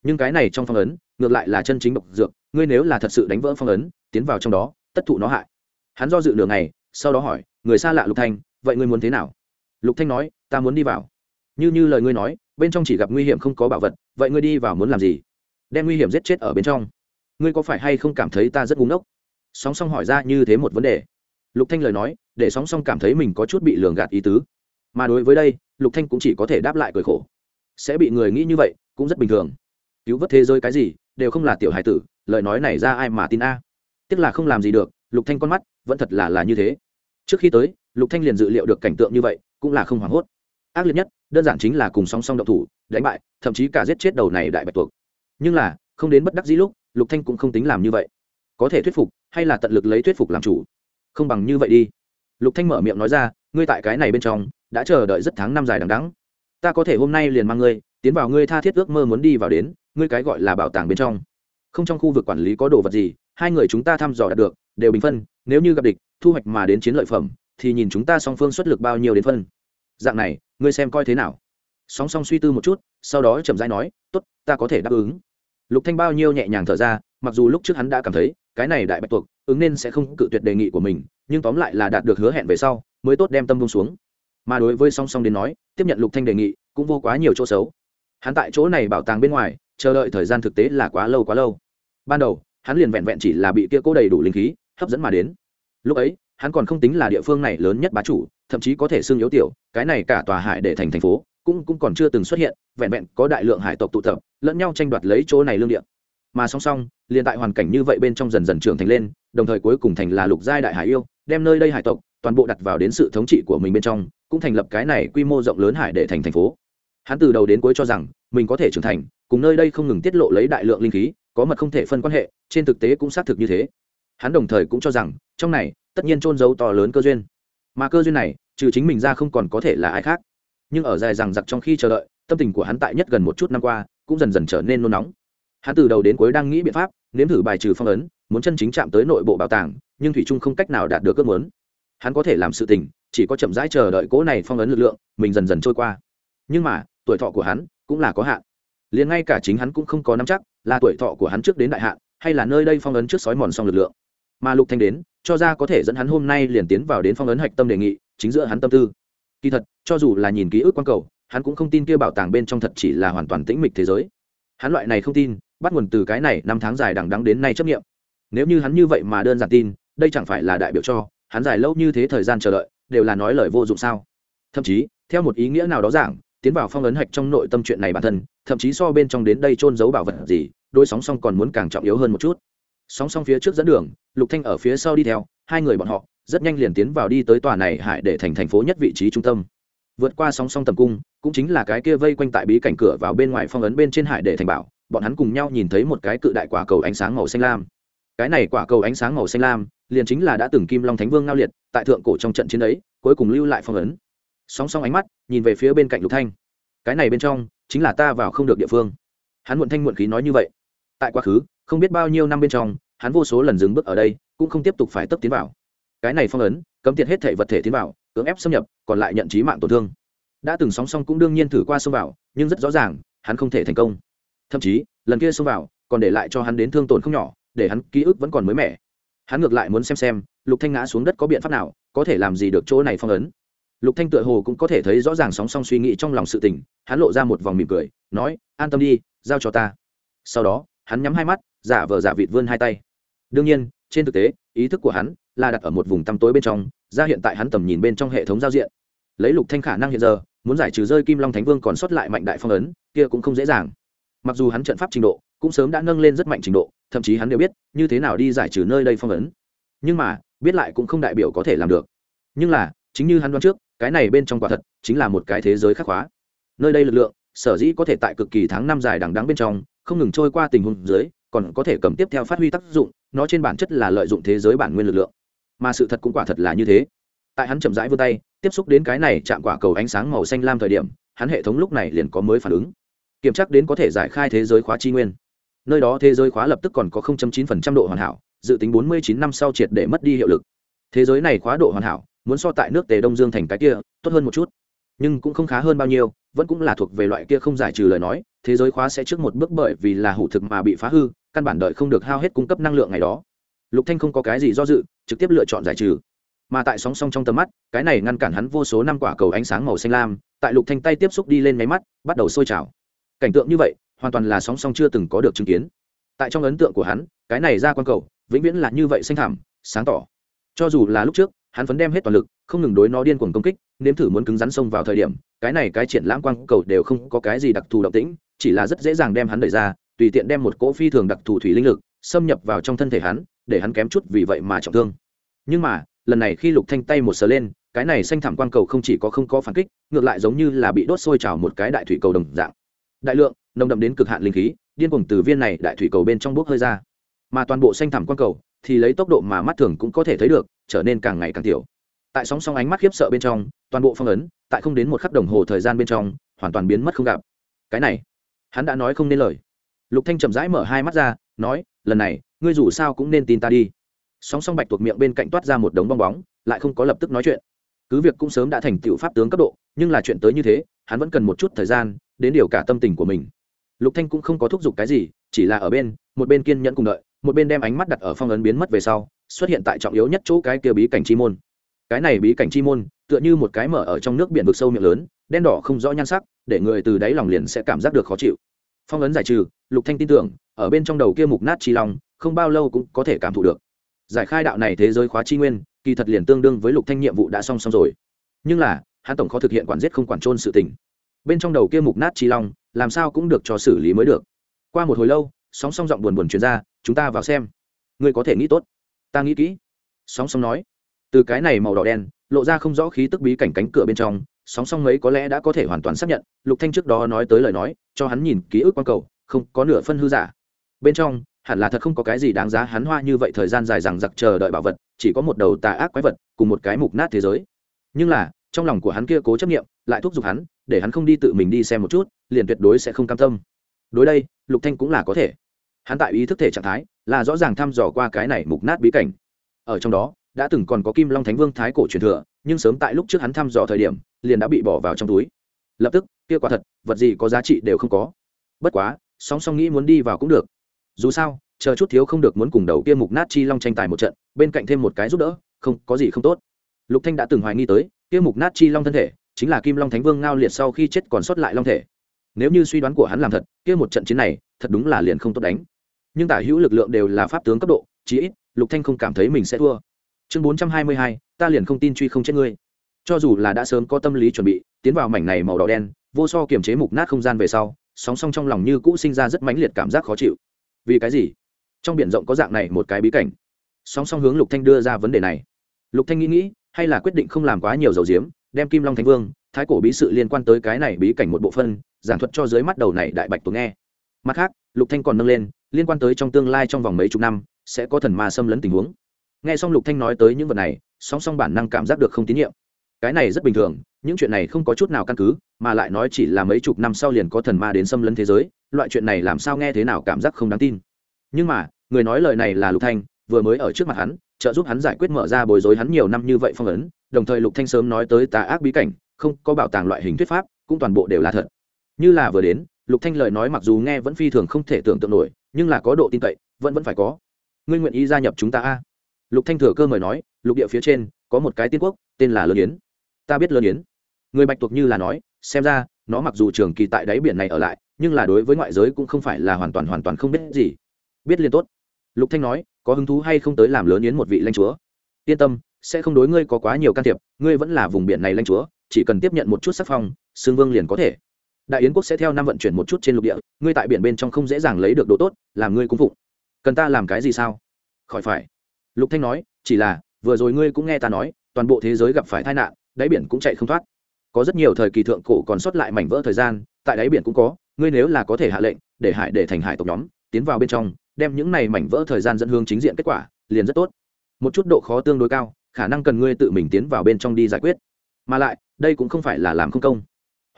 [SPEAKER 1] Nhưng cái này trong phong ấn, ngược lại là chân chính độc dược, ngươi nếu là thật sự đánh vỡ phong ấn, tiến vào trong đó, tất thụ nó hại. Hắn do dự nửa ngày, sau đó hỏi, người xa lạ lục thanh, vậy ngươi muốn thế nào? Lục thanh nói, ta muốn đi vào. Như như lời ngươi nói, bên trong chỉ gặp nguy hiểm không có bảo vật, vậy ngươi đi vào muốn làm gì? Đem nguy hiểm giết chết ở bên trong. Ngươi có phải hay không cảm thấy ta rất ngu ngốc? Sóng song hỏi ra như thế một vấn đề. Lục thanh lời nói, để Sóng song cảm thấy mình có chút bị lường gạt ý tứ. Mà đối với đây, lục thanh cũng chỉ có thể đáp lại cười khổ. Sẽ bị người nghĩ như vậy, cũng rất bình thường. Cứu vớt thế giới cái gì, đều không là tiểu hải tử, lời nói này ra ai mà tin a? Tiếc là không làm gì được, lục thanh con mắt, vẫn thật là là như thế. Trước khi tới, lục thanh liền dự liệu được cảnh tượng như vậy cũng là không hoảng hốt. Ác liệt nhất, đơn giản chính là cùng song song động thủ, đánh bại, thậm chí cả giết chết đầu này đại bạch tuộc. Nhưng là, không đến bất đắc dĩ lúc, lục thanh cũng không tính làm như vậy. Có thể thuyết phục, hay là tận lực lấy thuyết phục làm chủ? Không bằng như vậy đi. Lục thanh mở miệng nói ra, ngươi tại cái này bên trong, đã chờ đợi rất tháng năm dài đằng đẵng. Ta có thể hôm nay liền mang ngươi, tiến vào ngươi tha thiết ước mơ muốn đi vào đến, ngươi cái gọi là bảo tàng bên trong. Không trong khu vực quản lý có đồ vật gì, hai người chúng ta thăm dò đạt được, đều bình phân, nếu như gặp địch, thu hoạch mà đến chiến lợi phẩm thì nhìn chúng ta song phương xuất lực bao nhiêu đến phân. Dạng này, ngươi xem coi thế nào. Song song suy tư một chút, sau đó chậm rãi nói, tốt, ta có thể đáp ứng. Lục thanh bao nhiêu nhẹ nhàng thở ra, mặc dù lúc trước hắn đã cảm thấy, cái này đại bạch tuộc, ứng nên sẽ không cự tuyệt đề nghị của mình, nhưng tóm lại là đạt được hứa hẹn về sau, mới tốt đem tâm buông xuống. Mà đối với song song đến nói, tiếp nhận lục thanh đề nghị, cũng vô quá nhiều chỗ xấu. Hắn tại chỗ này bảo tàng bên ngoài, chờ đợi thời gian thực tế là quá lâu quá lâu. Ban đầu, hắn liền vẹn vẹn chỉ là bị kia cố đầy đủ linh khí, hấp dẫn mà đến. Lúc ấy hắn còn không tính là địa phương này lớn nhất bá chủ, thậm chí có thể xưng yếu tiểu, cái này cả tòa hải để thành thành phố, cũng cũng còn chưa từng xuất hiện, vẹn vẹn có đại lượng hải tộc tụ tập, lẫn nhau tranh đoạt lấy chỗ này lương địa. Mà song song, liền tại hoàn cảnh như vậy bên trong dần dần trưởng thành lên, đồng thời cuối cùng thành là lục giai đại hải yêu, đem nơi đây hải tộc, toàn bộ đặt vào đến sự thống trị của mình bên trong, cũng thành lập cái này quy mô rộng lớn hải để thành thành phố. Hắn từ đầu đến cuối cho rằng, mình có thể trưởng thành, cùng nơi đây không ngừng tiết lộ lấy đại lượng linh khí, có mật không thể phân quan hệ, trên thực tế cũng xác thực như thế. Hắn đồng thời cũng cho rằng, trong này tất nhiên trôn giấu to lớn cơ duyên. Mà cơ duyên này, trừ chính mình ra không còn có thể là ai khác. Nhưng ở dài rằng giặc trong khi chờ đợi, tâm tình của hắn tại nhất gần một chút năm qua, cũng dần dần trở nên nôn nóng. Hắn từ đầu đến cuối đang nghĩ biện pháp, nếm thử bài trừ phong ấn, muốn chân chính chạm tới nội bộ bảo tàng, nhưng thủy trung không cách nào đạt được ước muốn. Hắn có thể làm sự tình, chỉ có chậm rãi chờ đợi cố này phong ấn lực lượng, mình dần dần trôi qua. Nhưng mà, tuổi thọ của hắn cũng là có hạn. Liền ngay cả chính hắn cũng không có nắm chắc là tuổi thọ của hắn trước đến đại hạn, hay là nơi đây phong ấn trước sói mòn xong lực lượng. Mà lục thanh đến cho ra có thể dẫn hắn hôm nay liền tiến vào đến phong ấn hạch tâm đề nghị, chính giữa hắn tâm tư. Kỳ thật, cho dù là nhìn ký ức quan cầu, hắn cũng không tin kia bảo tàng bên trong thật chỉ là hoàn toàn tĩnh mịch thế giới. Hắn loại này không tin, bắt nguồn từ cái này năm tháng dài đằng đắng đến nay chấp nghiệm. Nếu như hắn như vậy mà đơn giản tin, đây chẳng phải là đại biểu cho hắn dài lâu như thế thời gian chờ đợi, đều là nói lời vô dụng sao? Thậm chí, theo một ý nghĩa nào đó giảng, tiến vào phong ấn hạch trong nội tâm chuyện này bản thân, thậm chí so bên trong đến đây trôn giấu bảo vật gì đôi sóng song còn muốn càng trọng yếu hơn một chút sóng song phía trước dẫn đường, lục thanh ở phía sau đi theo, hai người bọn họ rất nhanh liền tiến vào đi tới tòa này hải để thành thành phố nhất vị trí trung tâm. Vượt qua sóng song tầm cung, cũng chính là cái kia vây quanh tại bí cảnh cửa vào bên ngoài phong ấn bên trên hải để thành bảo, bọn hắn cùng nhau nhìn thấy một cái cự đại quả cầu ánh sáng màu xanh lam. Cái này quả cầu ánh sáng màu xanh lam, liền chính là đã từng kim long thánh vương ngao liệt, tại thượng cổ trong trận chiến ấy, cuối cùng lưu lại phong ấn. Sóng song ánh mắt nhìn về phía bên cạnh lục thanh. Cái này bên trong, chính là ta vào không được địa phương. Hắn muộn thanh muộn khí nói như vậy tại quá khứ, không biết bao nhiêu năm bên trong, hắn vô số lần dừng bước ở đây, cũng không tiếp tục phải tấp tiến vào. Cái này phong ấn, cấm tiệt hết thể vật thể tiến vào, cưỡng ép xâm nhập, còn lại nhận trí mạng tổn thương. Đã từng sóng song cũng đương nhiên thử qua xông vào, nhưng rất rõ ràng, hắn không thể thành công. Thậm chí, lần kia xông vào, còn để lại cho hắn đến thương tổn không nhỏ, để hắn ký ức vẫn còn mới mẻ. Hắn ngược lại muốn xem xem, lục thanh ngã xuống đất có biện pháp nào, có thể làm gì được chỗ này phong ấn. Lục thanh tựa hồ cũng có thể thấy rõ ràng sóng song suy nghĩ trong lòng sự tình, hắn lộ ra một vòng mỉm cười, nói, an tâm đi, giao cho ta. Sau đó hắn nhắm hai mắt, giả vờ giả vịt vươn hai tay. Đương nhiên, trên thực tế, ý thức của hắn là đặt ở một vùng tăm tối bên trong, ra hiện tại hắn tầm nhìn bên trong hệ thống giao diện. Lấy lục thanh khả năng hiện giờ, muốn giải trừ rơi kim long thánh vương còn sót lại mạnh đại phong ấn, kia cũng không dễ dàng. Mặc dù hắn trận pháp trình độ cũng sớm đã nâng lên rất mạnh trình độ, thậm chí hắn đều biết như thế nào đi giải trừ nơi đây phong ấn. Nhưng mà, biết lại cũng không đại biểu có thể làm được. Nhưng là, chính như hắn đoán trước, cái này bên trong quả thật chính là một cái thế giới khắc hóa. nơi đây lực lượng, sở dĩ có thể tại cực kỳ tháng năm dài đằng đắng bên trong không ngừng trôi qua tình huống dưới, còn có thể cầm tiếp theo phát huy tác dụng, nó trên bản chất là lợi dụng thế giới bản nguyên lực lượng. Mà sự thật cũng quả thật là như thế. Tại hắn chậm rãi vươn tay, tiếp xúc đến cái này chạm quả cầu ánh sáng màu xanh lam thời điểm, hắn hệ thống lúc này liền có mới phản ứng. Kiểm tra đến có thể giải khai thế giới khóa chi nguyên. Nơi đó thế giới khóa lập tức còn có 0.9% độ hoàn hảo, dự tính bốn mươi chín năm sau triệt để mất đi hiệu lực. Thế giới này khóa độ hoàn hảo, muốn so tại nước tề đông dương thành cái kia, tốt hơn một chút. Nhưng cũng không khá hơn bao nhiêu, vẫn cũng là thuộc về loại kia không giải trừ lời nói thế giới khóa sẽ trước một bước bởi vì là hủ thực mà bị phá hư, căn bản đợi không được hao hết cung cấp năng lượng ngày đó. Lục thanh không có cái gì do dự, trực tiếp lựa chọn giải trừ. Mà tại sóng song trong tầm mắt, cái này ngăn cản hắn vô số năm quả cầu ánh sáng màu xanh lam, tại lục thanh tay tiếp xúc đi lên máy mắt, bắt đầu sôi trào. Cảnh tượng như vậy, hoàn toàn là sóng song chưa từng có được chứng kiến. Tại trong ấn tượng của hắn, cái này ra quan cầu, vĩnh viễn là như vậy xanh thẳm, sáng tỏ. Cho dù là lúc trước, hắn vẫn đem hết toàn lực, không ngừng đối nó điên cuồng công kích, nếm thử muốn cứng rắn xông vào thời điểm, cái này cái triển lãm quang cầu đều không có cái gì đặc thù động tĩnh chỉ là rất dễ dàng đem hắn đẩy ra, tùy tiện đem một cỗ phi thường đặc thù thủy linh lực xâm nhập vào trong thân thể hắn, để hắn kém chút vì vậy mà trọng thương. Nhưng mà, lần này khi lục thanh tay một sờ lên, cái này xanh thảm quang cầu không chỉ có không có phản kích, ngược lại giống như là bị đốt sôi trào một cái đại thủy cầu đồng dạng. Đại lượng, nồng đậm đến cực hạn linh khí, điên cuồng từ viên này đại thủy cầu bên trong bốc hơi ra. Mà toàn bộ xanh thảm quang cầu thì lấy tốc độ mà mắt thường cũng có thể thấy được, trở nên càng ngày càng tiểu. Tại sóng sóng ánh mắt khiếp sợ bên trong, toàn bộ phong ấn, tại không đến một khắc đồng hồ thời gian bên trong, hoàn toàn biến mất không gặp. Cái này hắn đã nói không nên lời. Lục thanh chậm rãi mở hai mắt ra, nói, lần này, ngươi dù sao cũng nên tin ta đi. Sóng song bạch thuộc miệng bên cạnh toát ra một đống bong bóng, lại không có lập tức nói chuyện. Cứ việc cũng sớm đã thành tựu pháp tướng cấp độ, nhưng là chuyện tới như thế, hắn vẫn cần một chút thời gian, đến điều cả tâm tình của mình. Lục thanh cũng không có thúc giục cái gì, chỉ là ở bên, một bên kiên nhẫn cùng đợi, một bên đem ánh mắt đặt ở phong ấn biến mất về sau, xuất hiện tại trọng yếu nhất chỗ cái kia bí cảnh chi môn. Cái này bí cảnh chi môn, tựa như một cái mở ở trong nước biển vực sâu miệng lớn, đen đỏ không rõ nhan sắc để người từ đáy lòng liền sẽ cảm giác được khó chịu. Phong ấn giải trừ, lục thanh tin tưởng, ở bên trong đầu kia mục nát chi long, không bao lâu cũng có thể cảm thụ được. Giải khai đạo này thế giới khóa chi nguyên, kỳ thật liền tương đương với lục thanh nhiệm vụ đã xong xong rồi. Nhưng là, hắn tổng khó thực hiện quản giết không quản trôn sự tình. Bên trong đầu kia mục nát chi long, làm sao cũng được cho xử lý mới được. Qua một hồi lâu, sóng song giọng buồn buồn truyền ra, chúng ta vào xem. Ngươi có thể nghĩ tốt. Ta nghĩ kỹ. Sóng song nói. Từ cái này màu đỏ đen, lộ ra không rõ khí tức bí cảnh cánh cửa bên trong sóng song mấy có lẽ đã có thể hoàn toàn xác nhận, lục thanh trước đó nói tới lời nói, cho hắn nhìn ký ức quan cầu, không có nửa phân hư giả. Bên trong, hẳn là thật không có cái gì đáng giá hắn hoa như vậy thời gian dài rằng giặc chờ đợi bảo vật, chỉ có một đầu tà ác quái vật cùng một cái mục nát thế giới. Nhưng là, trong lòng của hắn kia cố chấp nghiệm lại thúc giục hắn, để hắn không đi tự mình đi xem một chút, liền tuyệt đối sẽ không cam tâm. Đối đây, lục thanh cũng là có thể. Hắn tại ý thức thể trạng thái, là rõ ràng thăm dò qua cái này mục nát bí cảnh. Ở trong đó, đã từng còn có kim long thánh vương thái cổ truyền thừa nhưng sớm tại lúc trước hắn thăm dò thời điểm, liền đã bị bỏ vào trong túi. Lập tức, kia quả thật, vật gì có giá trị đều không có. Bất quá, song song nghĩ muốn đi vào cũng được. Dù sao, chờ chút thiếu không được muốn cùng đầu kia mục nát chi long tranh tài một trận, bên cạnh thêm một cái giúp đỡ, không, có gì không tốt. Lục thanh đã từng hoài nghi tới, kia mục nát chi long thân thể, chính là kim long thánh vương ngao liệt sau khi chết còn sót lại long thể. Nếu như suy đoán của hắn làm thật, kia một trận chiến này, thật đúng là liền không tốt đánh. Nhưng tả hữu lực lượng đều là pháp tướng cấp độ, chí ít, lục thanh không cảm thấy mình sẽ thua chương bốn trăm hai mươi hai, ta liền không tin truy không chết ngươi. Cho dù là đã sớm có tâm lý chuẩn bị tiến vào mảnh này màu đỏ đen vô so kiềm chế mục nát không gian về sau sóng song trong lòng như cũ sinh ra rất mãnh liệt cảm giác khó chịu. Vì cái gì? Trong biển rộng có dạng này một cái bí cảnh. Song song hướng lục thanh đưa ra vấn đề này. Lục thanh nghĩ nghĩ hay là quyết định không làm quá nhiều dầu diếm đem kim long thánh vương thái cổ bí sự liên quan tới cái này bí cảnh một bộ phân giảng thuật cho dưới mắt đầu này đại bạch tuấn nghe. Mặt khác lục thanh còn nâng lên liên quan tới trong tương lai trong vòng mấy chục năm sẽ có thần ma xâm lấn tình huống nghe xong lục thanh nói tới những vật này, song song bản năng cảm giác được không tín nhiệm. Cái này rất bình thường, những chuyện này không có chút nào căn cứ, mà lại nói chỉ là mấy chục năm sau liền có thần ma đến xâm lấn thế giới, loại chuyện này làm sao nghe thế nào cảm giác không đáng tin. Nhưng mà, người nói lời này là lục thanh, vừa mới ở trước mặt hắn, trợ giúp hắn giải quyết mở ra bối rối hắn nhiều năm như vậy phong ấn, đồng thời lục thanh sớm nói tới tà ác bí cảnh, không có bảo tàng loại hình thuyết pháp, cũng toàn bộ đều là thật. Như là vừa đến, lục thanh lời nói mặc dù nghe vẫn phi thường không thể tưởng tượng nổi, nhưng là có độ tin cậy, vẫn vẫn phải có. Ngươi nguyện ý gia nhập chúng ta a? Lục thanh thừa cơ mời nói, lục địa phía trên có một cái tiên quốc, tên là lớn yến. Ta biết lớn yến. Người bạch tuộc như là nói, xem ra, nó mặc dù trường kỳ tại đáy biển này ở lại, nhưng là đối với ngoại giới cũng không phải là hoàn toàn hoàn toàn không biết gì. Biết liền tốt. Lục thanh nói, có hứng thú hay không tới làm lớn yến một vị lãnh chúa? Yên tâm, sẽ không đối ngươi có quá nhiều can thiệp, ngươi vẫn là vùng biển này lãnh chúa, chỉ cần tiếp nhận một chút sắc phong, xương vương liền có thể. Đại yến quốc sẽ theo năm vận chuyển một chút trên lục địa, ngươi tại biển bên trong không dễ dàng lấy được đồ tốt, làm ngươi cung phụng. Cần ta làm cái gì sao? Khỏi phải lục thanh nói, chỉ là, vừa rồi ngươi cũng nghe ta nói, toàn bộ thế giới gặp phải tai nạn, đáy biển cũng chạy không thoát. Có rất nhiều thời kỳ thượng cổ còn sót lại mảnh vỡ thời gian, tại đáy biển cũng có, ngươi nếu là có thể hạ lệnh, để hải, để thành hải tộc nhóm, tiến vào bên trong, đem những này mảnh vỡ thời gian dẫn hướng chính diện kết quả, liền rất tốt. Một chút độ khó tương đối cao, khả năng cần ngươi tự mình tiến vào bên trong đi giải quyết. Mà lại, đây cũng không phải là làm không công.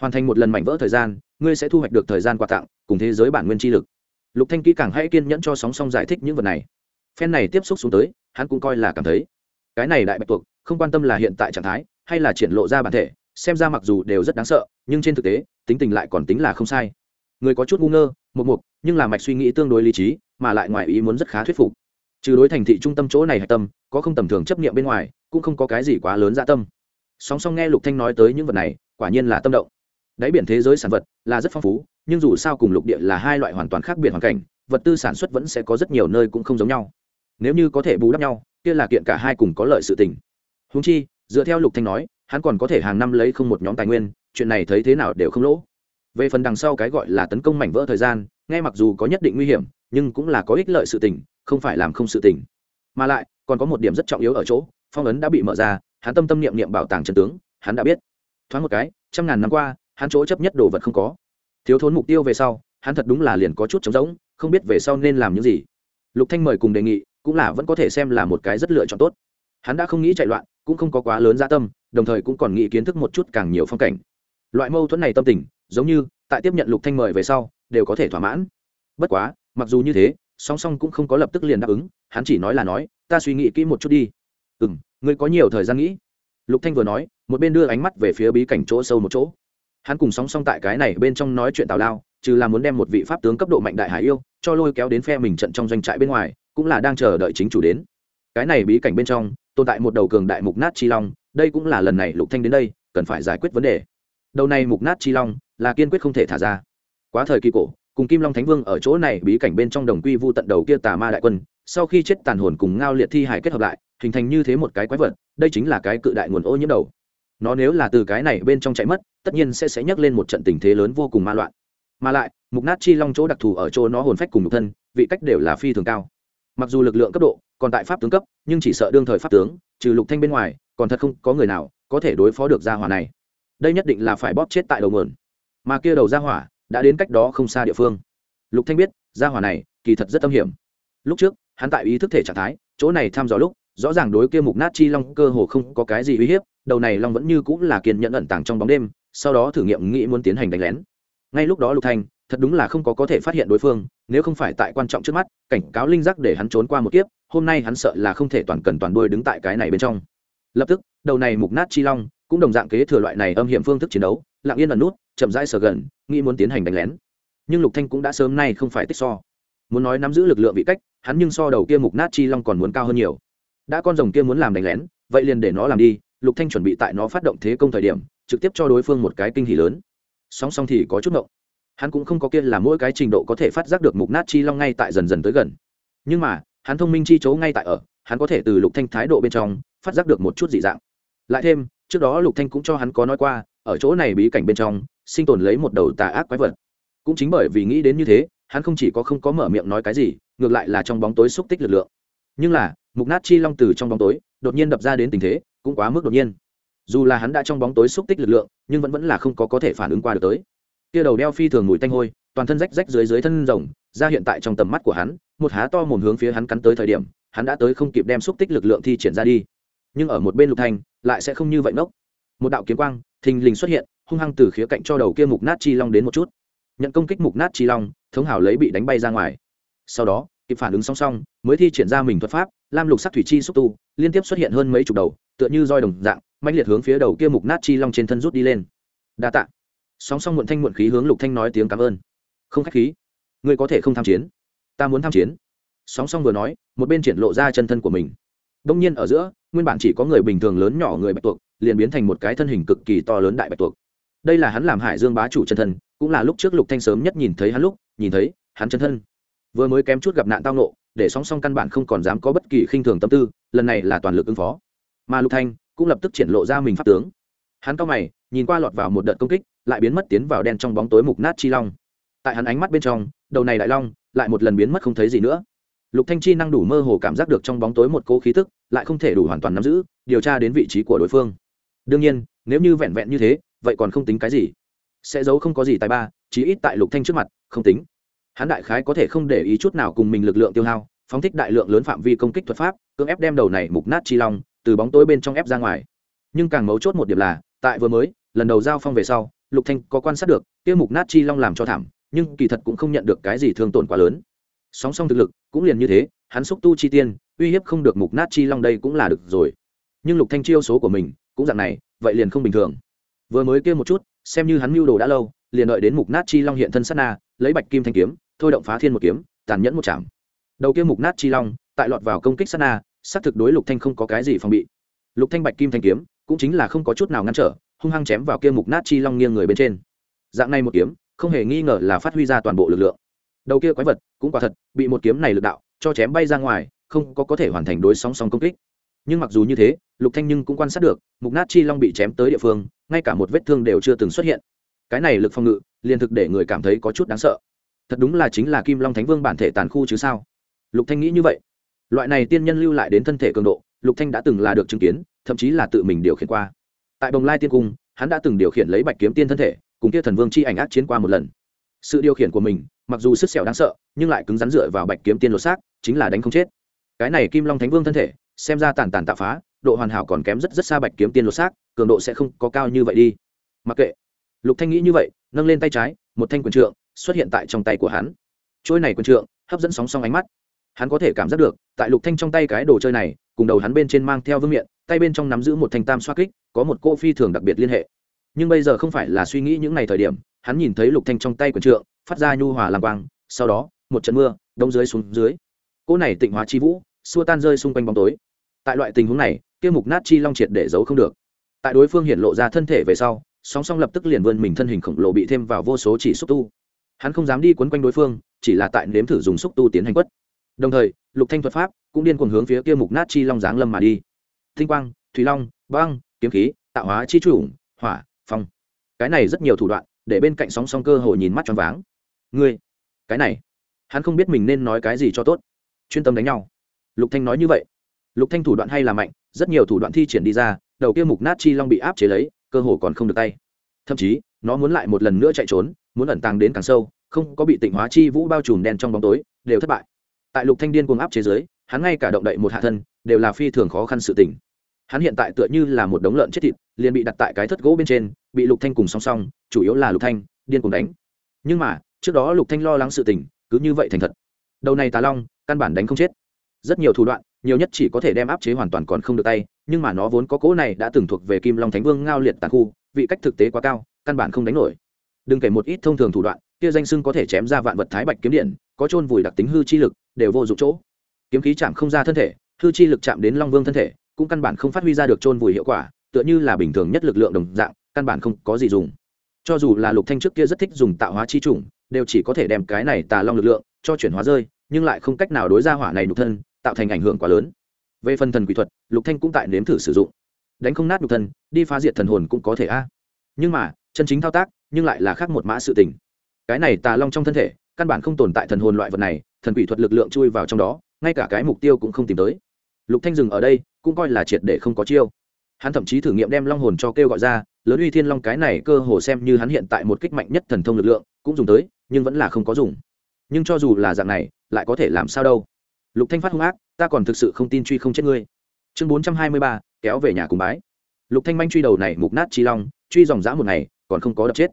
[SPEAKER 1] Hoàn thành một lần mảnh vỡ thời gian, ngươi sẽ thu hoạch được thời gian quà tặng, cùng thế giới bản nguyên chi lực. Lục thanh kỹ càng hãy kiên nhẫn cho sóng song giải thích những vật này. Phen này tiếp xúc xuống tới hắn cũng coi là cảm thấy. Cái này đại bạch tuộc, không quan tâm là hiện tại trạng thái, hay là triển lộ ra bản thể, xem ra mặc dù đều rất đáng sợ, nhưng trên thực tế, tính tình lại còn tính là không sai. Người có chút ngu ngơ, một mục, nhưng là mạch suy nghĩ tương đối lý trí, mà lại ngoài ý muốn rất khá thuyết phục. Trừ đối thành thị trung tâm chỗ này hạch tâm, có không tầm thường chấp nghiệm bên ngoài, cũng không có cái gì quá lớn dạ tâm. Song song nghe lục thanh nói tới những vật này, quả nhiên là tâm động. Đáy biển thế giới sản vật là rất phong phú, nhưng dù sao cùng lục địa là hai loại hoàn toàn khác biệt hoàn cảnh, vật tư sản xuất vẫn sẽ có rất nhiều nơi cũng không giống nhau nếu như có thể bù đắp nhau, kia là kiện cả hai cùng có lợi sự tình. Húng chi, dựa theo lục thanh nói, hắn còn có thể hàng năm lấy không một nhóm tài nguyên, chuyện này thấy thế nào đều không lỗ. Về phần đằng sau cái gọi là tấn công mảnh vỡ thời gian, nghe mặc dù có nhất định nguy hiểm, nhưng cũng là có ích lợi sự tình, không phải làm không sự tình. Mà lại, còn có một điểm rất trọng yếu ở chỗ, phong ấn đã bị mở ra, hắn tâm tâm niệm niệm bảo tàng trần tướng, hắn đã biết. Thoáng một cái, trăm ngàn năm qua, hắn chỗ chấp nhất đồ vật không có. Thiếu thốn mục tiêu về sau, hắn thật đúng là liền có chút trống rỗng, không biết về sau nên làm những gì. Lục thanh mời cùng đề nghị cũng là vẫn có thể xem là một cái rất lựa chọn tốt. Hắn đã không nghĩ chạy loạn, cũng không có quá lớn gia tâm, đồng thời cũng còn nghĩ kiến thức một chút càng nhiều phong cảnh. Loại mâu thuẫn này tâm tình, giống như, tại tiếp nhận lục thanh mời về sau, đều có thể thỏa mãn. Bất quá, mặc dù như thế, song song cũng không có lập tức liền đáp ứng, hắn chỉ nói là nói, ta suy nghĩ kỹ một chút đi. Ừ m ngươi có nhiều thời gian nghĩ. Lục thanh vừa nói, một bên đưa ánh mắt về phía bí cảnh chỗ sâu một chỗ. Hắn cùng song song tại cái này bên trong nói chuyện tào lao, trừ là muốn đem một vị pháp tướng cấp độ mạnh đại hải yêu, cho lôi kéo đến phe mình trận trong doanh trại bên ngoài cũng là đang chờ đợi chính chủ đến. Cái này bí cảnh bên trong, tồn tại một đầu cường đại mục nát chi long, đây cũng là lần này lục thanh đến đây, cần phải giải quyết vấn đề. Đầu này mục nát chi long là kiên quyết không thể thả ra. Quá thời kỳ cổ, cùng kim long thánh vương ở chỗ này bí cảnh bên trong đồng quy vu tận đầu kia tà ma đại quân, sau khi chết tàn hồn cùng ngao liệt thi hải kết hợp lại, hình thành như thế một cái quái vật, đây chính là cái cự đại nguồn ô nhiễm đầu. Nó nếu là từ cái này bên trong chạy mất, tất nhiên sẽ sẽ nhắc lên một trận tình thế lớn vô cùng ma loạn. Mà lại, mục nát chi long chỗ đặc thù ở chỗ nó hồn phách cùng nhục thân, vị cách đều là phi thường cao mặc dù lực lượng cấp độ còn tại pháp tướng cấp, nhưng chỉ sợ đương thời pháp tướng, trừ lục thanh bên ngoài, còn thật không có người nào có thể đối phó được gia hỏa này. Đây nhất định là phải bóp chết tại đầu nguồn. Mà kia đầu gia hỏa đã đến cách đó không xa địa phương. Lục thanh biết, gia hỏa này kỳ thật rất tâm hiểm. Lúc trước, hắn tại ý thức thể trạng thái, chỗ này thăm dò lúc, rõ ràng đối kia mục nát chi long cơ hồ không có cái gì uy hiếp, đầu này long vẫn như cũng là kiên nhẫn ẩn tàng trong bóng đêm, sau đó thử nghiệm nghĩ muốn tiến hành đánh lén. Ngay lúc đó lục thanh, thật đúng là không có có thể phát hiện đối phương nếu không phải tại quan trọng trước mắt, cảnh cáo linh giác để hắn trốn qua một kiếp, hôm nay hắn sợ là không thể toàn cần toàn đuôi đứng tại cái này bên trong. Lập tức, đầu này mục nát chi long, cũng đồng dạng kế thừa loại này âm hiểm phương thức chiến đấu, lặng yên ẩn nút, chậm rãi sờ gần, nghĩ muốn tiến hành đánh lén. Nhưng lục thanh cũng đã sớm nay không phải tích so. Muốn nói nắm giữ lực lượng vị cách, hắn nhưng so đầu kia mục nát chi long còn muốn cao hơn nhiều. Đã con rồng kia muốn làm đánh lén, vậy liền để nó làm đi, lục thanh chuẩn bị tại nó phát động thế công thời điểm, trực tiếp cho đối phương một cái kinh hỉ lớn. Song song thì có chút ngộng hắn cũng không có kia là mỗi cái trình độ có thể phát giác được mục nát chi long ngay tại dần dần tới gần. Nhưng mà, hắn thông minh chi chấu ngay tại ở, hắn có thể từ lục thanh thái độ bên trong, phát giác được một chút dị dạng. Lại thêm, trước đó lục thanh cũng cho hắn có nói qua, ở chỗ này bí cảnh bên trong, sinh tồn lấy một đầu tà ác quái vật. Cũng chính bởi vì nghĩ đến như thế, hắn không chỉ có không có mở miệng nói cái gì, ngược lại là trong bóng tối xúc tích lực lượng. Nhưng là, mục nát chi long từ trong bóng tối, đột nhiên đập ra đến tình thế, cũng quá mức đột nhiên. Dù là hắn đã trong bóng tối xúc tích lực lượng, nhưng vẫn vẫn là không có có thể phản ứng qua được tới kia đầu đeo phi thường mùi tanh hôi, toàn thân rách rách dưới dưới thân rồng ra hiện tại trong tầm mắt của hắn, một há to mồm hướng phía hắn cắn tới thời điểm, hắn đã tới không kịp đem xúc tích lực lượng thi triển ra đi. Nhưng ở một bên lục thanh, lại sẽ không như vậy nốc một đạo kiếm quang, thình lình xuất hiện, hung hăng từ khía cạnh cho đầu kia mục nát chi long đến một chút. Nhận công kích mục nát chi long, thống hảo lấy bị đánh bay ra ngoài. Sau đó, kịp phản ứng song song, mới thi triển ra mình thuật pháp, lam lục sắc thủy chi xúc tu, liên tiếp xuất hiện hơn mấy chục đầu, tựa như roi đồng dạng mạnh liệt hướng phía đầu kia mục nát chi long trên thân rút đi lên. Đa tạ song song muộn thanh muộn khí hướng lục thanh nói tiếng cảm ơn. Không khách khí. Ngươi có thể không tham chiến. Ta muốn tham chiến. Song song vừa nói, một bên triển lộ ra chân thân của mình. Đông nhiên ở giữa, nguyên bản chỉ có người bình thường lớn nhỏ người bạch tuộc, liền biến thành một cái thân hình cực kỳ to lớn đại bạch tuộc. Đây là hắn làm hải dương bá chủ chân thân, cũng là lúc trước lục thanh sớm nhất nhìn thấy hắn lúc, nhìn thấy hắn chân thân. Vừa mới kém chút gặp nạn tao nộ để song song căn bản không còn dám có bất kỳ khinh thường tâm tư, lần này là toàn lực ứng phó. Mà lục thanh cũng lập tức triển lộ ra mình pháp tướng hắn cao mày, nhìn qua lọt vào một đợt công kích, lại biến mất tiến vào đen trong bóng tối mục nát chi long. Tại hắn ánh mắt bên trong, đầu này đại long lại một lần biến mất không thấy gì nữa. Lục thanh chi năng đủ mơ hồ cảm giác được trong bóng tối một cỗ khí tức, lại không thể đủ hoàn toàn nắm giữ, điều tra đến vị trí của đối phương. Đương nhiên, nếu như vẹn vẹn như thế, vậy còn không tính cái gì. Sẽ giấu không có gì tài ba, chí ít tại lục thanh trước mặt, không tính. Hắn đại khái có thể không để ý chút nào cùng mình lực lượng tiêu hao, phóng thích đại lượng lớn phạm vi công kích thuật pháp, cưỡng ép đem đầu này mục nát chi long từ bóng tối bên trong ép ra ngoài. Nhưng càng mấu chốt một điểm là tại vừa mới, lần đầu giao phong về sau, lục thanh có quan sát được, kia mục nát chi long làm cho thảm, nhưng kỳ thật cũng không nhận được cái gì thương tổn quá lớn. Song song thực lực, cũng liền như thế, hắn xúc tu chi tiên, uy hiếp không được mục nát chi long đây cũng là được rồi. Nhưng lục thanh chiêu số của mình, cũng dạng này, vậy liền không bình thường. Vừa mới kia một chút, xem như hắn mưu đồ đã lâu, liền đợi đến mục nát chi long hiện thân sát na, lấy bạch kim thanh kiếm, thôi động phá thiên một kiếm, tàn nhẫn một chạm. Đầu kia mục nát chi long, tại lọt vào công kích sát na, xác thực đối lục thanh không có cái gì phòng bị. Lục thanh bạch kim thanh kiếm cũng chính là không có chút nào ngăn trở, hung hăng chém vào kia mục nát chi long nghiêng người bên trên. Dạng này một kiếm, không hề nghi ngờ là phát huy ra toàn bộ lực lượng. Đầu kia quái vật, cũng quả thật, bị một kiếm này lực đạo, cho chém bay ra ngoài, không có có thể hoàn thành đối song song công kích. Nhưng mặc dù như thế, lục thanh nhưng cũng quan sát được, mục nát chi long bị chém tới địa phương, ngay cả một vết thương đều chưa từng xuất hiện. Cái này lực phòng ngự, liền thực để người cảm thấy có chút đáng sợ. Thật đúng là chính là kim long thánh vương bản thể tàn khu chứ sao? Lục thanh nghĩ như vậy. Loại này tiên nhân lưu lại đến thân thể cường độ lục thanh đã từng là được chứng kiến, thậm chí là tự mình điều khiển qua. Tại bồng lai tiên cung, hắn đã từng điều khiển lấy bạch kiếm tiên thân thể, cùng kia thần vương chi ảnh ác chiến qua một lần. Sự điều khiển của mình, mặc dù sức sẹo đáng sợ, nhưng lại cứng rắn dựa vào bạch kiếm tiên lột xác, chính là đánh không chết. Cái này kim long thánh vương thân thể, xem ra tàn tàn tạo phá, độ hoàn hảo còn kém rất rất xa bạch kiếm tiên lột xác, cường độ sẽ không có cao như vậy đi. Mặc kệ. Lục thanh nghĩ như vậy, nâng lên tay trái, một thanh quyền trượng xuất hiện tại trong tay của hắn. Trôi này quyền trượng, hấp dẫn sóng song ánh mắt. Hắn có thể cảm giác được, tại lục thanh trong tay cái đồ chơi này cùng đầu hắn bên trên mang theo vương miện, tay bên trong nắm giữ một thanh tam xoa kích, có một cô phi thường đặc biệt liên hệ. Nhưng bây giờ không phải là suy nghĩ những ngày thời điểm, hắn nhìn thấy lục thanh trong tay quyền trượng, phát ra nhu hòa làm quang, sau đó, một trận mưa, đông dưới xuống dưới. Cô này tịnh hóa chi vũ, xua tan rơi xung quanh bóng tối. Tại loại tình huống này, kia mục nát chi long triệt để giấu không được. Tại đối phương hiện lộ ra thân thể về sau, song song lập tức liền vươn mình thân hình khổng lồ bị thêm vào vô số chỉ xúc tu. Hắn không dám đi quấn quanh đối phương, chỉ là tại nếm thử dùng xúc tu tiến hành quất. Đồng thời, lục thanh thuật pháp cũng điên cuồng hướng phía kia mục nát chi long giáng lâm mà đi. Thinh quang, thủy long, băng, kiếm khí, tạo hóa chi chủ hỏa, phong. Cái này rất nhiều thủ đoạn, để bên cạnh sóng song cơ hội nhìn mắt choáng váng. Ngươi, cái này, hắn không biết mình nên nói cái gì cho tốt. Chuyên tâm đánh nhau. Lục thanh nói như vậy. Lục thanh thủ đoạn hay là mạnh, rất nhiều thủ đoạn thi triển đi ra, đầu kia mục nát chi long bị áp chế lấy, cơ hồ còn không được tay. Thậm chí, nó muốn lại một lần nữa chạy trốn, muốn ẩn tàng đến càng sâu, không có bị tịnh hóa chi vũ bao trùm đen trong bóng tối, đều thất bại. Tại lục thanh điên cuồng áp chế giới hắn ngay cả động đậy một hạ thân đều là phi thường khó khăn sự tình. Hắn hiện tại tựa như là một đống lợn chết thịt, liền bị đặt tại cái thất gỗ bên trên, bị lục thanh cùng song song, chủ yếu là lục thanh, điên cùng đánh. Nhưng mà, trước đó lục thanh lo lắng sự tình, cứ như vậy thành thật. Đầu này tà long, căn bản đánh không chết. Rất nhiều thủ đoạn, nhiều nhất chỉ có thể đem áp chế hoàn toàn còn không được tay, nhưng mà nó vốn có cỗ này đã từng thuộc về kim long thánh vương ngao liệt tàn khu, vị cách thực tế quá cao, căn bản không đánh nổi. Đừng kể một ít thông thường thủ đoạn, kia danh sưng có thể chém ra vạn vật thái bạch kiếm điện, có chôn vùi đặc tính hư chi lực, đều vô dụng chỗ kiếm khí chạm không ra thân thể, hư chi lực chạm đến long vương thân thể, cũng căn bản không phát huy ra được chôn vùi hiệu quả, tựa như là bình thường nhất lực lượng đồng dạng, căn bản không có gì dùng. Cho dù là lục thanh trước kia rất thích dùng tạo hóa chi chủng, đều chỉ có thể đem cái này tà long lực lượng cho chuyển hóa rơi, nhưng lại không cách nào đối ra hỏa này nhục thân, tạo thành ảnh hưởng quá lớn. Về phần thần quỷ thuật, lục thanh cũng tại nếm thử sử dụng. Đánh không nát nhục thân, đi phá diệt thần hồn cũng có thể a. Nhưng mà, chân chính thao tác, nhưng lại là khác một mã sự tình. Cái này tà long trong thân thể, căn bản không tồn tại thần hồn loại vật này, thần quỷ thuật lực lượng chui vào trong đó ngay cả cái mục tiêu cũng không tìm tới. Lục thanh dừng ở đây, cũng coi là triệt để không có chiêu. Hắn thậm chí thử nghiệm đem long hồn cho kêu gọi ra, lớn uy thiên long cái này cơ hồ xem như hắn hiện tại một kích mạnh nhất thần thông lực lượng, cũng dùng tới, nhưng vẫn là không có dùng. Nhưng cho dù là dạng này, lại có thể làm sao đâu. Lục thanh phát hung ác, ta còn thực sự không tin truy không chết ngươi. Chương bốn trăm hai mươi ba, kéo về nhà cùng bái. Lục thanh manh truy đầu này mục nát chi long, truy dòng dã một ngày, còn không có đập chết.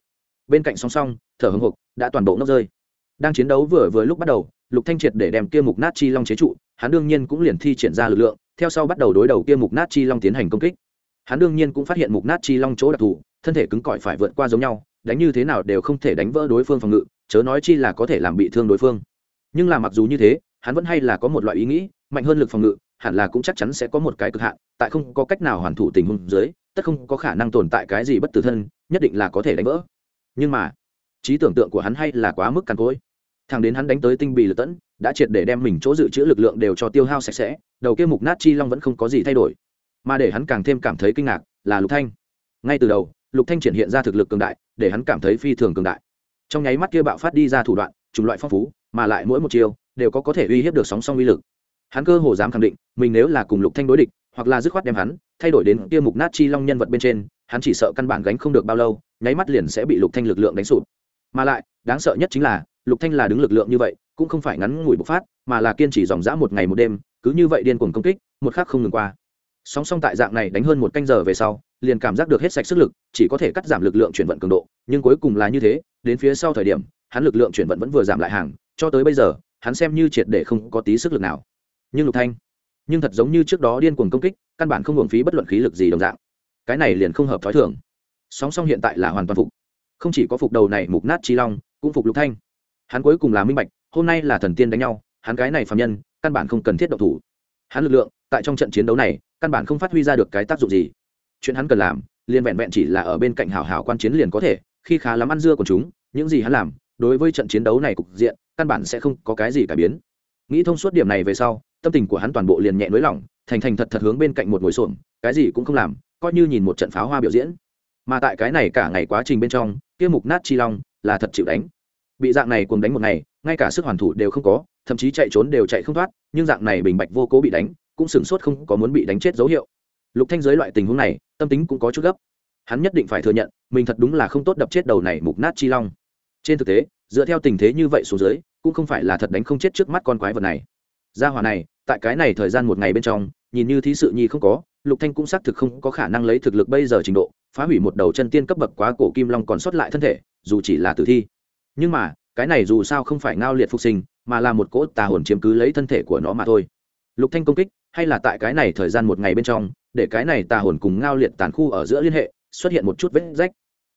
[SPEAKER 1] Bên cạnh song song, thở hưng hục đã toàn bộ ngốc rơi. Đang chiến đấu vừa vừa lúc bắt đầu lục thanh triệt để đem kia mục nát chi long chế trụ, hắn đương nhiên cũng liền thi triển ra lực lượng, theo sau bắt đầu đối đầu kia mục nát chi long tiến hành công kích. Hắn đương nhiên cũng phát hiện mục nát chi long chỗ đặc thù, thân thể cứng cỏi phải vượt qua giống nhau, đánh như thế nào đều không thể đánh vỡ đối phương phòng ngự, chớ nói chi là có thể làm bị thương đối phương. Nhưng là mặc dù như thế, hắn vẫn hay là có một loại ý nghĩ, mạnh hơn lực phòng ngự, hẳn là cũng chắc chắn sẽ có một cái cực hạn, tại không có cách nào hoàn thủ tình huống dưới, tất không có khả năng tồn tại cái gì bất tử thân, nhất định là có thể đánh vỡ. Nhưng mà, trí tưởng tượng của hắn hay là quá mức càn cối thằng đến hắn đánh tới tinh bì lực tẫn, đã triệt để đem mình chỗ dự trữ lực lượng đều cho tiêu hao sạch sẽ, đầu kia mục nát chi long vẫn không có gì thay đổi. Mà để hắn càng thêm cảm thấy kinh ngạc là lục thanh. Ngay từ đầu, lục thanh triển hiện ra thực lực cường đại, để hắn cảm thấy phi thường cường đại. Trong nháy mắt kia bạo phát đi ra thủ đoạn, chủng loại phong phú, mà lại mỗi một chiều đều có có thể uy hiếp được sóng song uy lực. Hắn cơ hồ dám khẳng định, mình nếu là cùng lục thanh đối địch, hoặc là dứt khoát đem hắn, thay đổi đến kia mục nát chi long nhân vật bên trên, hắn chỉ sợ căn bản gánh không được bao lâu, nháy mắt liền sẽ bị lục thanh lực lượng đánh sụp mà lại, đáng sợ nhất chính là, lục thanh là đứng lực lượng như vậy, cũng không phải ngắn ngủi bộc phát, mà là kiên trì dòng dã một ngày một đêm, cứ như vậy điên cuồng công kích, một khắc không ngừng qua. Song song tại dạng này đánh hơn một canh giờ về sau, liền cảm giác được hết sạch sức lực, chỉ có thể cắt giảm lực lượng chuyển vận cường độ, nhưng cuối cùng là như thế, đến phía sau thời điểm, hắn lực lượng chuyển vận vẫn vừa giảm lại hàng, cho tới bây giờ, hắn xem như triệt để không có tí sức lực nào. Nhưng lục thanh, nhưng thật giống như trước đó điên cuồng công kích, căn bản không hưởng phí bất luận khí lực gì đồng dạng. Cái này liền không hợp thói thường. Song song hiện tại là hoàn toàn phục không chỉ có phục đầu này mục nát chi long, cũng phục lục thanh. Hắn cuối cùng là minh bạch, hôm nay là thần tiên đánh nhau, hắn cái này phạm nhân, căn bản không cần thiết động thủ. Hắn lực lượng, tại trong trận chiến đấu này, căn bản không phát huy ra được cái tác dụng gì. Chuyện hắn cần làm, liền vẹn vẹn chỉ là ở bên cạnh hảo hảo quan chiến liền có thể, khi khá lắm ăn dưa của chúng, những gì hắn làm, đối với trận chiến đấu này cục diện, căn bản sẽ không có cái gì cải biến. Nghĩ thông suốt điểm này về sau, tâm tình của hắn toàn bộ liền nhẹ nới lỏng, thành thành thật thật hướng bên cạnh một ngồi xổm, cái gì cũng không làm, coi như nhìn một trận pháo hoa biểu diễn. Mà tại cái này cả ngày quá trình bên trong kia mục nát chi long là thật chịu đánh. Bị dạng này cùng đánh một ngày, ngay cả sức hoàn thủ đều không có, thậm chí chạy trốn đều chạy không thoát, nhưng dạng này bình bạch vô cố bị đánh, cũng sửng sốt không có muốn bị đánh chết dấu hiệu. Lục thanh giới loại tình huống này, tâm tính cũng có chút gấp. Hắn nhất định phải thừa nhận, mình thật đúng là không tốt đập chết đầu này mục nát chi long. Trên thực tế, dựa theo tình thế như vậy xuống dưới, cũng không phải là thật đánh không chết trước mắt con quái vật này. Gia hỏa này tại cái này thời gian một ngày bên trong, nhìn như thí sự nhi không có, lục thanh cũng xác thực không có khả năng lấy thực lực bây giờ trình độ, phá hủy một đầu chân tiên cấp bậc quá cổ kim long còn sót lại thân thể, dù chỉ là tử thi. Nhưng mà, cái này dù sao không phải ngao liệt phục sinh, mà là một cỗ tà hồn chiếm cứ lấy thân thể của nó mà thôi. Lục thanh công kích, hay là tại cái này thời gian một ngày bên trong, để cái này tà hồn cùng ngao liệt tàn khu ở giữa liên hệ, xuất hiện một chút vết rách.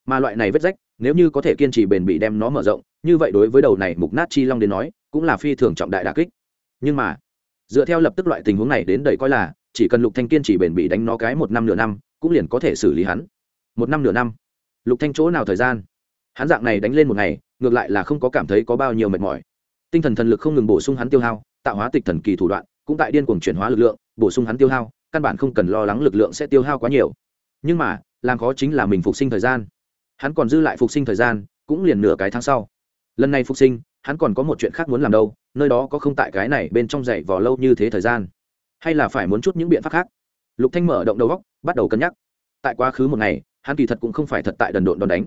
[SPEAKER 1] Mà loại này vết rách, nếu như có thể kiên trì bền bỉ đem nó mở rộng, như vậy đối với đầu này mục nát chi long đến nói, cũng là phi thường trọng đại đà kích. Nhưng mà dựa theo lập tức loại tình huống này đến đầy coi là, chỉ cần lục thanh kiên chỉ bền bỉ đánh nó cái một năm nửa năm, cũng liền có thể xử lý hắn. Một năm nửa năm? Lục thanh chỗ nào thời gian? Hắn dạng này đánh lên một ngày, ngược lại là không có cảm thấy có bao nhiêu mệt mỏi. Tinh thần thần lực không ngừng bổ sung hắn tiêu hao, tạo hóa tịch thần kỳ thủ đoạn, cũng tại điên cuồng chuyển hóa lực lượng, bổ sung hắn tiêu hao, căn bản không cần lo lắng lực lượng sẽ tiêu hao quá nhiều. Nhưng mà, làm khó chính là mình phục sinh thời gian. Hắn còn dư lại phục sinh thời gian, cũng liền nửa cái tháng sau. Lần này phục sinh hắn còn có một chuyện khác muốn làm đâu, nơi đó có không tại cái này bên trong dậy vò lâu như thế thời gian. Hay là phải muốn chút những biện pháp khác? Lục thanh mở động đầu góc, bắt đầu cân nhắc. Tại quá khứ một ngày, hắn kỳ thật cũng không phải thật tại đần độn đòn đánh.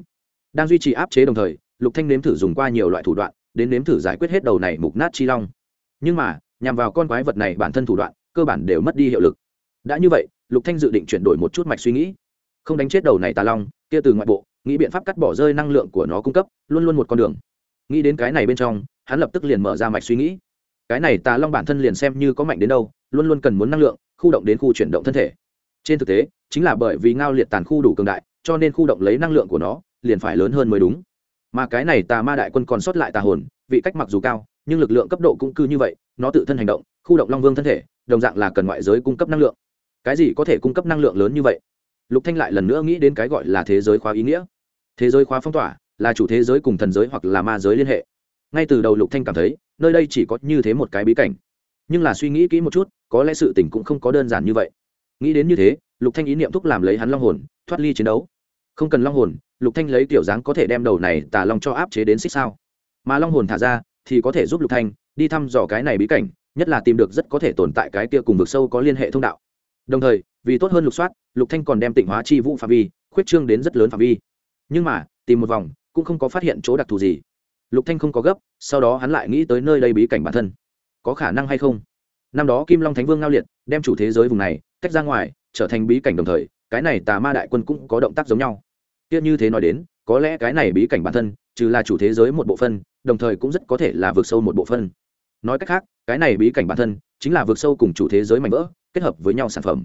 [SPEAKER 1] Đang duy trì áp chế đồng thời, lục thanh nếm thử dùng qua nhiều loại thủ đoạn, đến nếm thử giải quyết hết đầu này mục nát chi long. Nhưng mà, nhằm vào con quái vật này bản thân thủ đoạn, cơ bản đều mất đi hiệu lực. Đã như vậy, lục thanh dự định chuyển đổi một chút mạch suy nghĩ. Không đánh chết đầu này tà long, kia từ ngoại bộ, nghĩ biện pháp cắt bỏ rơi năng lượng của nó cung cấp, luôn luôn một con đường nghĩ đến cái này bên trong, hắn lập tức liền mở ra mạch suy nghĩ. Cái này tà long bản thân liền xem như có mạnh đến đâu, luôn luôn cần muốn năng lượng, khu động đến khu chuyển động thân thể. Trên thực tế, chính là bởi vì ngao liệt tàn khu đủ cường đại, cho nên khu động lấy năng lượng của nó, liền phải lớn hơn mới đúng. Mà cái này tà ma đại quân còn sót lại tà hồn, vị cách mặc dù cao, nhưng lực lượng cấp độ cũng cư như vậy, nó tự thân hành động, khu động long vương thân thể, đồng dạng là cần ngoại giới cung cấp năng lượng. Cái gì có thể cung cấp năng lượng lớn như vậy? Lục thanh lại lần nữa nghĩ đến cái gọi là thế giới khóa ý nghĩa. Thế giới khóa phong tỏa là chủ thế giới cùng thần giới hoặc là ma giới liên hệ. Ngay từ đầu lục thanh cảm thấy, nơi đây chỉ có như thế một cái bí cảnh. Nhưng là suy nghĩ kỹ một chút, có lẽ sự tình cũng không có đơn giản như vậy. Nghĩ đến như thế, lục thanh ý niệm thúc làm lấy hắn long hồn, thoát ly chiến đấu. Không cần long hồn, lục thanh lấy tiểu dáng có thể đem đầu này tà long cho áp chế đến xích sao. Mà long hồn thả ra, thì có thể giúp lục thanh đi thăm dò cái này bí cảnh, nhất là tìm được rất có thể tồn tại cái kia cùng vực sâu có liên hệ thông đạo. Đồng thời, vì tốt hơn lục soát, lục thanh còn đem tịnh hóa chi vũ phạm vi, khuyết trương đến rất lớn phạm vi. Nhưng mà, tìm một vòng cũng không có phát hiện chỗ đặc thù gì. Lục thanh không có gấp, sau đó hắn lại nghĩ tới nơi đây bí cảnh bản thân. Có khả năng hay không? Năm đó kim long thánh vương ngao liệt, đem chủ thế giới vùng này tách ra ngoài, trở thành bí cảnh đồng thời, cái này tà ma đại quân cũng có động tác giống nhau. Tiếc như thế nói đến, có lẽ cái này bí cảnh bản thân, trừ là chủ thế giới một bộ phân đồng thời cũng rất có thể là vượt sâu một bộ phân nói cách khác, cái này bí cảnh bản thân chính là vượt sâu cùng chủ thế giới mạnh vỡ, kết hợp với nhau sản phẩm.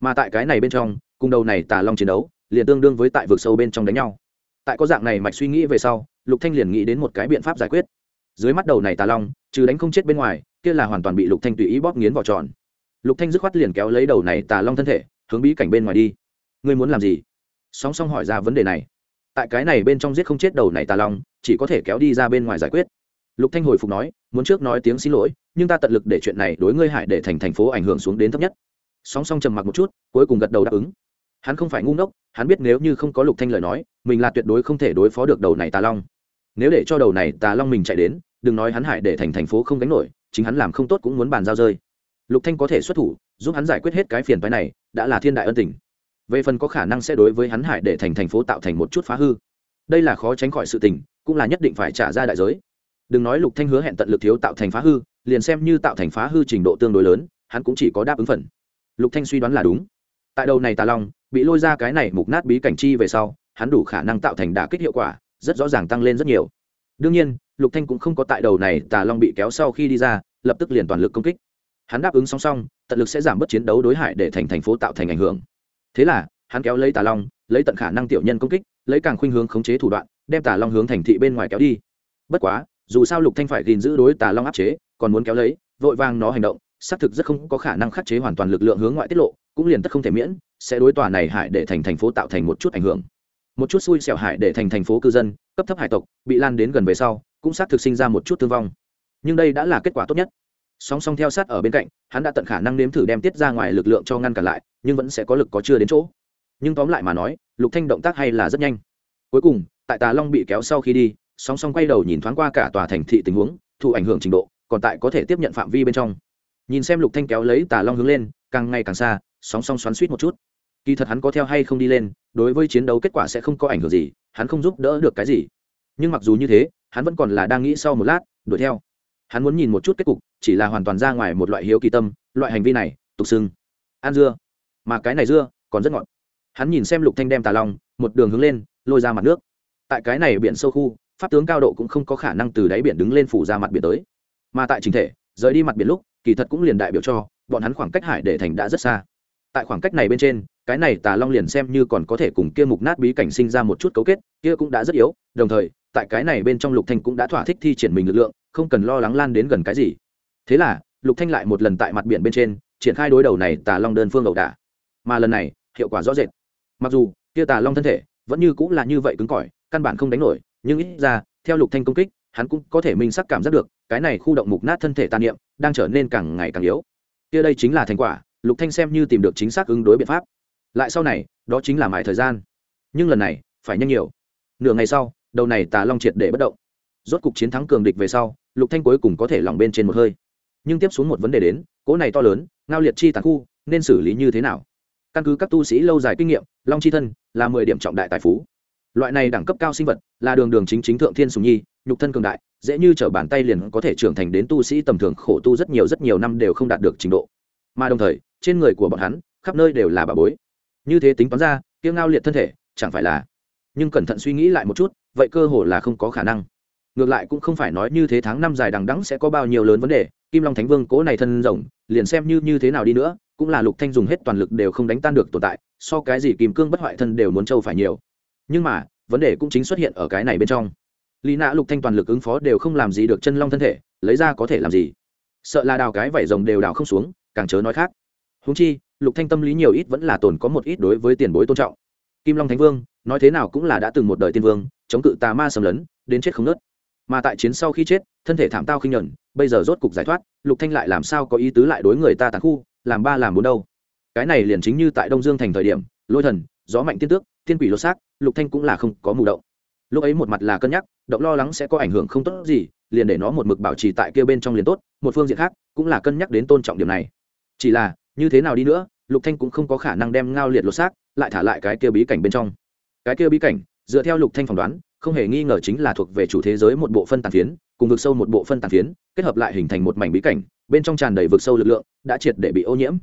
[SPEAKER 1] Mà tại cái này bên trong, cùng đầu này tà long chiến đấu, liền tương đương với tại vượt sâu bên trong đánh nhau tại có dạng này mạch suy nghĩ về sau, lục thanh liền nghĩ đến một cái biện pháp giải quyết. Dưới mắt đầu này tà long, trừ đánh không chết bên ngoài, kia là hoàn toàn bị lục thanh tùy ý bóp nghiến vào tròn. Lục thanh dứt khoát liền kéo lấy đầu này tà long thân thể, hướng bí cảnh bên ngoài đi. Ngươi muốn làm gì? Song song hỏi ra vấn đề này. Tại cái này bên trong giết không chết đầu này tà long, chỉ có thể kéo đi ra bên ngoài giải quyết. Lục thanh hồi phục nói, muốn trước nói tiếng xin lỗi, nhưng ta tận lực để chuyện này đối ngươi hại để thành thành phố ảnh hưởng xuống đến thấp nhất. Song song trầm mặc một chút, cuối cùng gật đầu đáp ứng hắn không phải ngu ngốc, hắn biết nếu như không có lục thanh lời nói, mình là tuyệt đối không thể đối phó được đầu này tà long. Nếu để cho đầu này tà long mình chạy đến, đừng nói hắn hại để thành thành phố không gánh nổi, chính hắn làm không tốt cũng muốn bàn giao rơi. Lục thanh có thể xuất thủ, giúp hắn giải quyết hết cái phiền phái này, đã là thiên đại ân tình. Về phần có khả năng sẽ đối với hắn hại để thành thành phố tạo thành một chút phá hư. Đây là khó tránh khỏi sự tình, cũng là nhất định phải trả ra đại giới. Đừng nói lục thanh hứa hẹn tận lực thiếu tạo thành phá hư, liền xem như tạo thành phá hư trình độ tương đối lớn, hắn cũng chỉ có đáp ứng phần. Lục thanh suy đoán là đúng. Tại đầu này tà long bị lôi ra cái này mục nát bí cảnh chi về sau, hắn đủ khả năng tạo thành đả kích hiệu quả, rất rõ ràng tăng lên rất nhiều. Đương nhiên, lục thanh cũng không có tại đầu này tà long bị kéo sau khi đi ra, lập tức liền toàn lực công kích. Hắn đáp ứng song song, tận lực sẽ giảm bớt chiến đấu đối hại để thành thành phố tạo thành ảnh hưởng. Thế là, hắn kéo lấy tà long, lấy tận khả năng tiểu nhân công kích, lấy càng khuynh hướng khống chế thủ đoạn, đem tà long hướng thành thị bên ngoài kéo đi. Bất quá, dù sao lục thanh phải gìn giữ đối tà long áp chế, còn muốn kéo lấy, vội vàng nó hành động, xác thực rất không có khả năng khắc chế hoàn toàn lực lượng hướng ngoại tiết lộ, cũng liền tất không thể miễn sẽ đối tòa này hại để thành thành phố tạo thành một chút ảnh hưởng. Một chút xui xẻo hại để thành thành phố cư dân, cấp thấp hải tộc, bị lan đến gần về sau, cũng xác thực sinh ra một chút thương vong. Nhưng đây đã là kết quả tốt nhất. Song song theo sát ở bên cạnh, hắn đã tận khả năng nếm thử đem tiết ra ngoài lực lượng cho ngăn cản lại, nhưng vẫn sẽ có lực có chưa đến chỗ. Nhưng tóm lại mà nói, lục thanh động tác hay là rất nhanh. Cuối cùng, tại tà long bị kéo sau khi đi, song song quay đầu nhìn thoáng qua cả tòa thành thị tình huống thụ ảnh hưởng trình độ, còn tại có thể tiếp nhận phạm vi bên trong. Nhìn xem lục thanh kéo lấy tà long hướng lên, càng ngày càng xa, song song xoắn suýt một chút kỳ thật hắn có theo hay không đi lên, đối với chiến đấu kết quả sẽ không có ảnh hưởng gì, hắn không giúp đỡ được cái gì. Nhưng mặc dù như thế, hắn vẫn còn là đang nghĩ sau một lát, đuổi theo. Hắn muốn nhìn một chút kết cục, chỉ là hoàn toàn ra ngoài một loại hiếu kỳ tâm, loại hành vi này, tục xưng. Ăn dưa. Mà cái này dưa, còn rất ngọt. Hắn nhìn xem lục thanh đem tà long, một đường hướng lên, lôi ra mặt nước. Tại cái này biển sâu khu, pháp tướng cao độ cũng không có khả năng từ đáy biển đứng lên phủ ra mặt biển tới. Mà tại trình thể, rời đi mặt biển lúc, kỳ thật cũng liền đại biểu cho, bọn hắn khoảng cách hải để thành đã rất xa. Tại khoảng cách này bên trên cái này tà long liền xem như còn có thể cùng kia mục nát bí cảnh sinh ra một chút cấu kết, kia cũng đã rất yếu, đồng thời, tại cái này bên trong lục thanh cũng đã thỏa thích thi triển mình lực lượng, không cần lo lắng lan đến gần cái gì. Thế là, lục thanh lại một lần tại mặt biển bên trên, triển khai đối đầu này tà long đơn phương ẩu đả. Mà lần này, hiệu quả rõ rệt. Mặc dù, kia tà long thân thể vẫn như cũng là như vậy cứng cỏi, căn bản không đánh nổi, nhưng ít ra, theo lục thanh công kích, hắn cũng có thể minh sắc cảm giác được, cái này khu động mục nát thân thể tàn niệm đang trở nên càng ngày càng yếu. Kia đây chính là thành quả, lục thanh xem như tìm được chính xác ứng đối biện pháp lại sau này, đó chính là mãi thời gian. Nhưng lần này, phải nhanh nhiều. Nửa ngày sau, đầu này tà long triệt để bất động. Rốt cục chiến thắng cường địch về sau, lục thanh cuối cùng có thể lỏng bên trên một hơi. Nhưng tiếp xuống một vấn đề đến, cỗ này to lớn, ngao liệt chi tàn khu, nên xử lý như thế nào? Căn cứ các tu sĩ lâu dài kinh nghiệm, long chi thân là mười điểm trọng đại tài phú. Loại này đẳng cấp cao sinh vật, là đường đường chính chính thượng thiên sùng nhi, nhục thân cường đại, dễ như trở bàn tay liền có thể trưởng thành đến tu sĩ tầm thường khổ tu rất nhiều rất nhiều năm đều không đạt được trình độ. Mà đồng thời, trên người của bọn hắn, khắp nơi đều là bà bối như thế tính toán ra kiêng ngao liệt thân thể, chẳng phải là nhưng cẩn thận suy nghĩ lại một chút, vậy cơ hồ là không có khả năng. Ngược lại cũng không phải nói như thế tháng năm dài đằng đẵng sẽ có bao nhiêu lớn vấn đề, kim long thánh vương cố này thân rồng, liền xem như như thế nào đi nữa, cũng là lục thanh dùng hết toàn lực đều không đánh tan được tồn tại, so cái gì kim cương bất hoại thân đều muốn trâu phải nhiều. Nhưng mà, vấn đề cũng chính xuất hiện ở cái này bên trong. Lý nã lục thanh toàn lực ứng phó đều không làm gì được chân long thân thể, lấy ra có thể làm gì? Sợ là đào cái vảy rồng đều đào không xuống, càng chớ nói khác. Húng chi lục thanh tâm lý nhiều ít vẫn là tồn có một ít đối với tiền bối tôn trọng. Kim long thánh vương, nói thế nào cũng là đã từng một đời tiên vương, chống cự tà ma xâm lấn, đến chết không nớt. Mà tại chiến sau khi chết, thân thể thảm tao khinh nhẫn, bây giờ rốt cục giải thoát, lục thanh lại làm sao có ý tứ lại đối người ta tàn khu, làm ba làm bốn đâu. Cái này liền chính như tại đông dương thành thời điểm, lôi thần, gió mạnh tiên tước, tiên quỷ lột xác, lục thanh cũng là không có mù động. Lúc ấy một mặt là cân nhắc, động lo lắng sẽ có ảnh hưởng không tốt gì, liền để nó một mực bảo trì tại kia bên trong liền tốt, một phương diện khác cũng là cân nhắc đến tôn trọng điểm này. Chỉ là như thế nào đi nữa, lục thanh cũng không có khả năng đem ngao liệt lột xác, lại thả lại cái kia bí cảnh bên trong. Cái kia bí cảnh, dựa theo lục thanh phỏng đoán, không hề nghi ngờ chính là thuộc về chủ thế giới một bộ phân tàn phiến, cùng vực sâu một bộ phân tàn phiến, kết hợp lại hình thành một mảnh bí cảnh, bên trong tràn đầy vực sâu lực lượng, đã triệt để bị ô nhiễm.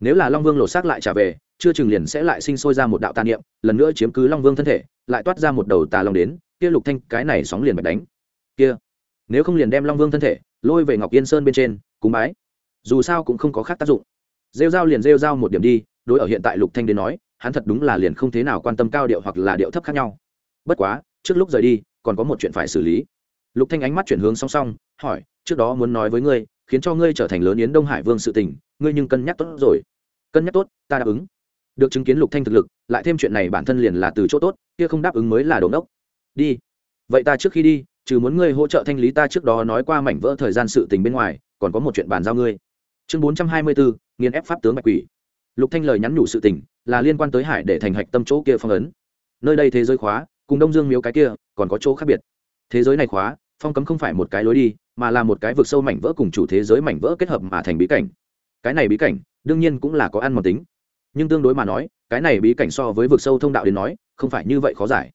[SPEAKER 1] Nếu là long vương lột xác lại trả về, chưa chừng liền sẽ lại sinh sôi ra một đạo tà niệm, lần nữa chiếm cứ long vương thân thể, lại toát ra một đầu tà long đến, kia lục thanh, cái này sóng liền bạch đánh. Kia, nếu không liền đem long vương thân thể, lôi về ngọc yên sơn bên trên, cúng bái. Dù sao cũng không có khác tác dụng rêu dao liền rêu dao một điểm đi, đối ở hiện tại lục thanh đến nói, hắn thật đúng là liền không thế nào quan tâm cao điệu hoặc là điệu thấp khác nhau. Bất quá, trước lúc rời đi, còn có một chuyện phải xử lý. Lục thanh ánh mắt chuyển hướng song song, hỏi, trước đó muốn nói với ngươi, khiến cho ngươi trở thành lớn yến đông hải vương sự tình, ngươi nhưng cân nhắc tốt rồi. Cân nhắc tốt, ta đáp ứng. Được chứng kiến lục thanh thực lực, lại thêm chuyện này bản thân liền là từ chỗ tốt, kia không đáp ứng mới là đống đốc đi. Vậy ta trước khi đi, trừ muốn ngươi hỗ trợ thanh lý ta trước đó nói qua mảnh vỡ thời gian sự tình bên ngoài, còn có một chuyện bàn giao ngươi chương bốn trăm hai mươi bốn nghiên ép pháp tướng bạch quỷ. Lục thanh lời nhắn nhủ sự tình là liên quan tới hải để thành hạch tâm chỗ kia phong ấn. Nơi đây thế giới khóa, cùng đông dương miếu cái kia, còn có chỗ khác biệt. Thế giới này khóa, phong cấm không phải một cái lối đi, mà là một cái vực sâu mảnh vỡ cùng chủ thế giới mảnh vỡ kết hợp mà thành bí cảnh. Cái này bí cảnh, đương nhiên cũng là có ăn mòn tính. Nhưng tương đối mà nói, cái này bí cảnh so với vực sâu thông đạo đến nói, không phải như vậy khó giải.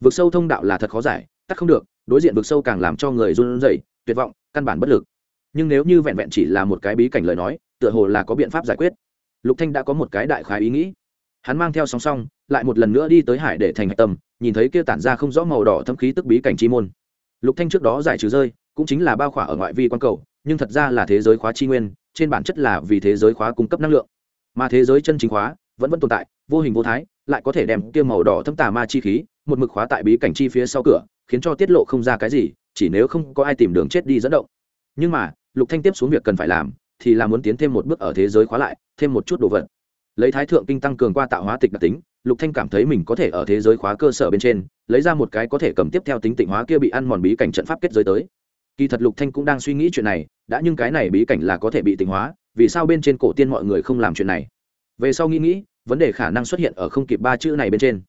[SPEAKER 1] Vực sâu thông đạo là thật khó giải, tắt không được, đối diện vực sâu càng làm cho người run rẩy, tuyệt vọng, căn bản bất lực nhưng nếu như vẹn vẹn chỉ là một cái bí cảnh lời nói, tựa hồ là có biện pháp giải quyết. Lục thanh đã có một cái đại khái ý nghĩ. Hắn mang theo song song, lại một lần nữa đi tới hải để thành hạch tâm, nhìn thấy kia tản ra không rõ màu đỏ thâm khí tức bí cảnh chi môn. Lục thanh trước đó giải trừ rơi, cũng chính là bao khỏa ở ngoại vi quan cầu, nhưng thật ra là thế giới khóa chi nguyên, trên bản chất là vì thế giới khóa cung cấp năng lượng. Mà thế giới chân chính khóa, vẫn vẫn tồn tại, vô hình vô thái, lại có thể đem kia màu đỏ thâm tà ma chi khí, một mực khóa tại bí cảnh chi phía sau cửa, khiến cho tiết lộ không ra cái gì, chỉ nếu không có ai tìm đường chết đi dẫn động. Nhưng mà lục thanh tiếp xuống việc cần phải làm, thì là muốn tiến thêm một bước ở thế giới khóa lại, thêm một chút đồ vật. Lấy thái thượng kinh tăng cường qua tạo hóa tịch đặc tính, lục thanh cảm thấy mình có thể ở thế giới khóa cơ sở bên trên, lấy ra một cái có thể cầm tiếp theo tính tịnh hóa kia bị ăn mòn bí cảnh trận pháp kết giới tới. Kỳ thật lục thanh cũng đang suy nghĩ chuyện này, đã nhưng cái này bí cảnh là có thể bị tịnh hóa, vì sao bên trên cổ tiên mọi người không làm chuyện này? Về sau nghĩ nghĩ, vấn đề khả năng xuất hiện ở không kịp ba chữ này bên trên.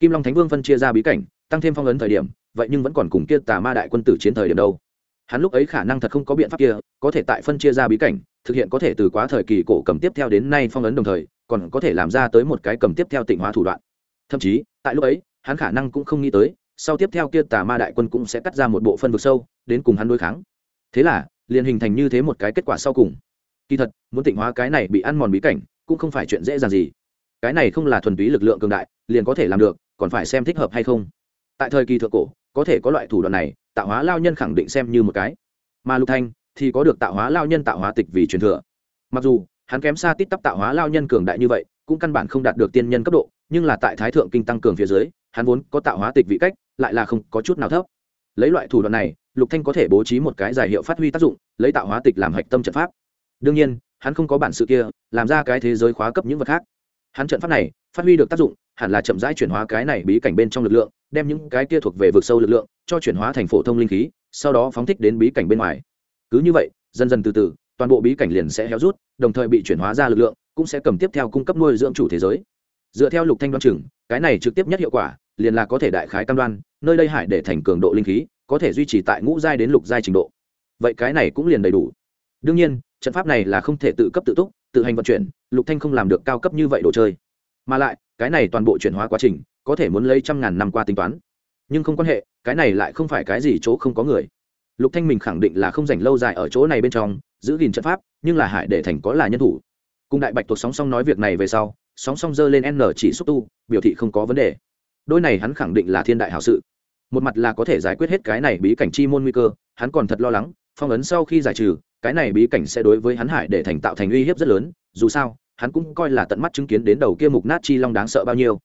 [SPEAKER 1] Kim long thánh vương phân chia ra bí cảnh, tăng thêm phong ấn thời điểm, vậy nhưng vẫn còn cùng kia tà ma đại quân tử chiến thời điểm đâu? Hắn lúc ấy khả năng thật không có biện pháp kia, có thể tại phân chia ra bí cảnh, thực hiện có thể từ quá thời kỳ cổ cầm tiếp theo đến nay phong ấn đồng thời, còn có thể làm ra tới một cái cầm tiếp theo tịnh hóa thủ đoạn. Thậm chí, tại lúc ấy, hắn khả năng cũng không nghĩ tới, sau tiếp theo kia tà ma đại quân cũng sẽ cắt ra một bộ phân vực sâu, đến cùng hắn đối kháng. Thế là, liền hình thành như thế một cái kết quả sau cùng. Kỳ thật, muốn tịnh hóa cái này bị ăn mòn bí cảnh, cũng không phải chuyện dễ dàng gì. Cái này không là thuần túy lực lượng cường đại, liền có thể làm được, còn phải xem thích hợp hay không. Tại thời kỳ thượng cổ, có thể có loại thủ đoạn này tạo hóa lao nhân khẳng định xem như một cái. Mà lục thanh thì có được tạo hóa lao nhân tạo hóa tịch vì truyền thừa. Mặc dù, hắn kém xa tít tắp tạo hóa lao nhân cường đại như vậy, cũng căn bản không đạt được tiên nhân cấp độ, nhưng là tại thái thượng kinh tăng cường phía dưới, hắn vốn có tạo hóa tịch vị cách, lại là không có chút nào thấp. Lấy loại thủ đoạn này, lục thanh có thể bố trí một cái giải hiệu phát huy tác dụng, lấy tạo hóa tịch làm hạch tâm trận pháp. Đương nhiên, hắn không có bản sự kia, làm ra cái thế giới khóa cấp những vật khác. Hắn trận pháp này, phát huy được tác dụng, hẳn là chậm rãi chuyển hóa cái này bí cảnh bên trong lực lượng, đem những cái kia thuộc về vực sâu lực lượng cho chuyển hóa thành phổ thông linh khí, sau đó phóng thích đến bí cảnh bên ngoài. Cứ như vậy, dần dần từ từ, toàn bộ bí cảnh liền sẽ héo rút, đồng thời bị chuyển hóa ra lực lượng, cũng sẽ cầm tiếp theo cung cấp nuôi dưỡng chủ thế giới. Dựa theo lục thanh đoan chừng, cái này trực tiếp nhất hiệu quả, liền là có thể đại khái cam đoan, nơi đây hải để thành cường độ linh khí, có thể duy trì tại ngũ giai đến lục giai trình độ. Vậy cái này cũng liền đầy đủ. Đương nhiên, trận pháp này là không thể tự cấp tự túc, tự hành vận chuyển, lục thanh không làm được cao cấp như vậy đồ chơi. Mà lại, cái này toàn bộ chuyển hóa quá trình, có thể muốn lấy trăm ngàn năm qua tính toán. Nhưng không quan hệ cái này lại không phải cái gì chỗ không có người. Lục thanh mình khẳng định là không dành lâu dài ở chỗ này bên trong, giữ gìn trận pháp, nhưng là hải để thành có là nhân thủ. Cùng đại bạch tuộc sóng song nói việc này về sau sóng song dơ lên n chỉ xúc tu, biểu thị không có vấn đề. Đôi này hắn khẳng định là thiên đại hảo sự. Một mặt là có thể giải quyết hết cái này bí cảnh chi môn nguy cơ, hắn còn thật lo lắng, phong ấn sau khi giải trừ, cái này bí cảnh sẽ đối với hắn hải để thành tạo thành uy hiếp rất lớn, dù sao, hắn cũng coi là tận mắt chứng kiến đến đầu kia mục nát chi long đáng sợ bao nhiêu.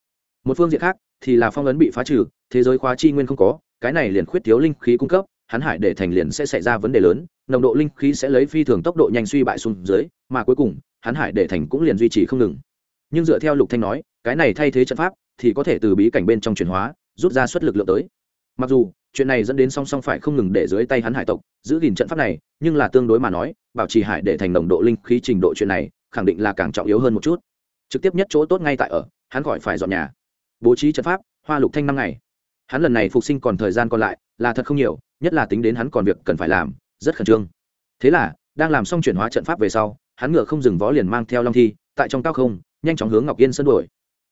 [SPEAKER 1] Một phương diện khác thì là phong ấn bị phá trừ, thế giới khóa chi nguyên không có, cái này liền khuyết thiếu linh khí cung cấp, hắn hải để thành liền sẽ xảy ra vấn đề lớn, nồng độ linh khí sẽ lấy phi thường tốc độ nhanh suy bại xuống dưới, mà cuối cùng, hắn hải để thành cũng liền duy trì không ngừng. Nhưng dựa theo lục thanh nói, cái này thay thế trận pháp, thì có thể từ bí cảnh bên trong chuyển hóa, rút ra suất lực lượng tới. Mặc dù, chuyện này dẫn đến song song phải không ngừng để dưới tay hắn hải tộc, giữ gìn trận pháp này, nhưng là tương đối mà nói, bảo trì hải để thành nồng độ linh khí trình độ chuyện này, khẳng định là càng trọng yếu hơn một chút. Trực tiếp nhất chỗ tốt ngay tại ở, hắn khỏi phải dọn nhà bố trí trận pháp, hoa lục thanh năm ngày. Hắn lần này phục sinh còn thời gian còn lại là thật không nhiều, nhất là tính đến hắn còn việc cần phải làm, rất khẩn trương. Thế là, đang làm xong chuyển hóa trận pháp về sau, hắn ngựa không dừng vó liền mang theo long thi, tại trong cao không, nhanh chóng hướng ngọc yên sơn đuổi.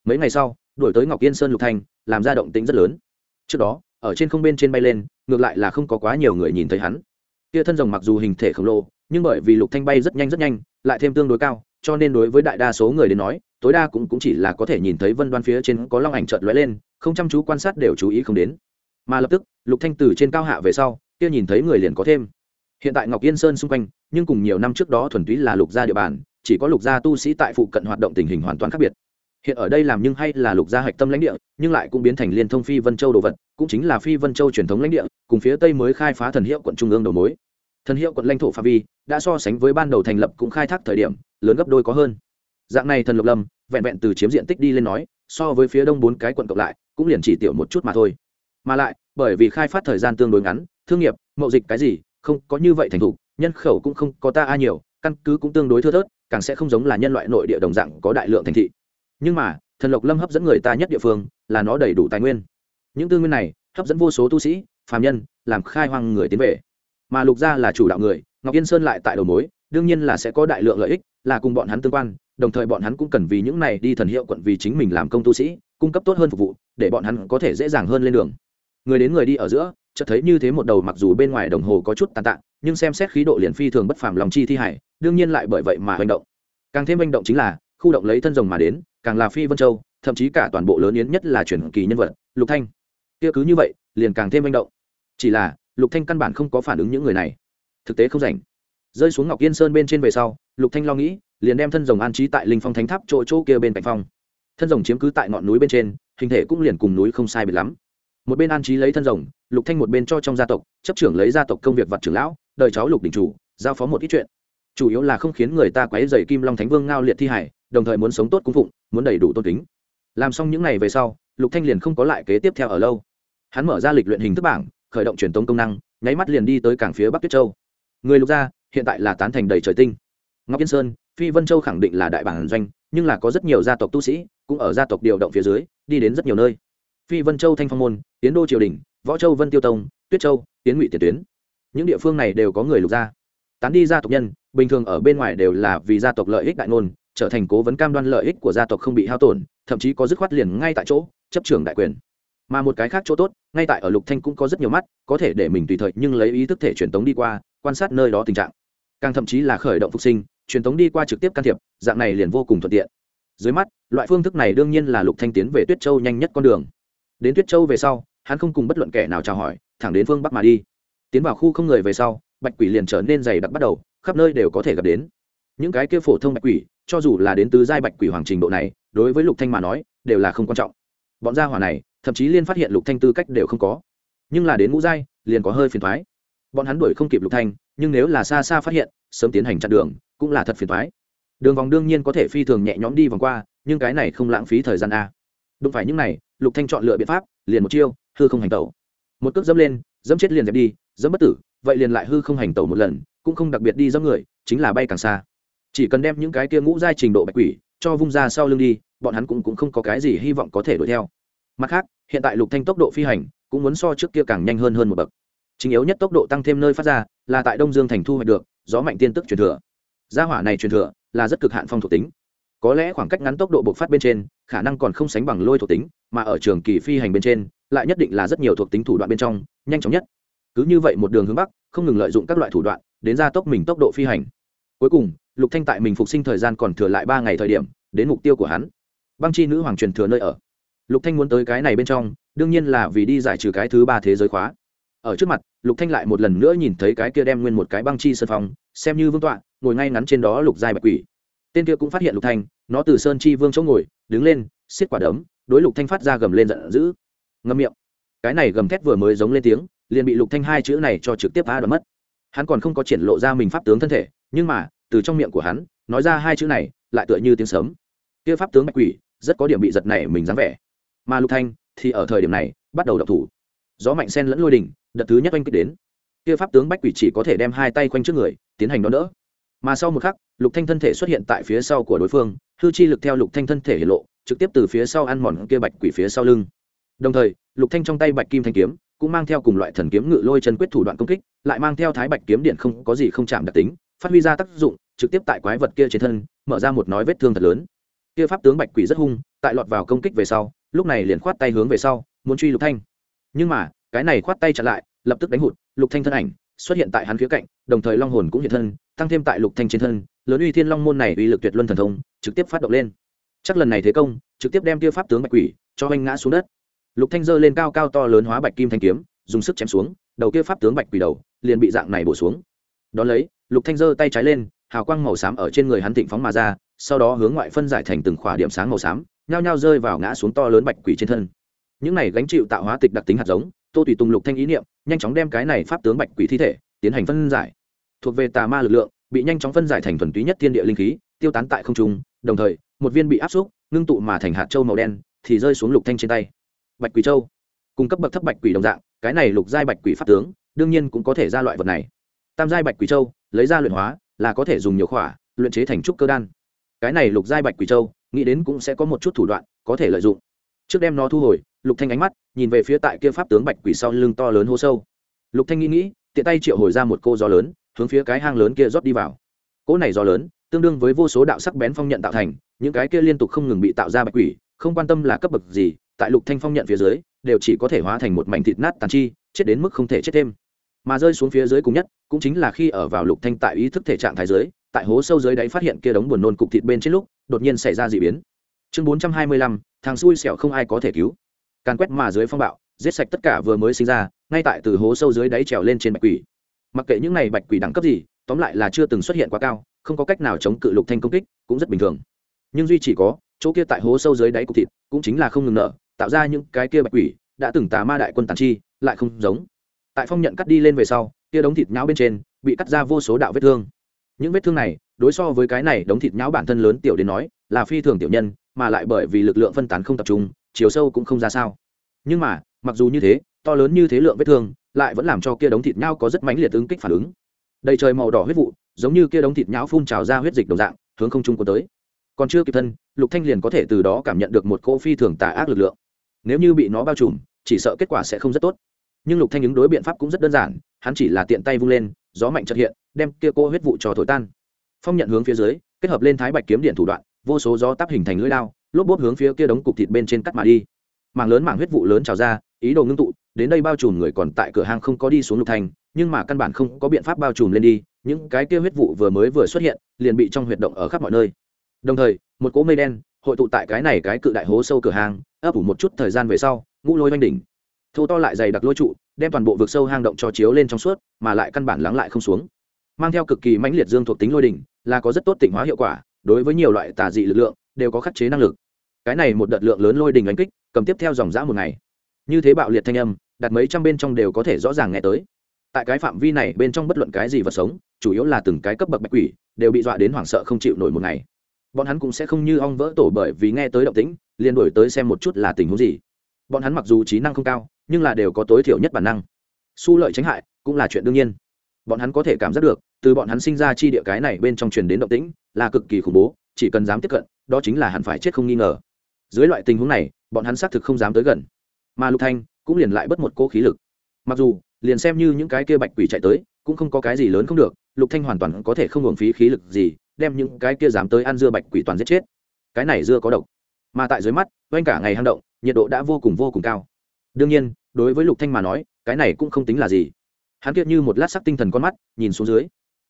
[SPEAKER 1] Mấy ngày sau, đuổi tới ngọc yên sơn lục thanh làm ra động tĩnh rất lớn. Trước đó, ở trên không bên trên bay lên, ngược lại là không có quá nhiều người nhìn thấy hắn. Kia thân rồng mặc dù hình thể khổng lồ, nhưng bởi vì lục thanh bay rất nhanh rất nhanh, lại thêm tương đối cao, cho nên đối với đại đa số người đến nói tối đa cũng, cũng chỉ là có thể nhìn thấy vân đoan phía trên có long ảnh chợt lóe lên không chăm chú quan sát đều chú ý không đến. Mà lập tức lục thanh từ trên cao hạ về sau kia nhìn thấy người liền có thêm. Hiện tại ngọc yên sơn xung quanh nhưng cùng nhiều năm trước đó thuần túy là lục gia địa bàn chỉ có lục gia tu sĩ tại phụ cận hoạt động tình hình hoàn toàn khác biệt. Hiện ở đây làm nhưng hay là lục gia hạch tâm lãnh địa nhưng lại cũng biến thành liên thông phi vân châu đồ vật cũng chính là phi vân châu truyền thống lãnh địa cùng phía tây mới khai phá thần hiệu quận trung ương đầu mối. Thần hiệu quận lãnh thổ phạm vi đã so sánh với ban đầu thành lập cũng khai thác thời điểm lớn gấp đôi có hơn dạng này thần lục lâm, vẹn vẹn từ chiếm diện tích đi lên nói, so với phía đông bốn cái quận cộng lại, cũng liền chỉ tiểu một chút mà thôi. Mà lại, bởi vì khai phát thời gian tương đối ngắn, thương nghiệp, mậu dịch cái gì, không có như vậy thành thục, nhân khẩu cũng không có ta a nhiều, căn cứ cũng tương đối thưa thớt, càng sẽ không giống là nhân loại nội địa đồng dạng có đại lượng thành thị. Nhưng mà, thần lộc lâm hấp dẫn người ta nhất địa phương, là nó đầy đủ tài nguyên. Những tư nguyên này, hấp dẫn vô số tu sĩ, phàm nhân, làm khai hoang người tiến về. Mà lục gia là chủ đạo người, ngọc yên sơn lại tại đầu mối, đương nhiên là sẽ có đại lượng lợi ích, là cùng bọn hắn tương quan đồng thời bọn hắn cũng cần vì những này đi thần hiệu quận vì chính mình làm công tu sĩ, cung cấp tốt hơn phục vụ, để bọn hắn có thể dễ dàng hơn lên đường. Người đến người đi ở giữa, chợt thấy như thế một đầu mặc dù bên ngoài đồng hồ có chút tàn tạ, nhưng xem xét khí độ liền phi thường bất phàm lòng chi thi hải, đương nhiên lại bởi vậy mà hành động. Càng thêm hành động chính là, khu động lấy thân rồng mà đến, càng là phi vân châu, thậm chí cả toàn bộ lớn yến nhất là chuyển kỳ nhân vật, lục thanh. Kia cứ như vậy, liền càng thêm manh động. Chỉ là, lục thanh căn bản không có phản ứng những người này. Thực tế không rảnh. Rơi xuống ngọc yên sơn bên trên về sau, lục thanh lo nghĩ liền đem thân rồng an trí tại linh phong thánh tháp chỗ chỗ kia bên cạnh phong. Thân rồng chiếm cứ tại ngọn núi bên trên, hình thể cũng liền cùng núi không sai biệt lắm. Một bên an trí lấy thân rồng, lục thanh một bên cho trong gia tộc, chấp trưởng lấy gia tộc công việc vật trưởng lão, đời cháu lục đình chủ, giao phó một ít chuyện. Chủ yếu là không khiến người ta quấy rầy kim long thánh vương ngao liệt thi hải, đồng thời muốn sống tốt cung phụng, muốn đầy đủ tôn kính. Làm xong những ngày về sau, lục thanh liền không có lại kế tiếp theo ở lâu. Hắn mở ra lịch luyện hình thức bảng, khởi động truyền tống công năng, nháy mắt liền đi tới cảng phía bắc tuyết châu. Người lục gia, hiện tại là tán thành đầy trời tinh. Ngọc yên sơn phi vân châu khẳng định là đại bản doanh, nhưng là có rất nhiều gia tộc tu sĩ cũng ở gia tộc điều động phía dưới, đi đến rất nhiều nơi. Phi vân châu thanh phong môn tiến đô triều đình, võ châu vân tiêu tông, tuyết châu tiến ngụy tiền tuyến. Những địa phương này đều có người lục gia. Tán đi gia tộc nhân, bình thường ở bên ngoài đều là vì gia tộc lợi ích đại ngôn, trở thành cố vấn cam đoan lợi ích của gia tộc không bị hao tổn, thậm chí có dứt khoát liền ngay tại chỗ, chấp trưởng đại quyền. Mà một cái khác chỗ tốt, ngay tại ở lục thanh cũng có rất nhiều mắt, có thể để mình tùy thời nhưng lấy ý thức thể truyền tống đi qua, quan sát nơi đó tình trạng. Càng thậm chí là khởi động phục sinh truyền tống đi qua trực tiếp can thiệp, dạng này liền vô cùng thuận tiện. Dưới mắt, loại phương thức này đương nhiên là lục thanh tiến về tuyết châu nhanh nhất con đường. Đến tuyết châu về sau, hắn không cùng bất luận kẻ nào chào hỏi, thẳng đến phương bắc mà đi. Tiến vào khu không người về sau, bạch quỷ liền trở nên dày đặc bắt đầu, khắp nơi đều có thể gặp đến. Những cái kia phổ thông bạch quỷ, cho dù là đến từ giai bạch quỷ hoàng trình độ này, đối với lục thanh mà nói, đều là không quan trọng. Bọn gia hỏa này, thậm chí liên phát hiện lục thanh tư cách đều không có. Nhưng là đến ngũ giai, liền có hơi phiền toái. Bọn hắn đuổi không kịp lục thanh, nhưng nếu là xa xa phát hiện, sớm tiến hành chặn đường cũng là thật phiền toái đường vòng đương nhiên có thể phi thường nhẹ nhõm đi vòng qua, nhưng cái này không lãng phí thời gian a. Đụng phải những này, lục thanh chọn lựa biện pháp, liền một chiêu, hư không hành tẩu. Một cước dẫm lên, dẫm chết liền dẹp đi, dẫm bất tử, vậy liền lại hư không hành tẩu một lần, cũng không đặc biệt đi dẫm người, chính là bay càng xa. Chỉ cần đem những cái kia ngũ giai trình độ bạch quỷ cho vung ra sau lưng đi, bọn hắn cũng cũng không có cái gì hy vọng có thể đuổi theo. Mặt khác, hiện tại lục thanh tốc độ phi hành cũng muốn so trước kia càng nhanh hơn hơn một bậc. Chính yếu nhất tốc độ tăng thêm nơi phát ra là tại đông dương thành thu hoạch được gió mạnh tiên tức truyền thừa gia hỏa này truyền thừa là rất cực hạn phong thuộc tính. Có lẽ khoảng cách ngắn tốc độ bộc phát bên trên, khả năng còn không sánh bằng lôi thuộc tính, mà ở trường kỳ phi hành bên trên, lại nhất định là rất nhiều thuộc tính thủ đoạn bên trong, nhanh chóng nhất. Cứ như vậy một đường hướng bắc, không ngừng lợi dụng các loại thủ đoạn, đến gia tốc mình tốc độ phi hành. Cuối cùng, lục thanh tại mình phục sinh thời gian còn thừa lại ba ngày thời điểm, đến mục tiêu của hắn. Băng chi nữ hoàng truyền thừa nơi ở. Lục thanh muốn tới cái này bên trong, đương nhiên là vì đi giải trừ cái thứ ba thế giới khóa. Ở trước mặt, lục thanh lại một lần nữa nhìn thấy cái kia đem nguyên một cái băng chi sơn phong, xem như vương tọa ngồi ngay ngắn trên đó lục giai bạch quỷ. Tên kia cũng phát hiện lục thanh, nó từ sơn chi vương chỗ ngồi, đứng lên, xiết quả đấm, đối lục thanh phát ra gầm lên giận dữ. Ngậm miệng. Cái này gầm thét vừa mới giống lên tiếng, liền bị lục thanh hai chữ này cho trực tiếp phá đoán mất. Hắn còn không có triển lộ ra mình pháp tướng thân thể, nhưng mà, từ trong miệng của hắn, nói ra hai chữ này, lại tựa như tiếng sấm. Kia pháp tướng bạch quỷ, rất có điểm bị giật này mình dáng vẻ. Mà lục thanh, thì ở thời điểm này, bắt đầu đập thủ. Gió mạnh sen lẫn lôi đỉnh, đợt thứ nhất oanh kích đến. Kia pháp tướng bạch quỷ chỉ có thể đem hai tay quanh trước người, tiến hành đón đỡ mà sau một khắc, lục thanh thân thể xuất hiện tại phía sau của đối phương, hư chi lực theo lục thanh thân thể hiện lộ, trực tiếp từ phía sau ăn mòn kia bạch quỷ phía sau lưng. Đồng thời, lục thanh trong tay bạch kim thanh kiếm, cũng mang theo cùng loại thần kiếm ngự lôi chân quyết thủ đoạn công kích, lại mang theo thái bạch kiếm điện không có gì không chạm đặc tính, phát huy ra tác dụng, trực tiếp tại quái vật kia trên thân, mở ra một nói vết thương thật lớn. Kia pháp tướng bạch quỷ rất hung, tại lọt vào công kích về sau, lúc này liền khoát tay hướng về sau, muốn truy lục thanh. Nhưng mà, cái này khoát tay chặn lại, lập tức đánh hụt, lục thanh thân ảnh xuất hiện tại hắn phía cạnh, đồng thời long hồn cũng hiện thân tăng thêm tại lục thanh trên thân, lớn uy thiên long môn này uy lực tuyệt luân thần thông, trực tiếp phát động lên. Chắc lần này thế công, trực tiếp đem kia pháp tướng bạch quỷ, cho anh ngã xuống đất. Lục thanh giơ lên cao cao to lớn hóa bạch kim thanh kiếm, dùng sức chém xuống, đầu kia pháp tướng bạch quỷ đầu, liền bị dạng này bổ xuống. Đón lấy, lục thanh giơ tay trái lên, hào quang màu xám ở trên người hắn thịnh phóng mà ra, sau đó hướng ngoại phân giải thành từng khỏa điểm sáng màu xám, nhao nhao rơi vào ngã xuống to lớn bạch quỷ trên thân. Những này gánh chịu tạo hóa tịch đặc tính hạt giống, tô tùy tùng lục thanh ý niệm, nhanh chóng đem cái này pháp tướng bạch quỷ thi thể, tiến hành phân giải thuộc về tà ma lực lượng, bị nhanh chóng phân giải thành thuần túy nhất thiên địa linh khí, tiêu tán tại không trung, đồng thời, một viên bị áp xúc, ngưng tụ mà thành hạt châu màu đen, thì rơi xuống lục thanh trên tay. Bạch quỷ châu. Cung cấp bậc thấp bạch quỷ đồng dạng, cái này lục giai bạch quỷ pháp tướng, đương nhiên cũng có thể ra loại vật này. Tam giai bạch quỷ châu, lấy ra luyện hóa, là có thể dùng nhiều khỏa, luyện chế thành trúc cơ đan. Cái này lục giai bạch quỷ châu, nghĩ đến cũng sẽ có một chút thủ đoạn, có thể lợi dụng. Trước đem nó thu hồi, lục thanh ánh mắt, nhìn về phía tại kia pháp tướng bạch quỷ sau lưng to lớn hô sâu. Lục thanh nghĩ nghĩ, tiện tay triệu hồi ra một cô gió lớn hướng phía cái hang lớn kia rót đi vào. Cỗ này gió lớn, tương đương với vô số đạo sắc bén phong nhận tạo thành, những cái kia liên tục không ngừng bị tạo ra bạch quỷ, không quan tâm là cấp bậc gì, tại lục thanh phong nhận phía dưới, đều chỉ có thể hóa thành một mảnh thịt nát tàn chi, chết đến mức không thể chết thêm. Mà rơi xuống phía dưới cùng nhất, cũng chính là khi ở vào lục thanh tại ý thức thể trạng thái dưới, tại hố sâu dưới đáy phát hiện kia đống buồn nôn cục thịt bên trên lúc, đột nhiên xảy ra dị biến. Chương bốn trăm hai mươi lăm, thằng xui xẻo không ai có thể cứu. Càn quét mà dưới phong bạo, giết sạch tất cả vừa mới sinh ra, ngay tại từ hố sâu dưới đáy trèo lên trên bạch quỷ mặc kệ những này bạch quỷ đẳng cấp gì, tóm lại là chưa từng xuất hiện quá cao, không có cách nào chống cự lục thanh công kích, cũng rất bình thường. Nhưng duy chỉ có, chỗ kia tại hố sâu dưới đáy cục thịt, cũng chính là không ngừng nợ tạo ra những cái kia bạch quỷ, đã từng tà ma đại quân tàn chi, lại không giống. Tại phong nhận cắt đi lên về sau, kia đống thịt nhão bên trên, bị cắt ra vô số đạo vết thương. Những vết thương này, đối so với cái này đống thịt nhão bản thân lớn tiểu đến nói, là phi thường tiểu nhân, mà lại bởi vì lực lượng phân tán không tập trung, chiều sâu cũng không ra sao. Nhưng mà, mặc dù như thế, to lớn như thế lượng vết thương lại vẫn làm cho kia đống thịt nhau có rất mãnh liệt ứng kích phản ứng. Đầy trời màu đỏ huyết vụ, giống như kia đống thịt nhão phun trào ra huyết dịch đồng dạng, hướng không trung của tới. Còn chưa kịp thân, lục thanh liền có thể từ đó cảm nhận được một cỗ phi thường tà ác lực lượng. Nếu như bị nó bao trùm, chỉ sợ kết quả sẽ không rất tốt. Nhưng lục thanh ứng đối biện pháp cũng rất đơn giản, hắn chỉ là tiện tay vung lên, gió mạnh chợt hiện, đem kia cỗ huyết vụ cho thổi tan. Phong nhận hướng phía dưới, kết hợp lên thái bạch kiếm điện thủ đoạn, vô số gió táp hình thành lưỡi đao, lốp bốp hướng phía kia đống cục thịt bên trên cắt mà đi. Mảng lớn mảng huyết vụ lớn trào ra, ý đồ ngưng tụ đến đây bao trùm người còn tại cửa hàng không có đi xuống lục thành, nhưng mà căn bản không có biện pháp bao trùm lên đi, những cái kia huyết vụ vừa mới vừa xuất hiện, liền bị trong huyệt động ở khắp mọi nơi. Đồng thời, một cỗ mây đen hội tụ tại cái này cái cự đại hố sâu cửa hàng ấp ủ một chút thời gian về sau, ngũ lôi oanh đỉnh. Thô to lại dày đặc lôi trụ, đem toàn bộ vực sâu hang động cho chiếu lên trong suốt, mà lại căn bản lắng lại không xuống. Mang theo cực kỳ mãnh liệt dương thuộc tính lôi đỉnh, là có rất tốt tỉnh hóa hiệu quả, đối với nhiều loại tà dị lực lượng, đều có khắc chế năng lực. Cái này một đợt lượng lớn lôi đỉnh đánh kích, cầm tiếp theo dòng dã một ngày. Như thế bạo liệt thanh âm đặt mấy trăm bên trong đều có thể rõ ràng nghe tới. Tại cái phạm vi này bên trong bất luận cái gì vật sống, chủ yếu là từng cái cấp bậc bạch quỷ, đều bị dọa đến hoảng sợ không chịu nổi một ngày. Bọn hắn cũng sẽ không như ong vỡ tổ bởi vì nghe tới động tĩnh, liền đổi tới xem một chút là tình huống gì. Bọn hắn mặc dù trí năng không cao, nhưng là đều có tối thiểu nhất bản năng. Su lợi tránh hại cũng là chuyện đương nhiên. Bọn hắn có thể cảm giác được, từ bọn hắn sinh ra chi địa cái này bên trong truyền đến động tĩnh, là cực kỳ khủng bố, chỉ cần dám tiếp cận, đó chính là hẳn phải chết không nghi ngờ. Dưới loại tình huống này, bọn hắn xác thực không dám tới gần. Mà lục thanh cũng liền lại bất một cố khí lực. Mặc dù, liền xem như những cái kia bạch quỷ chạy tới, cũng không có cái gì lớn không được, lục thanh hoàn toàn có thể không hưởng phí khí lực gì, đem những cái kia dám tới ăn dưa bạch quỷ toàn giết chết. Cái này dưa có độc. Mà tại dưới mắt quanh cả ngày hang động, nhiệt độ đã vô cùng vô cùng cao. Đương nhiên, đối với lục thanh mà nói, cái này cũng không tính là gì. Hắn kiệt như một lát sắc tinh thần con mắt, nhìn xuống dưới.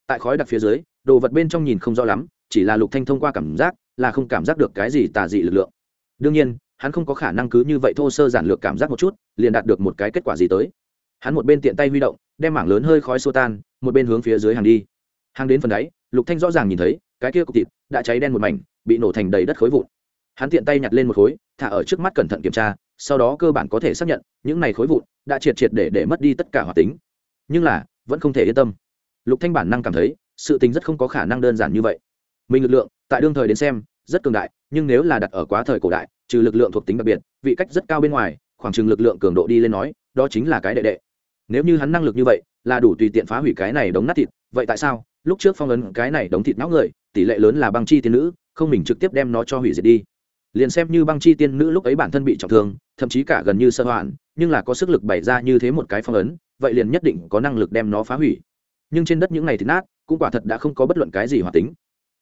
[SPEAKER 1] Tại khói đặc phía dưới, đồ vật bên trong nhìn không rõ lắm, chỉ là lục thanh thông qua cảm giác, là không cảm giác được cái gì tà dị lực lượng. Đương nhiên hắn không có khả năng cứ như vậy thô sơ giản lược cảm giác một chút, liền đạt được một cái kết quả gì tới. Hắn một bên tiện tay huy động, đem mảng lớn hơi khói xô tan, một bên hướng phía dưới hàng đi. Hàng đến phần đáy, lục thanh rõ ràng nhìn thấy, cái kia cục thịt đã cháy đen một mảnh, bị nổ thành đầy đất khối vụn. Hắn tiện tay nhặt lên một khối, thả ở trước mắt cẩn thận kiểm tra, sau đó cơ bản có thể xác nhận, những này khối vụn đã triệt triệt để để mất đi tất cả hoạt tính. Nhưng là, vẫn không thể yên tâm. Lục thanh bản năng cảm thấy, sự tình rất không có khả năng đơn giản như vậy. Mình lực lượng, tại đương thời đến xem, rất cường đại, nhưng nếu là đặt ở quá thời cổ đại trừ lực lượng thuộc tính đặc biệt, vị cách rất cao bên ngoài, khoảng chừng lực lượng cường độ đi lên nói, đó chính là cái đệ đệ. Nếu như hắn năng lực như vậy, là đủ tùy tiện phá hủy cái này đống nát thịt, vậy tại sao? Lúc trước phong ấn cái này đống thịt não người, tỷ lệ lớn là băng chi tiên nữ, không mình trực tiếp đem nó cho hủy diệt đi. Liền xem như băng chi tiên nữ lúc ấy bản thân bị trọng thương, thậm chí cả gần như sơ hoạn, nhưng là có sức lực bày ra như thế một cái phong ấn, vậy liền nhất định có năng lực đem nó phá hủy. Nhưng trên đất những này thịt nát, cũng quả thật đã không có bất luận cái gì hoạt tính.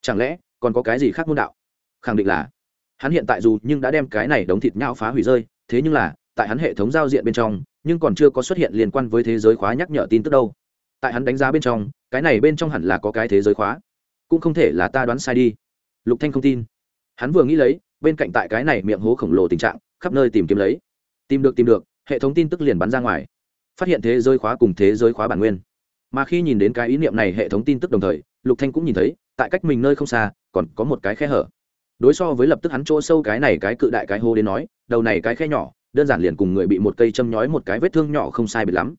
[SPEAKER 1] Chẳng lẽ còn có cái gì khác môn đạo? Khẳng định là hắn hiện tại dù nhưng đã đem cái này đống thịt nhau phá hủy rơi, thế nhưng là, tại hắn hệ thống giao diện bên trong, nhưng còn chưa có xuất hiện liên quan với thế giới khóa nhắc nhở tin tức đâu. Tại hắn đánh giá bên trong, cái này bên trong hẳn là có cái thế giới khóa. Cũng không thể là ta đoán sai đi. Lục thanh không tin. Hắn vừa nghĩ lấy, bên cạnh tại cái này miệng hố khổng lồ tình trạng, khắp nơi tìm kiếm lấy. Tìm được tìm được, hệ thống tin tức liền bắn ra ngoài. Phát hiện thế giới khóa cùng thế giới khóa bản nguyên. Mà khi nhìn đến cái ý niệm này hệ thống tin tức đồng thời, lục thanh cũng nhìn thấy, tại cách mình nơi không xa, còn có một cái khe hở đối so với lập tức hắn chỗ sâu cái này cái cự đại cái hô đến nói, đầu này cái khe nhỏ, đơn giản liền cùng người bị một cây châm nhói một cái vết thương nhỏ không sai biệt lắm.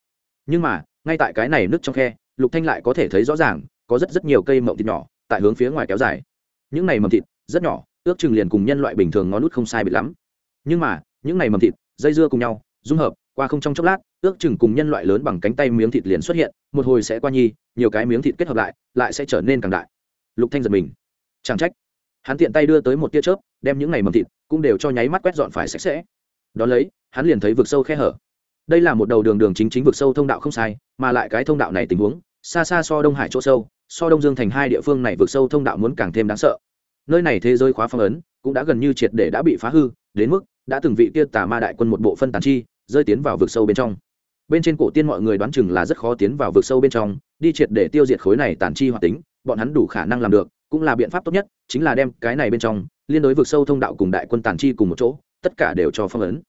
[SPEAKER 1] Nhưng mà, ngay tại cái này nứt trong khe, lục thanh lại có thể thấy rõ ràng, có rất rất nhiều cây mộng thịt nhỏ, tại hướng phía ngoài kéo dài. Những này mầm thịt, rất nhỏ, ước chừng liền cùng nhân loại bình thường ngón nút không sai biệt lắm. Nhưng mà, những này mầm thịt, dây dưa cùng nhau, dung hợp, qua không trong chốc lát, ước chừng cùng nhân loại lớn bằng cánh tay miếng thịt liền xuất hiện, một hồi sẽ qua nhi, nhiều cái miếng thịt kết hợp lại lại sẽ trở nên càng đại. Lục thanh giật mình. Chẳng trách hắn tiện tay đưa tới một tia chớp, đem những ngày mầm thịt cũng đều cho nháy mắt quét dọn phải sạch sẽ. Đón lấy, hắn liền thấy vực sâu khe hở. Đây là một đầu đường đường chính chính vực sâu thông đạo không sai, mà lại cái thông đạo này tình huống, xa xa so đông hải chỗ sâu, so đông dương thành hai địa phương này vực sâu thông đạo muốn càng thêm đáng sợ. Nơi này thế giới khóa phong ấn, cũng đã gần như triệt để đã bị phá hư, đến mức đã từng vị kia tà ma đại quân một bộ phân tàn chi, rơi tiến vào vực sâu bên trong. Bên trên cổ tiên mọi người đoán chừng là rất khó tiến vào vực sâu bên trong, đi triệt để tiêu diệt khối này tàn chi hoạt tính, bọn hắn đủ khả năng làm được cũng là biện pháp tốt nhất, chính là đem cái này bên trong, liên đối vực sâu thông đạo cùng đại quân tàn chi cùng một chỗ, tất cả đều cho phong ấn.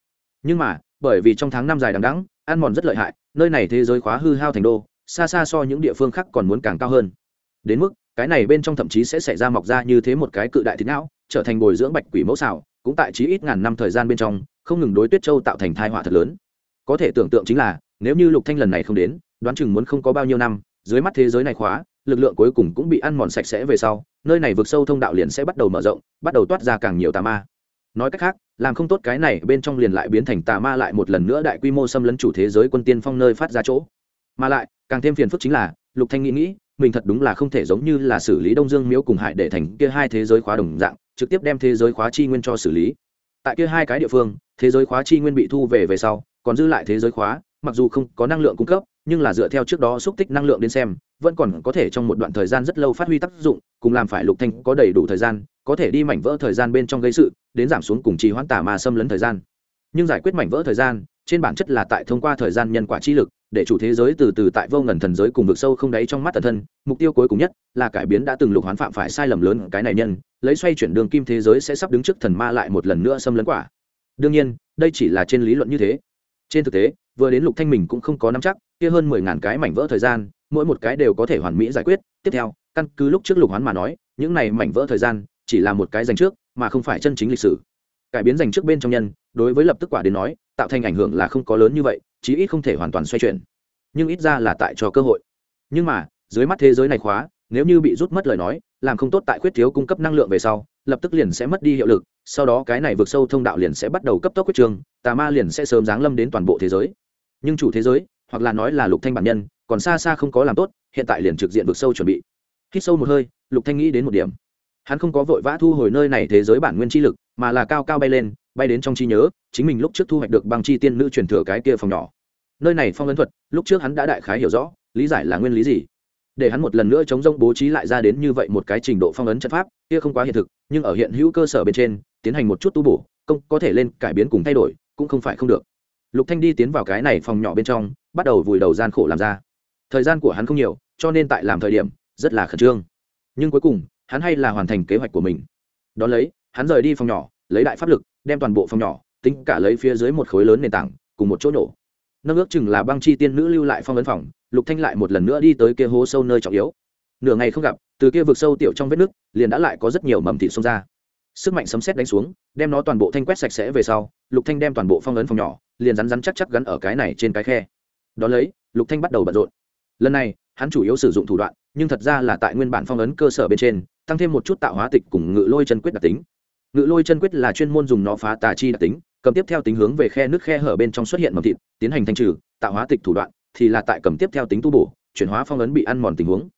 [SPEAKER 1] Nhưng mà, bởi vì trong tháng năm dài đằng đẵng ăn mòn rất lợi hại, nơi này thế giới khóa hư hao thành đô, xa xa so những địa phương khác còn muốn càng cao hơn. Đến mức, cái này bên trong thậm chí sẽ xảy ra mọc ra như thế một cái cự đại thịt não, trở thành bồi dưỡng bạch quỷ mẫu xảo cũng tại chí ít ngàn năm thời gian bên trong, không ngừng đối tuyết châu tạo thành thai họa thật lớn. Có thể tưởng tượng chính là, nếu như lục thanh lần này không đến, đoán chừng muốn không có bao nhiêu năm, dưới mắt thế giới này khóa lực lượng cuối cùng cũng bị ăn mòn sạch sẽ về sau, nơi này vượt sâu thông đạo liền sẽ bắt đầu mở rộng, bắt đầu toát ra càng nhiều tà ma. Nói cách khác, làm không tốt cái này, bên trong liền lại biến thành tà ma lại một lần nữa đại quy mô xâm lấn chủ thế giới quân tiên phong nơi phát ra chỗ. Mà lại, càng thêm phiền phức chính là, lục thanh nghĩ nghĩ, mình thật đúng là không thể giống như là xử lý đông dương miếu cùng hại để thành kia hai thế giới khóa đồng dạng, trực tiếp đem thế giới khóa chi nguyên cho xử lý. Tại kia hai cái địa phương, thế giới khóa chi nguyên bị thu về về sau, còn dư lại thế giới khóa, mặc dù không có năng lượng cung cấp nhưng là dựa theo trước đó xúc tích năng lượng đến xem, vẫn còn có thể trong một đoạn thời gian rất lâu phát huy tác dụng, cùng làm phải lục thanh có đầy đủ thời gian, có thể đi mảnh vỡ thời gian bên trong gây sự, đến giảm xuống cùng trì hoãn tả ma xâm lấn thời gian. Nhưng giải quyết mảnh vỡ thời gian, trên bản chất là tại thông qua thời gian nhân quả chi lực, để chủ thế giới từ từ tại vô ngần thần giới cùng vực sâu không đáy trong mắt thần thân, mục tiêu cuối cùng nhất là cải biến đã từng lục hoán phạm phải sai lầm lớn cái này nhân, lấy xoay chuyển đường kim thế giới sẽ sắp đứng trước thần ma lại một lần nữa xâm lấn quả. Đương nhiên, đây chỉ là trên lý luận như thế trên thực tế, vừa đến lục thanh mình cũng không có nắm chắc, kia hơn mười ngàn cái mảnh vỡ thời gian, mỗi một cái đều có thể hoàn mỹ giải quyết. Tiếp theo, căn cứ lúc trước lục hoán mà nói, những này mảnh vỡ thời gian, chỉ là một cái dành trước, mà không phải chân chính lịch sử. Cải biến dành trước bên trong nhân, đối với lập tức quả đến nói, tạo thành ảnh hưởng là không có lớn như vậy, chí ít không thể hoàn toàn xoay chuyển. Nhưng ít ra là tại cho cơ hội. Nhưng mà, dưới mắt thế giới này khóa, nếu như bị rút mất lời nói, làm không tốt tại khuyết thiếu cung cấp năng lượng về sau lập tức liền sẽ mất đi hiệu lực, sau đó cái này vượt sâu thông đạo liền sẽ bắt đầu cấp tốc quyết trường, tà ma liền sẽ sớm giáng lâm đến toàn bộ thế giới. Nhưng chủ thế giới, hoặc là nói là lục thanh bản nhân, còn xa xa không có làm tốt, hiện tại liền trực diện vượt sâu chuẩn bị. Hít sâu một hơi, lục thanh nghĩ đến một điểm. Hắn không có vội vã thu hồi nơi này thế giới bản nguyên chi lực, mà là cao cao bay lên, bay đến trong trí nhớ, chính mình lúc trước thu hoạch được bằng chi tiên nữ truyền thừa cái kia phòng nhỏ. Nơi này phong ấn thuật, lúc trước hắn đã đại khái hiểu rõ, lý giải là nguyên lý gì? Để hắn một lần nữa chống rông bố trí lại ra đến như vậy một cái trình độ phong ấn trận pháp, kia không quá hiện thực, nhưng ở hiện hữu cơ sở bên trên, tiến hành một chút tu bổ, công có thể lên cải biến cùng thay đổi, cũng không phải không được. Lục thanh đi tiến vào cái này phòng nhỏ bên trong, bắt đầu vùi đầu gian khổ làm ra. Thời gian của hắn không nhiều, cho nên tại làm thời điểm, rất là khẩn trương. Nhưng cuối cùng, hắn hay là hoàn thành kế hoạch của mình. Đó lấy, hắn rời đi phòng nhỏ, lấy đại pháp lực, đem toàn bộ phòng nhỏ, tính cả lấy phía dưới một khối lớn nền tảng, cùng một chỗ nổ nâng ước chừng là băng chi tiên nữ lưu lại phong ấn phòng, lục thanh lại một lần nữa đi tới kia hố sâu nơi trọng yếu. Nửa ngày không gặp, từ kia vực sâu tiểu trong vết nước, liền đã lại có rất nhiều mầm thịt xông ra. Sức mạnh sấm sét đánh xuống, đem nó toàn bộ thanh quét sạch sẽ về sau, lục thanh đem toàn bộ phong ấn phòng nhỏ, liền rắn rắn chắc chắc gắn ở cái này trên cái khe. Đó lấy, lục thanh bắt đầu bận rộn. Lần này, hắn chủ yếu sử dụng thủ đoạn, nhưng thật ra là tại nguyên bản phong ấn cơ sở bên trên, tăng thêm một chút tạo hóa tịch cùng ngự lôi chân quyết đặc tính. Ngự lôi chân quyết là chuyên môn dùng nó phá tà chi đặc tính cầm tiếp theo tính hướng về khe nước khe hở bên trong xuất hiện mầm thịt, tiến hành thanh trừ, tạo hóa tịch thủ đoạn, thì là tại cầm tiếp theo tính tu bổ, chuyển hóa phong ấn bị ăn mòn tình huống.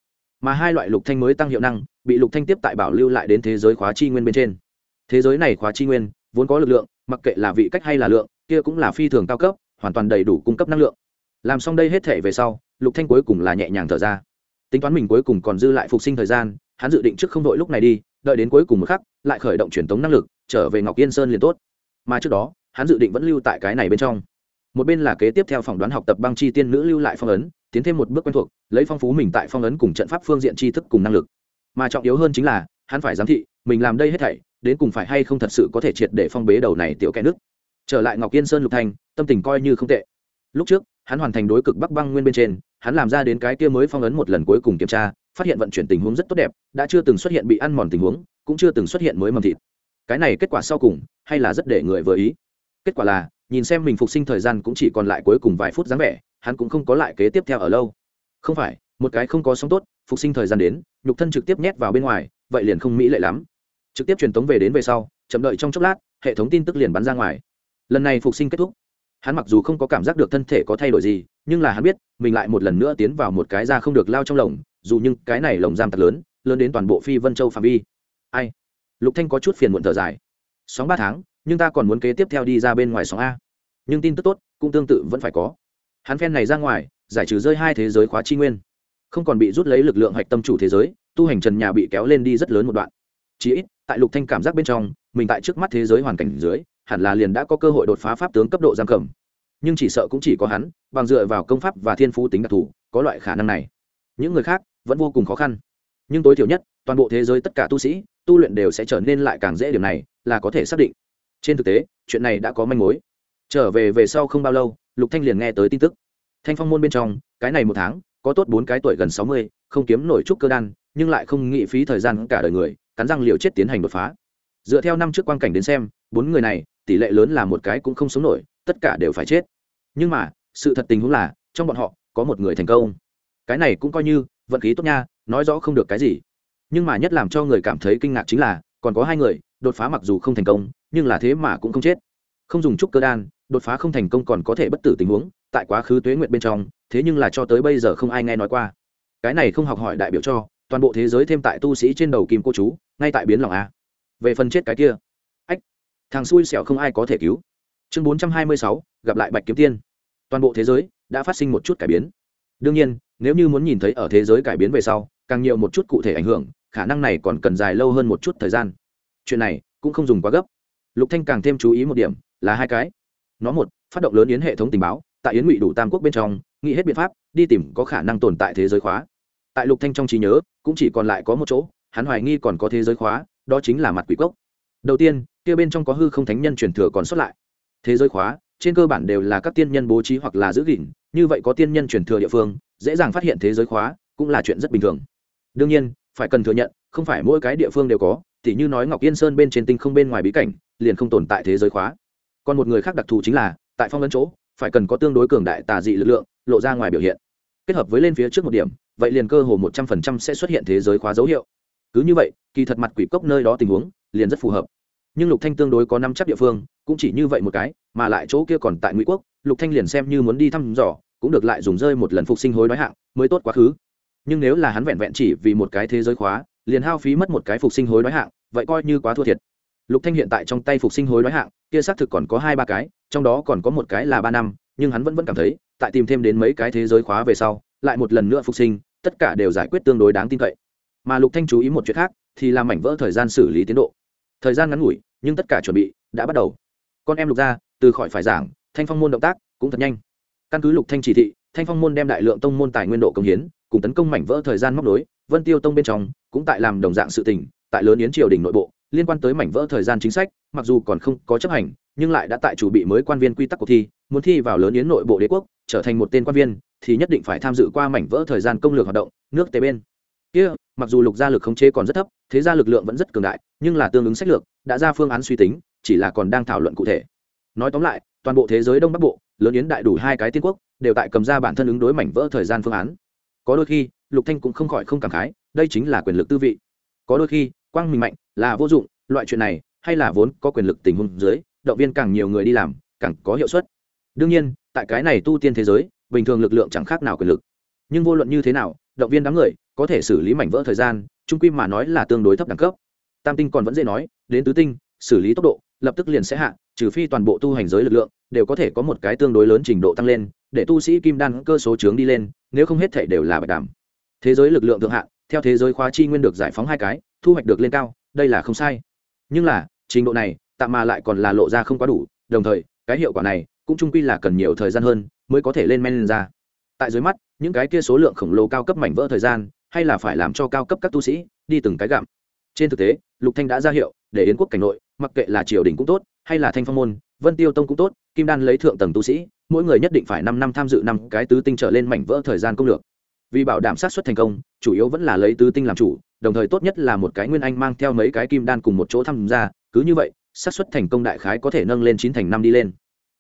[SPEAKER 1] Mà hai loại lục thanh mới tăng hiệu năng, bị lục thanh tiếp tại bảo lưu lại đến thế giới khóa chi nguyên bên trên. Thế giới này khóa chi nguyên, vốn có lực lượng, mặc kệ là vị cách hay là lượng, kia cũng là phi thường cao cấp, hoàn toàn đầy đủ cung cấp năng lượng. Làm xong đây hết thể về sau, lục thanh cuối cùng là nhẹ nhàng thở ra. Tính toán mình cuối cùng còn dư lại phục sinh thời gian, hắn dự định trước không đội lúc này đi, đợi đến cuối cùng một khắc, lại khởi động truyền tống năng lực, trở về ngọc yên sơn liền tốt mà trước đó, hắn dự định vẫn lưu tại cái này bên trong. Một bên là kế tiếp theo phỏng đoán học tập băng chi tiên nữ lưu lại phong ấn, tiến thêm một bước quen thuộc, lấy phong phú mình tại phong ấn cùng trận pháp phương diện tri thức cùng năng lực. Mà trọng yếu hơn chính là, hắn phải giám thị, mình làm đây hết thảy, đến cùng phải hay không thật sự có thể triệt để phong bế đầu này tiểu kẻ nước. Trở lại ngọc yên sơn lục thành, tâm tình coi như không tệ. Lúc trước, hắn hoàn thành đối cực bắc băng nguyên bên trên, hắn làm ra đến cái kia mới phong ấn một lần cuối cùng kiểm tra, phát hiện vận chuyển tình huống rất tốt đẹp, đã chưa từng xuất hiện bị ăn mòn tình huống, cũng chưa từng xuất hiện mới mầm thịt cái này kết quả sau cùng, hay là rất để người vừa ý. Kết quả là, nhìn xem mình phục sinh thời gian cũng chỉ còn lại cuối cùng vài phút dáng vẻ, hắn cũng không có lại kế tiếp theo ở lâu. Không phải, một cái không có sống tốt, phục sinh thời gian đến, nhục thân trực tiếp nhét vào bên ngoài, vậy liền không mỹ lệ lắm. Trực tiếp truyền tống về đến về sau, chậm đợi trong chốc lát, hệ thống tin tức liền bắn ra ngoài. Lần này phục sinh kết thúc. Hắn mặc dù không có cảm giác được thân thể có thay đổi gì, nhưng là hắn biết, mình lại một lần nữa tiến vào một cái da không được lao trong lồng, dù nhưng cái này lồng giam thật lớn lớn đến toàn bộ phi vân châu phạm vi. Ai? Lục thanh có chút phiền muộn thở dài. Sóng ba tháng, nhưng ta còn muốn kế tiếp theo đi ra bên ngoài sóng a. Nhưng tin tức tốt, cũng tương tự vẫn phải có. Hắn phen này ra ngoài, giải trừ rơi hai thế giới khóa chi nguyên. Không còn bị rút lấy lực lượng hạch tâm chủ thế giới, tu hành trần nhà bị kéo lên đi rất lớn một đoạn. Chỉ ít, tại lục thanh cảm giác bên trong, mình tại trước mắt thế giới hoàn cảnh dưới, hẳn là liền đã có cơ hội đột phá pháp tướng cấp độ giam cầm. Nhưng chỉ sợ cũng chỉ có hắn, bằng dựa vào công pháp và thiên phú tính đặc thù, có loại khả năng này. Những người khác, vẫn vô cùng khó khăn. Nhưng tối thiểu nhất, toàn bộ thế giới tất cả tu sĩ tu luyện đều sẽ trở nên lại càng dễ điểm này, là có thể xác định. Trên thực tế, chuyện này đã có manh mối. Trở về về sau không bao lâu, lục thanh liền nghe tới tin tức. Thanh phong môn bên trong, cái này một tháng, có tốt bốn cái tuổi gần sáu mươi, không kiếm nổi chút cơ đan, nhưng lại không nghị phí thời gian cả đời người, cắn răng liều chết tiến hành đột phá. Dựa theo năm trước quan cảnh đến xem, bốn người này, tỷ lệ lớn là một cái cũng không sống nổi, tất cả đều phải chết. Nhưng mà, sự thật tình huống là, trong bọn họ, có một người thành công. Cái này cũng coi như vận khí tốt nha, nói rõ không được cái gì nhưng mà nhất làm cho người cảm thấy kinh ngạc chính là, còn có hai người, đột phá mặc dù không thành công, nhưng là thế mà cũng không chết. Không dùng trúc cơ đan, đột phá không thành công còn có thể bất tử tình huống, tại quá khứ tuế nguyện bên trong, thế nhưng là cho tới bây giờ không ai nghe nói qua. Cái này không học hỏi đại biểu cho, toàn bộ thế giới thêm tại tu sĩ trên đầu kim cô chú, ngay tại biến lòng a. Về phần chết cái kia. Ách, thằng xui xẻo không ai có thể cứu. Chương bốn trăm hai mươi sáu, gặp lại bạch kiếm tiên. Toàn bộ thế giới đã phát sinh một chút cải biến. Đương nhiên, nếu như muốn nhìn thấy ở thế giới cải biến về sau, càng nhiều một chút cụ thể ảnh hưởng khả năng này còn cần dài lâu hơn một chút thời gian. Chuyện này cũng không dùng quá gấp. Lục thanh càng thêm chú ý một điểm là hai cái. Nó một, phát động lớn yến hệ thống tình báo, tại yến ngụy đủ tam quốc bên trong, nghĩ hết biện pháp, đi tìm có khả năng tồn tại thế giới khóa. Tại lục thanh trong trí nhớ, cũng chỉ còn lại có một chỗ, hắn hoài nghi còn có thế giới khóa, đó chính là mặt quỷ cốc. Đầu tiên, kia bên trong có hư không thánh nhân truyền thừa còn xuất lại. Thế giới khóa, trên cơ bản đều là các tiên nhân bố trí hoặc là giữ gìn, như vậy có tiên nhân truyền thừa địa phương, dễ dàng phát hiện thế giới khóa, cũng là chuyện rất bình thường. Đương nhiên phải cần thừa nhận, không phải mỗi cái địa phương đều có, tỉ như nói ngọc yên sơn bên trên tinh không bên ngoài bí cảnh, liền không tồn tại thế giới khóa. Còn một người khác đặc thù chính là, tại phong ấn chỗ, phải cần có tương đối cường đại tà dị lực lượng, lộ ra ngoài biểu hiện. Kết hợp với lên phía trước một điểm, vậy liền cơ hồ một trăm phần trăm sẽ xuất hiện thế giới khóa dấu hiệu. Cứ như vậy, kỳ thật mặt quỷ cốc nơi đó tình huống, liền rất phù hợp. Nhưng lục thanh tương đối có năm chắc địa phương, cũng chỉ như vậy một cái, mà lại chỗ kia còn tại ngụy quốc, lục thanh liền xem như muốn đi thăm dò, cũng được lại dùng rơi một lần phục sinh hối đói hạng, mới tốt quá khứ nhưng nếu là hắn vẹn vẹn chỉ vì một cái thế giới khóa, liền hao phí mất một cái phục sinh hối đoái hạng, vậy coi như quá thua thiệt. Lục thanh hiện tại trong tay phục sinh hối đoái hạng, kia xác thực còn có hai ba cái, trong đó còn có một cái là ba năm, nhưng hắn vẫn vẫn cảm thấy, tại tìm thêm đến mấy cái thế giới khóa về sau, lại một lần nữa phục sinh, tất cả đều giải quyết tương đối đáng tin cậy. Mà lục thanh chú ý một chuyện khác, thì làm mảnh vỡ thời gian xử lý tiến độ. Thời gian ngắn ngủi, nhưng tất cả chuẩn bị đã bắt đầu. Con em lục ra, từ khỏi phải giảng, thanh phong môn động tác cũng thật nhanh. Căn cứ lục thanh chỉ thị, thanh phong môn đem đại lượng tông môn tài nguyên độ công hiến cùng tấn công mảnh vỡ thời gian móc nối, vân tiêu tông bên trong cũng tại làm đồng dạng sự tình, tại lớn yến triều đình nội bộ, liên quan tới mảnh vỡ thời gian chính sách, mặc dù còn không có chấp hành, nhưng lại đã tại chủ bị mới quan viên quy tắc cuộc thi, muốn thi vào lớn yến nội bộ đế quốc, trở thành một tên quan viên, thì nhất định phải tham dự qua mảnh vỡ thời gian công lược hoạt động, nước tế bên. Kia, mặc dù lục gia lực khống chế còn rất thấp, thế gia lực lượng vẫn rất cường đại, nhưng là tương ứng sách lược, đã ra phương án suy tính, chỉ là còn đang thảo luận cụ thể. Nói tóm lại, toàn bộ thế giới đông bắc bộ, lớn yến đại đủ hai cái tiên quốc, đều tại cầm ra bản thân ứng đối mảnh vỡ thời gian phương án có đôi khi, lục thanh cũng không khỏi không cảm khái, đây chính là quyền lực tư vị. Có đôi khi, quang minh mạnh là vô dụng, loại chuyện này, hay là vốn có quyền lực tình huống dưới, động viên càng nhiều người đi làm, càng có hiệu suất. Đương nhiên, tại cái này tu tiên thế giới, bình thường lực lượng chẳng khác nào quyền lực. Nhưng vô luận như thế nào, động viên đám người, có thể xử lý mảnh vỡ thời gian trung quy mà nói là tương đối thấp đẳng cấp. Tam tinh còn vẫn dễ nói, đến tứ tinh, xử lý tốc độ, lập tức liền sẽ hạ, trừ phi toàn bộ tu hành giới lực lượng, đều có thể có một cái tương đối lớn trình độ tăng lên, để tu sĩ kim đan cơ số trướng đi lên nếu không hết thể đều là bạch đàm. Thế giới lực lượng thượng hạn theo thế giới khóa chi nguyên được giải phóng hai cái, thu hoạch được lên cao, đây là không sai. Nhưng là, trình độ này, tạm mà lại còn là lộ ra không quá đủ, đồng thời, cái hiệu quả này cũng trung quy là cần nhiều thời gian hơn mới có thể lên men lên ra. Tại dưới mắt, những cái kia số lượng khổng lồ cao cấp mảnh vỡ thời gian, hay là phải làm cho cao cấp các tu sĩ đi từng cái gặm. Trên thực tế, lục thanh đã ra hiệu, để yến quốc cảnh nội, mặc kệ là triều đình cũng tốt, hay là thanh phong môn, vân tiêu tông cũng tốt, kim đan lấy thượng tầng tu sĩ mỗi người nhất định phải năm năm tham dự năm cái tứ tinh trở lên mảnh vỡ thời gian công lược. Vì bảo đảm sát xuất thành công, chủ yếu vẫn là lấy tứ tinh làm chủ, đồng thời tốt nhất là một cái nguyên anh mang theo mấy cái kim đan cùng một chỗ tham gia, cứ như vậy, sát xuất thành công đại khái có thể nâng lên chín thành năm đi lên.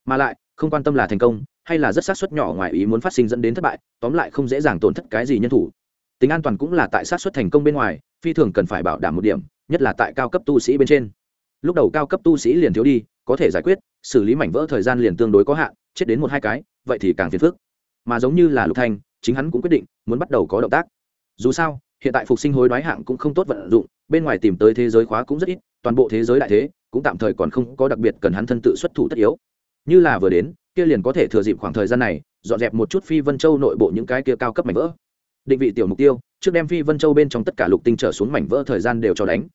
[SPEAKER 1] Mà lại, không quan tâm là thành công, hay là rất sát xuất nhỏ ngoài ý muốn phát sinh dẫn đến thất bại, tóm lại không dễ dàng tổn thất cái gì nhân thủ. Tính an toàn cũng là tại sát xuất thành công bên ngoài, phi thường cần phải bảo đảm một điểm, nhất là tại cao cấp tu sĩ bên trên. Lúc đầu cao cấp tu sĩ liền thiếu đi, có thể giải quyết xử lý mảnh vỡ thời gian liền tương đối có hạn, chết đến một hai cái, vậy thì càng phiền phức. Mà giống như là lục thanh, chính hắn cũng quyết định, muốn bắt đầu có động tác. Dù sao, hiện tại phục sinh hối đoái hạng cũng không tốt vận dụng, bên ngoài tìm tới thế giới khóa cũng rất ít, toàn bộ thế giới đại thế, cũng tạm thời còn không có đặc biệt cần hắn thân tự xuất thủ tất yếu. Như là vừa đến, kia liền có thể thừa dịp khoảng thời gian này, dọn dẹp một chút phi vân châu nội bộ những cái kia cao cấp mảnh vỡ. Định vị tiểu mục tiêu, trước đem phi vân châu bên trong tất cả lục tinh trở xuống mảnh vỡ thời gian đều cho đánh.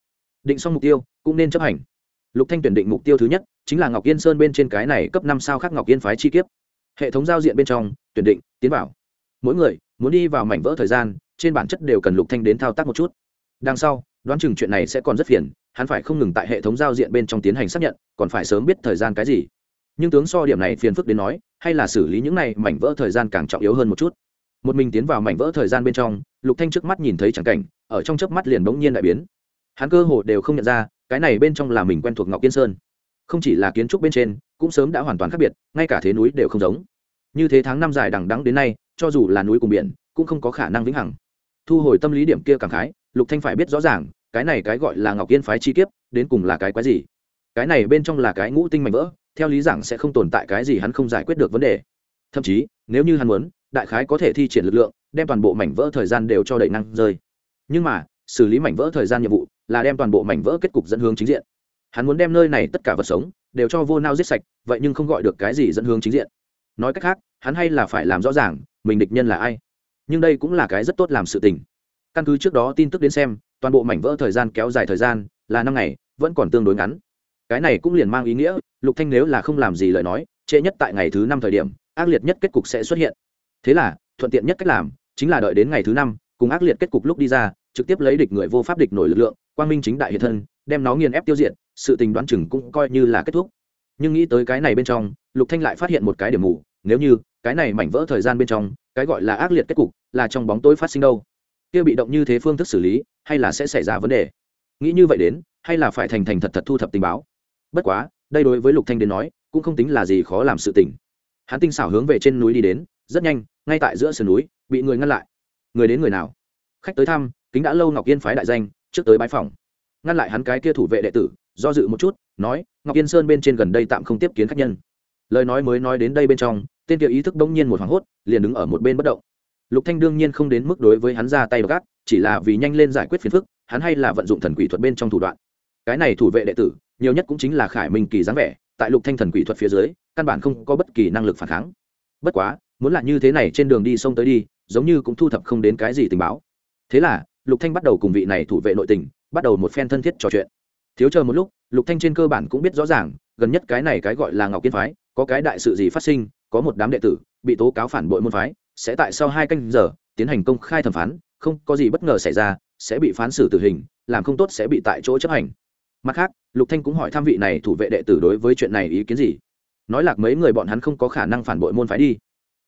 [SPEAKER 1] Định xong mục tiêu, cũng nên chấp hành lục thanh tuyển định mục tiêu thứ nhất chính là ngọc yên sơn bên trên cái này cấp năm sao khác ngọc yên phái chi kiếp. Hệ thống giao diện bên trong, tuyển định, tiến vào. Mỗi người muốn đi vào mảnh vỡ thời gian, trên bản chất đều cần lục thanh đến thao tác một chút. Đằng sau, đoán chừng chuyện này sẽ còn rất phiền, hắn phải không ngừng tại hệ thống giao diện bên trong tiến hành xác nhận, còn phải sớm biết thời gian cái gì. Nhưng tướng so điểm này phiền phức đến nói, hay là xử lý những này mảnh vỡ thời gian càng trọng yếu hơn một chút. Một mình tiến vào mảnh vỡ thời gian bên trong, lục thanh trước mắt nhìn thấy chẳng cảnh, ở trong chớp mắt liền bỗng nhiên đại biến. Hắn cơ hồ đều không nhận ra cái này bên trong là mình quen thuộc ngọc yên sơn. Không chỉ là kiến trúc bên trên, cũng sớm đã hoàn toàn khác biệt, ngay cả thế núi đều không giống. Như thế tháng năm dài đằng đắng đến nay, cho dù là núi cùng biển, cũng không có khả năng vĩnh hằng. Thu hồi tâm lý điểm kia cảm khái, lục thanh phải biết rõ ràng, cái này cái gọi là ngọc yên phái chi kiếp, đến cùng là cái quái gì? Cái này bên trong là cái ngũ tinh mảnh vỡ, theo lý giảng sẽ không tồn tại cái gì hắn không giải quyết được vấn đề. Thậm chí, nếu như hắn muốn, đại khái có thể thi triển lực lượng, đem toàn bộ mảnh vỡ thời gian đều cho đầy năng rơi. Nhưng mà, xử lý mảnh vỡ thời gian nhiệm vụ là đem toàn bộ mảnh vỡ kết cục dẫn hướng chính diện. Hắn muốn đem nơi này tất cả vật sống đều cho vô nao giết sạch, vậy nhưng không gọi được cái gì dẫn hướng chính diện. Nói cách khác, hắn hay là phải làm rõ ràng, mình địch nhân là ai. Nhưng đây cũng là cái rất tốt làm sự tình. Căn cứ trước đó tin tức đến xem, toàn bộ mảnh vỡ thời gian kéo dài thời gian, là năm ngày, vẫn còn tương đối ngắn. Cái này cũng liền mang ý nghĩa, lục thanh nếu là không làm gì lời nói, trễ nhất tại ngày thứ năm thời điểm, ác liệt nhất kết cục sẽ xuất hiện. Thế là, thuận tiện nhất cách làm, chính là đợi đến ngày thứ năm, cùng ác liệt kết cục lúc đi ra, trực tiếp lấy địch người vô pháp địch nổi lực lượng quang minh chính đại hiện thân, đem nó nghiền ép tiêu diệt, sự tình đoán chừng cũng coi như là kết thúc. Nhưng nghĩ tới cái này bên trong, lục thanh lại phát hiện một cái điểm mù, nếu như, cái này mảnh vỡ thời gian bên trong, cái gọi là ác liệt kết cục, là trong bóng tối phát sinh đâu? Kia bị động như thế phương thức xử lý, hay là sẽ xảy ra vấn đề? Nghĩ như vậy đến, hay là phải thành thành thật thật thu thập tình báo? Bất quá, đây đối với lục thanh đến nói, cũng không tính là gì khó làm sự tình. Hắn tinh xảo hướng về trên núi đi đến, rất nhanh, ngay tại giữa sườn núi, bị người ngăn lại. Người đến người nào? Khách tới thăm, kính đã lâu ngọc yên phái đại danh trước tới bãi phòng. Ngăn lại hắn cái kia thủ vệ đệ tử, do dự một chút, nói, ngọc yên sơn bên trên gần đây tạm không tiếp kiến khách nhân. Lời nói mới nói đến đây bên trong, tên kia ý thức bỗng nhiên một hoảng hốt, liền đứng ở một bên bất động. Lục thanh đương nhiên không đến mức đối với hắn ra tay gác chỉ là vì nhanh lên giải quyết phiền phức, hắn hay là vận dụng thần quỷ thuật bên trong thủ đoạn. Cái này thủ vệ đệ tử, nhiều nhất cũng chính là khải minh kỳ dáng vẻ, tại lục thanh thần quỷ thuật phía dưới, căn bản không có bất kỳ năng lực phản kháng. Bất quá, muốn là như thế này trên đường đi sông tới đi, giống như cũng thu thập không đến cái gì tình báo. Thế là lục thanh bắt đầu cùng vị này thủ vệ nội tình, bắt đầu một phen thân thiết trò chuyện. Thiếu chờ một lúc, lục thanh trên cơ bản cũng biết rõ ràng, gần nhất cái này cái gọi là ngọc kiên phái, có cái đại sự gì phát sinh, có một đám đệ tử bị tố cáo phản bội môn phái, sẽ tại sau hai canh giờ tiến hành công khai thẩm phán, không có gì bất ngờ xảy ra, sẽ bị phán xử tử hình, làm không tốt sẽ bị tại chỗ chấp hành. Mặt khác, lục thanh cũng hỏi tham vị này thủ vệ đệ tử đối với chuyện này ý kiến gì. Nói lạc mấy người bọn hắn không có khả năng phản bội môn phái đi.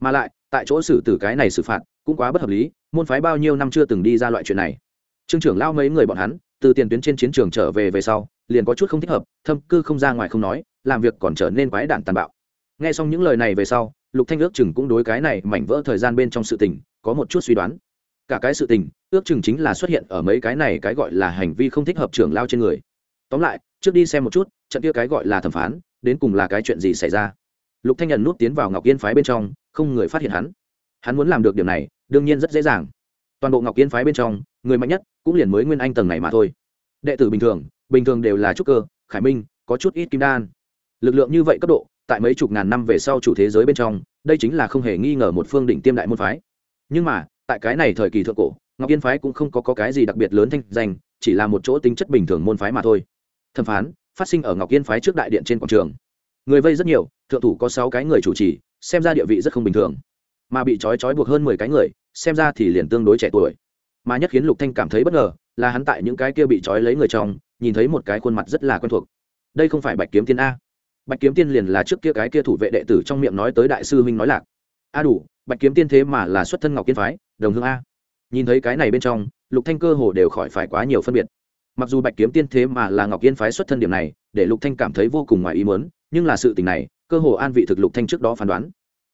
[SPEAKER 1] Mà lại, tại chỗ xử tử cái này xử phạt cũng quá bất hợp lý, môn phái bao nhiêu năm chưa từng đi ra loại chuyện này. Trương trưởng lao mấy người bọn hắn, từ tiền tuyến trên chiến trường trở về về sau, liền có chút không thích hợp, thâm cư không ra ngoài không nói, làm việc còn trở nên quái đản tàn bạo. Nghe xong những lời này về sau, lục thanh ước chừng cũng đối cái này mảnh vỡ thời gian bên trong sự tình, có một chút suy đoán. Cả cái sự tình, ước chừng chính là xuất hiện ở mấy cái này cái gọi là hành vi không thích hợp trưởng lao trên người. Tóm lại, trước đi xem một chút, trận kia cái gọi là thẩm phán, đến cùng là cái chuyện gì xảy ra. Lục thanh nhận nút tiến vào ngọc yên phái bên trong, không người phát hiện hắn. Hắn muốn làm được điều này đương nhiên rất dễ dàng. Toàn bộ ngọc yên phái bên trong người mạnh nhất cũng liền mới nguyên anh tầng này mà thôi. Đệ tử bình thường bình thường đều là trúc cơ khải minh có chút ít kim đan. Lực lượng như vậy cấp độ tại mấy chục ngàn năm về sau chủ thế giới bên trong đây chính là không hề nghi ngờ một phương đỉnh tiêm đại môn phái. Nhưng mà tại cái này thời kỳ thượng cổ ngọc yên phái cũng không có, có cái gì đặc biệt lớn thanh danh chỉ là một chỗ tính chất bình thường môn phái mà thôi. Thẩm phán phát sinh ở ngọc yên phái trước đại điện trên quảng trường. Người vây rất nhiều thượng thủ có sáu cái người chủ trì xem ra địa vị rất không bình thường mà bị trói trói buộc hơn mười cái người, xem ra thì liền tương đối trẻ tuổi. Mà nhất khiến lục thanh cảm thấy bất ngờ, là hắn tại những cái kia bị trói lấy người trong, nhìn thấy một cái khuôn mặt rất là quen thuộc. Đây không phải bạch kiếm tiên a. Bạch kiếm tiên liền là trước kia cái kia thủ vệ đệ tử trong miệng nói tới đại sư huynh nói lạc. A đủ, bạch kiếm tiên thế mà là xuất thân ngọc kiên phái, đồng hương a. Nhìn thấy cái này bên trong, lục thanh cơ hồ đều khỏi phải quá nhiều phân biệt. Mặc dù bạch kiếm tiên thế mà là ngọc yên phái xuất thân điểm này, để lục thanh cảm thấy vô cùng ngoài ý muốn, nhưng là sự tình này, cơ hồ an vị thực lục thanh trước đó phán đoán.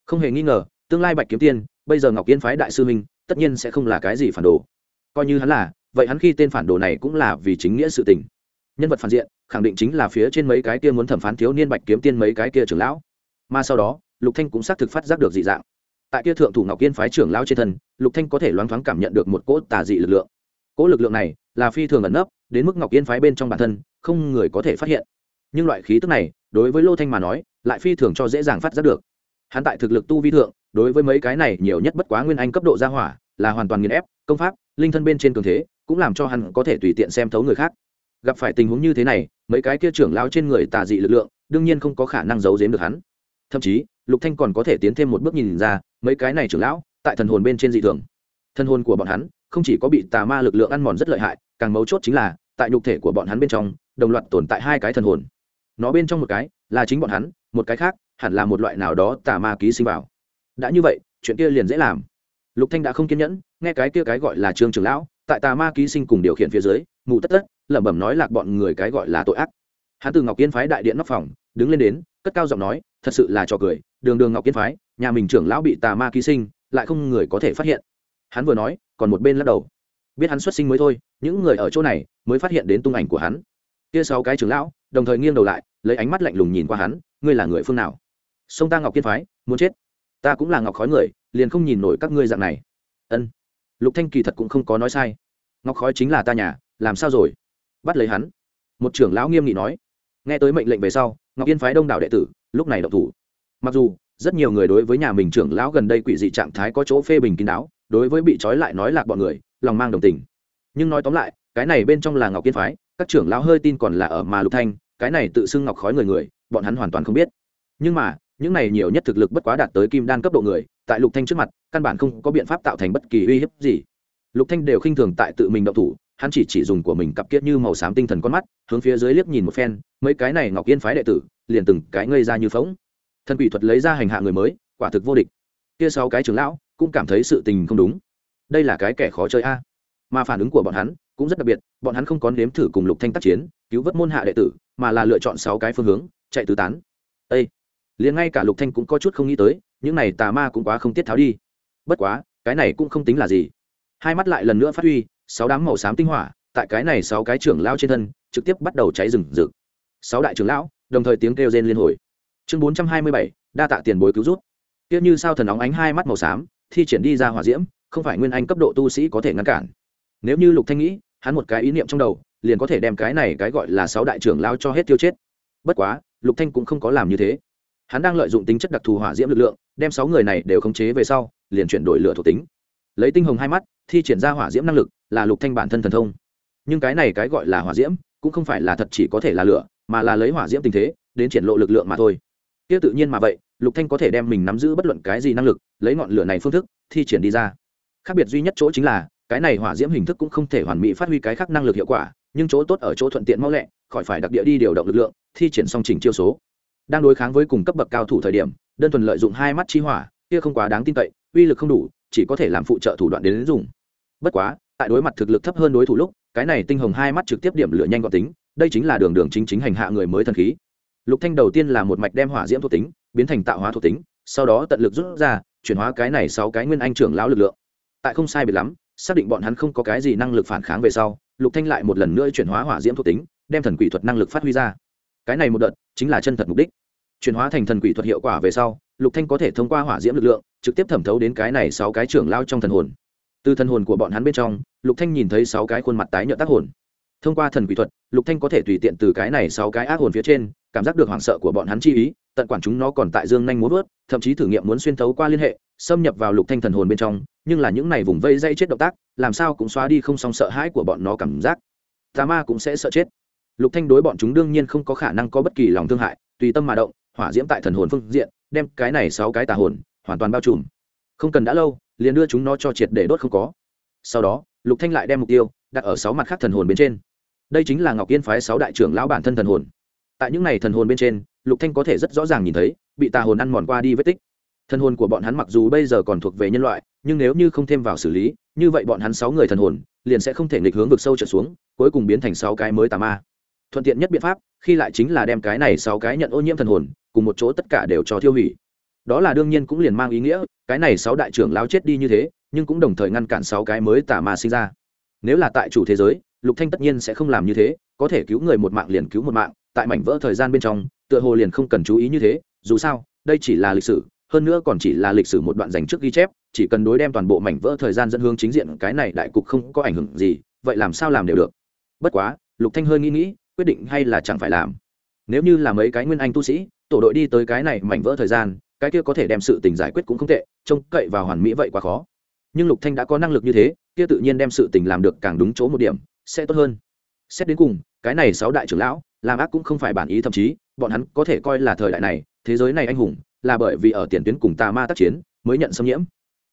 [SPEAKER 1] Không hề nghi ngờ tương lai bạch kiếm tiên, bây giờ ngọc yên phái đại sư minh tất nhiên sẽ không là cái gì phản đồ. Coi như hắn là, vậy hắn khi tên phản đồ này cũng là vì chính nghĩa sự tình. Nhân vật phản diện, khẳng định chính là phía trên mấy cái kia muốn thẩm phán thiếu niên bạch kiếm tiên mấy cái kia trưởng lão. Mà sau đó, lục thanh cũng xác thực phát giác được dị dạng. Tại kia thượng thủ ngọc yên phái trưởng lão trên thân, lục thanh có thể loáng thoáng cảm nhận được một cỗ tà dị lực lượng. Cỗ lực lượng này là phi thường ẩn nấp, đến mức ngọc yên phái bên trong bản thân, không người có thể phát hiện. Nhưng loại khí tức này, đối với lô thanh mà nói, lại phi thường cho dễ dàng phát giác được. Hắn tại thực lực tu vi thượng đối với mấy cái này nhiều nhất bất quá nguyên anh cấp độ gia hỏa, là hoàn toàn nghiền ép, công pháp, linh thân bên trên cường thế, cũng làm cho hắn có thể tùy tiện xem thấu người khác. Gặp phải tình huống như thế này, mấy cái kia trưởng lao trên người tà dị lực lượng, đương nhiên không có khả năng giấu giếm được hắn. Thậm chí, lục thanh còn có thể tiến thêm một bước nhìn ra, mấy cái này trưởng lão, tại thần hồn bên trên dị thường. Thần hồn của bọn hắn, không chỉ có bị tà ma lực lượng ăn mòn rất lợi hại, càng mấu chốt chính là, tại nhục thể của bọn hắn bên trong, đồng loạt tồn tại hai cái thần hồn. Nó bên trong một cái, là chính bọn hắn, một cái khác, hẳn là một loại nào đó tà ma ký sinh vào đã như vậy, chuyện kia liền dễ làm. Lục thanh đã không kiên nhẫn, nghe cái kia cái gọi là trương trưởng lão, tại tà ma ký sinh cùng điều khiển phía dưới, mù tất tất, lẩm bẩm nói lạc bọn người cái gọi là tội ác. Hắn từ ngọc yên phái đại điện nóc phòng, đứng lên đến, cất cao giọng nói, thật sự là trò cười, đường đường ngọc yên phái, nhà mình trưởng lão bị tà ma ký sinh, lại không người có thể phát hiện. Hắn vừa nói, còn một bên lắc đầu. Biết hắn xuất sinh mới thôi, những người ở chỗ này mới phát hiện đến tung ảnh của hắn. Kia sáu cái trưởng lão, đồng thời nghiêng đầu lại, lấy ánh mắt lạnh lùng nhìn qua hắn, ngươi là người phương nào? Sông ta ngọc yên phái, muốn chết ta cũng là ngọc khói người, liền không nhìn nổi các ngươi dạng này. Ân. Lục thanh kỳ thật cũng không có nói sai. Ngọc khói chính là ta nhà, làm sao rồi? Bắt lấy hắn. Một trưởng lão nghiêm nghị nói. Nghe tới mệnh lệnh về sau, ngọc yên phái đông đảo đệ tử, lúc này động thủ. Mặc dù, rất nhiều người đối với nhà mình trưởng lão gần đây quỷ dị trạng thái có chỗ phê bình kín đáo, đối với bị trói lại nói lạc bọn người, lòng mang đồng tình. Nhưng nói tóm lại, cái này bên trong là ngọc yên phái, các trưởng lão hơi tin còn là ở mà lục thanh, cái này tự xưng ngọc khói người người, bọn hắn hoàn toàn không biết. Nhưng mà những này nhiều nhất thực lực bất quá đạt tới kim đan cấp độ người, tại lục thanh trước mặt, căn bản không có biện pháp tạo thành bất kỳ uy hiếp gì. Lục thanh đều khinh thường tại tự mình động thủ, hắn chỉ chỉ dùng của mình cặp kiết như màu xám tinh thần con mắt, hướng phía dưới liếc nhìn một phen, mấy cái này ngọc yên phái đệ tử, liền từng cái ngây ra như phóng thần quỷ thuật lấy ra hành hạ người mới, quả thực vô địch. Kia sáu cái trưởng lão cũng cảm thấy sự tình không đúng. Đây là cái kẻ khó chơi a. Mà phản ứng của bọn hắn cũng rất đặc biệt, bọn hắn không có nếm thử cùng lục thanh tác chiến, cứu vớt môn hạ đệ tử, mà là lựa chọn sáu cái phương hướng, chạy tứ tán. Ê! Liền ngay cả lục thanh cũng có chút không nghĩ tới, những này tà ma cũng quá không tiết tháo đi. Bất quá, cái này cũng không tính là gì. Hai mắt lại lần nữa phát huy, sáu đám màu xám tinh hỏa, tại cái này sáu cái trưởng lão trên thân, trực tiếp bắt đầu cháy rừng rực. Sáu đại trưởng lão, đồng thời tiếng kêu rên liên hồi. Chương bốn trăm hai mươi bảy, đa tạ tiền bối cứu rút tiếc như sao thần óng ánh hai mắt màu xám, thi triển đi ra hỏa diễm, không phải nguyên anh cấp độ tu sĩ có thể ngăn cản. Nếu như lục thanh nghĩ, hắn một cái ý niệm trong đầu, liền có thể đem cái này cái gọi là sáu đại trưởng lao cho hết tiêu chết. Bất quá, lục thanh cũng không có làm như thế hắn đang lợi dụng tính chất đặc thù hỏa diễm lực lượng, đem sáu người này đều khống chế về sau, liền chuyển đổi lửa thuộc tính. Lấy tinh hồng hai mắt, thi triển ra hỏa diễm năng lực, là lục thanh bản thân thần thông. Nhưng cái này cái gọi là hỏa diễm, cũng không phải là thật chỉ có thể là lửa, mà là lấy hỏa diễm tình thế, đến triển lộ lực lượng mà thôi. Kia tự nhiên mà vậy, lục thanh có thể đem mình nắm giữ bất luận cái gì năng lực, lấy ngọn lửa này phương thức, thi triển đi ra. Khác biệt duy nhất chỗ chính là, cái này hỏa diễm hình thức cũng không thể hoàn mỹ phát huy cái khác năng lực hiệu quả, nhưng chỗ tốt ở chỗ thuận tiện mau lẹ, khỏi phải đặc địa đi điều động lực lượng, thi triển song trình chiêu số đang đối kháng với cùng cấp bậc cao thủ thời điểm đơn thuần lợi dụng hai mắt chi hỏa kia không quá đáng tin cậy uy lực không đủ chỉ có thể làm phụ trợ thủ đoạn đến, đến dùng bất quá tại đối mặt thực lực thấp hơn đối thủ lúc cái này tinh hồng hai mắt trực tiếp điểm lửa nhanh gọn tính đây chính là đường đường chính chính hành hạ người mới thần khí. Lục thanh đầu tiên là một mạch đem hỏa diễm thuộc tính biến thành tạo hóa thuộc tính sau đó tận lực rút ra chuyển hóa cái này sáu cái nguyên anh trưởng lão lực lượng. Tại không sai biệt lắm xác định bọn hắn không có cái gì năng lực phản kháng về sau lục thanh lại một lần nữa chuyển hóa hỏa diễm thuộc tính đem thần quỷ thuật năng lực phát huy ra cái này một đợt chính là chân thật mục đích. Chuyển hóa thành thần quỷ thuật hiệu quả về sau, lục thanh có thể thông qua hỏa diễm lực lượng, trực tiếp thẩm thấu đến cái này sáu cái trưởng lao trong thần hồn. Từ thần hồn của bọn hắn bên trong, lục thanh nhìn thấy sáu cái khuôn mặt tái nhợt tác hồn. Thông qua thần quỷ thuật, lục thanh có thể tùy tiện từ cái này sáu cái ác hồn phía trên, cảm giác được hoảng sợ của bọn hắn chi ý, tận quản chúng nó còn tại dương nhanh muốn vớt thậm chí thử nghiệm muốn xuyên thấu qua liên hệ, xâm nhập vào lục thanh thần hồn bên trong, nhưng là những này vùng vây dây chết động tác, làm sao cũng xóa đi không song sợ hãi của bọn nó cảm giác. Tà ma cũng sẽ sợ chết lục thanh đối bọn chúng đương nhiên không có khả năng có bất kỳ lòng thương hại, tùy tâm mà động, hỏa diễm tại thần hồn phương diện, đem cái này sáu cái tà hồn, hoàn toàn bao trùm. Không cần đã lâu, liền đưa chúng nó cho triệt để đốt không có. Sau đó, lục thanh lại đem mục tiêu đặt ở sáu mặt khác thần hồn bên trên. Đây chính là ngọc yên phái sáu đại trưởng lão bản thân thần hồn. Tại những này thần hồn bên trên, lục thanh có thể rất rõ ràng nhìn thấy, bị tà hồn ăn mòn qua đi vết tích. Thần hồn của bọn hắn mặc dù bây giờ còn thuộc về nhân loại, nhưng nếu như không thêm vào xử lý, như vậy bọn hắn sáu người thần hồn, liền sẽ không thể nghịch hướng vực sâu trở xuống, cuối cùng biến thành sáu cái mới tà ma thuận tiện nhất biện pháp, khi lại chính là đem cái này sáu cái nhận ô nhiễm thần hồn, cùng một chỗ tất cả đều cho thiêu hủy. Đó là đương nhiên cũng liền mang ý nghĩa, cái này sáu đại trưởng lao chết đi như thế, nhưng cũng đồng thời ngăn cản sáu cái mới tả ma sinh ra. Nếu là tại chủ thế giới, lục thanh tất nhiên sẽ không làm như thế, có thể cứu người một mạng liền cứu một mạng, tại mảnh vỡ thời gian bên trong, tựa hồ liền không cần chú ý như thế, dù sao, đây chỉ là lịch sử, hơn nữa còn chỉ là lịch sử một đoạn dành trước ghi chép, chỉ cần đối đem toàn bộ mảnh vỡ thời gian dẫn hướng chính diện, cái này đại cục không có ảnh hưởng gì, vậy làm sao làm đều được. Bất quá, lục thanh hơi nghĩ nghĩ quyết định hay là chẳng phải làm. Nếu như là mấy cái nguyên anh tu sĩ, tổ đội đi tới cái này mảnh vỡ thời gian, cái kia có thể đem sự tình giải quyết cũng không tệ, trông cậy vào hoàn mỹ vậy quá khó. Nhưng lục thanh đã có năng lực như thế, kia tự nhiên đem sự tình làm được càng đúng chỗ một điểm, sẽ tốt hơn. Xét đến cùng, cái này sáu đại trưởng lão, làm ác cũng không phải bản ý, thậm chí, bọn hắn có thể coi là thời đại này, thế giới này anh hùng, là bởi vì ở tiền tuyến cùng tà ma tác chiến, mới nhận xâm nhiễm.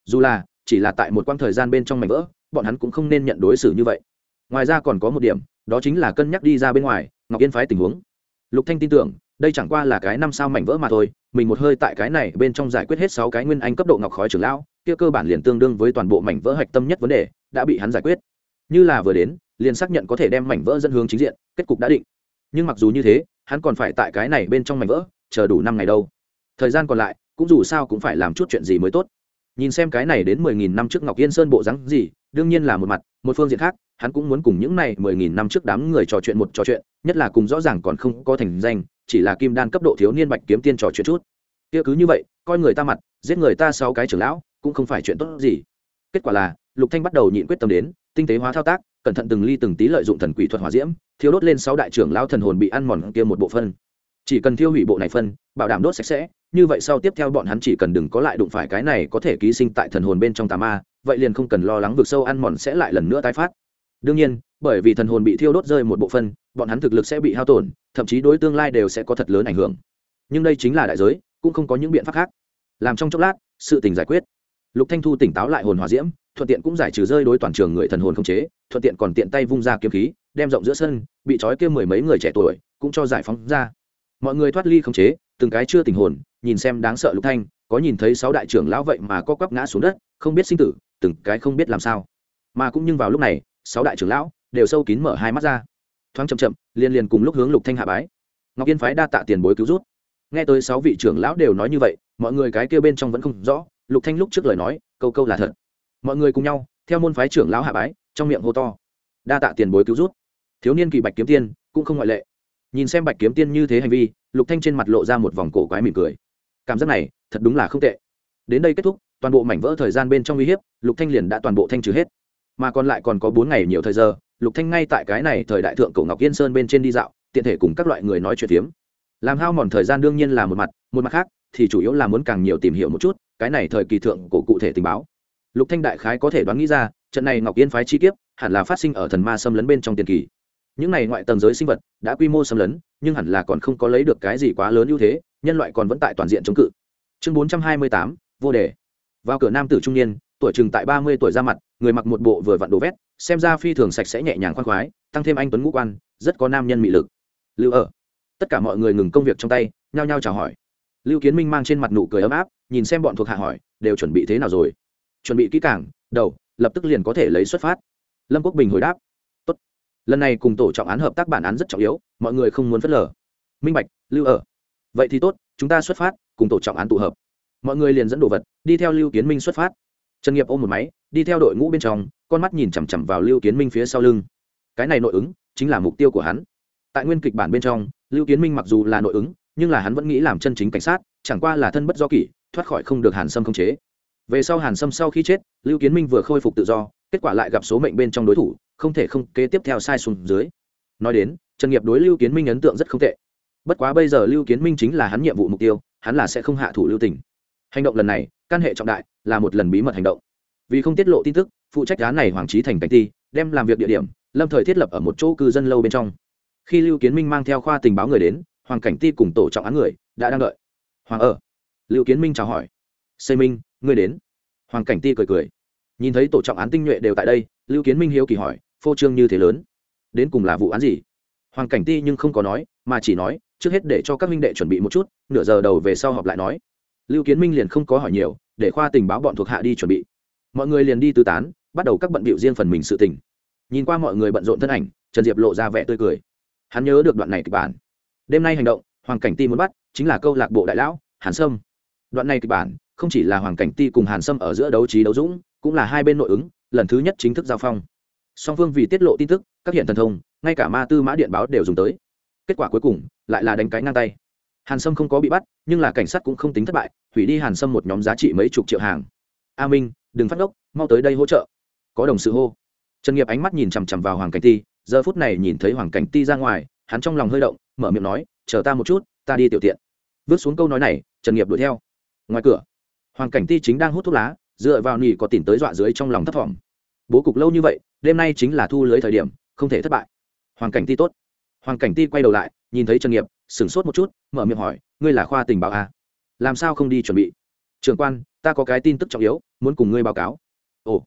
[SPEAKER 1] Dù là, chỉ là tại một quãng thời gian bên trong mảnh vỡ, bọn hắn cũng không nên nhận đối xử như vậy. Ngoài ra còn có một điểm đó chính là cân nhắc đi ra bên ngoài, ngọc yên phái tình huống. Lục thanh tin tưởng, đây chẳng qua là cái năm sao mảnh vỡ mà thôi, mình một hơi tại cái này bên trong giải quyết hết sáu cái nguyên anh cấp độ ngọc khói trưởng lão, kia cơ bản liền tương đương với toàn bộ mảnh vỡ hạch tâm nhất vấn đề, đã bị hắn giải quyết. Như là vừa đến, liền xác nhận có thể đem mảnh vỡ dẫn hướng chính diện, kết cục đã định. Nhưng mặc dù như thế, hắn còn phải tại cái này bên trong mảnh vỡ, chờ đủ năm ngày đâu. Thời gian còn lại, cũng dù sao cũng phải làm chút chuyện gì mới tốt nhìn xem cái này đến mười nghìn năm trước ngọc yên sơn bộ rắn gì, đương nhiên là một mặt, một phương diện khác, hắn cũng muốn cùng những này mười nghìn năm trước đám người trò chuyện một trò chuyện, nhất là cùng rõ ràng còn không có thành danh, chỉ là kim đan cấp độ thiếu niên bạch kiếm tiên trò chuyện chút. Kia cứ như vậy, coi người ta mặt, giết người ta sáu cái trưởng lão, cũng không phải chuyện tốt gì. Kết quả là, lục thanh bắt đầu nhịn quyết tâm đến, tinh tế hóa thao tác, cẩn thận từng ly từng tí lợi dụng thần quỷ thuật hỏa diễm thiếu đốt lên sáu đại trưởng lão thần hồn bị ăn mòn kia một bộ phân. Chỉ cần thiêu hủy bộ này phân, bảo đảm đốt sạch sẽ như vậy sau tiếp theo bọn hắn chỉ cần đừng có lại đụng phải cái này có thể ký sinh tại thần hồn bên trong tà ma, vậy liền không cần lo lắng vực sâu ăn mòn sẽ lại lần nữa tái phát. Đương nhiên, bởi vì thần hồn bị thiêu đốt rơi một bộ phân bọn hắn thực lực sẽ bị hao tổn, thậm chí đối tương lai đều sẽ có thật lớn ảnh hưởng. Nhưng đây chính là đại giới, cũng không có những biện pháp khác. Làm trong chốc lát, sự tình giải quyết. Lục thanh thu tỉnh táo lại hồn hòa diễm, thuận tiện cũng giải trừ rơi đối toàn trường người thần hồn không chế, thuận tiện còn tiện tay vung ra kiếm khí, đem rộng giữa sân, bị trói kia mười mấy người trẻ tuổi, cũng cho giải phóng ra. Mọi người thoát ly không chế, từng cái chưa tình hồn nhìn xem đáng sợ lục thanh, có nhìn thấy sáu đại trưởng lão vậy mà co quắp ngã xuống đất, không biết sinh tử, từng cái không biết làm sao. Mà cũng nhưng vào lúc này, sáu đại trưởng lão đều sâu kín mở hai mắt ra. Thoáng chậm chậm, liên liên cùng lúc hướng lục thanh hạ bái. Ngọc yên phái đa tạ tiền bối cứu rút nghe tới sáu vị trưởng lão đều nói như vậy, mọi người cái kia bên trong vẫn không rõ, lục thanh lúc trước lời nói, câu câu là thật. Mọi người cùng nhau, theo môn phái trưởng lão hạ bái, trong miệng hô to. Đa tạ tiền bối cứu rút thiếu niên kỳ bạch kiếm tiên cũng không ngoại lệ. Nhìn xem bạch kiếm tiên như thế hành vi, lục thanh trên mặt lộ ra một vòng cổ quái mỉm cười cảm giác này thật đúng là không tệ. Đến đây kết thúc, toàn bộ mảnh vỡ thời gian bên trong uy hiếp, lục thanh liền đã toàn bộ thanh trừ hết. Mà còn lại còn có bốn ngày nhiều thời giờ, lục thanh ngay tại cái này thời đại thượng cổ ngọc yên sơn bên trên đi dạo, tiện thể cùng các loại người nói chuyện tiếm làm hao mòn thời gian đương nhiên là một mặt một mặt khác, thì chủ yếu là muốn càng nhiều tìm hiểu một chút, cái này thời kỳ thượng cổ cụ thể tình báo. Lục thanh đại khái có thể đoán nghĩ ra, trận này ngọc yên phái chi kiếp hẳn là phát sinh ở thần ma xâm lấn bên trong tiền kỳ những này ngoại tầng giới sinh vật đã quy mô xâm lấn, nhưng hẳn là còn không có lấy được cái gì quá lớn ưu thế, nhân loại còn vẫn tại toàn diện chống cự. Chương bốn trăm hai mươi tám, vô đề. Vào cửa nam tử trung niên, tuổi chừng tại ba mươi tuổi ra mặt, người mặc một bộ vừa vặn đồ vét, xem ra phi thường sạch sẽ nhẹ nhàng khoan khoái, tăng thêm anh tuấn ngũ quan, rất có nam nhân mị lực. Lưu ở. Tất cả mọi người ngừng công việc trong tay, nhao nhao chào hỏi. Lưu kiến minh mang trên mặt nụ cười ấm áp, nhìn xem bọn thuộc hạ hỏi, đều chuẩn bị thế nào rồi? Chuẩn bị kỹ cảng đầu, lập tức liền có thể lấy xuất phát. Lâm quốc bình hồi đáp lần này cùng tổ trọng án hợp tác bản án rất trọng yếu, mọi người không muốn phớt lờ. Minh bạch, lưu ở. Vậy thì tốt, chúng ta xuất phát, cùng tổ trọng án tụ hợp. Mọi người liền dẫn đồ vật, đi theo lưu kiến minh xuất phát. Trần nghiệp ôm một máy, đi theo đội ngũ bên trong, con mắt nhìn chằm chằm vào lưu kiến minh phía sau lưng. Cái này nội ứng, chính là mục tiêu của hắn. Tại nguyên kịch bản bên trong, lưu kiến minh mặc dù là nội ứng, nhưng là hắn vẫn nghĩ làm chân chính cảnh sát, chẳng qua là thân bất do kỷ, thoát khỏi không được hàn sâm khống chế. Về sau hàn sâm sau khi chết, lưu kiến minh vừa khôi phục tự do, kết quả lại gặp số mệnh bên trong đối thủ không thể không kế tiếp theo sai xuống dưới. Nói đến, trần nghiệp đối lưu kiến minh ấn tượng rất không tệ. Bất quá bây giờ lưu kiến minh chính là hắn nhiệm vụ mục tiêu, hắn là sẽ không hạ thủ lưu tình. Hành động lần này, căn hệ trọng đại, là một lần bí mật hành động. Vì không tiết lộ tin tức, phụ trách án này hoàng trí thành cảnh ti đem làm việc địa điểm, lâm thời thiết lập ở một chỗ cư dân lâu bên trong. Khi lưu kiến minh mang theo khoa tình báo người đến, hoàng cảnh ti cùng tổ trọng án người đã đang đợi. Hoàng ở. Lưu kiến minh chào hỏi. Xây minh, ngươi đến. Hoàng cảnh ti cười cười. Nhìn thấy tổ trọng án tinh nhuệ đều tại đây, lưu kiến minh hiếu kỳ hỏi phô trương như thế lớn. Đến cùng là vụ án gì? Hoàng cảnh ti nhưng không có nói, mà chỉ nói, trước hết để cho các minh đệ chuẩn bị một chút, nửa giờ đầu về sau họp lại nói. Lưu kiến minh liền không có hỏi nhiều, để khoa tình báo bọn thuộc hạ đi chuẩn bị. Mọi người liền đi tư tán, bắt đầu các bận bịu riêng phần mình sự tình. Nhìn qua mọi người bận rộn thân ảnh, trần diệp lộ ra vẻ tươi cười. Hắn nhớ được đoạn này kịch bản. Đêm nay hành động, hoàng cảnh ti muốn bắt, chính là câu lạc bộ đại lão, hàn sâm. Đoạn này kịch bản, không chỉ là hoàng cảnh ti cùng hàn sâm ở giữa đấu trí đấu dũng, cũng là hai bên nội ứng, lần thứ nhất chính thức giao phong song phương vì tiết lộ tin tức, các hiện thần thông, ngay cả ma tư mã điện báo đều dùng tới. Kết quả cuối cùng, lại là đánh cái ngang tay. Hàn sâm không có bị bắt, nhưng là cảnh sát cũng không tính thất bại, hủy đi hàn sâm một nhóm giá trị mấy chục triệu hàng. A minh, đừng phát ngốc, mau tới đây hỗ trợ. Có đồng sự hô. Trần nghiệp ánh mắt nhìn chằm chằm vào hoàng cảnh ti, giờ phút này nhìn thấy hoàng cảnh ti ra ngoài, hắn trong lòng hơi động, mở miệng nói, chờ ta một chút, ta đi tiểu tiện. Vứt xuống câu nói này, trần nghiệp đuổi theo. Ngoài cửa, hoàng cảnh ti chính đang hút thuốc lá, dựa vào nỉ có tìm tới dọa dưới trong lòng thấp thỏm. Bố cục lâu như vậy đêm nay chính là thu lưới thời điểm, không thể thất bại. Hoàng cảnh ti tốt. Hoàng cảnh ti quay đầu lại, nhìn thấy trần nghiệp, sửng sốt một chút, mở miệng hỏi, ngươi là khoa tình báo à? làm sao không đi chuẩn bị? Trường quan, ta có cái tin tức trọng yếu, muốn cùng ngươi báo cáo. Ồ.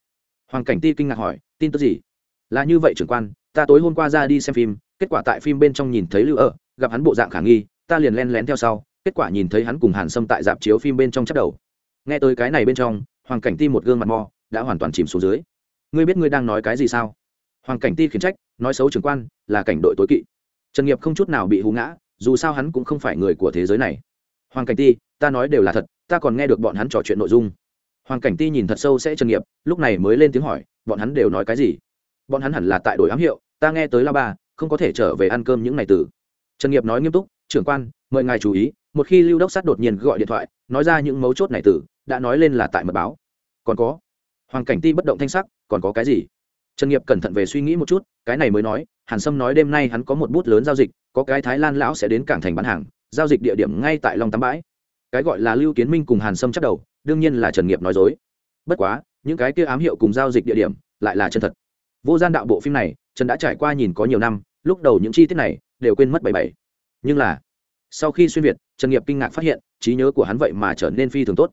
[SPEAKER 1] Hoàng cảnh ti kinh ngạc hỏi, tin tức gì? Là như vậy trưởng quan, ta tối hôm qua ra đi xem phim, kết quả tại phim bên trong nhìn thấy lưu ở, gặp hắn bộ dạng khả nghi, ta liền len lén theo sau, kết quả nhìn thấy hắn cùng hàn sâm tại dạp chiếu phim bên trong chắc đầu. Nghe tới cái này bên trong, hoàng cảnh ti một gương mặt mò, đã hoàn toàn chìm xuống dưới ngươi biết ngươi đang nói cái gì sao? Hoàng cảnh ti khiển trách, nói xấu trưởng quan, là cảnh đội tối kỵ. Trần nghiệp không chút nào bị hú ngã, dù sao hắn cũng không phải người của thế giới này. Hoàng cảnh ti, ta nói đều là thật, ta còn nghe được bọn hắn trò chuyện nội dung. Hoàng cảnh ti nhìn thật sâu sẽ trần nghiệp, lúc này mới lên tiếng hỏi, bọn hắn đều nói cái gì? Bọn hắn hẳn là tại đội ám hiệu, ta nghe tới la ba, không có thể trở về ăn cơm những ngày từ. Trần nghiệp nói nghiêm túc, trưởng quan, mời ngài chú ý, một khi lưu đốc sát đột nhiên gọi điện thoại, nói ra những mấu chốt này từ, đã nói lên là tại mật báo. Còn có. Hoàng cảnh ti bất động thanh sắc còn có cái gì? Trần nghiệp cẩn thận về suy nghĩ một chút, cái này mới nói, hàn sâm nói đêm nay hắn có một bút lớn giao dịch, có cái thái lan lão sẽ đến cảng thành bán hàng, giao dịch địa điểm ngay tại long Tám bãi. Cái gọi là lưu kiến minh cùng hàn sâm chắc đầu, đương nhiên là trần nghiệp nói dối. Bất quá, những cái kia ám hiệu cùng giao dịch địa điểm, lại là chân thật. Vô gian đạo bộ phim này, trần đã trải qua nhìn có nhiều năm, lúc đầu những chi tiết này đều quên mất bảy bảy. Nhưng là, sau khi xuyên việt, trần nghiệp kinh ngạc phát hiện, trí nhớ của hắn vậy mà trở nên phi thường tốt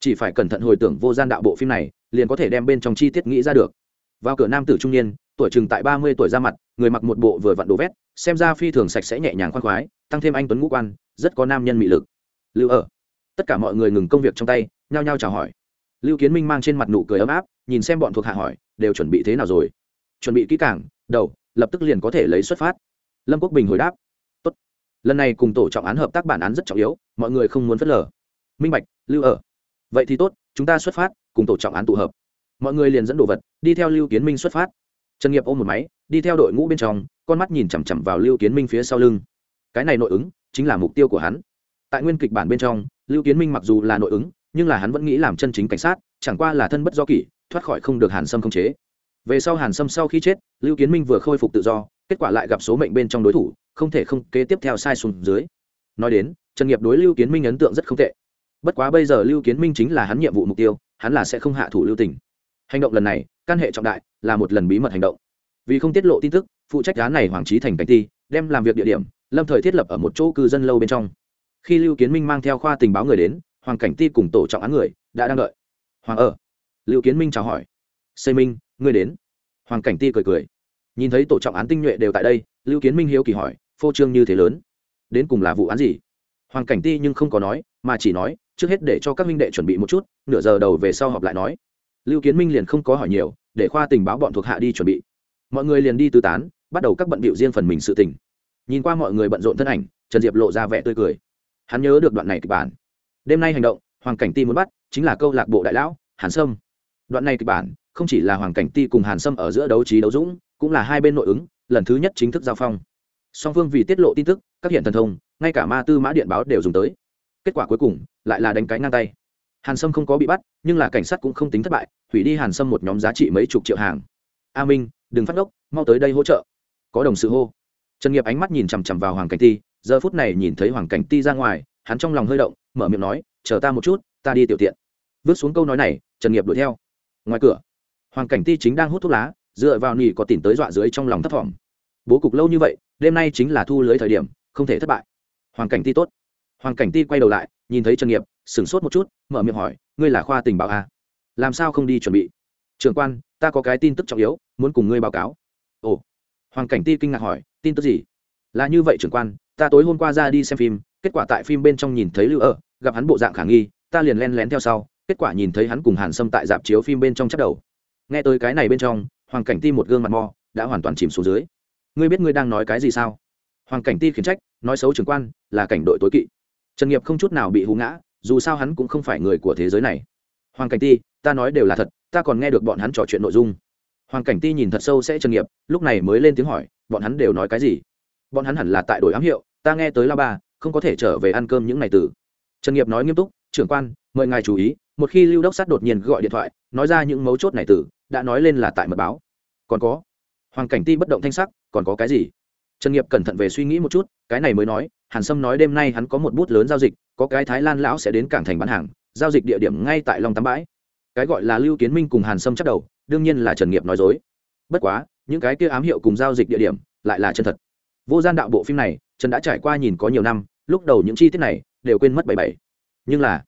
[SPEAKER 1] chỉ phải cẩn thận hồi tưởng vô gian đạo bộ phim này, liền có thể đem bên trong chi tiết nghĩ ra được. Vào cửa nam tử trung niên, tuổi chừng tại ba mươi tuổi ra mặt, người mặc một bộ vừa vặn đồ vét, xem ra phi thường sạch sẽ nhẹ nhàng khoan khoái, tăng thêm anh tuấn ngũ quan, rất có nam nhân mị lực. Lưu ở. Tất cả mọi người ngừng công việc trong tay, nhao nhao chào hỏi. Lưu kiến minh mang trên mặt nụ cười ấm áp, nhìn xem bọn thuộc hạ hỏi, đều chuẩn bị thế nào rồi? Chuẩn bị kỹ càng, đầu, lập tức liền có thể lấy xuất phát. Lâm quốc bình hồi đáp, Tốt. lần này cùng tổ trọng án hợp tác bản án rất trọng yếu, mọi người không muốn phớt lờ. Minh bạch, lưu ở vậy thì tốt, chúng ta xuất phát, cùng tổ trọng án tụ hợp. Mọi người liền dẫn đồ vật, đi theo lưu kiến minh xuất phát. Trần nghiệp ôm một máy, đi theo đội ngũ bên trong, con mắt nhìn chằm chằm vào lưu kiến minh phía sau lưng. Cái này nội ứng, chính là mục tiêu của hắn. Tại nguyên kịch bản bên trong, lưu kiến minh mặc dù là nội ứng, nhưng là hắn vẫn nghĩ làm chân chính cảnh sát, chẳng qua là thân bất do kỷ, thoát khỏi không được hàn sâm khống chế. Về sau hàn sâm sau khi chết, lưu kiến minh vừa khôi phục tự do, kết quả lại gặp số mệnh bên trong đối thủ, không thể không kế tiếp theo sai xuống dưới. Nói đến, trần nghiệp đối lưu kiến minh ấn tượng rất không tệ bất quá bây giờ lưu kiến minh chính là hắn nhiệm vụ mục tiêu, hắn là sẽ không hạ thủ lưu tình. Hành động lần này căn hệ trọng đại, là một lần bí mật hành động. Vì không tiết lộ tin tức, phụ trách án này hoàng trí thành cảnh ti, đem làm việc địa điểm, lâm thời thiết lập ở một chỗ cư dân lâu bên trong. Khi lưu kiến minh mang theo khoa tình báo người đến, hoàng cảnh ti cùng tổ trọng án người, đã đang đợi. Hoàng ở. Lưu kiến minh chào hỏi. Xây minh, ngươi đến. Hoàng cảnh ti cười cười. Nhìn thấy tổ trọng án tinh nhuệ đều tại đây, lưu kiến minh hiếu kỳ hỏi, phô trương như thế lớn? Đến cùng là vụ án gì? Hoàng cảnh ti nhưng không có nói, mà chỉ nói trước hết để cho các minh đệ chuẩn bị một chút, nửa giờ đầu về sau họp lại nói. Lưu kiến minh liền không có hỏi nhiều, để khoa tình báo bọn thuộc hạ đi chuẩn bị. Mọi người liền đi tư tán, bắt đầu các bận bịu riêng phần mình sự tình. Nhìn qua mọi người bận rộn thân ảnh, trần diệp lộ ra vẻ tươi cười. Hắn nhớ được đoạn này kịch bản. Đêm nay hành động, hoàng cảnh ti muốn bắt, chính là câu lạc bộ đại lão, hàn sâm. Đoạn này kịch bản, không chỉ là hoàng cảnh ti cùng hàn sâm ở giữa đấu trí đấu dũng, cũng là hai bên nội ứng, lần thứ nhất chính thức giao phong. Song phương vì tiết lộ tin tức, các hiện thần thông, ngay cả ma tư mã điện báo đều dùng tới kết quả cuối cùng lại là đánh cái ngang tay. Hàn sâm không có bị bắt, nhưng là cảnh sát cũng không tính thất bại, hủy đi hàn sâm một nhóm giá trị mấy chục triệu hàng. A minh, đừng phát ngốc, mau tới đây hỗ trợ. Có đồng sự hô. Trần nghiệp ánh mắt nhìn chằm chằm vào hoàng cảnh ti, giờ phút này nhìn thấy hoàng cảnh ti ra ngoài, hắn trong lòng hơi động, mở miệng nói, chờ ta một chút, ta đi tiểu tiện. Vứt xuống câu nói này, trần nghiệp đuổi theo. Ngoài cửa, hoàng cảnh ti chính đang hút thuốc lá, dựa vào nỉ có tìm tới dọa dưới trong lòng thấp thỏm. Bố cục lâu như vậy, đêm nay chính là thu lưới thời điểm, không thể thất bại. Hoàng cảnh ti tốt hoàng cảnh ti quay đầu lại, nhìn thấy trần nghiệp, sửng sốt một chút, mở miệng hỏi, ngươi là khoa tình báo à? làm sao không đi chuẩn bị? Trưởng quan, ta có cái tin tức trọng yếu, muốn cùng ngươi báo cáo. Ồ. Hoàng cảnh ti kinh ngạc hỏi, tin tức gì? Là như vậy trưởng quan, ta tối hôm qua ra đi xem phim, kết quả tại phim bên trong nhìn thấy lưu ở, gặp hắn bộ dạng khả nghi, ta liền len lén theo sau, kết quả nhìn thấy hắn cùng hàn sâm tại dạp chiếu phim bên trong chắc đầu. Nghe tới cái này bên trong, hoàng cảnh ti một gương mặt mò đã hoàn toàn chìm xuống dưới. Ngươi biết ngươi đang nói cái gì sao? Hoàng cảnh ti khiển trách, nói xấu trưởng quan, là cảnh đội tối kỵ trần nghiệp không chút nào bị hú ngã, dù sao hắn cũng không phải người của thế giới này. Hoàng cảnh ti, ta nói đều là thật, ta còn nghe được bọn hắn trò chuyện nội dung. Hoàng cảnh ti nhìn thật sâu sẽ trần nghiệp, lúc này mới lên tiếng hỏi, bọn hắn đều nói cái gì? Bọn hắn hẳn là tại đội ám hiệu, ta nghe tới la ba, không có thể trở về ăn cơm những ngày từ. Trần nghiệp nói nghiêm túc, trưởng quan, mời ngài chú ý, một khi lưu đốc sát đột nhiên gọi điện thoại, nói ra những mấu chốt này từ, đã nói lên là tại mật báo. Còn có? Hoàng cảnh ti bất động thanh sắc, còn có cái gì? Trần nghiệp cẩn thận về suy nghĩ một chút, cái này mới nói hàn sâm nói đêm nay hắn có một bút lớn giao dịch, có cái thái lan lão sẽ đến cảng thành bán hàng, giao dịch địa điểm ngay tại long tắm bãi. Cái gọi là lưu kiến minh cùng hàn sâm chắc đầu, đương nhiên là trần nghiệp nói dối. Bất quá, những cái kia ám hiệu cùng giao dịch địa điểm lại là chân thật. Vô gian đạo bộ phim này, trần đã trải qua nhìn có nhiều năm, lúc đầu những chi tiết này đều quên mất bảy bảy. Nhưng là,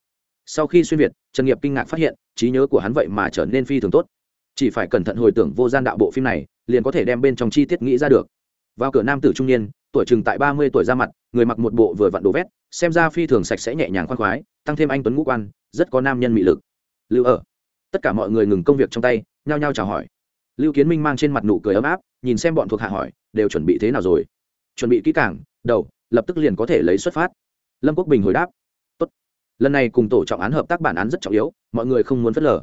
[SPEAKER 1] sau khi xuyên việt, trần nghiệp kinh ngạc phát hiện, trí nhớ của hắn vậy mà trở nên phi thường tốt. Chỉ phải cẩn thận hồi tưởng vô gian đạo bộ phim này, liền có thể đem bên trong chi tiết nghĩ ra được. Vào cửa nam tử trung niên tuổi chừng tại ba mươi tuổi ra mặt, người mặc một bộ vừa vặn đồ vét, xem ra phi thường sạch sẽ nhẹ nhàng khoan khoái, tăng thêm anh tuấn ngũ quan, rất có nam nhân mị lực. Lưu ở. Tất cả mọi người ngừng công việc trong tay, nhao nhao chào hỏi. Lưu kiến minh mang trên mặt nụ cười ấm áp, nhìn xem bọn thuộc hạ hỏi, đều chuẩn bị thế nào rồi? Chuẩn bị kỹ càng, đầu, lập tức liền có thể lấy xuất phát. Lâm quốc bình hồi đáp, Tốt. lần này cùng tổ trọng án hợp tác bản án rất trọng yếu, mọi người không muốn phớt lờ.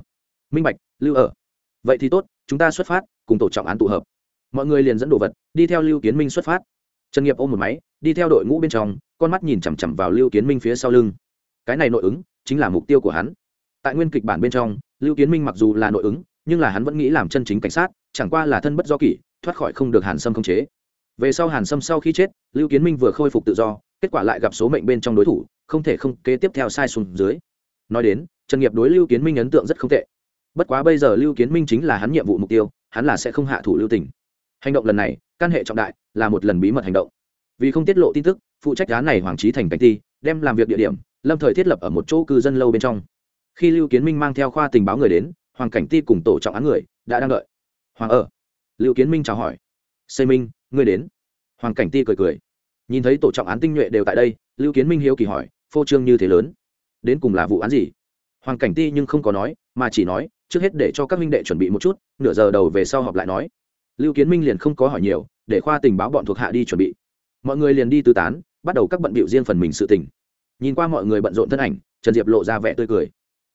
[SPEAKER 1] Minh bạch, lưu ở. Vậy thì tốt, chúng ta xuất phát, cùng tổ trọng án tụ hợp. Mọi người liền dẫn đồ vật, đi theo lưu kiến minh xuất phát trần nghiệp ôm một máy, đi theo đội ngũ bên trong, con mắt nhìn chằm chằm vào lưu kiến minh phía sau lưng. Cái này nội ứng chính là mục tiêu của hắn. Tại nguyên kịch bản bên trong, lưu kiến minh mặc dù là nội ứng, nhưng là hắn vẫn nghĩ làm chân chính cảnh sát, chẳng qua là thân bất do kỷ, thoát khỏi không được hàn sâm khống chế. Về sau hàn sâm sau khi chết, lưu kiến minh vừa khôi phục tự do, kết quả lại gặp số mệnh bên trong đối thủ, không thể không kế tiếp theo sai xuống dưới. Nói đến, trần nghiệp đối lưu kiến minh ấn tượng rất không tệ. Bất quá bây giờ lưu kiến minh chính là hắn nhiệm vụ mục tiêu, hắn là sẽ không hạ thủ lưu tình hành động lần này căn hệ trọng đại, là một lần bí mật hành động. Vì không tiết lộ tin tức, phụ trách án này hoàng trí thành cảnh ti, đem làm việc địa điểm, lâm thời thiết lập ở một chỗ cư dân lâu bên trong. Khi lưu kiến minh mang theo khoa tình báo người đến, hoàng cảnh ti cùng tổ trọng án người, đã đang đợi. Hoàng ở. Lưu kiến minh chào hỏi. Xây minh, ngươi đến. Hoàng cảnh ti cười cười. Nhìn thấy tổ trọng án tinh nhuệ đều tại đây, lưu kiến minh hiếu kỳ hỏi, phô trương như thế lớn? Đến cùng là vụ án gì? Hoàng cảnh ti nhưng không có nói, mà chỉ nói, trước hết để cho các minh đệ chuẩn bị một chút, nửa giờ đầu về sau họp lại nói lưu kiến minh liền không có hỏi nhiều, để khoa tình báo bọn thuộc hạ đi chuẩn bị. Mọi người liền đi tư tán, bắt đầu các bận bịu riêng phần mình sự tình. Nhìn qua mọi người bận rộn thân ảnh, trần diệp lộ ra vẻ tươi cười.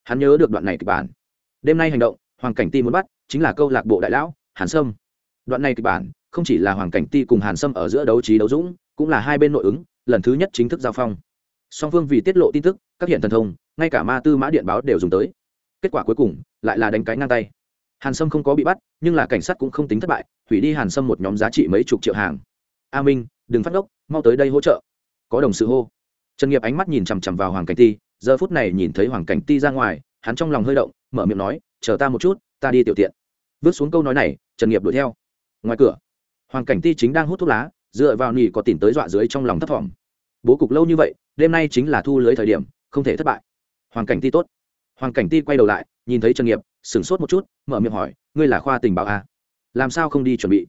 [SPEAKER 1] Hắn nhớ được đoạn này kịch bản. Đêm nay hành động, hoàng cảnh ti muốn bắt, chính là câu lạc bộ đại lão, hàn sâm. Đoạn này kịch bản, không chỉ là hoàng cảnh ti cùng hàn sâm ở giữa đấu trí đấu dũng, cũng là hai bên nội ứng, lần thứ nhất chính thức giao phong. Song phương vì tiết lộ tin tức, các hiện thần thông, ngay cả ma tư mã điện báo đều dùng tới. Kết quả cuối cùng, lại là đánh cái ngang tay hàn sâm không có bị bắt, nhưng là cảnh sát cũng không tính thất bại, hủy đi hàn sâm một nhóm giá trị mấy chục triệu hàng. A minh, đừng phát ngốc, mau tới đây hỗ trợ. Có đồng sự hô. Trần nghiệp ánh mắt nhìn chằm chằm vào hoàng cảnh ti, giờ phút này nhìn thấy hoàng cảnh ti ra ngoài, hắn trong lòng hơi động, mở miệng nói, chờ ta một chút, ta đi tiểu tiện. Vứt xuống câu nói này, trần nghiệp đuổi theo. Ngoài cửa, hoàng cảnh ti chính đang hút thuốc lá, dựa vào nỉ có tìm tới dọa dưới trong lòng thấp thỏm. Bố cục lâu như vậy, đêm nay chính là thu lưới thời điểm, không thể thất bại. Hoàng cảnh ti tốt. Hoàng cảnh ti quay đầu lại, nhìn thấy trần nghiệp sửng sốt một chút, mở miệng hỏi, ngươi là khoa tình báo à? làm sao không đi chuẩn bị?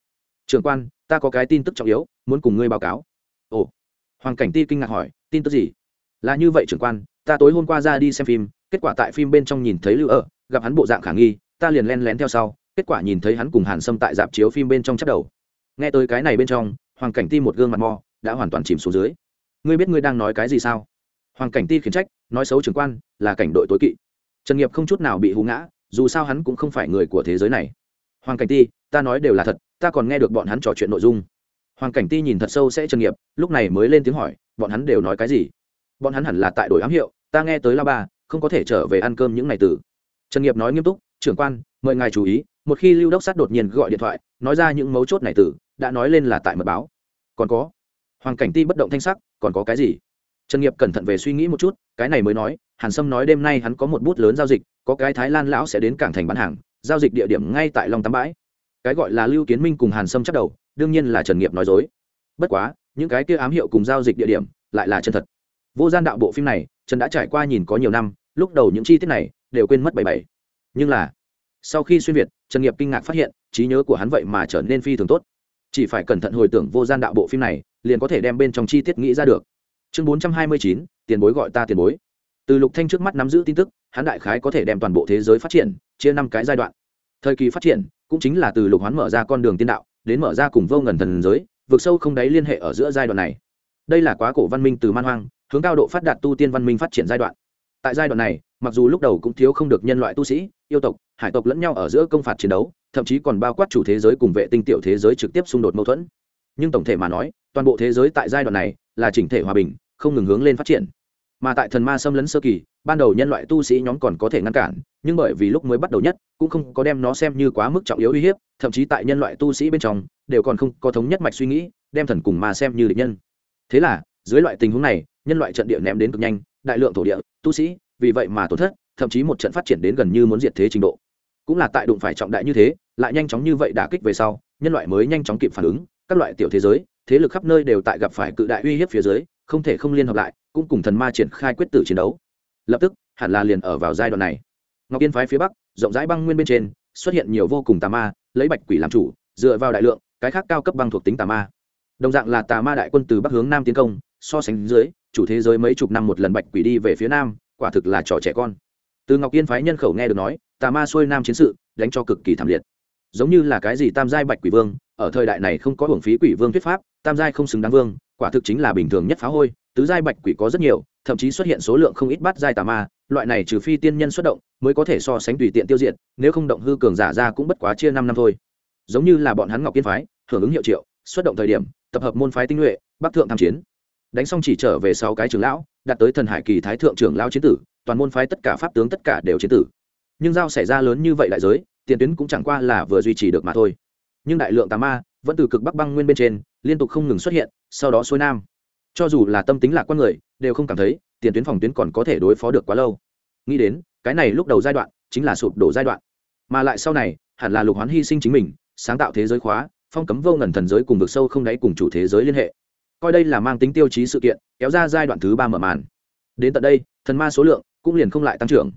[SPEAKER 1] Trưởng quan, ta có cái tin tức trọng yếu, muốn cùng ngươi báo cáo. Ồ. Hoàng cảnh ti kinh ngạc hỏi, tin tức gì? Là như vậy trưởng quan, ta tối hôm qua ra đi xem phim, kết quả tại phim bên trong nhìn thấy lưu ở, gặp hắn bộ dạng khả nghi, ta liền len lén theo sau, kết quả nhìn thấy hắn cùng hàn sâm tại dạp chiếu phim bên trong chắc đầu. Nghe tới cái này bên trong, hoàng cảnh ti một gương mặt mò đã hoàn toàn chìm xuống dưới. Ngươi biết ngươi đang nói cái gì sao? Hoàng cảnh ti khiển trách, nói xấu trưởng quan, là cảnh đội tối kỵ. Trần nghiệp không chút nào bị hú ngã dù sao hắn cũng không phải người của thế giới này. Hoàng cảnh ti, ta nói đều là thật, ta còn nghe được bọn hắn trò chuyện nội dung. Hoàng cảnh ti nhìn thật sâu sẽ trần nghiệp, lúc này mới lên tiếng hỏi, bọn hắn đều nói cái gì? Bọn hắn hẳn là tại đổi ám hiệu, ta nghe tới la ba, không có thể trở về ăn cơm những ngày từ. Trần nghiệp nói nghiêm túc, trưởng quan, mời ngài chú ý. Một khi lưu đốc sát đột nhiên gọi điện thoại, nói ra những mấu chốt này từ, đã nói lên là tại mật báo. Còn có? Hoàng cảnh ti bất động thanh sắc, còn có cái gì? Trần nghiệp cẩn thận về suy nghĩ một chút, cái này mới nói hàn sâm nói đêm nay hắn có một bút lớn giao dịch, có cái thái lan lão sẽ đến cảng thành bán hàng, giao dịch địa điểm ngay tại long tắm bãi. Cái gọi là lưu kiến minh cùng hàn sâm chắc đầu, đương nhiên là trần nghiệp nói dối. Bất quá, những cái kia ám hiệu cùng giao dịch địa điểm lại là chân thật. Vô gian đạo bộ phim này, trần đã trải qua nhìn có nhiều năm, lúc đầu những chi tiết này đều quên mất bảy bảy. Nhưng là, sau khi xuyên việt, trần nghiệp kinh ngạc phát hiện, trí nhớ của hắn vậy mà trở nên phi thường tốt. Chỉ phải cẩn thận hồi tưởng vô gian đạo bộ phim này, liền có thể đem bên trong chi tiết nghĩ ra được. Chương bốn trăm hai mươi chín, tiền bối gọi ta tiền bối từ lục thanh trước mắt nắm giữ tin tức, hắn đại khái có thể đem toàn bộ thế giới phát triển, chia năm cái giai đoạn. Thời kỳ phát triển, cũng chính là từ lục hoán mở ra con đường tiên đạo, đến mở ra cùng vô ngần thần giới vượt sâu không đáy liên hệ ở giữa giai đoạn này. Đây là quá cổ văn minh từ man hoang, hướng cao độ phát đạt tu tiên văn minh phát triển giai đoạn. Tại giai đoạn này, mặc dù lúc đầu cũng thiếu không được nhân loại tu sĩ, yêu tộc, hải tộc lẫn nhau ở giữa công phạt chiến đấu, thậm chí còn bao quát chủ thế giới cùng vệ tinh tiểu thế giới trực tiếp xung đột mâu thuẫn. Nhưng tổng thể mà nói, toàn bộ thế giới tại giai đoạn này là chỉnh thể hòa bình, không ngừng hướng lên phát triển mà tại thần ma xâm lấn sơ kỳ, ban đầu nhân loại tu sĩ nhóm còn có thể ngăn cản, nhưng bởi vì lúc mới bắt đầu nhất, cũng không có đem nó xem như quá mức trọng yếu uy hiếp, thậm chí tại nhân loại tu sĩ bên trong, đều còn không có thống nhất mạch suy nghĩ, đem thần cùng ma xem như địch nhân. Thế là, dưới loại tình huống này, nhân loại trận địa ném đến cực nhanh, đại lượng thổ địa, tu sĩ, vì vậy mà tổn thất, thậm chí một trận phát triển đến gần như muốn diệt thế trình độ. Cũng là tại đụng phải trọng đại như thế, lại nhanh chóng như vậy đả kích về sau, nhân loại mới nhanh chóng kịp phản ứng, các loại tiểu thế giới, thế lực khắp nơi đều tại gặp phải cự đại uy hiếp phía dưới không thể không liên hợp lại, cũng cùng thần ma triển khai quyết tử chiến đấu. Lập tức, hẳn là liền ở vào giai đoạn này. Ngọc yên phái phía bắc, rộng rãi băng nguyên bên trên, xuất hiện nhiều vô cùng tà ma, lấy bạch quỷ làm chủ, dựa vào đại lượng, cái khác cao cấp băng thuộc tính tà ma. Đồng dạng là tà ma đại quân từ bắc hướng nam tiến công, so sánh dưới, chủ thế giới mấy chục năm một lần bạch quỷ đi về phía nam, quả thực là trò trẻ con. Từ ngọc yên phái nhân khẩu nghe được nói, tà ma xuôi nam chiến sự, đánh cho cực kỳ thảm liệt. Giống như là cái gì tam giai bạch quỷ vương, ở thời đại này không có hưởng phí quỷ vương thuyết pháp, tam giai không xứng đáng vương quả thực chính là bình thường nhất phá hôi, tứ giai bạch quỷ có rất nhiều, thậm chí xuất hiện số lượng không ít bắt giai tà ma, loại này trừ phi tiên nhân xuất động mới có thể so sánh tùy tiện tiêu diệt, nếu không động hư cường giả ra cũng bất quá chia năm năm thôi. Giống như là bọn hắn ngọc kiên phái, hưởng ứng hiệu triệu, xuất động thời điểm, tập hợp môn phái tinh nhuệ, bắc thượng tham chiến. Đánh xong chỉ trở về sáu cái trưởng lão, đạt tới thần hải kỳ thái thượng trưởng lão chiến tử, toàn môn phái tất cả pháp tướng tất cả đều chiến tử. Nhưng giao xảy ra lớn như vậy đại giới, tiền tuyến cũng chẳng qua là vừa duy trì được mà thôi. Nhưng đại lượng tà ma vẫn từ cực bắc băng nguyên bên trên liên tục không ngừng xuất hiện, sau đó xuôi nam. Cho dù là tâm tính lạc quan người, đều không cảm thấy, tiền tuyến phòng tuyến còn có thể đối phó được quá lâu. Nghĩ đến, cái này lúc đầu giai đoạn, chính là sụp đổ giai đoạn. Mà lại sau này, hẳn là lục hoán hy sinh chính mình, sáng tạo thế giới khóa, phong cấm vô ngần thần giới cùng vực sâu không đáy cùng chủ thế giới liên hệ. Coi đây là mang tính tiêu chí sự kiện, kéo ra giai đoạn thứ ba mở màn. Đến tận đây, thần ma số lượng cũng liền không lại tăng trưởng.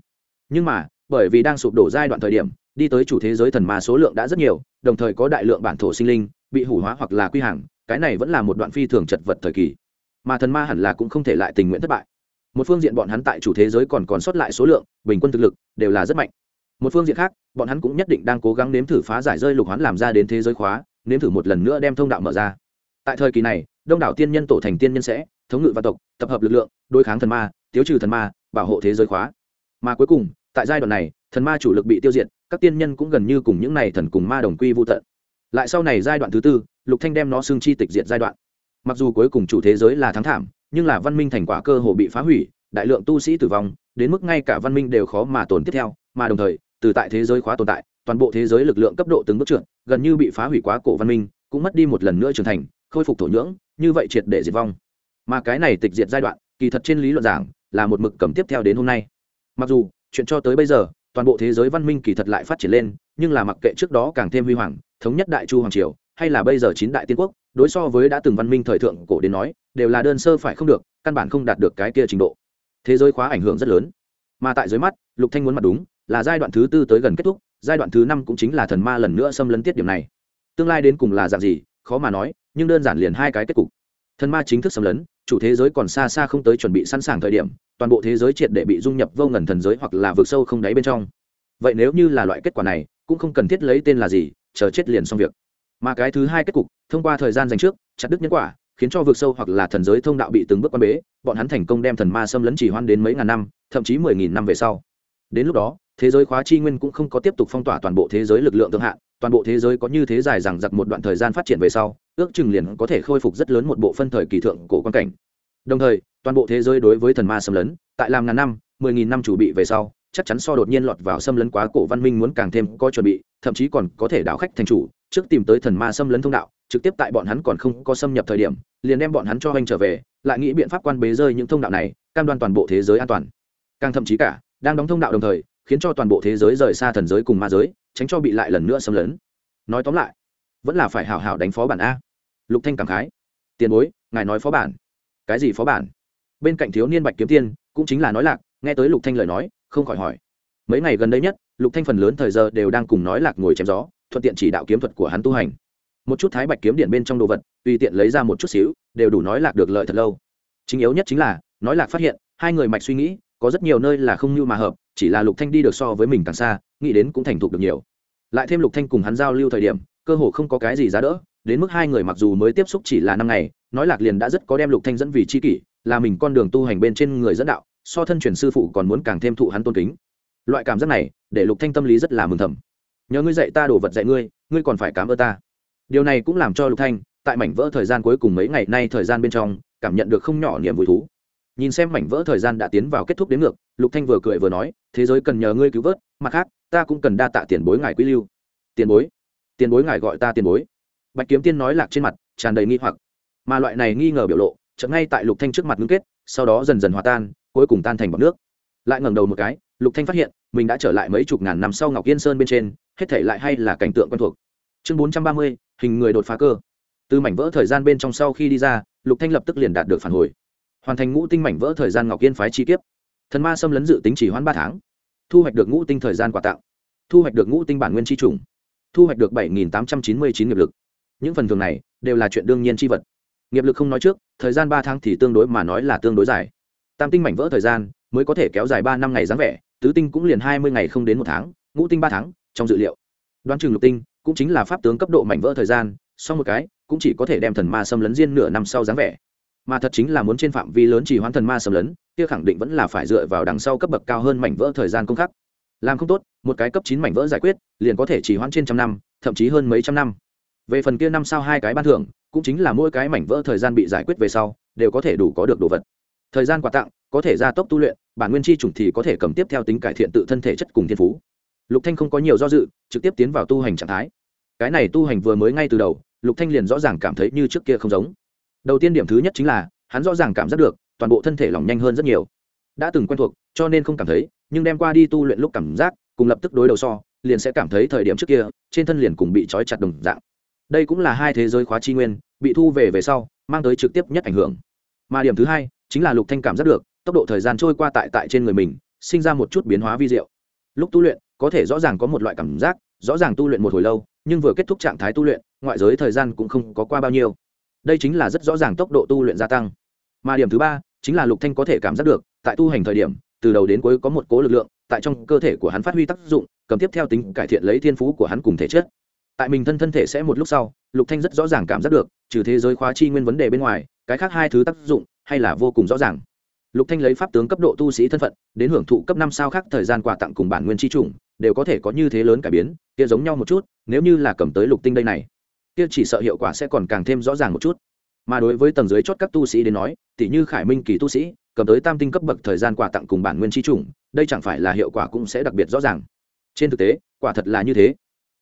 [SPEAKER 1] Nhưng mà, bởi vì đang sụp đổ giai đoạn thời điểm, đi tới chủ thế giới thần ma số lượng đã rất nhiều, đồng thời có đại lượng bản thổ sinh linh bị hủ hóa hoặc là quy hàng cái này vẫn là một đoạn phi thường chật vật thời kỳ. Mà thần ma hẳn là cũng không thể lại tình nguyện thất bại. Một phương diện bọn hắn tại chủ thế giới còn còn sót lại số lượng, bình quân thực lực đều là rất mạnh. Một phương diện khác, bọn hắn cũng nhất định đang cố gắng nếm thử phá giải rơi lục hoán làm ra đến thế giới khóa, nếm thử một lần nữa đem thông đạo mở ra. Tại thời kỳ này, đông đảo tiên nhân tổ thành tiên nhân sẽ, thống ngự văn tộc, tập hợp lực lượng, đối kháng thần ma, tiêu trừ thần ma, bảo hộ thế giới khóa. Mà cuối cùng, tại giai đoạn này, thần ma chủ lực bị tiêu diệt, các tiên nhân cũng gần như cùng những này thần cùng ma đồng quy vô tận. Lại sau này giai đoạn thứ tư lục thanh đem nó xương chi tịch diệt giai đoạn. Mặc dù cuối cùng chủ thế giới là thắng thảm, nhưng là văn minh thành quả cơ hồ bị phá hủy, đại lượng tu sĩ tử vong, đến mức ngay cả văn minh đều khó mà tồn tiếp theo, mà đồng thời, từ tại thế giới khóa tồn tại, toàn bộ thế giới lực lượng cấp độ từng bước trượt, gần như bị phá hủy quá cổ văn minh, cũng mất đi một lần nữa trưởng thành, khôi phục thổ nhưỡng, như vậy triệt để diệt vong. Mà cái này tịch diệt giai đoạn, kỳ thật trên lý luận giảng, là một mực cầm tiếp theo đến hôm nay. Mặc dù, chuyện cho tới bây giờ, toàn bộ thế giới văn minh kỳ thật lại phát triển lên, nhưng là mặc kệ trước đó càng thêm huy hoàng, thống nhất đại chu hoàng triều hay là bây giờ chín đại tiên quốc, đối so với đã từng văn minh thời thượng cổ đến nói, đều là đơn sơ phải không được, căn bản không đạt được cái kia trình độ. Thế giới khóa ảnh hưởng rất lớn. Mà tại dưới mắt, lục thanh muốn mặt đúng, là giai đoạn thứ tư tới gần kết thúc, giai đoạn thứ năm cũng chính là thần ma lần nữa xâm lấn tiết điểm này. Tương lai đến cùng là dạng gì, khó mà nói, nhưng đơn giản liền hai cái kết cục. Thần ma chính thức xâm lấn, chủ thế giới còn xa xa không tới chuẩn bị sẵn sàng thời điểm, toàn bộ thế giới triệt để bị dung nhập vô ngần thần giới hoặc là vượt sâu không đáy bên trong. Vậy nếu như là loại kết quả này, cũng không cần thiết lấy tên là gì, chờ chết liền xong việc mà cái thứ hai kết cục, thông qua thời gian dành trước, chặt đứt nhân quả, khiến cho vượt sâu hoặc là thần giới thông đạo bị từng bước quan bế, bọn hắn thành công đem thần ma xâm lấn chỉ hoan đến mấy ngàn năm, thậm chí mười nghìn năm về sau. Đến lúc đó, thế giới khóa chi nguyên cũng không có tiếp tục phong tỏa toàn bộ thế giới lực lượng thượng hạn toàn bộ thế giới có như thế dài rằng giặc một đoạn thời gian phát triển về sau, ước chừng liền có thể khôi phục rất lớn một bộ phân thời kỳ thượng cổ quan cảnh. Đồng thời, toàn bộ thế giới đối với thần ma xâm lấn, tại làm ngàn năm, mười nghìn năm chủ bị về sau, chắc chắn so đột nhiên lọt vào xâm lấn quá cổ văn minh muốn càng thêm có chuẩn bị, thậm chí còn có thể đảo khách thành chủ trước tìm tới thần ma xâm lấn thông đạo, trực tiếp tại bọn hắn còn không có xâm nhập thời điểm, liền đem bọn hắn cho anh trở về, lại nghĩ biện pháp quan bế rơi những thông đạo này, cam đoan toàn bộ thế giới an toàn. Càng thậm chí cả, đang đóng thông đạo đồng thời, khiến cho toàn bộ thế giới rời xa thần giới cùng ma giới, tránh cho bị lại lần nữa xâm lấn. Nói tóm lại, vẫn là phải hảo hảo đánh phó bản a. Lục thanh cảm khái, tiền bối, ngài nói phó bản. Cái gì phó bản? Bên cạnh thiếu niên bạch kiếm tiên, cũng chính là nói lạc, nghe tới lục thanh lời nói, không khỏi hỏi. Mấy ngày gần đây nhất, lục thanh phần lớn thời giờ đều đang cùng nói lạc ngồi chém gió thuận tiện chỉ đạo kiếm thuật của hắn tu hành. Một chút thái bạch kiếm điện bên trong đồ vật, tùy tiện lấy ra một chút xíu, đều đủ nói lạc được lợi thật lâu. Chính yếu nhất chính là, nói lạc phát hiện, hai người mạch suy nghĩ, có rất nhiều nơi là không như mà hợp, chỉ là lục thanh đi được so với mình càng xa, nghĩ đến cũng thành thục được nhiều. Lại thêm lục thanh cùng hắn giao lưu thời điểm, cơ hồ không có cái gì giá đỡ, đến mức hai người mặc dù mới tiếp xúc chỉ là năm ngày, nói lạc liền đã rất có đem lục thanh dẫn vì chi kỷ, là mình con đường tu hành bên trên người dẫn đạo, so thân truyền sư phụ còn muốn càng thêm thụ hắn tôn kính. Loại cảm giác này, để lục thanh tâm lý rất là mừng thầm nhờ ngươi dạy ta đồ vật dạy ngươi ngươi còn phải cảm ơn ta. Điều này cũng làm cho lục thanh, tại mảnh vỡ thời gian cuối cùng mấy ngày nay thời gian bên trong, cảm nhận được không nhỏ niềm vui thú. Nhìn xem mảnh vỡ thời gian đã tiến vào kết thúc đến ngược, lục thanh vừa cười vừa nói, thế giới cần nhờ ngươi cứu vớt, mặt khác, ta cũng cần đa tạ tiền bối ngài quý lưu. Tiền bối? Tiền bối ngài gọi ta tiền bối? Bạch kiếm tiên nói lạc trên mặt, tràn đầy nghi hoặc. Mà loại này nghi ngờ biểu lộ, chợt ngay tại lục thanh trước mặt ngưng kết, sau đó dần dần hòa tan, cuối cùng tan thành bọt nước lại ngẩng đầu một cái, lục thanh phát hiện, mình đã trở lại mấy chục ngàn năm sau ngọc yên sơn bên trên, hết thảy lại hay là cảnh tượng quen thuộc. Chương bốn trăm ba mươi, hình người đột phá cơ. Từ mảnh vỡ thời gian bên trong sau khi đi ra, lục thanh lập tức liền đạt được phản hồi. Hoàn thành ngũ tinh mảnh vỡ thời gian ngọc yên phái chi kiếp. Thần ma xâm lấn dự tính chỉ hoãn ba tháng. Thu hoạch được ngũ tinh thời gian quà tặng. Thu hoạch được ngũ tinh bản nguyên chi trùng. Thu hoạch được bảy nghìn tám trăm chín mươi chín nghiệp lực. Những phần thường này đều là chuyện đương nhiên chi vật. Nghiệp lực không nói trước, thời gian ba tháng thì tương đối mà nói là tương đối dài. Tam tinh mảnh vỡ thời gian mới có thể kéo dài ba năm ngày dáng vẻ, tứ tinh cũng liền hai mươi ngày không đến một tháng, ngũ tinh ba tháng, trong dự liệu. Đoán chừng lục tinh cũng chính là pháp tướng cấp độ mảnh vỡ thời gian sau một cái cũng chỉ có thể đem thần ma xâm lấn riêng nửa năm sau dáng vẻ. Mà thật chính là muốn trên phạm vi lớn chỉ hoãn thần ma xâm lấn, kia khẳng định vẫn là phải dựa vào đằng sau cấp bậc cao hơn mảnh vỡ thời gian công khắc. Làm không tốt, một cái cấp chín mảnh vỡ giải quyết, liền có thể chỉ hoãn trên trăm năm, thậm chí hơn mấy trăm năm. Về phần kia năm sau hai cái ban thưởng, cũng chính là mỗi cái mảnh vỡ thời gian bị giải quyết về sau, đều có thể đủ có được đồ vật. Thời gian quà tặng có thể gia tốc tu luyện, bản nguyên chi chủng thì có thể cầm tiếp theo tính cải thiện tự thân thể chất cùng thiên phú. Lục thanh không có nhiều do dự, trực tiếp tiến vào tu hành trạng thái. Cái này tu hành vừa mới ngay từ đầu, lục thanh liền rõ ràng cảm thấy như trước kia không giống. Đầu tiên điểm thứ nhất chính là, hắn rõ ràng cảm giác được, toàn bộ thân thể lỏng nhanh hơn rất nhiều. Đã từng quen thuộc, cho nên không cảm thấy, nhưng đem qua đi tu luyện lúc cảm giác, cùng lập tức đối đầu so, liền sẽ cảm thấy thời điểm trước kia, trên thân liền cùng bị trói chặt đồng dạng. Đây cũng là hai thế giới khóa chi nguyên, bị thu về về sau, mang tới trực tiếp nhất ảnh hưởng. Mà điểm thứ hai, chính là lục thanh cảm giác được tốc độ thời gian trôi qua tại tại trên người mình, sinh ra một chút biến hóa vi diệu. Lúc tu luyện, có thể rõ ràng có một loại cảm giác, rõ ràng tu luyện một hồi lâu, nhưng vừa kết thúc trạng thái tu luyện, ngoại giới thời gian cũng không có qua bao nhiêu. Đây chính là rất rõ ràng tốc độ tu luyện gia tăng. Mà điểm thứ ba, chính là lục thanh có thể cảm giác được, tại tu hành thời điểm, từ đầu đến cuối có một cố lực lượng, tại trong cơ thể của hắn phát huy tác dụng, cầm tiếp theo tính cải thiện lấy thiên phú của hắn cùng thể chất. Tại mình thân thân thể sẽ một lúc sau, lục thanh rất rõ ràng cảm giác được, trừ thế giới khóa chi nguyên vấn đề bên ngoài, cái khác hai thứ tác dụng, hay là vô cùng rõ ràng lục thanh lấy pháp tướng cấp độ tu sĩ thân phận, đến hưởng thụ cấp năm sao khác thời gian quà tặng cùng bản nguyên chi chủng đều có thể có như thế lớn cải biến, kia giống nhau một chút, nếu như là cầm tới lục tinh đây này, kia chỉ sợ hiệu quả sẽ còn càng thêm rõ ràng một chút. Mà đối với tầng dưới chót các tu sĩ đến nói tỷ như khải minh kỳ tu sĩ, cầm tới tam tinh cấp bậc thời gian quà tặng cùng bản nguyên chi chủng đây chẳng phải là hiệu quả cũng sẽ đặc biệt rõ ràng. Trên thực tế, quả thật là như thế.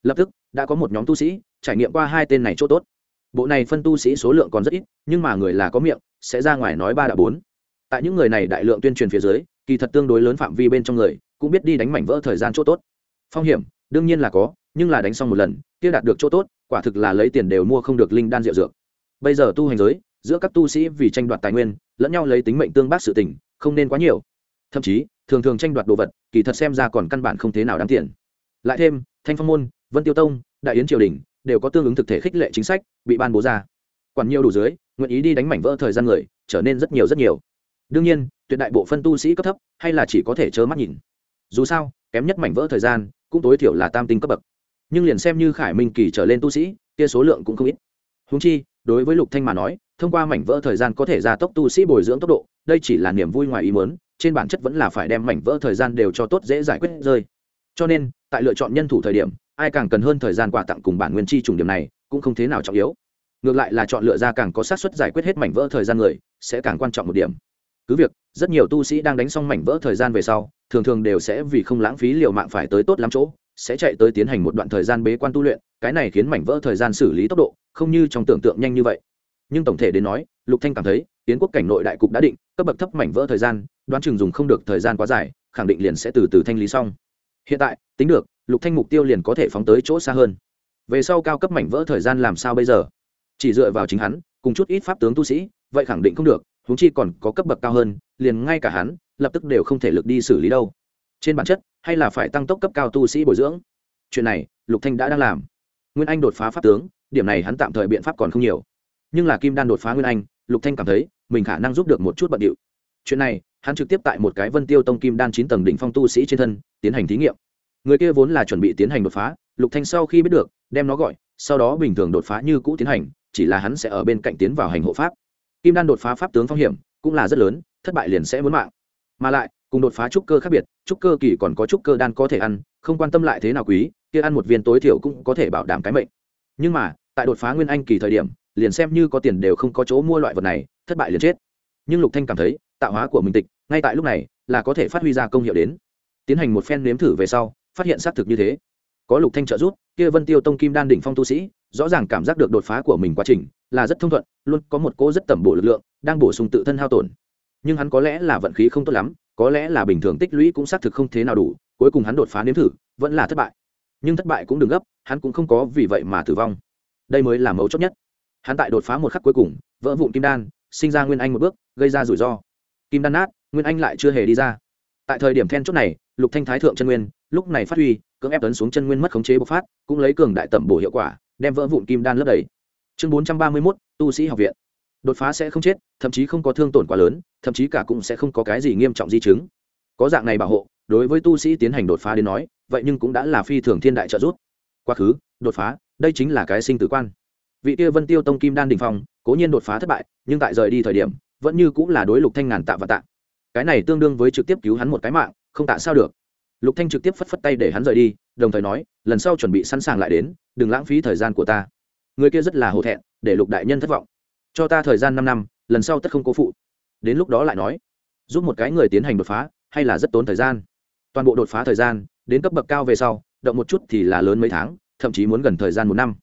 [SPEAKER 1] Lập tức, đã có một nhóm tu sĩ trải nghiệm qua hai tên này chỗ tốt. Bộ này phân tu sĩ số lượng còn rất ít, nhưng mà người là có miệng, sẽ ra ngoài nói ba đã bốn tại những người này đại lượng tuyên truyền phía dưới, kỳ thật tương đối lớn phạm vi bên trong người, cũng biết đi đánh mảnh vỡ thời gian chỗ tốt. Phong hiểm, đương nhiên là có, nhưng là đánh xong một lần, kia đạt được chỗ tốt, quả thực là lấy tiền đều mua không được linh đan rượu dược. Bây giờ tu hành giới, giữa các tu sĩ vì tranh đoạt tài nguyên, lẫn nhau lấy tính mệnh tương bác sự tình, không nên quá nhiều. Thậm chí, thường thường tranh đoạt đồ vật, kỳ thật xem ra còn căn bản không thế nào đáng tiền. Lại thêm, thanh phong môn, vân tiêu tông, đại yến triều đình đều có tương ứng thực thể khích lệ chính sách, bị ban bố ra. Quản nhiều đủ dưới, nguyện ý đi đánh mảnh vỡ thời gian người, trở nên rất nhiều rất nhiều đương nhiên, tuyệt đại bộ phân tu sĩ cấp thấp, hay là chỉ có thể trơ mắt nhìn. Dù sao, kém nhất mảnh vỡ thời gian, cũng tối thiểu là tam tinh cấp bậc. Nhưng liền xem như khải minh kỳ trở lên tu sĩ, kia số lượng cũng không ít. Húng chi, đối với lục thanh mà nói, thông qua mảnh vỡ thời gian có thể gia tốc tu sĩ bồi dưỡng tốc độ, đây chỉ là niềm vui ngoài ý muốn, trên bản chất vẫn là phải đem mảnh vỡ thời gian đều cho tốt dễ giải quyết rơi. Cho nên, tại lựa chọn nhân thủ thời điểm, ai càng cần hơn thời gian quà tặng cùng bản nguyên chi trùng điểm này, cũng không thế nào trọng yếu. Ngược lại là chọn lựa ra càng có xác suất giải quyết hết mảnh vỡ thời gian người, sẽ càng quan trọng một điểm cứ việc, rất nhiều tu sĩ đang đánh xong mảnh vỡ thời gian về sau, thường thường đều sẽ vì không lãng phí liều mạng phải tới tốt lắm chỗ, sẽ chạy tới tiến hành một đoạn thời gian bế quan tu luyện, cái này khiến mảnh vỡ thời gian xử lý tốc độ, không như trong tưởng tượng nhanh như vậy. Nhưng tổng thể đến nói, lục thanh cảm thấy, tiến quốc cảnh nội đại cục đã định, cấp bậc thấp mảnh vỡ thời gian, đoán chừng dùng không được thời gian quá dài, khẳng định liền sẽ từ từ thanh lý xong. Hiện tại, tính được, lục thanh mục tiêu liền có thể phóng tới chỗ xa hơn. Về sau cao cấp mảnh vỡ thời gian làm sao bây giờ? Chỉ dựa vào chính hắn, cùng chút ít pháp tướng tu sĩ, vậy khẳng định không được huống chi còn có cấp bậc cao hơn, liền ngay cả hắn, lập tức đều không thể lực đi xử lý đâu. Trên bản chất, hay là phải tăng tốc cấp cao tu sĩ bồi dưỡng. Chuyện này, lục thanh đã đang làm. Nguyên anh đột phá pháp tướng, điểm này hắn tạm thời biện pháp còn không nhiều. Nhưng là kim đan đột phá nguyên anh, lục thanh cảm thấy, mình khả năng giúp được một chút bận điệu. Chuyện này, hắn trực tiếp tại một cái vân tiêu tông kim đan chín tầng đỉnh phong tu sĩ trên thân, tiến hành thí nghiệm. Người kia vốn là chuẩn bị tiến hành đột phá, lục thanh sau khi biết được, đem nó gọi, sau đó bình thường đột phá như cũ tiến hành, chỉ là hắn sẽ ở bên cạnh tiến vào hành hộ pháp kim đan đột phá pháp tướng phong hiểm cũng là rất lớn, thất bại liền sẽ muốn mạng. Mà lại, cùng đột phá trúc cơ khác biệt, trúc cơ kỳ còn có trúc cơ đan có thể ăn, không quan tâm lại thế nào quý, kia ăn một viên tối thiểu cũng có thể bảo đảm cái mệnh. Nhưng mà, tại đột phá nguyên anh kỳ thời điểm, liền xem như có tiền đều không có chỗ mua loại vật này, thất bại liền chết. Nhưng lục thanh cảm thấy, tạo hóa của mình tịch, ngay tại lúc này, là có thể phát huy ra công hiệu đến. Tiến hành một phen nếm thử về sau, phát hiện xác thực như thế. Có lục thanh trợ giúp, kia vân tiêu tông kim đan đỉnh phong tu sĩ, rõ ràng cảm giác được đột phá của mình quá trình là rất thông thuận, luôn có một cỗ rất tẩm bổ lực lượng, đang bổ sung tự thân hao tổn. Nhưng hắn có lẽ là vận khí không tốt lắm, có lẽ là bình thường tích lũy cũng xác thực không thế nào đủ, cuối cùng hắn đột phá nếm thử, vẫn là thất bại. Nhưng thất bại cũng đừng gấp, hắn cũng không có vì vậy mà tử vong. Đây mới là mấu chốt nhất. Hắn tại đột phá một khắc cuối cùng, vỡ vụn kim đan, sinh ra nguyên anh một bước, gây ra rủi ro. Kim đan nát, nguyên anh lại chưa hề đi ra. Tại thời điểm then chốt này, lục thanh thái thượng chân nguyên, lúc này phát huy, cưỡng ép tấn xuống chân nguyên mất khống chế bộc phát, cũng lấy cường đại tẩm bổ hiệu quả, đem vỡ vụn kim đan lấp đầy chương bốn trăm ba mươi 431, tu sĩ học viện. Đột phá sẽ không chết thậm chí không có thương tổn quá lớn thậm chí cả cũng sẽ không có cái gì nghiêm trọng di chứng. Có dạng này bảo hộ đối với tu sĩ tiến hành đột phá đến nói vậy nhưng cũng đã là phi thường thiên đại trợ giúp. Quá khứ đột phá đây chính là cái sinh tử quan. Vị kia vân tiêu tông kim đan đình phong cố nhiên đột phá thất bại nhưng tại rời đi thời điểm vẫn như cũng là đối lục thanh ngàn tạ và tạ. Cái này tương đương với trực tiếp cứu hắn một cái mạng không tạ sao được. Lục thanh trực tiếp phất phất tay để hắn rời đi đồng thời nói lần sau chuẩn bị sẵn sàng lại đến đừng lãng phí thời gian của ta người kia rất là hổ thẹn, để lục đại nhân thất vọng. Cho ta thời gian năm năm, lần sau tất không cố phụ. Đến lúc đó lại nói, giúp một cái người tiến hành đột phá, hay là rất tốn thời gian. Toàn bộ đột phá thời gian, đến cấp bậc cao về sau, động một chút thì là lớn mấy tháng, thậm chí muốn gần thời gian một năm.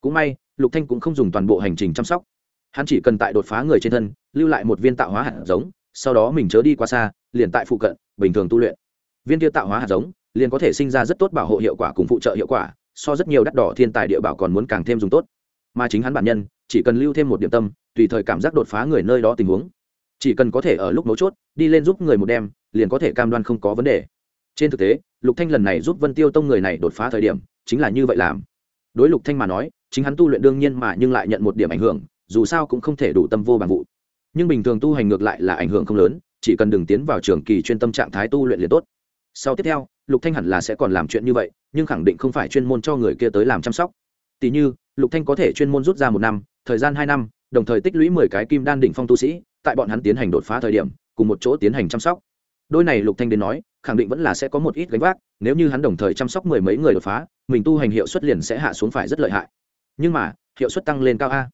[SPEAKER 1] Cũng may, lục thanh cũng không dùng toàn bộ hành trình chăm sóc. Hắn chỉ cần tại đột phá người trên thân, lưu lại một viên tạo hóa hạt giống, sau đó mình chớ đi qua xa, liền tại phụ cận, bình thường tu luyện. Viên kia tạo hóa hạt giống, liền có thể sinh ra rất tốt bảo hộ hiệu quả cùng phụ trợ hiệu quả, so rất nhiều đắt đỏ thiên tài địa bảo còn muốn càng thêm dùng tốt mà chính hắn bản nhân chỉ cần lưu thêm một điểm tâm, tùy thời cảm giác đột phá người nơi đó tình huống. Chỉ cần có thể ở lúc mấu chốt, đi lên giúp người một đêm, liền có thể cam đoan không có vấn đề. Trên thực tế, lục thanh lần này giúp vân tiêu tông người này đột phá thời điểm, chính là như vậy làm. Đối lục thanh mà nói, chính hắn tu luyện đương nhiên mà nhưng lại nhận một điểm ảnh hưởng, dù sao cũng không thể đủ tâm vô bằng vụ. Nhưng bình thường tu hành ngược lại là ảnh hưởng không lớn, chỉ cần đừng tiến vào trường kỳ chuyên tâm trạng thái tu luyện liền tốt. Sau tiếp theo, lục thanh hẳn là sẽ còn làm chuyện như vậy, nhưng khẳng định không phải chuyên môn cho người kia tới làm chăm sóc. Tỷ như lục thanh có thể chuyên môn rút ra một năm, thời gian hai năm, đồng thời tích lũy mười cái kim đan đỉnh phong tu sĩ, tại bọn hắn tiến hành đột phá thời điểm, cùng một chỗ tiến hành chăm sóc. Đôi này lục thanh đến nói, khẳng định vẫn là sẽ có một ít gánh vác, nếu như hắn đồng thời chăm sóc mười mấy người đột phá, mình tu hành hiệu suất liền sẽ hạ xuống phải rất lợi hại. Nhưng mà, hiệu suất tăng lên cao a.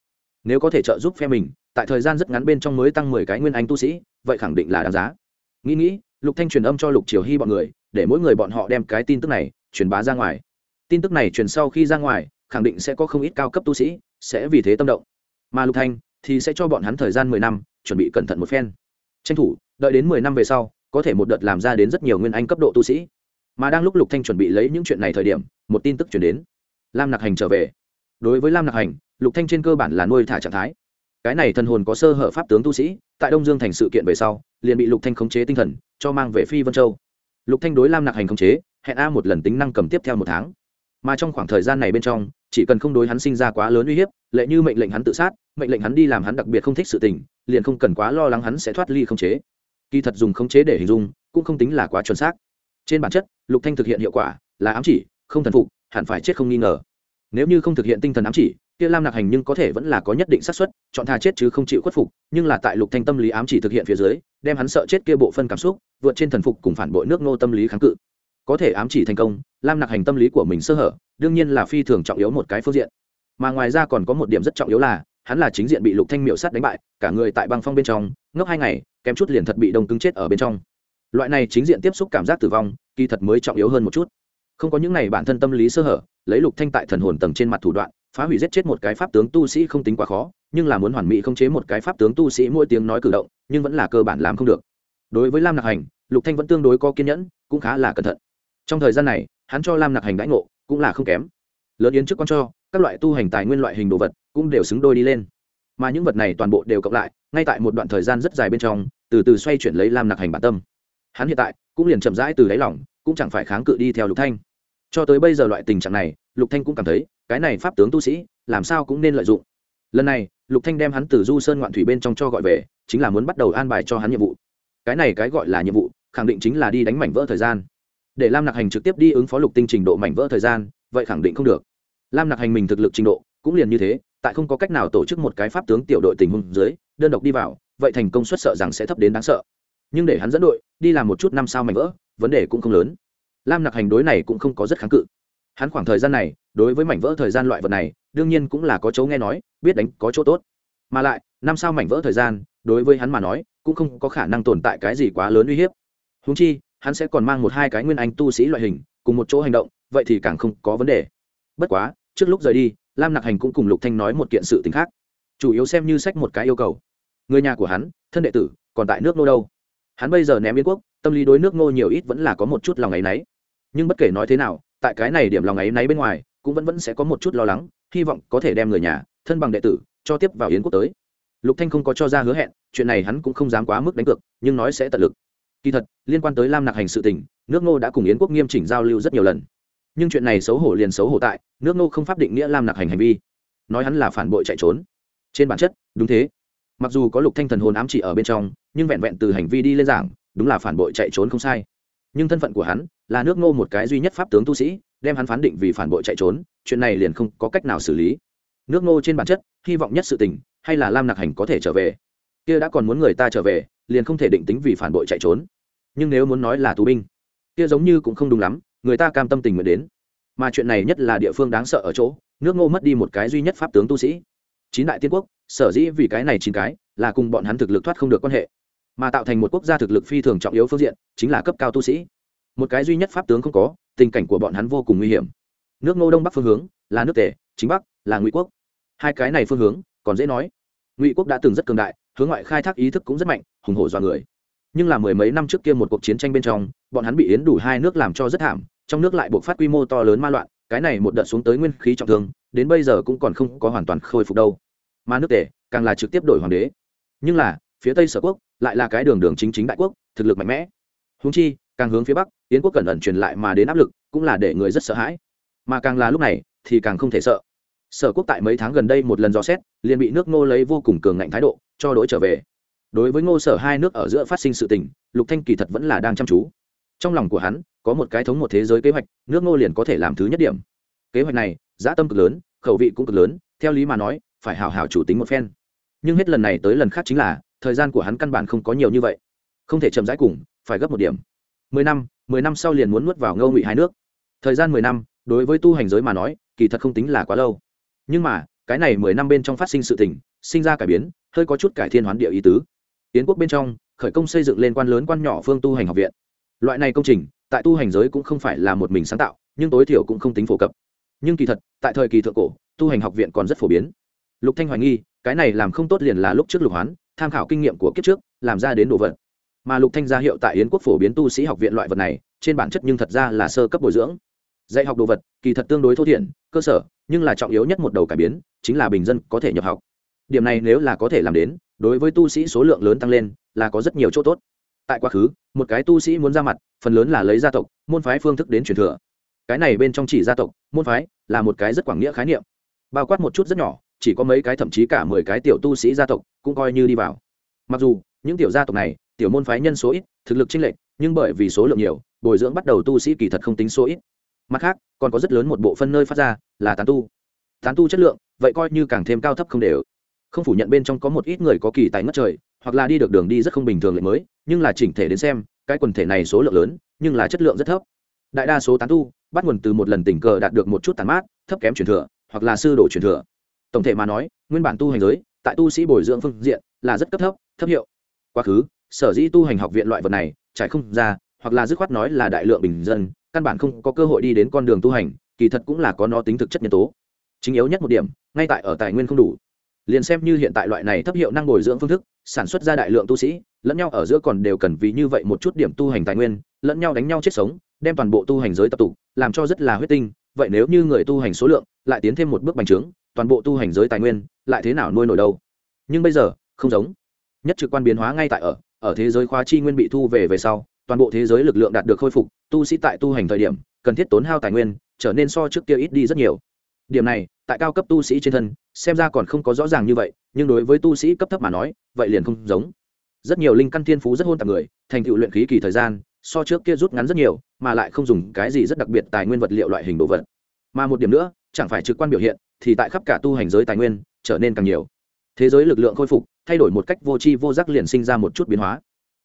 [SPEAKER 1] Nếu có thể trợ giúp phe mình, tại thời gian rất ngắn bên trong mới tăng mười cái nguyên anh tu sĩ, vậy khẳng định là đáng giá. Nghĩ nghĩ, lục thanh truyền âm cho lục triều hy bọn người, để mỗi người bọn họ đem cái tin tức này truyền bá ra ngoài. Tin tức này truyền sau khi ra ngoài khẳng định sẽ có không ít cao cấp tu sĩ, sẽ vì thế tâm động. Mà lục thanh thì sẽ cho bọn hắn thời gian mười năm, chuẩn bị cẩn thận một phen. Tranh thủ, đợi đến mười năm về sau, có thể một đợt làm ra đến rất nhiều nguyên anh cấp độ tu sĩ. Mà đang lúc lục thanh chuẩn bị lấy những chuyện này thời điểm, một tin tức truyền đến. Lam nặc hành trở về. Đối với lam nặc hành, lục thanh trên cơ bản là nuôi thả trạng thái. Cái này thần hồn có sơ hở pháp tướng tu sĩ, tại đông dương thành sự kiện về sau, liền bị lục thanh khống chế tinh thần, cho mang về phi vân châu. Lục thanh đối lam nặc hành khống chế, hẹn a một lần tính năng cầm tiếp theo một tháng. Mà trong khoảng thời gian này bên trong chỉ cần không đối hắn sinh ra quá lớn uy hiếp, lệ như mệnh lệnh hắn tự sát, mệnh lệnh hắn đi làm hắn đặc biệt không thích sự tình, liền không cần quá lo lắng hắn sẽ thoát ly không chế. Kỳ thật dùng không chế để hình dung, cũng không tính là quá chuẩn xác. Trên bản chất, lục thanh thực hiện hiệu quả là ám chỉ, không thần phục, hẳn phải chết không nghi ngờ. Nếu như không thực hiện tinh thần ám chỉ, kia lam nạc hành nhưng có thể vẫn là có nhất định xác suất, chọn tha chết chứ không chịu khuất phục, nhưng là tại lục thanh tâm lý ám chỉ thực hiện phía dưới, đem hắn sợ chết kia bộ phân cảm xúc, vượt trên thần phục cùng phản bội nước nô tâm lý kháng cự. Có thể ám chỉ thành công lam nặc hành tâm lý của mình sơ hở, đương nhiên là phi thường trọng yếu một cái phương diện. Mà ngoài ra còn có một điểm rất trọng yếu là, hắn là chính diện bị lục thanh miệu sắt đánh bại, cả người tại băng phong bên trong, ngốc hai ngày, kém chút liền thật bị đông cứng chết ở bên trong. Loại này chính diện tiếp xúc cảm giác tử vong, kỳ thật mới trọng yếu hơn một chút. Không có những này bản thân tâm lý sơ hở, lấy lục thanh tại thần hồn tầng trên mặt thủ đoạn, phá hủy giết chết một cái pháp tướng tu sĩ không tính quá khó, nhưng là muốn hoàn mỹ không chế một cái pháp tướng tu sĩ mỗi tiếng nói cử động, nhưng vẫn là cơ bản làm không được. Đối với lam nặc hành, lục thanh vẫn tương đối có kiên nhẫn, cũng khá là cẩn thận. Trong thời gian này hắn cho lam nặc hành đãi ngộ, cũng là không kém. Lớn yến trước con cho, các loại tu hành tài nguyên loại hình đồ vật cũng đều xứng đôi đi lên. Mà những vật này toàn bộ đều cộng lại, ngay tại một đoạn thời gian rất dài bên trong, từ từ xoay chuyển lấy lam nặc hành bản tâm. Hắn hiện tại cũng liền chậm rãi từ đáy lỏng cũng chẳng phải kháng cự đi theo lục thanh. Cho tới bây giờ loại tình trạng này, lục thanh cũng cảm thấy, cái này pháp tướng tu sĩ, làm sao cũng nên lợi dụng. Lần này, lục thanh đem hắn từ du sơn ngoạn thủy bên trong cho gọi về, chính là muốn bắt đầu an bài cho hắn nhiệm vụ. Cái này cái gọi là nhiệm vụ, khẳng định chính là đi đánh mảnh vỡ thời gian để lam nặc hành trực tiếp đi ứng phó lục tinh trình độ mảnh vỡ thời gian, vậy khẳng định không được. Lam nặc hành mình thực lực trình độ cũng liền như thế, tại không có cách nào tổ chức một cái pháp tướng tiểu đội tình huống dưới, đơn độc đi vào, vậy thành công suất sợ rằng sẽ thấp đến đáng sợ. Nhưng để hắn dẫn đội đi làm một chút năm sao mảnh vỡ, vấn đề cũng không lớn. Lam nặc hành đối này cũng không có rất kháng cự. Hắn khoảng thời gian này, đối với mảnh vỡ thời gian loại vật này, đương nhiên cũng là có chỗ nghe nói, biết đánh có chỗ tốt. Mà lại, năm sao mảnh vỡ thời gian, đối với hắn mà nói, cũng không có khả năng tồn tại cái gì quá lớn uy hiếp. Húng chi hắn sẽ còn mang một hai cái nguyên anh tu sĩ loại hình, cùng một chỗ hành động, vậy thì càng không có vấn đề. Bất quá, trước lúc rời đi, lam nặc hành cũng cùng lục thanh nói một kiện sự t khác. Chủ yếu xem như sách một cái yêu cầu. Người nhà của hắn, thân đệ tử, còn tại nước nô đâu? Hắn bây giờ ném yến quốc, tâm lý đối nước nô nhiều ít vẫn là có một chút lòng áy náy nhưng bất kể nói thế nào, tại cái này điểm lòng áy náy bên ngoài, cũng vẫn vẫn sẽ có một chút lo lắng, hy vọng có thể đem người nhà, thân bằng đệ tử, cho tiếp vào yến quốc tới. Lục thanh không có cho ra hứa hẹn, chuyện này hắn cũng không dám quá mức đánh cược, nhưng nói sẽ tận lực kỳ thật, liên quan tới lam nặc hành sự tình, nước ngô đã cùng yến quốc nghiêm chỉnh giao lưu rất nhiều lần. Nhưng chuyện này xấu hổ liền xấu hổ tại, nước nô không pháp định nghĩa lam nặc hành hành vi. Nói hắn là phản bội chạy trốn. Trên bản chất, đúng thế. Mặc dù có lục thanh thần hồn ám chỉ ở bên trong, nhưng vẹn vẹn từ hành vi đi lên giảng, đúng là phản bội chạy trốn không sai. Nhưng thân phận của hắn, là nước nô một cái duy nhất pháp tướng tu sĩ, đem hắn phán định vì phản bội chạy trốn, chuyện này liền không có cách nào xử lý. Nước ngô trên bản chất, hy vọng nhất sự tình, hay là lam nặc hành có thể trở về. Kia đã còn muốn người ta trở về liền không thể định tính vì phản bội chạy trốn. Nhưng nếu muốn nói là tù binh, kia giống như cũng không đúng lắm, người ta cam tâm tình nguyện đến. Mà chuyện này nhất là địa phương đáng sợ ở chỗ, nước ngô mất đi một cái duy nhất pháp tướng tu sĩ. Chín đại tiên quốc, sở dĩ vì cái này chín cái, là cùng bọn hắn thực lực thoát không được quan hệ. Mà tạo thành một quốc gia thực lực phi thường trọng yếu phương diện, chính là cấp cao tu sĩ. Một cái duy nhất pháp tướng không có, tình cảnh của bọn hắn vô cùng nguy hiểm. Nước ngô đông bắc phương hướng, là nước tề, chính bắc, là ngụy quốc. Hai cái này phương hướng, còn dễ nói. Ngụy quốc đã từng rất cường đại, hướng ngoại khai thác ý thức cũng rất mạnh hùng hổ dọa người. Nhưng là mười mấy năm trước kia một cuộc chiến tranh bên trong, bọn hắn bị yến đủ hai nước làm cho rất thảm, trong nước lại buộc phát quy mô to lớn ma loạn, cái này một đợt xuống tới nguyên khí trọng thương, đến bây giờ cũng còn không có hoàn toàn khôi phục đâu. Mà nước tề càng là trực tiếp đổi hoàng đế. Nhưng là, phía tây sở quốc lại là cái đường đường chính chính đại quốc, thực lực mạnh mẽ. Húng chi, càng hướng phía bắc, yến quốc cẩn ẩn truyền lại mà đến áp lực, cũng là để người rất sợ hãi. Mà càng là lúc này, thì càng không thể sợ. Sở quốc tại mấy tháng gần đây một lần dò xét, liền bị nước ngô lấy vô cùng cường ngạnh thái độ, cho đ ố i trở về đối với ngô sở hai nước ở giữa phát sinh sự tình, lục thanh kỳ thật vẫn là đang chăm chú. Trong lòng của hắn, có một cái thống một thế giới kế hoạch, nước ngô liền có thể làm thứ nhất điểm. Kế hoạch này dã tâm cực lớn, khẩu vị cũng cực lớn, theo lý mà nói, phải hào hào chủ tính một phen. Nhưng hết lần này tới lần khác chính là, thời gian của hắn căn bản không có nhiều như vậy. Không thể chậm rãi cùng, phải gấp một điểm. Mười năm mười năm sau liền muốn nuốt vào ngâu ngụy hai nước. Thời gian mười năm, đối với tu hành giới mà nói, kỳ thật không tính là quá lâu. Nhưng mà, cái này mười năm bên trong phát sinh sự tình, sinh ra cải biến, hơi có chút cải thiên hoán địa ý tứ. Yến quốc bên trong, khởi công xây dựng lên quan lớn quan nhỏ phương tu hành học viện. Loại này công trình, tại tu hành giới cũng không phải là một mình sáng tạo, nhưng tối thiểu cũng không tính phổ cập. Nhưng kỳ thật, tại thời kỳ thượng cổ, tu hành học viện còn rất phổ biến. Lục thanh hoài nghi, cái này làm không tốt liền là lúc trước lục hoán, tham khảo kinh nghiệm của kiếp trước, làm ra đến đồ vật. Mà lục thanh gia hiệu tại yến quốc phổ biến tu sĩ học viện loại vật này, trên bản chất nhưng thật ra là sơ cấp bồi dưỡng. Dạy học đồ vật, kỳ thật tương đối thô thiển, cơ sở, nhưng là trọng yếu nhất một đầu cải biến, chính là bình dân có thể nhập học điểm này nếu là có thể làm đến, đối với tu sĩ số lượng lớn tăng lên, là có rất nhiều chỗ tốt. Tại quá khứ, một cái tu sĩ muốn ra mặt, phần lớn là lấy gia tộc, môn phái phương thức đến truyền thừa. Cái này bên trong chỉ gia tộc, môn phái là một cái rất quảng nghĩa khái niệm. Bao quát một chút rất nhỏ, chỉ có mấy cái thậm chí cả mười cái tiểu tu sĩ gia tộc cũng coi như đi vào. Mặc dù, những tiểu gia tộc này, tiểu môn phái nhân số ít, thực lực chênh lệch, nhưng bởi vì số lượng nhiều, bồi dưỡng bắt đầu tu sĩ kỳ thật không tính số ít. Mặt khác, còn có rất lớn một bộ phân nơi phát ra, là tán tu. Tán tu chất lượng, vậy coi như càng thêm cao thấp không đều không phủ nhận bên trong có một ít người có kỳ tài ngất trời, hoặc là đi được đường đi rất không bình thường lệ mới, nhưng là chỉnh thể đến xem, cái quần thể này số lượng lớn, nhưng là chất lượng rất thấp. Đại đa số tán tu, bắt nguồn từ một lần tình cờ đạt được một chút tàn mát, thấp kém truyền thừa, hoặc là sư đồ truyền thừa. Tổng thể mà nói, nguyên bản tu hành giới, tại tu sĩ bồi dưỡng phương diện, là rất cấp thấp thấp hiệu. Quá khứ, sở dĩ tu hành học viện loại vật này, trải không ra, hoặc là dứt khoát nói là đại lượng bình dân, căn bản không có cơ hội đi đến con đường tu hành, kỳ thật cũng là có nó tính thực chất nhân tố. Chính yếu nhất một điểm, ngay tại ở tài nguyên không đủ liền xem như hiện tại loại này thấp hiệu năng bồi dưỡng phương thức, sản xuất ra đại lượng tu sĩ, lẫn nhau ở giữa còn đều cần vì như vậy một chút điểm tu hành tài nguyên, lẫn nhau đánh nhau chết sống, đem toàn bộ tu hành giới tập tụ, làm cho rất là huyết tinh. Vậy nếu như người tu hành số lượng lại tiến thêm một bước bành trướng, toàn bộ tu hành giới tài nguyên lại thế nào nuôi nổi đâu? Nhưng bây giờ, không giống. Nhất trực quan biến hóa ngay tại ở ở thế giới khóa chi nguyên bị thu về về sau, toàn bộ thế giới lực lượng đạt được khôi phục, tu sĩ tại tu hành thời điểm, cần thiết tốn hao tài nguyên, trở nên so trước kia ít đi rất nhiều. Điểm này, tại cao cấp tu sĩ trên thân xem ra còn không có rõ ràng như vậy, nhưng đối với tu sĩ cấp thấp mà nói, vậy liền không giống. Rất nhiều linh căn thiên phú rất hôn tạp người, thành tựu luyện khí kỳ thời gian, so trước kia rút ngắn rất nhiều, mà lại không dùng cái gì rất đặc biệt tài nguyên vật liệu loại hình đồ vật. Mà một điểm nữa, chẳng phải trực quan biểu hiện, thì tại khắp cả tu hành giới tài nguyên, trở nên càng nhiều. Thế giới lực lượng khôi phục, thay đổi một cách vô tri vô giác liền sinh ra một chút biến hóa.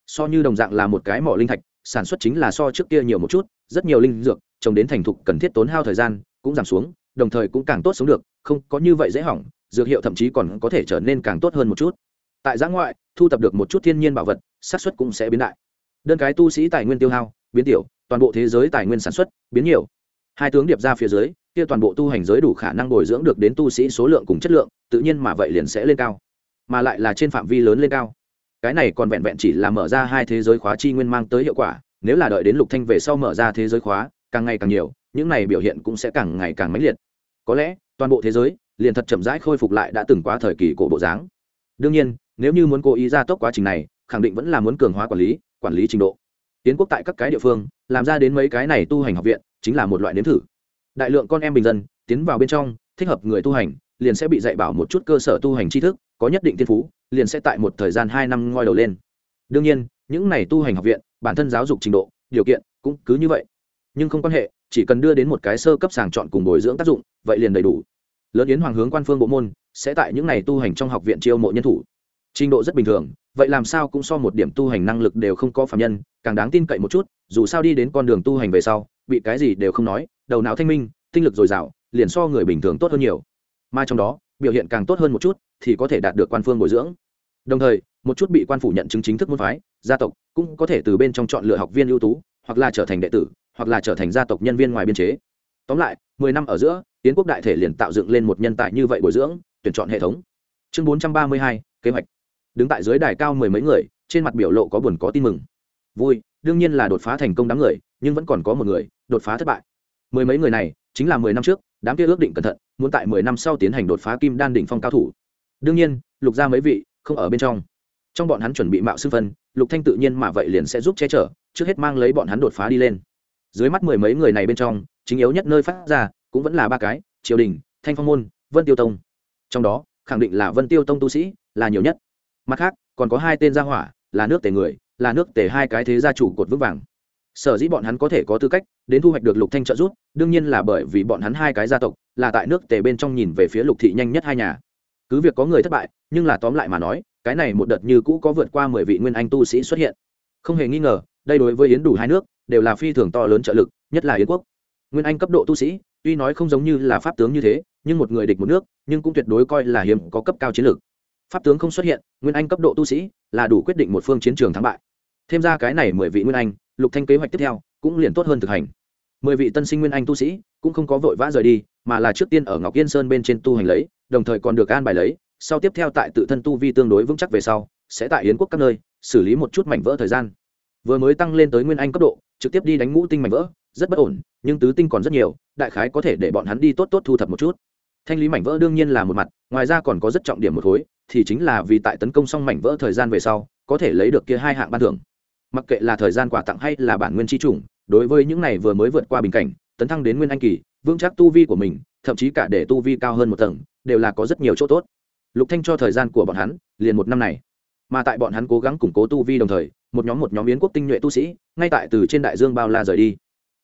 [SPEAKER 1] So như đồng dạng là một cái mỏ linh thạch, sản xuất chính là so trước kia nhiều một chút, rất nhiều linh dược, trồng đến thành thục cần thiết tốn hao thời gian, cũng giảm xuống, đồng thời cũng càng tốt sống được không có như vậy dễ hỏng, dược hiệu thậm chí còn có thể trở nên càng tốt hơn một chút. Tại giã ngoại, thu thập được một chút thiên nhiên bảo vật, xác suất cũng sẽ biến đại. Đơn cái tu sĩ tài nguyên tiêu hao, biến tiểu, toàn bộ thế giới tài nguyên sản xuất biến nhiều. Hai tướng điệp ra phía dưới, kia toàn bộ tu hành giới đủ khả năng bồi dưỡng được đến tu sĩ số lượng cùng chất lượng, tự nhiên mà vậy liền sẽ lên cao. Mà lại là trên phạm vi lớn lên cao. Cái này còn vẹn vẹn chỉ là mở ra hai thế giới khóa chi nguyên mang tới hiệu quả, nếu là đợi đến lục thanh về sau mở ra thế giới khóa, càng ngày càng nhiều, những này biểu hiện cũng sẽ càng ngày càng mãnh liệt. Có lẽ toàn bộ thế giới liền thật chậm rãi khôi phục lại đã từng quá thời kỳ cổ bộ dáng. Đương nhiên, nếu như muốn cố ý ra tốc quá trình này, khẳng định vẫn là muốn cường hóa quản lý quản lý trình độ. Tiến quốc tại các cái địa phương, làm ra đến mấy cái này tu hành học viện, chính là một loại nếm thử. Đại lượng con em bình dân, tiến vào bên trong, thích hợp người tu hành, liền sẽ bị dạy bảo một chút cơ sở tu hành tri thức, có nhất định thiên phú, liền sẽ tại một thời gian hai năm ngoi đầu lên. Đương nhiên, những này tu hành học viện, bản thân giáo dục trình độ, điều kiện cũng cứ như vậy nhưng không quan hệ, chỉ cần đưa đến một cái sơ cấp sàng chọn cùng bồi dưỡng tác dụng, vậy liền đầy đủ. Lớn yến hoàng hướng quan phương bộ môn, sẽ tại những ngày tu hành trong học viện chiêu mộ nhân thủ. Trình độ rất bình thường, vậy làm sao cũng so một điểm tu hành năng lực đều không có phạm nhân, càng đáng tin cậy một chút, dù sao đi đến con đường tu hành về sau, bị cái gì đều không nói, đầu não thanh minh, tinh lực dồi dào, liền so người bình thường tốt hơn nhiều. Mà trong đó, biểu hiện càng tốt hơn một chút, thì có thể đạt được quan phương bồi dưỡng. Đồng thời, một chút bị quan phủ nhận chứng chính thức môn phái, gia tộc, cũng có thể từ bên trong chọn lựa học viên ưu tú, hoặc là trở thành đệ tử hoặc là trở thành gia tộc nhân viên ngoài biên chế. Tóm lại, mười năm ở giữa tiến quốc đại thể liền tạo dựng lên một nhân tài như vậy bồi dưỡng, tuyển chọn hệ thống. Chương bốn trăm ba mươi hai, kế hoạch. Đứng tại dưới đài cao mười mấy người, trên mặt biểu lộ có buồn có tin mừng. Vui, đương nhiên là đột phá thành công đám người, nhưng vẫn còn có một người, đột phá thất bại. Mười mấy người này, chính là mười năm trước, đám kia ước định cẩn thận, muốn tại mười năm sau tiến hành đột phá kim đan đỉnh phong cao thủ. Đương nhiên, lục ra mấy vị, không ở bên trong. Trong bọn hắn chuẩn bị mạo sư phân, lục thanh tự nhiên mà vậy liền sẽ giúp che chở, trước hết mang lấy bọn hắn đột phá đi lên dưới mắt mười mấy người này bên trong, chính yếu nhất nơi phát ra cũng vẫn là ba cái, triều đình, thanh phong môn, vân tiêu tông. Trong đó, khẳng định là vân tiêu tông tu sĩ là nhiều nhất. Mặt khác, còn có hai tên gia hỏa, là nước tề người, là nước tề hai cái thế gia chủ cột vững vàng. Sở dĩ bọn hắn có thể có tư cách đến thu hoạch được lục thanh trợ giúp, đương nhiên là bởi vì bọn hắn hai cái gia tộc là tại nước tề bên trong nhìn về phía lục thị nhanh nhất hai nhà. Cứ việc có người thất bại, nhưng là tóm lại mà nói, cái này một đợt như cũ có vượt qua mười vị nguyên anh tu sĩ xuất hiện. Không hề nghi ngờ, đây đối với yến đủ hai nước đều là phi thường to lớn trợ lực, nhất là yến quốc. Nguyên anh cấp độ tu sĩ, tuy nói không giống như là pháp tướng như thế, nhưng một người địch một nước, nhưng cũng tuyệt đối coi là hiếm có cấp cao chiến lược. Pháp tướng không xuất hiện, nguyên anh cấp độ tu sĩ là đủ quyết định một phương chiến trường thắng bại. Thêm ra cái này mười vị nguyên anh, lục thanh kế hoạch tiếp theo cũng liền tốt hơn thực hành. Mười vị tân sinh nguyên anh tu sĩ cũng không có vội vã rời đi, mà là trước tiên ở ngọc yên sơn bên trên tu hành lấy, đồng thời còn được an bài lấy, sau tiếp theo tại tự thân tu vi tương đối vững chắc về sau, sẽ tại yến quốc các nơi xử lý một chút mảnh vỡ thời gian. Vừa mới tăng lên tới nguyên anh cấp độ trực tiếp đi đánh ngũ tinh mảnh vỡ, rất bất ổn, nhưng tứ tinh còn rất nhiều, đại khái có thể để bọn hắn đi tốt tốt thu thập một chút. Thanh lý mảnh vỡ đương nhiên là một mặt, ngoài ra còn có rất trọng điểm một khối, thì chính là vì tại tấn công xong mảnh vỡ thời gian về sau, có thể lấy được kia hai hạng ban thưởng. Mặc kệ là thời gian quà tặng hay là bản nguyên tri chủng, đối với những này vừa mới vượt qua bình cảnh, tấn thăng đến nguyên anh kỳ, vững chắc tu vi của mình, thậm chí cả để tu vi cao hơn một tầng, đều là có rất nhiều chỗ tốt. Lục thanh cho thời gian của bọn hắn liền một năm này. Mà tại bọn hắn cố gắng củng cố tu vi đồng thời một nhóm một nhóm yến quốc tinh nhuệ tu sĩ, ngay tại từ trên đại dương bao la rời đi.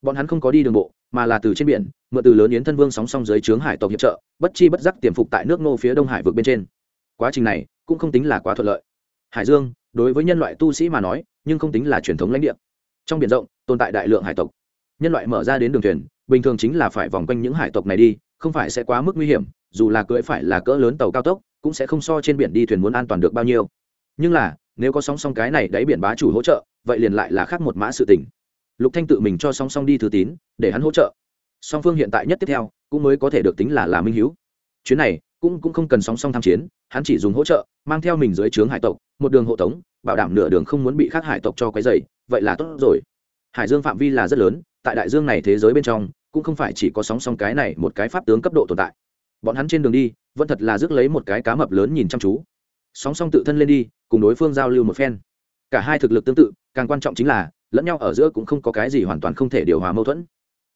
[SPEAKER 1] Bọn hắn không có đi đường bộ, mà là từ trên biển, mượn từ lớn yến thân vương sóng song dưới trướng hải tộc hiệp trợ, bất chi bất giác tiềm phục tại nước ngô phía đông hải vực bên trên. Quá trình này cũng không tính là quá thuận lợi. Hải dương, đối với nhân loại tu sĩ mà nói, nhưng không tính là truyền thống lãnh địa. Trong biển rộng, tồn tại đại lượng hải tộc. Nhân loại mở ra đến đường thuyền, bình thường chính là phải vòng quanh những hải tộc này đi, không phải sẽ quá mức nguy hiểm, dù là cưỡi phải là cỡ lớn tàu cao tốc, cũng sẽ không so trên biển đi thuyền muốn an toàn được bao nhiêu. Nhưng là nếu có song song cái này đáy biển bá chủ hỗ trợ, vậy liền lại là khác một mã sự tình. Lục thanh tự mình cho song song đi thư tín, để hắn hỗ trợ. Song phương hiện tại nhất tiếp theo, cũng mới có thể được tính là là minh hiếu. Chuyến này, cũng cũng không cần song song tham chiến, hắn chỉ dùng hỗ trợ, mang theo mình dưới trướng hải tộc, một đường hộ tống, bảo đảm nửa đường không muốn bị khác hải tộc cho cái dày vậy là tốt rồi. Hải dương phạm vi là rất lớn, tại đại dương này thế giới bên trong, cũng không phải chỉ có sóng song cái này một cái pháp tướng cấp độ tồn tại. Bọn hắn trên đường đi, vẫn thật là rước lấy một cái cá mập lớn nhìn chăm chú sóng song tự thân lên đi, cùng đối phương giao lưu một phen. Cả hai thực lực tương tự, càng quan trọng chính là, lẫn nhau ở giữa cũng không có cái gì hoàn toàn không thể điều hòa mâu thuẫn.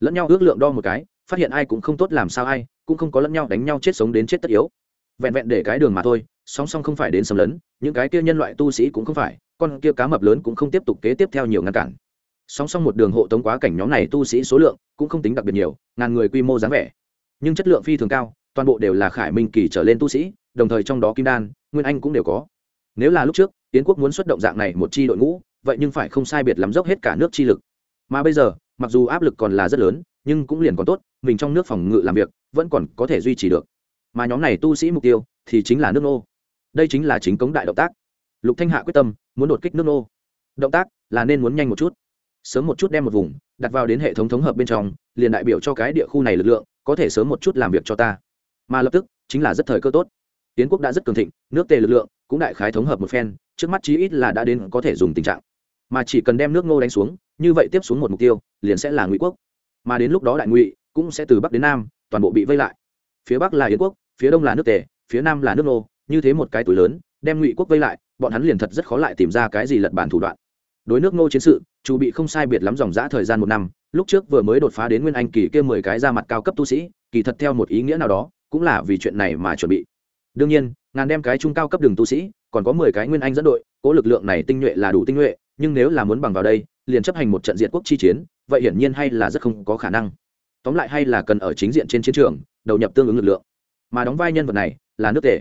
[SPEAKER 1] Lẫn nhau ước lượng đo một cái, phát hiện ai cũng không tốt làm sao ai, cũng không có lẫn nhau đánh nhau chết sống đến chết tất yếu. Vẹn vẹn để cái đường mà thôi, song song không phải đến sầm lấn, những cái kia nhân loại tu sĩ cũng không phải, con kia cá mập lớn cũng không tiếp tục kế tiếp theo nhiều ngăn cản. Song song một đường hộ tống quá cảnh nhóm này tu sĩ số lượng cũng không tính đặc biệt nhiều, ngàn người quy mô dáng vẻ. Nhưng chất lượng phi thường cao toàn bộ đều là khải minh kỳ trở lên tu sĩ, đồng thời trong đó kim đan, nguyên anh cũng đều có. Nếu là lúc trước tiến quốc muốn xuất động dạng này một chi đội ngũ, vậy nhưng phải không sai biệt lắm dốc hết cả nước chi lực. Mà bây giờ, mặc dù áp lực còn là rất lớn, nhưng cũng liền còn tốt, mình trong nước phòng ngự làm việc, vẫn còn có thể duy trì được. Mà nhóm này tu sĩ mục tiêu, thì chính là nước nô. Đây chính là chính cống đại động tác. Lục thanh hạ quyết tâm, muốn đột kích nước nô. Động tác là nên muốn nhanh một chút. Sớm một chút đem một vùng, đặt vào đến hệ thống thống hợp bên trong, liền đại biểu cho cái địa khu này lực lượng, có thể sớm một chút làm việc cho ta mà lập tức chính là rất thời cơ tốt. Tiến quốc đã rất cường thịnh, nước tề lực lượng cũng đại khái thống hợp một phen, trước mắt chí ít là đã đến có thể dùng tình trạng. Mà chỉ cần đem nước ngô đánh xuống, như vậy tiếp xuống một mục tiêu, liền sẽ là ngụy quốc. Mà đến lúc đó đại ngụy cũng sẽ từ bắc đến nam, toàn bộ bị vây lại. Phía bắc là yến quốc, phía đông là nước tề, phía nam là nước ngô, như thế một cái tuổi lớn, đem ngụy quốc vây lại, bọn hắn liền thật rất khó lại tìm ra cái gì lật bản thủ đoạn. Đối nước ngô chiến sự chủ bị không sai biệt lắm dòng giã thời gian một năm, lúc trước vừa mới đột phá đến nguyên anh kỳ kia mười cái ra mặt cao cấp tu sĩ, kỳ thật theo một ý nghĩa nào đó cũng là vì chuyện này mà chuẩn bị. Đương nhiên, ngàn đem cái trung cao cấp đường tu sĩ, còn có mười cái nguyên anh dẫn đội, cố lực lượng này tinh nhuệ là đủ tinh nhuệ, nhưng nếu là muốn bằng vào đây, liền chấp hành một trận diện quốc chi chiến, vậy hiển nhiên hay là rất không có khả năng. Tóm lại hay là cần ở chính diện trên chiến trường, đầu nhập tương ứng lực lượng. Mà đóng vai nhân vật này, là nước tề.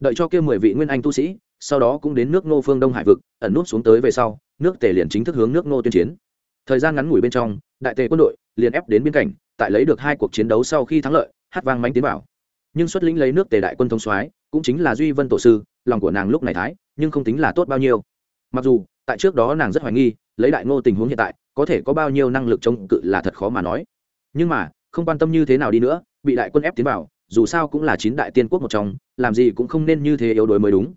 [SPEAKER 1] Đợi cho kia mười vị nguyên anh tu sĩ, sau đó cũng đến nước ngô phương đông hải vực, ẩn nút xuống tới về sau, nước tề liền chính thức hướng nước ngô tuyên chiến. Thời gian ngắn ngủi bên trong, đại tề quân đội liền ép đến biên cảnh, tại lấy được hai cuộc chiến đấu sau khi thắng lợi, hát vang mánh tiến vào nhưng xuất lĩnh lấy nước tề đại quân thông soái, cũng chính là duy vân tổ sư, lòng của nàng lúc này thái, nhưng không tính là tốt bao nhiêu. Mặc dù, tại trước đó nàng rất hoài nghi, lấy đại ngô tình huống hiện tại, có thể có bao nhiêu năng lực chống cự là thật khó mà nói. Nhưng mà, không quan tâm như thế nào đi nữa, bị đại quân ép tiến vào, dù sao cũng là chín đại tiên quốc một trong, làm gì cũng không nên như thế yếu đuối mới đúng.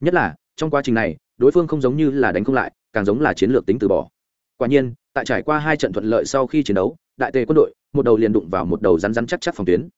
[SPEAKER 1] Nhất là, trong quá trình này, đối phương không giống như là đánh không lại, càng giống là chiến lược tính từ bỏ. Quả nhiên, tại trải qua hai trận thuận lợi sau khi chiến đấu, đại tề quân đội, một đầu liền đụng vào một đầu rắn rắn chắc chắc phòng tuyến.